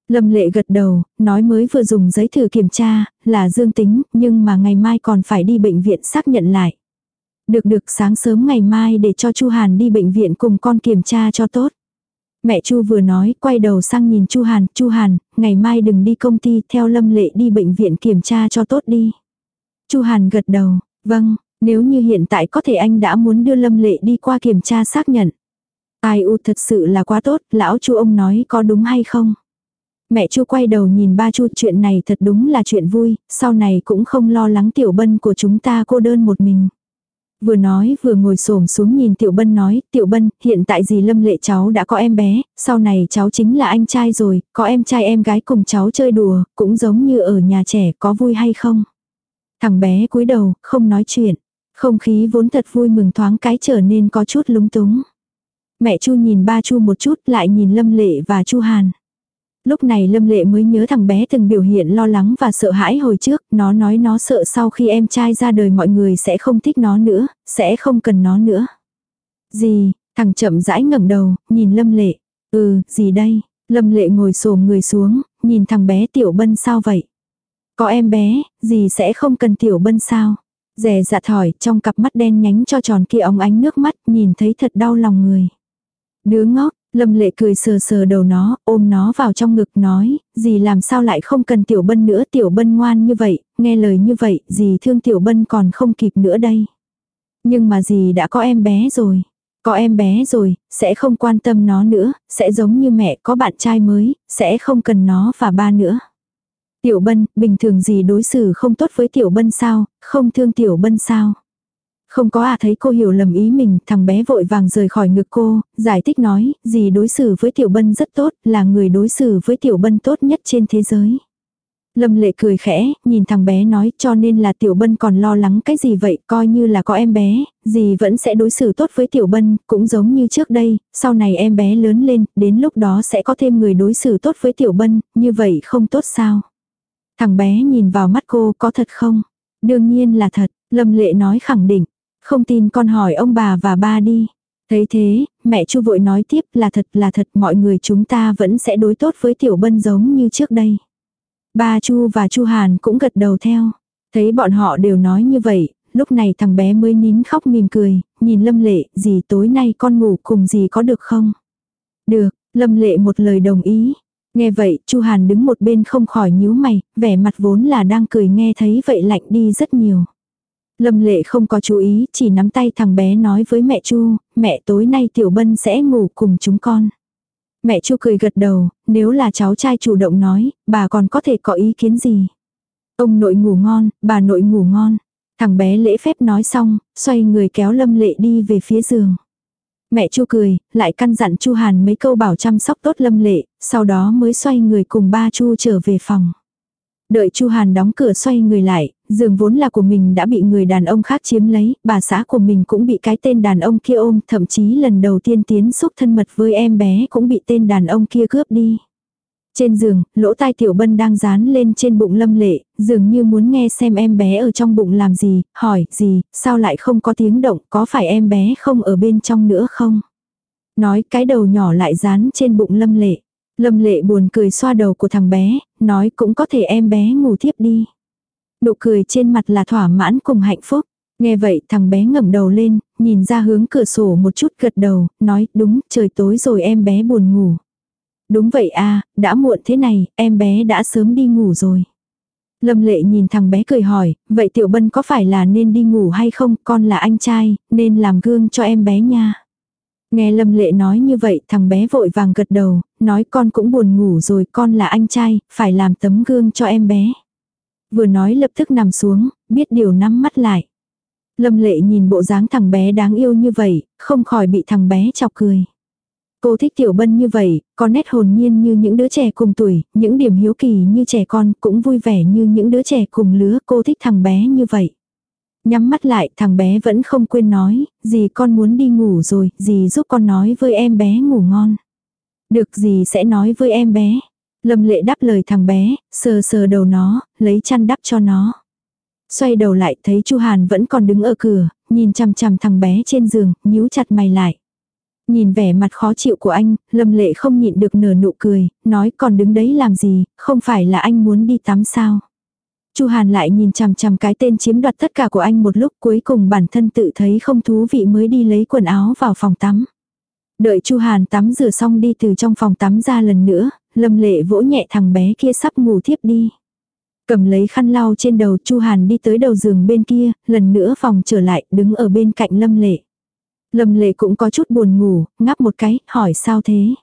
Lâm lệ gật đầu, nói mới vừa dùng giấy thử kiểm tra, là dương tính, nhưng mà ngày mai còn phải đi bệnh viện xác nhận lại. Được được sáng sớm ngày mai để cho Chu Hàn đi bệnh viện cùng con kiểm tra cho tốt. Mẹ Chu vừa nói, quay đầu sang nhìn Chu Hàn, Chu Hàn, ngày mai đừng đi công ty, theo Lâm Lệ đi bệnh viện kiểm tra cho tốt đi. Chu Hàn gật đầu, vâng, nếu như hiện tại có thể anh đã muốn đưa Lâm Lệ đi qua kiểm tra xác nhận. Ai u thật sự là quá tốt, lão Chu ông nói có đúng hay không? Mẹ Chu quay đầu nhìn ba Chu chuyện này thật đúng là chuyện vui, sau này cũng không lo lắng tiểu bân của chúng ta cô đơn một mình. Vừa nói vừa ngồi xổm xuống nhìn Tiểu Bân nói, Tiểu Bân, hiện tại dì lâm lệ cháu đã có em bé, sau này cháu chính là anh trai rồi, có em trai em gái cùng cháu chơi đùa, cũng giống như ở nhà trẻ, có vui hay không? Thằng bé cúi đầu, không nói chuyện. Không khí vốn thật vui mừng thoáng cái trở nên có chút lúng túng. Mẹ Chu nhìn ba Chu một chút lại nhìn Lâm Lệ và Chu Hàn. Lúc này Lâm Lệ mới nhớ thằng bé từng biểu hiện lo lắng và sợ hãi hồi trước, nó nói nó sợ sau khi em trai ra đời mọi người sẽ không thích nó nữa, sẽ không cần nó nữa. Gì, thằng chậm rãi ngẩng đầu, nhìn Lâm Lệ. Ừ, gì đây? Lâm Lệ ngồi xổm người xuống, nhìn thằng bé Tiểu Bân sao vậy? Có em bé, gì sẽ không cần Tiểu Bân sao? Rè dạt thỏi, trong cặp mắt đen nhánh cho tròn kia ống ánh nước mắt, nhìn thấy thật đau lòng người. Đứa ngốc, Lâm lệ cười sờ sờ đầu nó, ôm nó vào trong ngực nói, gì làm sao lại không cần tiểu bân nữa, tiểu bân ngoan như vậy, nghe lời như vậy, gì thương tiểu bân còn không kịp nữa đây. Nhưng mà gì đã có em bé rồi. Có em bé rồi, sẽ không quan tâm nó nữa, sẽ giống như mẹ có bạn trai mới, sẽ không cần nó và ba nữa. Tiểu bân, bình thường gì đối xử không tốt với tiểu bân sao, không thương tiểu bân sao. Không có à thấy cô hiểu lầm ý mình, thằng bé vội vàng rời khỏi ngực cô, giải thích nói, gì đối xử với Tiểu Bân rất tốt, là người đối xử với Tiểu Bân tốt nhất trên thế giới. Lâm lệ cười khẽ, nhìn thằng bé nói cho nên là Tiểu Bân còn lo lắng cái gì vậy, coi như là có em bé, gì vẫn sẽ đối xử tốt với Tiểu Bân, cũng giống như trước đây, sau này em bé lớn lên, đến lúc đó sẽ có thêm người đối xử tốt với Tiểu Bân, như vậy không tốt sao. Thằng bé nhìn vào mắt cô có thật không? Đương nhiên là thật, Lâm lệ nói khẳng định. Không tin con hỏi ông bà và ba đi. Thấy thế, mẹ Chu vội nói tiếp là thật là thật mọi người chúng ta vẫn sẽ đối tốt với Tiểu Bân giống như trước đây. Ba Chu và Chu Hàn cũng gật đầu theo. Thấy bọn họ đều nói như vậy, lúc này thằng bé mới nín khóc mỉm cười, nhìn Lâm Lệ, gì tối nay con ngủ cùng gì có được không? Được, Lâm Lệ một lời đồng ý. Nghe vậy, Chu Hàn đứng một bên không khỏi nhíu mày, vẻ mặt vốn là đang cười nghe thấy vậy lạnh đi rất nhiều. Lâm lệ không có chú ý, chỉ nắm tay thằng bé nói với mẹ Chu, mẹ tối nay Tiểu Bân sẽ ngủ cùng chúng con. Mẹ Chu cười gật đầu, nếu là cháu trai chủ động nói, bà còn có thể có ý kiến gì. Ông nội ngủ ngon, bà nội ngủ ngon. Thằng bé lễ phép nói xong, xoay người kéo Lâm lệ đi về phía giường. Mẹ Chu cười, lại căn dặn Chu Hàn mấy câu bảo chăm sóc tốt Lâm lệ, sau đó mới xoay người cùng ba Chu trở về phòng. Đợi Chu Hàn đóng cửa xoay người lại, giường vốn là của mình đã bị người đàn ông khác chiếm lấy, bà xã của mình cũng bị cái tên đàn ông kia ôm, thậm chí lần đầu tiên tiến xúc thân mật với em bé cũng bị tên đàn ông kia cướp đi. Trên giường, lỗ tai tiểu bân đang dán lên trên bụng lâm lệ, dường như muốn nghe xem em bé ở trong bụng làm gì, hỏi, gì, sao lại không có tiếng động, có phải em bé không ở bên trong nữa không? Nói cái đầu nhỏ lại dán trên bụng lâm lệ. Lâm lệ buồn cười xoa đầu của thằng bé, nói cũng có thể em bé ngủ tiếp đi. Nụ cười trên mặt là thỏa mãn cùng hạnh phúc. Nghe vậy thằng bé ngẩng đầu lên, nhìn ra hướng cửa sổ một chút gật đầu, nói đúng trời tối rồi em bé buồn ngủ. Đúng vậy à, đã muộn thế này, em bé đã sớm đi ngủ rồi. Lâm lệ nhìn thằng bé cười hỏi, vậy tiểu bân có phải là nên đi ngủ hay không, con là anh trai, nên làm gương cho em bé nha. Nghe Lâm Lệ nói như vậy thằng bé vội vàng gật đầu, nói con cũng buồn ngủ rồi con là anh trai, phải làm tấm gương cho em bé. Vừa nói lập tức nằm xuống, biết điều nắm mắt lại. Lâm Lệ nhìn bộ dáng thằng bé đáng yêu như vậy, không khỏi bị thằng bé chọc cười. Cô thích Tiểu Bân như vậy, có nét hồn nhiên như những đứa trẻ cùng tuổi, những điểm hiếu kỳ như trẻ con, cũng vui vẻ như những đứa trẻ cùng lứa, cô thích thằng bé như vậy. Nhắm mắt lại, thằng bé vẫn không quên nói, gì con muốn đi ngủ rồi, gì giúp con nói với em bé ngủ ngon. Được gì sẽ nói với em bé. Lâm lệ đáp lời thằng bé, sờ sờ đầu nó, lấy chăn đắp cho nó. Xoay đầu lại thấy Chu Hàn vẫn còn đứng ở cửa, nhìn chằm chằm thằng bé trên giường, nhíu chặt mày lại. Nhìn vẻ mặt khó chịu của anh, Lâm Lệ không nhịn được nở nụ cười, nói còn đứng đấy làm gì, không phải là anh muốn đi tắm sao. Chu Hàn lại nhìn chằm chằm cái tên chiếm đoạt tất cả của anh một lúc cuối cùng bản thân tự thấy không thú vị mới đi lấy quần áo vào phòng tắm. Đợi Chu Hàn tắm rửa xong đi từ trong phòng tắm ra lần nữa, Lâm Lệ vỗ nhẹ thằng bé kia sắp ngủ thiếp đi. Cầm lấy khăn lau trên đầu Chu Hàn đi tới đầu giường bên kia, lần nữa phòng trở lại, đứng ở bên cạnh Lâm Lệ. Lâm Lệ cũng có chút buồn ngủ, ngáp một cái, hỏi sao thế?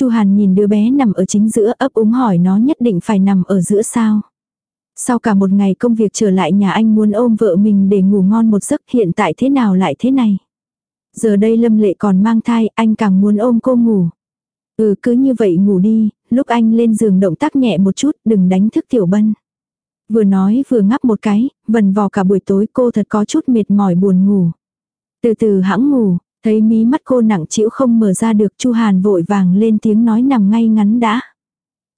Chu Hàn nhìn đứa bé nằm ở chính giữa ấp úng hỏi nó nhất định phải nằm ở giữa sao? Sau cả một ngày công việc trở lại nhà anh muốn ôm vợ mình để ngủ ngon một giấc hiện tại thế nào lại thế này? Giờ đây Lâm Lệ còn mang thai, anh càng muốn ôm cô ngủ. Ừ cứ như vậy ngủ đi, lúc anh lên giường động tác nhẹ một chút, đừng đánh thức Tiểu Bân. Vừa nói vừa ngắp một cái, vần vò cả buổi tối cô thật có chút mệt mỏi buồn ngủ. Từ từ hãng ngủ, thấy mí mắt cô nặng chịu không mở ra được Chu Hàn vội vàng lên tiếng nói nằm ngay ngắn đã.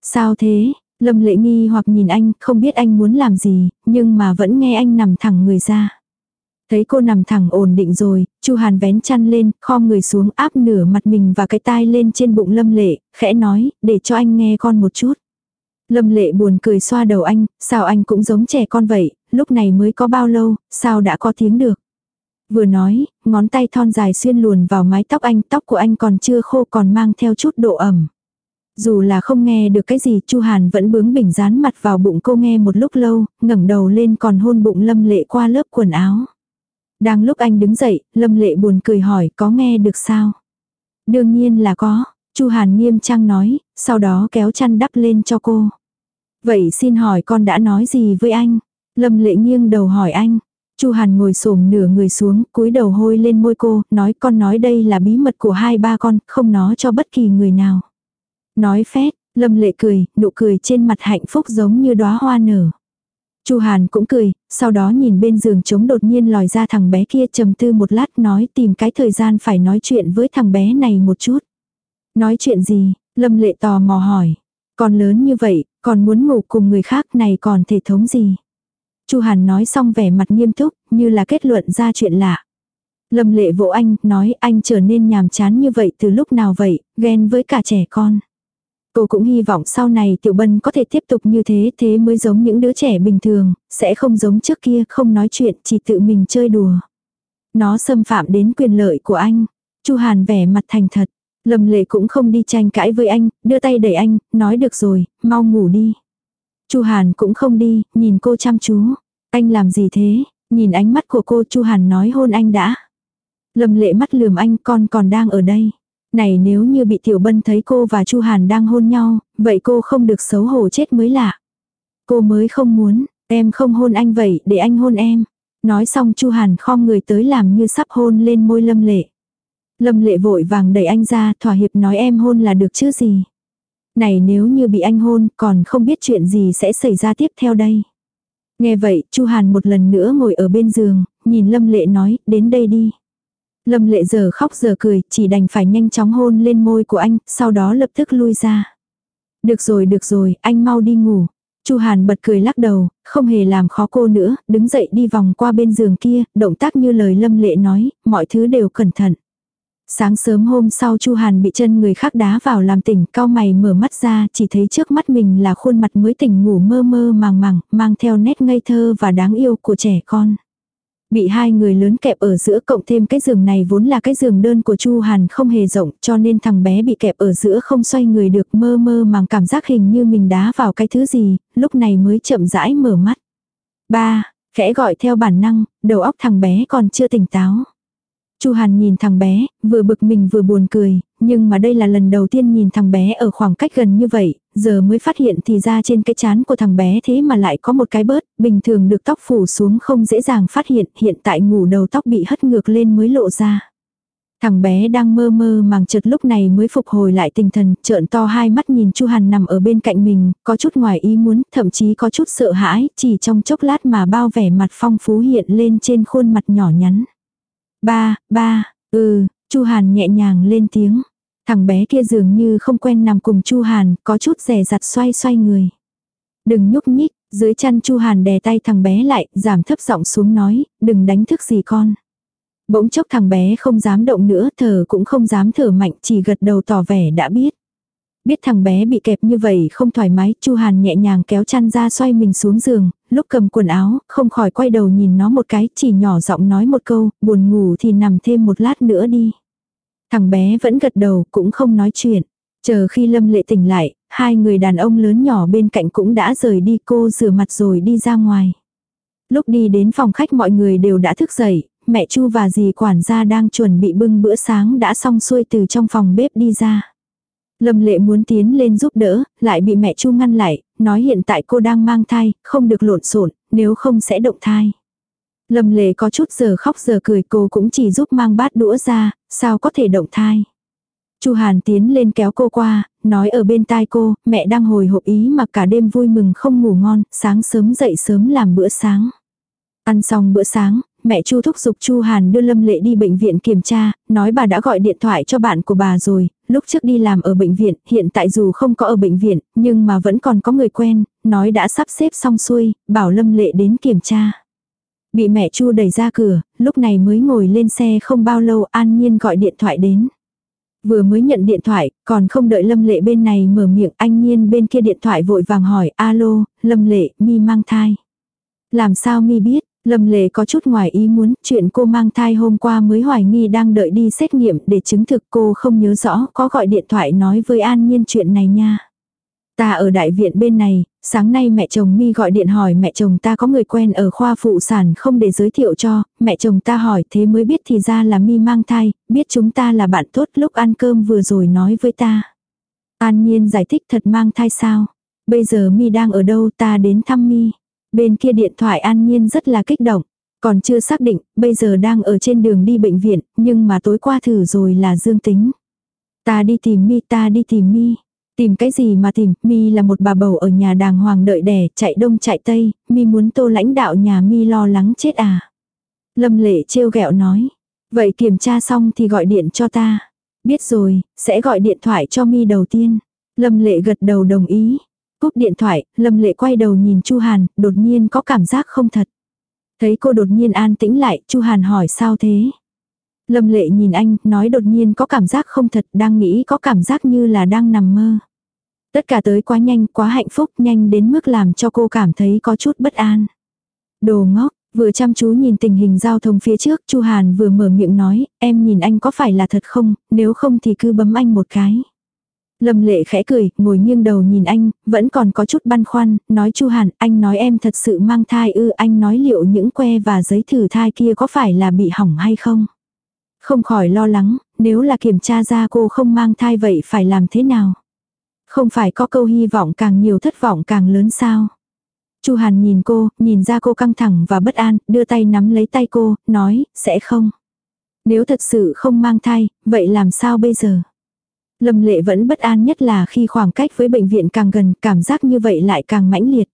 Sao thế? Lâm lệ nghi hoặc nhìn anh, không biết anh muốn làm gì, nhưng mà vẫn nghe anh nằm thẳng người ra. Thấy cô nằm thẳng ổn định rồi, Chu Hàn vén chăn lên, khom người xuống áp nửa mặt mình và cái tai lên trên bụng Lâm Lệ, khẽ nói, để cho anh nghe con một chút. Lâm Lệ buồn cười xoa đầu anh, sao anh cũng giống trẻ con vậy, lúc này mới có bao lâu, sao đã có tiếng được. Vừa nói, ngón tay thon dài xuyên luồn vào mái tóc anh, tóc của anh còn chưa khô còn mang theo chút độ ẩm. Dù là không nghe được cái gì, Chu Hàn vẫn bướng bỉnh dán mặt vào bụng cô nghe một lúc lâu, ngẩng đầu lên còn hôn bụng Lâm Lệ qua lớp quần áo. Đang lúc anh đứng dậy, Lâm Lệ buồn cười hỏi có nghe được sao? Đương nhiên là có, Chu Hàn nghiêm trang nói, sau đó kéo chăn đắp lên cho cô. Vậy xin hỏi con đã nói gì với anh? Lâm Lệ nghiêng đầu hỏi anh. Chu Hàn ngồi xổm nửa người xuống, cúi đầu hôi lên môi cô, nói con nói đây là bí mật của hai ba con, không nói cho bất kỳ người nào. Nói phét, Lâm Lệ cười, nụ cười trên mặt hạnh phúc giống như đóa hoa nở. Chu Hàn cũng cười, sau đó nhìn bên giường trống đột nhiên lòi ra thằng bé kia trầm tư một lát nói tìm cái thời gian phải nói chuyện với thằng bé này một chút. Nói chuyện gì? Lâm Lệ tò mò hỏi. Còn lớn như vậy, còn muốn ngủ cùng người khác này còn thể thống gì? Chu Hàn nói xong vẻ mặt nghiêm túc, như là kết luận ra chuyện lạ. Lâm lệ vỗ anh, nói anh trở nên nhàm chán như vậy từ lúc nào vậy, ghen với cả trẻ con. Cô cũng hy vọng sau này Tiểu Bân có thể tiếp tục như thế, thế mới giống những đứa trẻ bình thường, sẽ không giống trước kia, không nói chuyện, chỉ tự mình chơi đùa. Nó xâm phạm đến quyền lợi của anh. Chu Hàn vẻ mặt thành thật. Lâm lệ cũng không đi tranh cãi với anh, đưa tay đẩy anh, nói được rồi, mau ngủ đi. Chu Hàn cũng không đi, nhìn cô chăm chú. Anh làm gì thế? Nhìn ánh mắt của cô Chu Hàn nói hôn anh đã. Lâm lệ mắt lườm anh con còn đang ở đây. Này nếu như bị Tiểu Bân thấy cô và Chu Hàn đang hôn nhau, vậy cô không được xấu hổ chết mới lạ. Cô mới không muốn, em không hôn anh vậy, để anh hôn em. Nói xong Chu Hàn khom người tới làm như sắp hôn lên môi Lâm Lệ. Lâm Lệ vội vàng đẩy anh ra, thỏa hiệp nói em hôn là được chứ gì. Này nếu như bị anh hôn, còn không biết chuyện gì sẽ xảy ra tiếp theo đây. Nghe vậy, Chu Hàn một lần nữa ngồi ở bên giường, nhìn Lâm Lệ nói, đến đây đi. Lâm lệ giờ khóc giờ cười, chỉ đành phải nhanh chóng hôn lên môi của anh, sau đó lập tức lui ra. Được rồi được rồi, anh mau đi ngủ. Chu Hàn bật cười lắc đầu, không hề làm khó cô nữa, đứng dậy đi vòng qua bên giường kia, động tác như lời Lâm Lệ nói, mọi thứ đều cẩn thận. Sáng sớm hôm sau Chu Hàn bị chân người khác đá vào làm tỉnh, cao mày mở mắt ra, chỉ thấy trước mắt mình là khuôn mặt mới tỉnh ngủ mơ mơ màng màng, mang theo nét ngây thơ và đáng yêu của trẻ con. Bị hai người lớn kẹp ở giữa cộng thêm cái giường này vốn là cái giường đơn của Chu Hàn không hề rộng cho nên thằng bé bị kẹp ở giữa không xoay người được mơ mơ màng cảm giác hình như mình đá vào cái thứ gì, lúc này mới chậm rãi mở mắt. Ba, khẽ gọi theo bản năng, đầu óc thằng bé còn chưa tỉnh táo. Chu Hàn nhìn thằng bé, vừa bực mình vừa buồn cười, nhưng mà đây là lần đầu tiên nhìn thằng bé ở khoảng cách gần như vậy, giờ mới phát hiện thì ra trên cái chán của thằng bé thế mà lại có một cái bớt, bình thường được tóc phủ xuống không dễ dàng phát hiện, hiện tại ngủ đầu tóc bị hất ngược lên mới lộ ra. Thằng bé đang mơ mơ màng chợt lúc này mới phục hồi lại tinh thần, trợn to hai mắt nhìn Chu Hàn nằm ở bên cạnh mình, có chút ngoài ý muốn, thậm chí có chút sợ hãi, chỉ trong chốc lát mà bao vẻ mặt phong phú hiện lên trên khuôn mặt nhỏ nhắn. Ba, ba, ừ, Chu Hàn nhẹ nhàng lên tiếng. Thằng bé kia dường như không quen nằm cùng Chu Hàn, có chút rẻ rặt xoay xoay người. Đừng nhúc nhích, dưới chăn Chu Hàn đè tay thằng bé lại, giảm thấp giọng xuống nói, đừng đánh thức gì con. Bỗng chốc thằng bé không dám động nữa, thở cũng không dám thở mạnh, chỉ gật đầu tỏ vẻ đã biết. Biết thằng bé bị kẹp như vậy không thoải mái, Chu Hàn nhẹ nhàng kéo chăn ra xoay mình xuống giường, lúc cầm quần áo, không khỏi quay đầu nhìn nó một cái, chỉ nhỏ giọng nói một câu, buồn ngủ thì nằm thêm một lát nữa đi. Thằng bé vẫn gật đầu, cũng không nói chuyện. Chờ khi Lâm Lệ tỉnh lại, hai người đàn ông lớn nhỏ bên cạnh cũng đã rời đi cô rửa mặt rồi đi ra ngoài. Lúc đi đến phòng khách mọi người đều đã thức dậy, mẹ Chu và dì quản gia đang chuẩn bị bưng bữa sáng đã xong xuôi từ trong phòng bếp đi ra. Lâm lệ muốn tiến lên giúp đỡ, lại bị mẹ Chu ngăn lại, nói hiện tại cô đang mang thai, không được lộn xộn, nếu không sẽ động thai. Lâm lệ có chút giờ khóc giờ cười cô cũng chỉ giúp mang bát đũa ra, sao có thể động thai. Chu Hàn tiến lên kéo cô qua, nói ở bên tai cô, mẹ đang hồi hộp ý mà cả đêm vui mừng không ngủ ngon, sáng sớm dậy sớm làm bữa sáng. Ăn xong bữa sáng, mẹ Chu thúc giục Chu Hàn đưa Lâm Lệ đi bệnh viện kiểm tra, nói bà đã gọi điện thoại cho bạn của bà rồi, lúc trước đi làm ở bệnh viện, hiện tại dù không có ở bệnh viện, nhưng mà vẫn còn có người quen, nói đã sắp xếp xong xuôi, bảo Lâm Lệ đến kiểm tra. Bị mẹ Chu đẩy ra cửa, lúc này mới ngồi lên xe không bao lâu An Nhiên gọi điện thoại đến. Vừa mới nhận điện thoại, còn không đợi Lâm Lệ bên này mở miệng anh Nhiên bên kia điện thoại vội vàng hỏi alo, Lâm Lệ, mi mang thai. Làm sao mi biết, Lâm Lệ có chút ngoài ý muốn, chuyện cô mang thai hôm qua mới hoài nghi đang đợi đi xét nghiệm để chứng thực cô không nhớ rõ có gọi điện thoại nói với An Nhiên chuyện này nha. Ta ở đại viện bên này, sáng nay mẹ chồng mi gọi điện hỏi mẹ chồng ta có người quen ở khoa phụ sản không để giới thiệu cho, mẹ chồng ta hỏi thế mới biết thì ra là mi mang thai, biết chúng ta là bạn tốt lúc ăn cơm vừa rồi nói với ta. An Nhiên giải thích thật mang thai sao? Bây giờ mi đang ở đâu ta đến thăm mi. Bên kia điện thoại an nhiên rất là kích động. Còn chưa xác định, bây giờ đang ở trên đường đi bệnh viện, nhưng mà tối qua thử rồi là dương tính. Ta đi tìm mi, ta đi tìm mi. Tìm cái gì mà tìm, mi là một bà bầu ở nhà đàng hoàng đợi đẻ, chạy đông chạy tây, mi muốn tô lãnh đạo nhà mi lo lắng chết à. Lâm lệ trêu ghẹo nói. Vậy kiểm tra xong thì gọi điện cho ta. Biết rồi, sẽ gọi điện thoại cho mi đầu tiên. Lâm lệ gật đầu đồng ý. Cúp điện thoại, Lâm Lệ quay đầu nhìn Chu Hàn, đột nhiên có cảm giác không thật. Thấy cô đột nhiên an tĩnh lại, Chu Hàn hỏi sao thế? Lâm Lệ nhìn anh, nói đột nhiên có cảm giác không thật, đang nghĩ có cảm giác như là đang nằm mơ. Tất cả tới quá nhanh, quá hạnh phúc, nhanh đến mức làm cho cô cảm thấy có chút bất an. Đồ ngốc, vừa chăm chú nhìn tình hình giao thông phía trước, Chu Hàn vừa mở miệng nói, em nhìn anh có phải là thật không, nếu không thì cứ bấm anh một cái. Lâm lệ khẽ cười, ngồi nghiêng đầu nhìn anh, vẫn còn có chút băn khoăn, nói Chu Hàn, anh nói em thật sự mang thai ư, anh nói liệu những que và giấy thử thai kia có phải là bị hỏng hay không? Không khỏi lo lắng, nếu là kiểm tra ra cô không mang thai vậy phải làm thế nào? Không phải có câu hy vọng càng nhiều thất vọng càng lớn sao? Chu Hàn nhìn cô, nhìn ra cô căng thẳng và bất an, đưa tay nắm lấy tay cô, nói, sẽ không. Nếu thật sự không mang thai, vậy làm sao bây giờ? Lâm lệ vẫn bất an nhất là khi khoảng cách với bệnh viện càng gần, cảm giác như vậy lại càng mãnh liệt.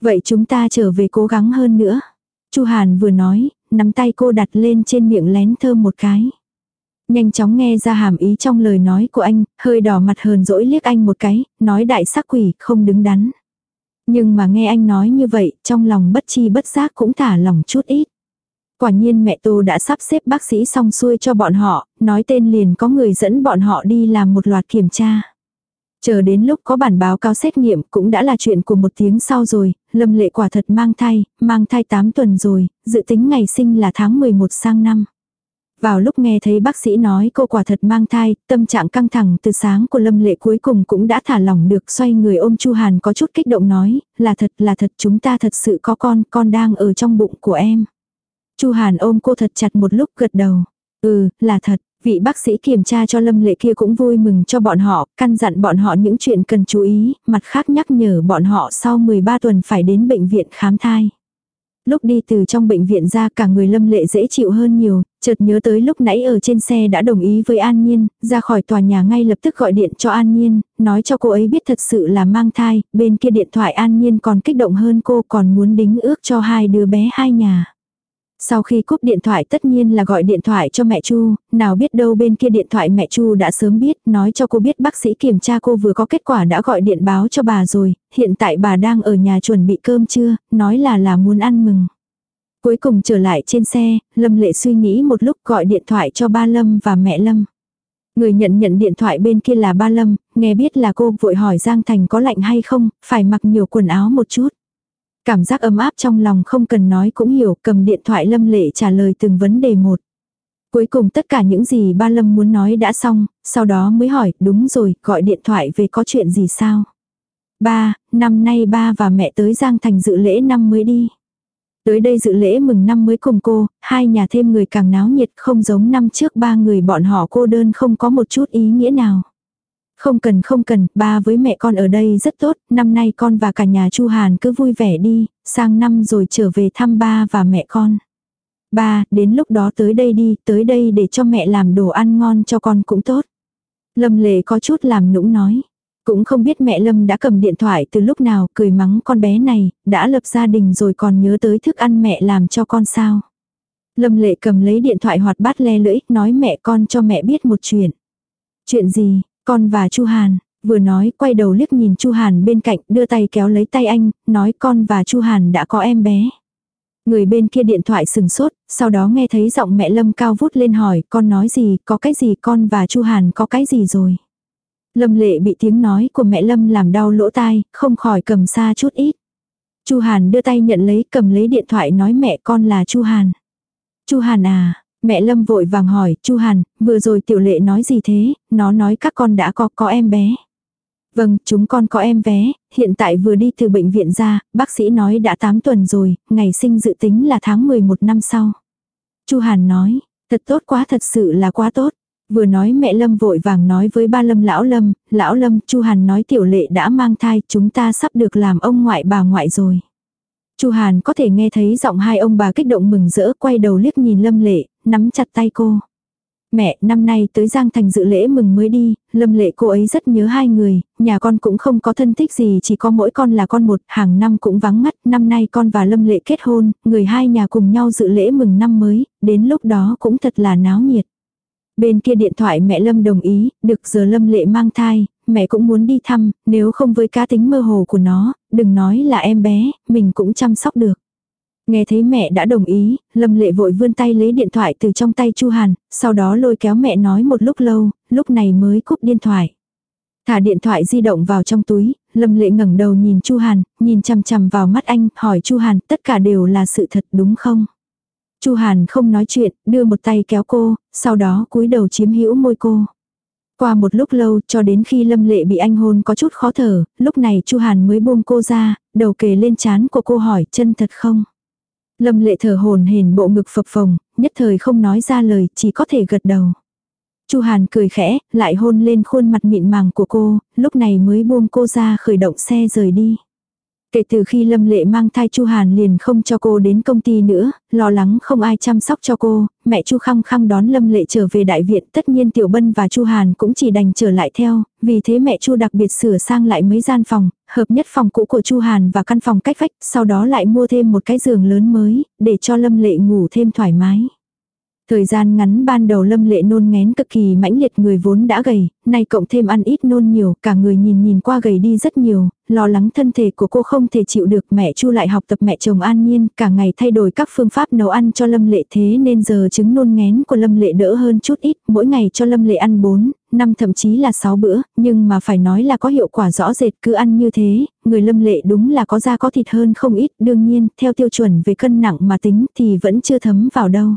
Vậy chúng ta trở về cố gắng hơn nữa. Chu Hàn vừa nói, nắm tay cô đặt lên trên miệng lén thơm một cái. Nhanh chóng nghe ra hàm ý trong lời nói của anh, hơi đỏ mặt hờn dỗi liếc anh một cái, nói đại sắc quỷ, không đứng đắn. Nhưng mà nghe anh nói như vậy, trong lòng bất chi bất giác cũng thả lòng chút ít. Quả nhiên mẹ Tô đã sắp xếp bác sĩ xong xuôi cho bọn họ, nói tên liền có người dẫn bọn họ đi làm một loạt kiểm tra. Chờ đến lúc có bản báo cáo xét nghiệm cũng đã là chuyện của một tiếng sau rồi, Lâm Lệ quả thật mang thai, mang thai 8 tuần rồi, dự tính ngày sinh là tháng 11 sang năm. Vào lúc nghe thấy bác sĩ nói cô quả thật mang thai, tâm trạng căng thẳng từ sáng của Lâm Lệ cuối cùng cũng đã thả lỏng được xoay người ôm Chu Hàn có chút kích động nói, là thật là thật chúng ta thật sự có con, con đang ở trong bụng của em. Chu Hàn ôm cô thật chặt một lúc gật đầu. Ừ, là thật. Vị bác sĩ kiểm tra cho Lâm Lệ kia cũng vui mừng cho bọn họ, căn dặn bọn họ những chuyện cần chú ý, mặt khác nhắc nhở bọn họ sau 13 tuần phải đến bệnh viện khám thai. Lúc đi từ trong bệnh viện ra cả người Lâm Lệ dễ chịu hơn nhiều, chợt nhớ tới lúc nãy ở trên xe đã đồng ý với An Nhiên, ra khỏi tòa nhà ngay lập tức gọi điện cho An Nhiên, nói cho cô ấy biết thật sự là mang thai, bên kia điện thoại An Nhiên còn kích động hơn cô còn muốn đính ước cho hai đứa bé hai nhà. Sau khi cúp điện thoại tất nhiên là gọi điện thoại cho mẹ Chu, nào biết đâu bên kia điện thoại mẹ Chu đã sớm biết, nói cho cô biết bác sĩ kiểm tra cô vừa có kết quả đã gọi điện báo cho bà rồi, hiện tại bà đang ở nhà chuẩn bị cơm trưa, nói là là muốn ăn mừng. Cuối cùng trở lại trên xe, Lâm Lệ suy nghĩ một lúc gọi điện thoại cho ba Lâm và mẹ Lâm. Người nhận nhận điện thoại bên kia là ba Lâm, nghe biết là cô vội hỏi Giang Thành có lạnh hay không, phải mặc nhiều quần áo một chút. Cảm giác ấm áp trong lòng không cần nói cũng hiểu, cầm điện thoại Lâm Lệ trả lời từng vấn đề một. Cuối cùng tất cả những gì ba Lâm muốn nói đã xong, sau đó mới hỏi, đúng rồi, gọi điện thoại về có chuyện gì sao? Ba, năm nay ba và mẹ tới Giang Thành dự lễ năm mới đi. Tới đây dự lễ mừng năm mới cùng cô, hai nhà thêm người càng náo nhiệt không giống năm trước ba người bọn họ cô đơn không có một chút ý nghĩa nào. Không cần không cần, ba với mẹ con ở đây rất tốt, năm nay con và cả nhà Chu Hàn cứ vui vẻ đi, sang năm rồi trở về thăm ba và mẹ con. Ba, đến lúc đó tới đây đi, tới đây để cho mẹ làm đồ ăn ngon cho con cũng tốt. Lâm lệ có chút làm nũng nói. Cũng không biết mẹ Lâm đã cầm điện thoại từ lúc nào cười mắng con bé này, đã lập gia đình rồi còn nhớ tới thức ăn mẹ làm cho con sao. Lâm lệ cầm lấy điện thoại hoạt bát le lưỡi, nói mẹ con cho mẹ biết một chuyện. Chuyện gì, con và Chu Hàn, vừa nói quay đầu liếc nhìn Chu Hàn bên cạnh đưa tay kéo lấy tay anh, nói con và Chu Hàn đã có em bé. Người bên kia điện thoại sừng sốt, sau đó nghe thấy giọng mẹ Lâm cao vút lên hỏi con nói gì, có cái gì con và Chu Hàn có cái gì rồi. Lâm lệ bị tiếng nói của mẹ Lâm làm đau lỗ tai, không khỏi cầm xa chút ít. Chu Hàn đưa tay nhận lấy cầm lấy điện thoại nói mẹ con là Chu Hàn. Chu Hàn à, mẹ Lâm vội vàng hỏi, Chu Hàn, vừa rồi tiểu lệ nói gì thế, nó nói các con đã có có em bé. Vâng, chúng con có em bé, hiện tại vừa đi từ bệnh viện ra, bác sĩ nói đã 8 tuần rồi, ngày sinh dự tính là tháng 11 năm sau. Chu Hàn nói, thật tốt quá thật sự là quá tốt. Vừa nói mẹ Lâm vội vàng nói với ba Lâm lão Lâm, lão Lâm, Chu Hàn nói tiểu lệ đã mang thai, chúng ta sắp được làm ông ngoại bà ngoại rồi. Chu Hàn có thể nghe thấy giọng hai ông bà kích động mừng rỡ quay đầu liếc nhìn Lâm Lệ, nắm chặt tay cô. Mẹ, năm nay tới Giang Thành dự lễ mừng mới đi, Lâm Lệ cô ấy rất nhớ hai người, nhà con cũng không có thân thích gì chỉ có mỗi con là con một, hàng năm cũng vắng ngắt, năm nay con và Lâm Lệ kết hôn, người hai nhà cùng nhau dự lễ mừng năm mới, đến lúc đó cũng thật là náo nhiệt. Bên kia điện thoại mẹ Lâm đồng ý, được giờ Lâm lệ mang thai, mẹ cũng muốn đi thăm, nếu không với cá tính mơ hồ của nó, đừng nói là em bé, mình cũng chăm sóc được. Nghe thấy mẹ đã đồng ý, Lâm Lệ vội vươn tay lấy điện thoại từ trong tay Chu Hàn, sau đó lôi kéo mẹ nói một lúc lâu, lúc này mới cúp điện thoại. Thả điện thoại di động vào trong túi, Lâm Lệ ngẩng đầu nhìn Chu Hàn, nhìn chằm chằm vào mắt anh, hỏi Chu Hàn, tất cả đều là sự thật đúng không? Chu Hàn không nói chuyện, đưa một tay kéo cô, sau đó cúi đầu chiếm hữu môi cô. Qua một lúc lâu cho đến khi Lâm Lệ bị anh hôn có chút khó thở, lúc này Chu Hàn mới buông cô ra, đầu kề lên chán của cô hỏi chân thật không. Lâm Lệ thở hồn hển bộ ngực phập phồng, nhất thời không nói ra lời, chỉ có thể gật đầu. Chu Hàn cười khẽ, lại hôn lên khuôn mặt mịn màng của cô, lúc này mới buông cô ra khởi động xe rời đi. Kể từ khi Lâm Lệ mang thai Chu Hàn liền không cho cô đến công ty nữa, lo lắng không ai chăm sóc cho cô, mẹ Chu Khăng Khăng đón Lâm Lệ trở về đại viện, tất nhiên Tiểu Bân và Chu Hàn cũng chỉ đành trở lại theo, vì thế mẹ Chu đặc biệt sửa sang lại mấy gian phòng, hợp nhất phòng cũ của Chu Hàn và căn phòng cách vách, sau đó lại mua thêm một cái giường lớn mới, để cho Lâm Lệ ngủ thêm thoải mái. Thời gian ngắn ban đầu lâm lệ nôn ngén cực kỳ mãnh liệt người vốn đã gầy, nay cộng thêm ăn ít nôn nhiều, cả người nhìn nhìn qua gầy đi rất nhiều, lo lắng thân thể của cô không thể chịu được mẹ chu lại học tập mẹ chồng an nhiên, cả ngày thay đổi các phương pháp nấu ăn cho lâm lệ thế nên giờ chứng nôn ngén của lâm lệ đỡ hơn chút ít, mỗi ngày cho lâm lệ ăn 4, năm thậm chí là 6 bữa, nhưng mà phải nói là có hiệu quả rõ rệt cứ ăn như thế, người lâm lệ đúng là có da có thịt hơn không ít, đương nhiên, theo tiêu chuẩn về cân nặng mà tính thì vẫn chưa thấm vào đâu.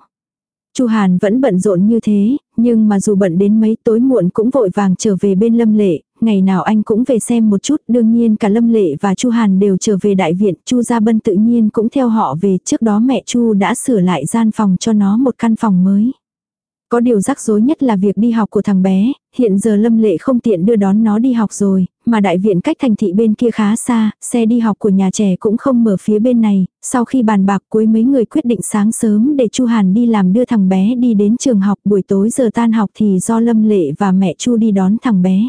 Chu Hàn vẫn bận rộn như thế, nhưng mà dù bận đến mấy tối muộn cũng vội vàng trở về bên Lâm Lệ, ngày nào anh cũng về xem một chút, đương nhiên cả Lâm Lệ và Chu Hàn đều trở về đại viện, Chu Gia Bân tự nhiên cũng theo họ về, trước đó mẹ Chu đã sửa lại gian phòng cho nó một căn phòng mới. Có điều rắc rối nhất là việc đi học của thằng bé, hiện giờ Lâm Lệ không tiện đưa đón nó đi học rồi, mà đại viện cách thành thị bên kia khá xa, xe đi học của nhà trẻ cũng không mở phía bên này, sau khi bàn bạc cuối mấy người quyết định sáng sớm để Chu Hàn đi làm đưa thằng bé đi đến trường học buổi tối giờ tan học thì do Lâm Lệ và mẹ Chu đi đón thằng bé.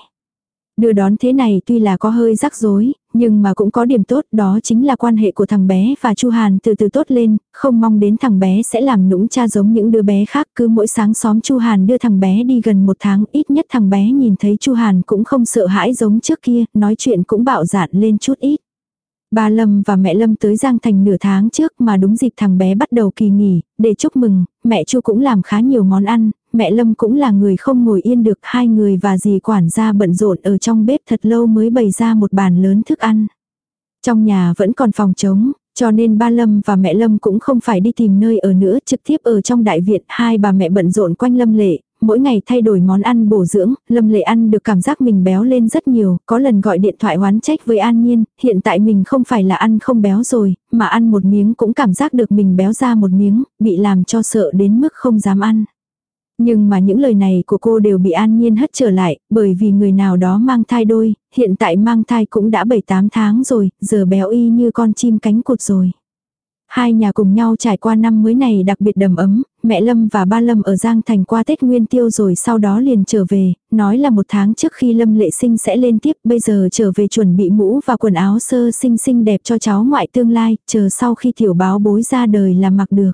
Đưa đón thế này tuy là có hơi rắc rối, nhưng mà cũng có điểm tốt đó chính là quan hệ của thằng bé và Chu Hàn từ từ tốt lên, không mong đến thằng bé sẽ làm nũng cha giống những đứa bé khác cứ mỗi sáng xóm Chu Hàn đưa thằng bé đi gần một tháng ít nhất thằng bé nhìn thấy Chu Hàn cũng không sợ hãi giống trước kia, nói chuyện cũng bạo dạn lên chút ít. Ba Lâm và mẹ Lâm tới Giang Thành nửa tháng trước mà đúng dịp thằng bé bắt đầu kỳ nghỉ, để chúc mừng, mẹ Chu cũng làm khá nhiều món ăn, mẹ Lâm cũng là người không ngồi yên được, hai người và dì quản gia bận rộn ở trong bếp thật lâu mới bày ra một bàn lớn thức ăn. Trong nhà vẫn còn phòng trống, cho nên ba Lâm và mẹ Lâm cũng không phải đi tìm nơi ở nữa, trực tiếp ở trong đại viện, hai bà mẹ bận rộn quanh Lâm Lệ, mỗi ngày thay đổi món ăn bổ dưỡng, Lâm Lệ ăn được cảm giác mình béo lên rất nhiều, có lần gọi điện thoại oán trách với An Nhiên, hiện tại mình không phải là ăn không béo rồi, mà ăn một miếng cũng cảm giác được mình béo ra một miếng, bị làm cho sợ đến mức không dám ăn. Nhưng mà những lời này của cô đều bị an nhiên hất trở lại, bởi vì người nào đó mang thai đôi, hiện tại mang thai cũng đã 7-8 tháng rồi, giờ béo y như con chim cánh cụt rồi. Hai nhà cùng nhau trải qua năm mới này đặc biệt đầm ấm, mẹ Lâm và ba Lâm ở Giang Thành qua Tết Nguyên Tiêu rồi sau đó liền trở về, nói là một tháng trước khi Lâm lệ sinh sẽ lên tiếp, bây giờ trở về chuẩn bị mũ và quần áo sơ sinh xinh đẹp cho cháu ngoại tương lai, chờ sau khi tiểu báo bối ra đời là mặc được.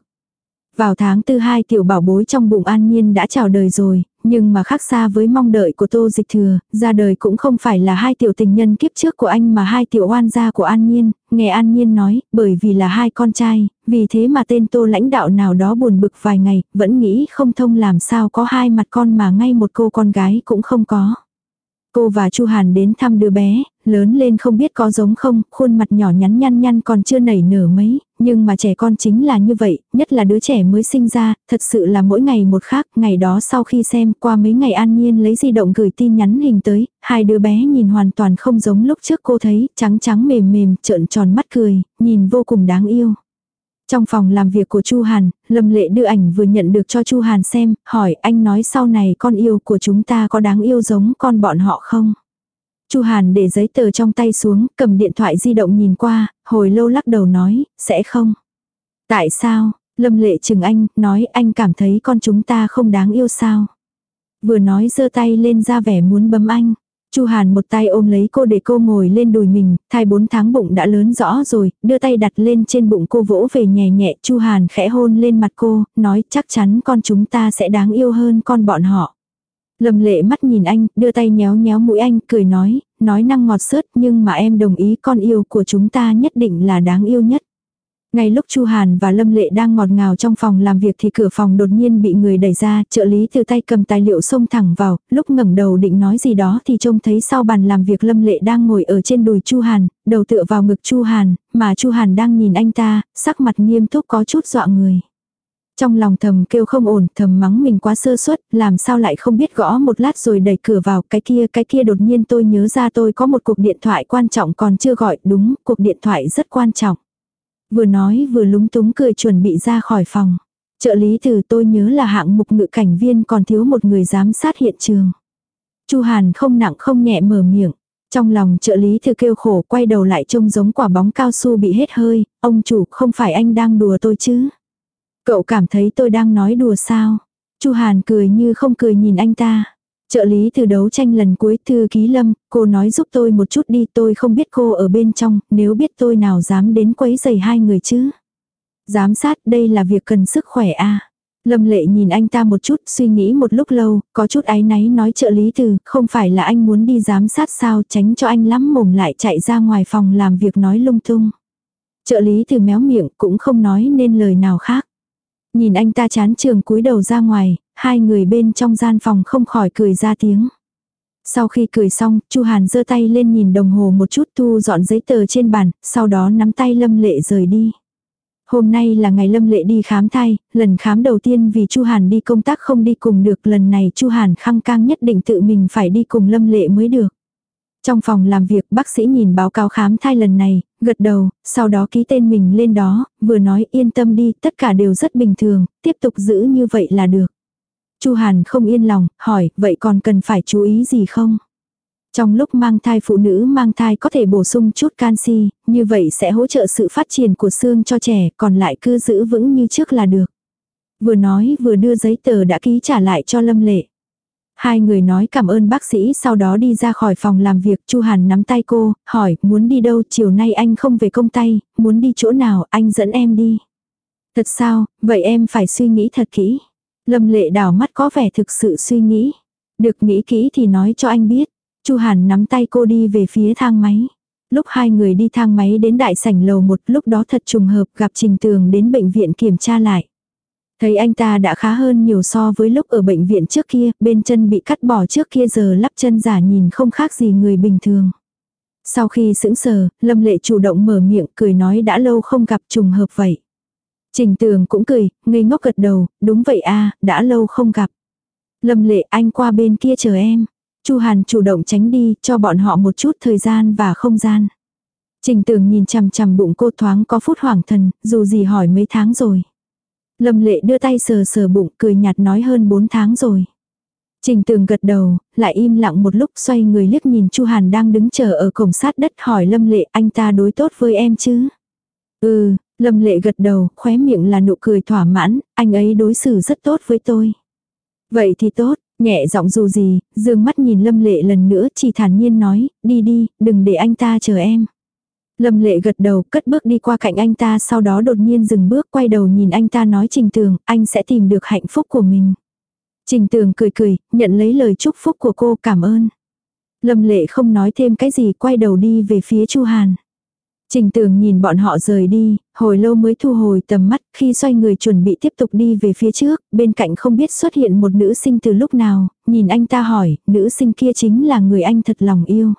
Vào tháng tư hai tiểu bảo bối trong bụng an nhiên đã chào đời rồi, nhưng mà khác xa với mong đợi của tô dịch thừa, ra đời cũng không phải là hai tiểu tình nhân kiếp trước của anh mà hai tiểu oan gia của an nhiên, nghe an nhiên nói, bởi vì là hai con trai, vì thế mà tên tô lãnh đạo nào đó buồn bực vài ngày, vẫn nghĩ không thông làm sao có hai mặt con mà ngay một cô con gái cũng không có. Cô và Chu Hàn đến thăm đứa bé, lớn lên không biết có giống không, khuôn mặt nhỏ nhắn nhăn nhăn còn chưa nảy nở mấy, nhưng mà trẻ con chính là như vậy, nhất là đứa trẻ mới sinh ra, thật sự là mỗi ngày một khác, ngày đó sau khi xem qua mấy ngày an nhiên lấy di động gửi tin nhắn hình tới, hai đứa bé nhìn hoàn toàn không giống lúc trước cô thấy, trắng trắng mềm mềm, trợn tròn mắt cười, nhìn vô cùng đáng yêu. Trong phòng làm việc của Chu Hàn, Lâm Lệ đưa ảnh vừa nhận được cho Chu Hàn xem, hỏi anh nói sau này con yêu của chúng ta có đáng yêu giống con bọn họ không? Chu Hàn để giấy tờ trong tay xuống, cầm điện thoại di động nhìn qua, hồi lâu lắc đầu nói, sẽ không. Tại sao? Lâm Lệ Trừng anh, nói anh cảm thấy con chúng ta không đáng yêu sao? Vừa nói giơ tay lên ra vẻ muốn bấm anh. Chu Hàn một tay ôm lấy cô để cô ngồi lên đùi mình, thai 4 tháng bụng đã lớn rõ rồi, đưa tay đặt lên trên bụng cô vỗ về nhẹ nhẹ. Chu Hàn khẽ hôn lên mặt cô, nói chắc chắn con chúng ta sẽ đáng yêu hơn con bọn họ. Lâm lệ mắt nhìn anh, đưa tay nhéo nhéo mũi anh, cười nói, nói năng ngọt sớt nhưng mà em đồng ý con yêu của chúng ta nhất định là đáng yêu nhất. Ngay lúc Chu Hàn và Lâm Lệ đang ngọt ngào trong phòng làm việc thì cửa phòng đột nhiên bị người đẩy ra, trợ lý từ tay cầm tài liệu xông thẳng vào, lúc ngẩng đầu định nói gì đó thì trông thấy sau bàn làm việc Lâm Lệ đang ngồi ở trên đùi Chu Hàn, đầu tựa vào ngực Chu Hàn, mà Chu Hàn đang nhìn anh ta, sắc mặt nghiêm túc có chút dọa người. Trong lòng thầm kêu không ổn, thầm mắng mình quá sơ suất, làm sao lại không biết gõ một lát rồi đẩy cửa vào, cái kia, cái kia đột nhiên tôi nhớ ra tôi có một cuộc điện thoại quan trọng còn chưa gọi, đúng, cuộc điện thoại rất quan trọng. Vừa nói vừa lúng túng cười chuẩn bị ra khỏi phòng. Trợ lý từ tôi nhớ là hạng mục ngự cảnh viên còn thiếu một người giám sát hiện trường. Chu Hàn không nặng không nhẹ mở miệng. Trong lòng trợ lý thư kêu khổ quay đầu lại trông giống quả bóng cao su bị hết hơi, ông chủ không phải anh đang đùa tôi chứ. Cậu cảm thấy tôi đang nói đùa sao? Chu Hàn cười như không cười nhìn anh ta. Trợ lý từ đấu tranh lần cuối thư ký lâm, cô nói giúp tôi một chút đi tôi không biết cô ở bên trong, nếu biết tôi nào dám đến quấy giày hai người chứ. Giám sát đây là việc cần sức khỏe a Lâm lệ nhìn anh ta một chút suy nghĩ một lúc lâu, có chút áy náy nói trợ lý từ, không phải là anh muốn đi giám sát sao tránh cho anh lắm mồm lại chạy ra ngoài phòng làm việc nói lung tung. Trợ lý từ méo miệng cũng không nói nên lời nào khác. Nhìn anh ta chán trường cúi đầu ra ngoài, hai người bên trong gian phòng không khỏi cười ra tiếng. Sau khi cười xong, Chu Hàn giơ tay lên nhìn đồng hồ một chút thu dọn giấy tờ trên bàn, sau đó nắm tay Lâm Lệ rời đi. Hôm nay là ngày Lâm Lệ đi khám thai, lần khám đầu tiên vì Chu Hàn đi công tác không đi cùng được, lần này Chu Hàn khăng cang nhất định tự mình phải đi cùng Lâm Lệ mới được. Trong phòng làm việc bác sĩ nhìn báo cáo khám thai lần này, gật đầu, sau đó ký tên mình lên đó, vừa nói yên tâm đi, tất cả đều rất bình thường, tiếp tục giữ như vậy là được. Chu Hàn không yên lòng, hỏi, vậy còn cần phải chú ý gì không? Trong lúc mang thai phụ nữ mang thai có thể bổ sung chút canxi, như vậy sẽ hỗ trợ sự phát triển của xương cho trẻ, còn lại cứ giữ vững như trước là được. Vừa nói vừa đưa giấy tờ đã ký trả lại cho Lâm Lệ. Hai người nói cảm ơn bác sĩ sau đó đi ra khỏi phòng làm việc Chu Hàn nắm tay cô, hỏi muốn đi đâu chiều nay anh không về công tay, muốn đi chỗ nào anh dẫn em đi. Thật sao, vậy em phải suy nghĩ thật kỹ. Lâm lệ đảo mắt có vẻ thực sự suy nghĩ. Được nghĩ kỹ thì nói cho anh biết. Chu Hàn nắm tay cô đi về phía thang máy. Lúc hai người đi thang máy đến đại sảnh lầu một lúc đó thật trùng hợp gặp Trình Tường đến bệnh viện kiểm tra lại. Thấy anh ta đã khá hơn nhiều so với lúc ở bệnh viện trước kia, bên chân bị cắt bỏ trước kia giờ lắp chân giả nhìn không khác gì người bình thường. Sau khi sững sờ, Lâm Lệ chủ động mở miệng cười nói đã lâu không gặp trùng hợp vậy. Trình tường cũng cười, ngây ngốc gật đầu, đúng vậy a đã lâu không gặp. Lâm Lệ anh qua bên kia chờ em. Chu Hàn chủ động tránh đi, cho bọn họ một chút thời gian và không gian. Trình tường nhìn chằm chằm bụng cô thoáng có phút hoảng thần, dù gì hỏi mấy tháng rồi. Lâm lệ đưa tay sờ sờ bụng cười nhạt nói hơn 4 tháng rồi. Trình tường gật đầu, lại im lặng một lúc xoay người liếc nhìn Chu Hàn đang đứng chờ ở cổng sát đất hỏi Lâm lệ anh ta đối tốt với em chứ. Ừ, Lâm lệ gật đầu, khóe miệng là nụ cười thỏa mãn, anh ấy đối xử rất tốt với tôi. Vậy thì tốt, nhẹ giọng dù gì, dương mắt nhìn Lâm lệ lần nữa chỉ thản nhiên nói, đi đi, đừng để anh ta chờ em. Lâm lệ gật đầu, cất bước đi qua cạnh anh ta sau đó đột nhiên dừng bước quay đầu nhìn anh ta nói Trình Tường, anh sẽ tìm được hạnh phúc của mình. Trình Tường cười cười, nhận lấy lời chúc phúc của cô cảm ơn. Lâm lệ không nói thêm cái gì quay đầu đi về phía Chu Hàn. Trình tường nhìn bọn họ rời đi, hồi lâu mới thu hồi tầm mắt, khi xoay người chuẩn bị tiếp tục đi về phía trước, bên cạnh không biết xuất hiện một nữ sinh từ lúc nào, nhìn anh ta hỏi, nữ sinh kia chính là người anh thật lòng yêu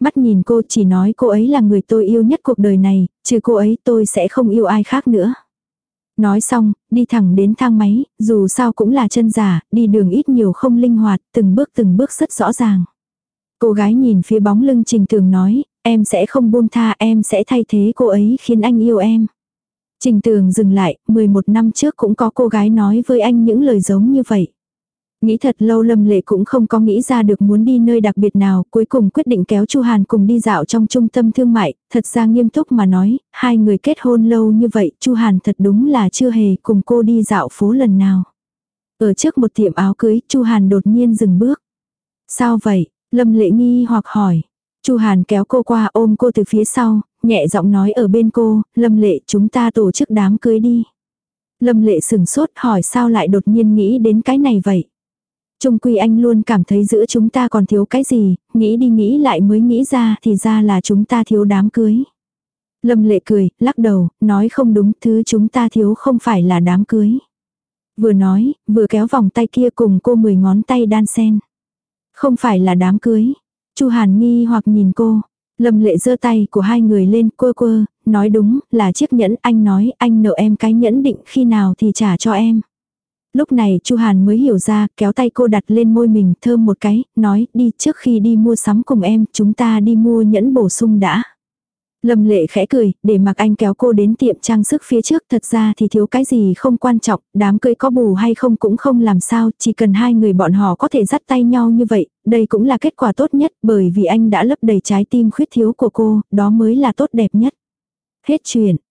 mắt nhìn cô chỉ nói cô ấy là người tôi yêu nhất cuộc đời này, trừ cô ấy tôi sẽ không yêu ai khác nữa. Nói xong, đi thẳng đến thang máy, dù sao cũng là chân giả, đi đường ít nhiều không linh hoạt, từng bước từng bước rất rõ ràng. Cô gái nhìn phía bóng lưng Trình Tường nói, em sẽ không buông tha em sẽ thay thế cô ấy khiến anh yêu em. Trình Tường dừng lại, 11 năm trước cũng có cô gái nói với anh những lời giống như vậy. Nghĩ thật lâu Lâm Lệ cũng không có nghĩ ra được muốn đi nơi đặc biệt nào, cuối cùng quyết định kéo Chu Hàn cùng đi dạo trong trung tâm thương mại, thật ra nghiêm túc mà nói, hai người kết hôn lâu như vậy, Chu Hàn thật đúng là chưa hề cùng cô đi dạo phố lần nào. Ở trước một tiệm áo cưới, Chu Hàn đột nhiên dừng bước. Sao vậy? Lâm Lệ nghi hoặc hỏi. Chu Hàn kéo cô qua ôm cô từ phía sau, nhẹ giọng nói ở bên cô, Lâm Lệ chúng ta tổ chức đám cưới đi. Lâm Lệ sừng sốt hỏi sao lại đột nhiên nghĩ đến cái này vậy. Trung quy anh luôn cảm thấy giữa chúng ta còn thiếu cái gì, nghĩ đi nghĩ lại mới nghĩ ra thì ra là chúng ta thiếu đám cưới. Lâm lệ cười, lắc đầu, nói không đúng, thứ chúng ta thiếu không phải là đám cưới. Vừa nói, vừa kéo vòng tay kia cùng cô mười ngón tay đan sen. Không phải là đám cưới. Chu Hàn nghi hoặc nhìn cô. Lâm lệ giơ tay của hai người lên quơ quơ, nói đúng, là chiếc nhẫn anh nói anh nợ em cái nhẫn định khi nào thì trả cho em. Lúc này Chu Hàn mới hiểu ra, kéo tay cô đặt lên môi mình thơm một cái, nói đi trước khi đi mua sắm cùng em, chúng ta đi mua nhẫn bổ sung đã. Lâm lệ khẽ cười, để mặc anh kéo cô đến tiệm trang sức phía trước thật ra thì thiếu cái gì không quan trọng, đám cưới có bù hay không cũng không làm sao, chỉ cần hai người bọn họ có thể dắt tay nhau như vậy, đây cũng là kết quả tốt nhất bởi vì anh đã lấp đầy trái tim khuyết thiếu của cô, đó mới là tốt đẹp nhất. Hết chuyện.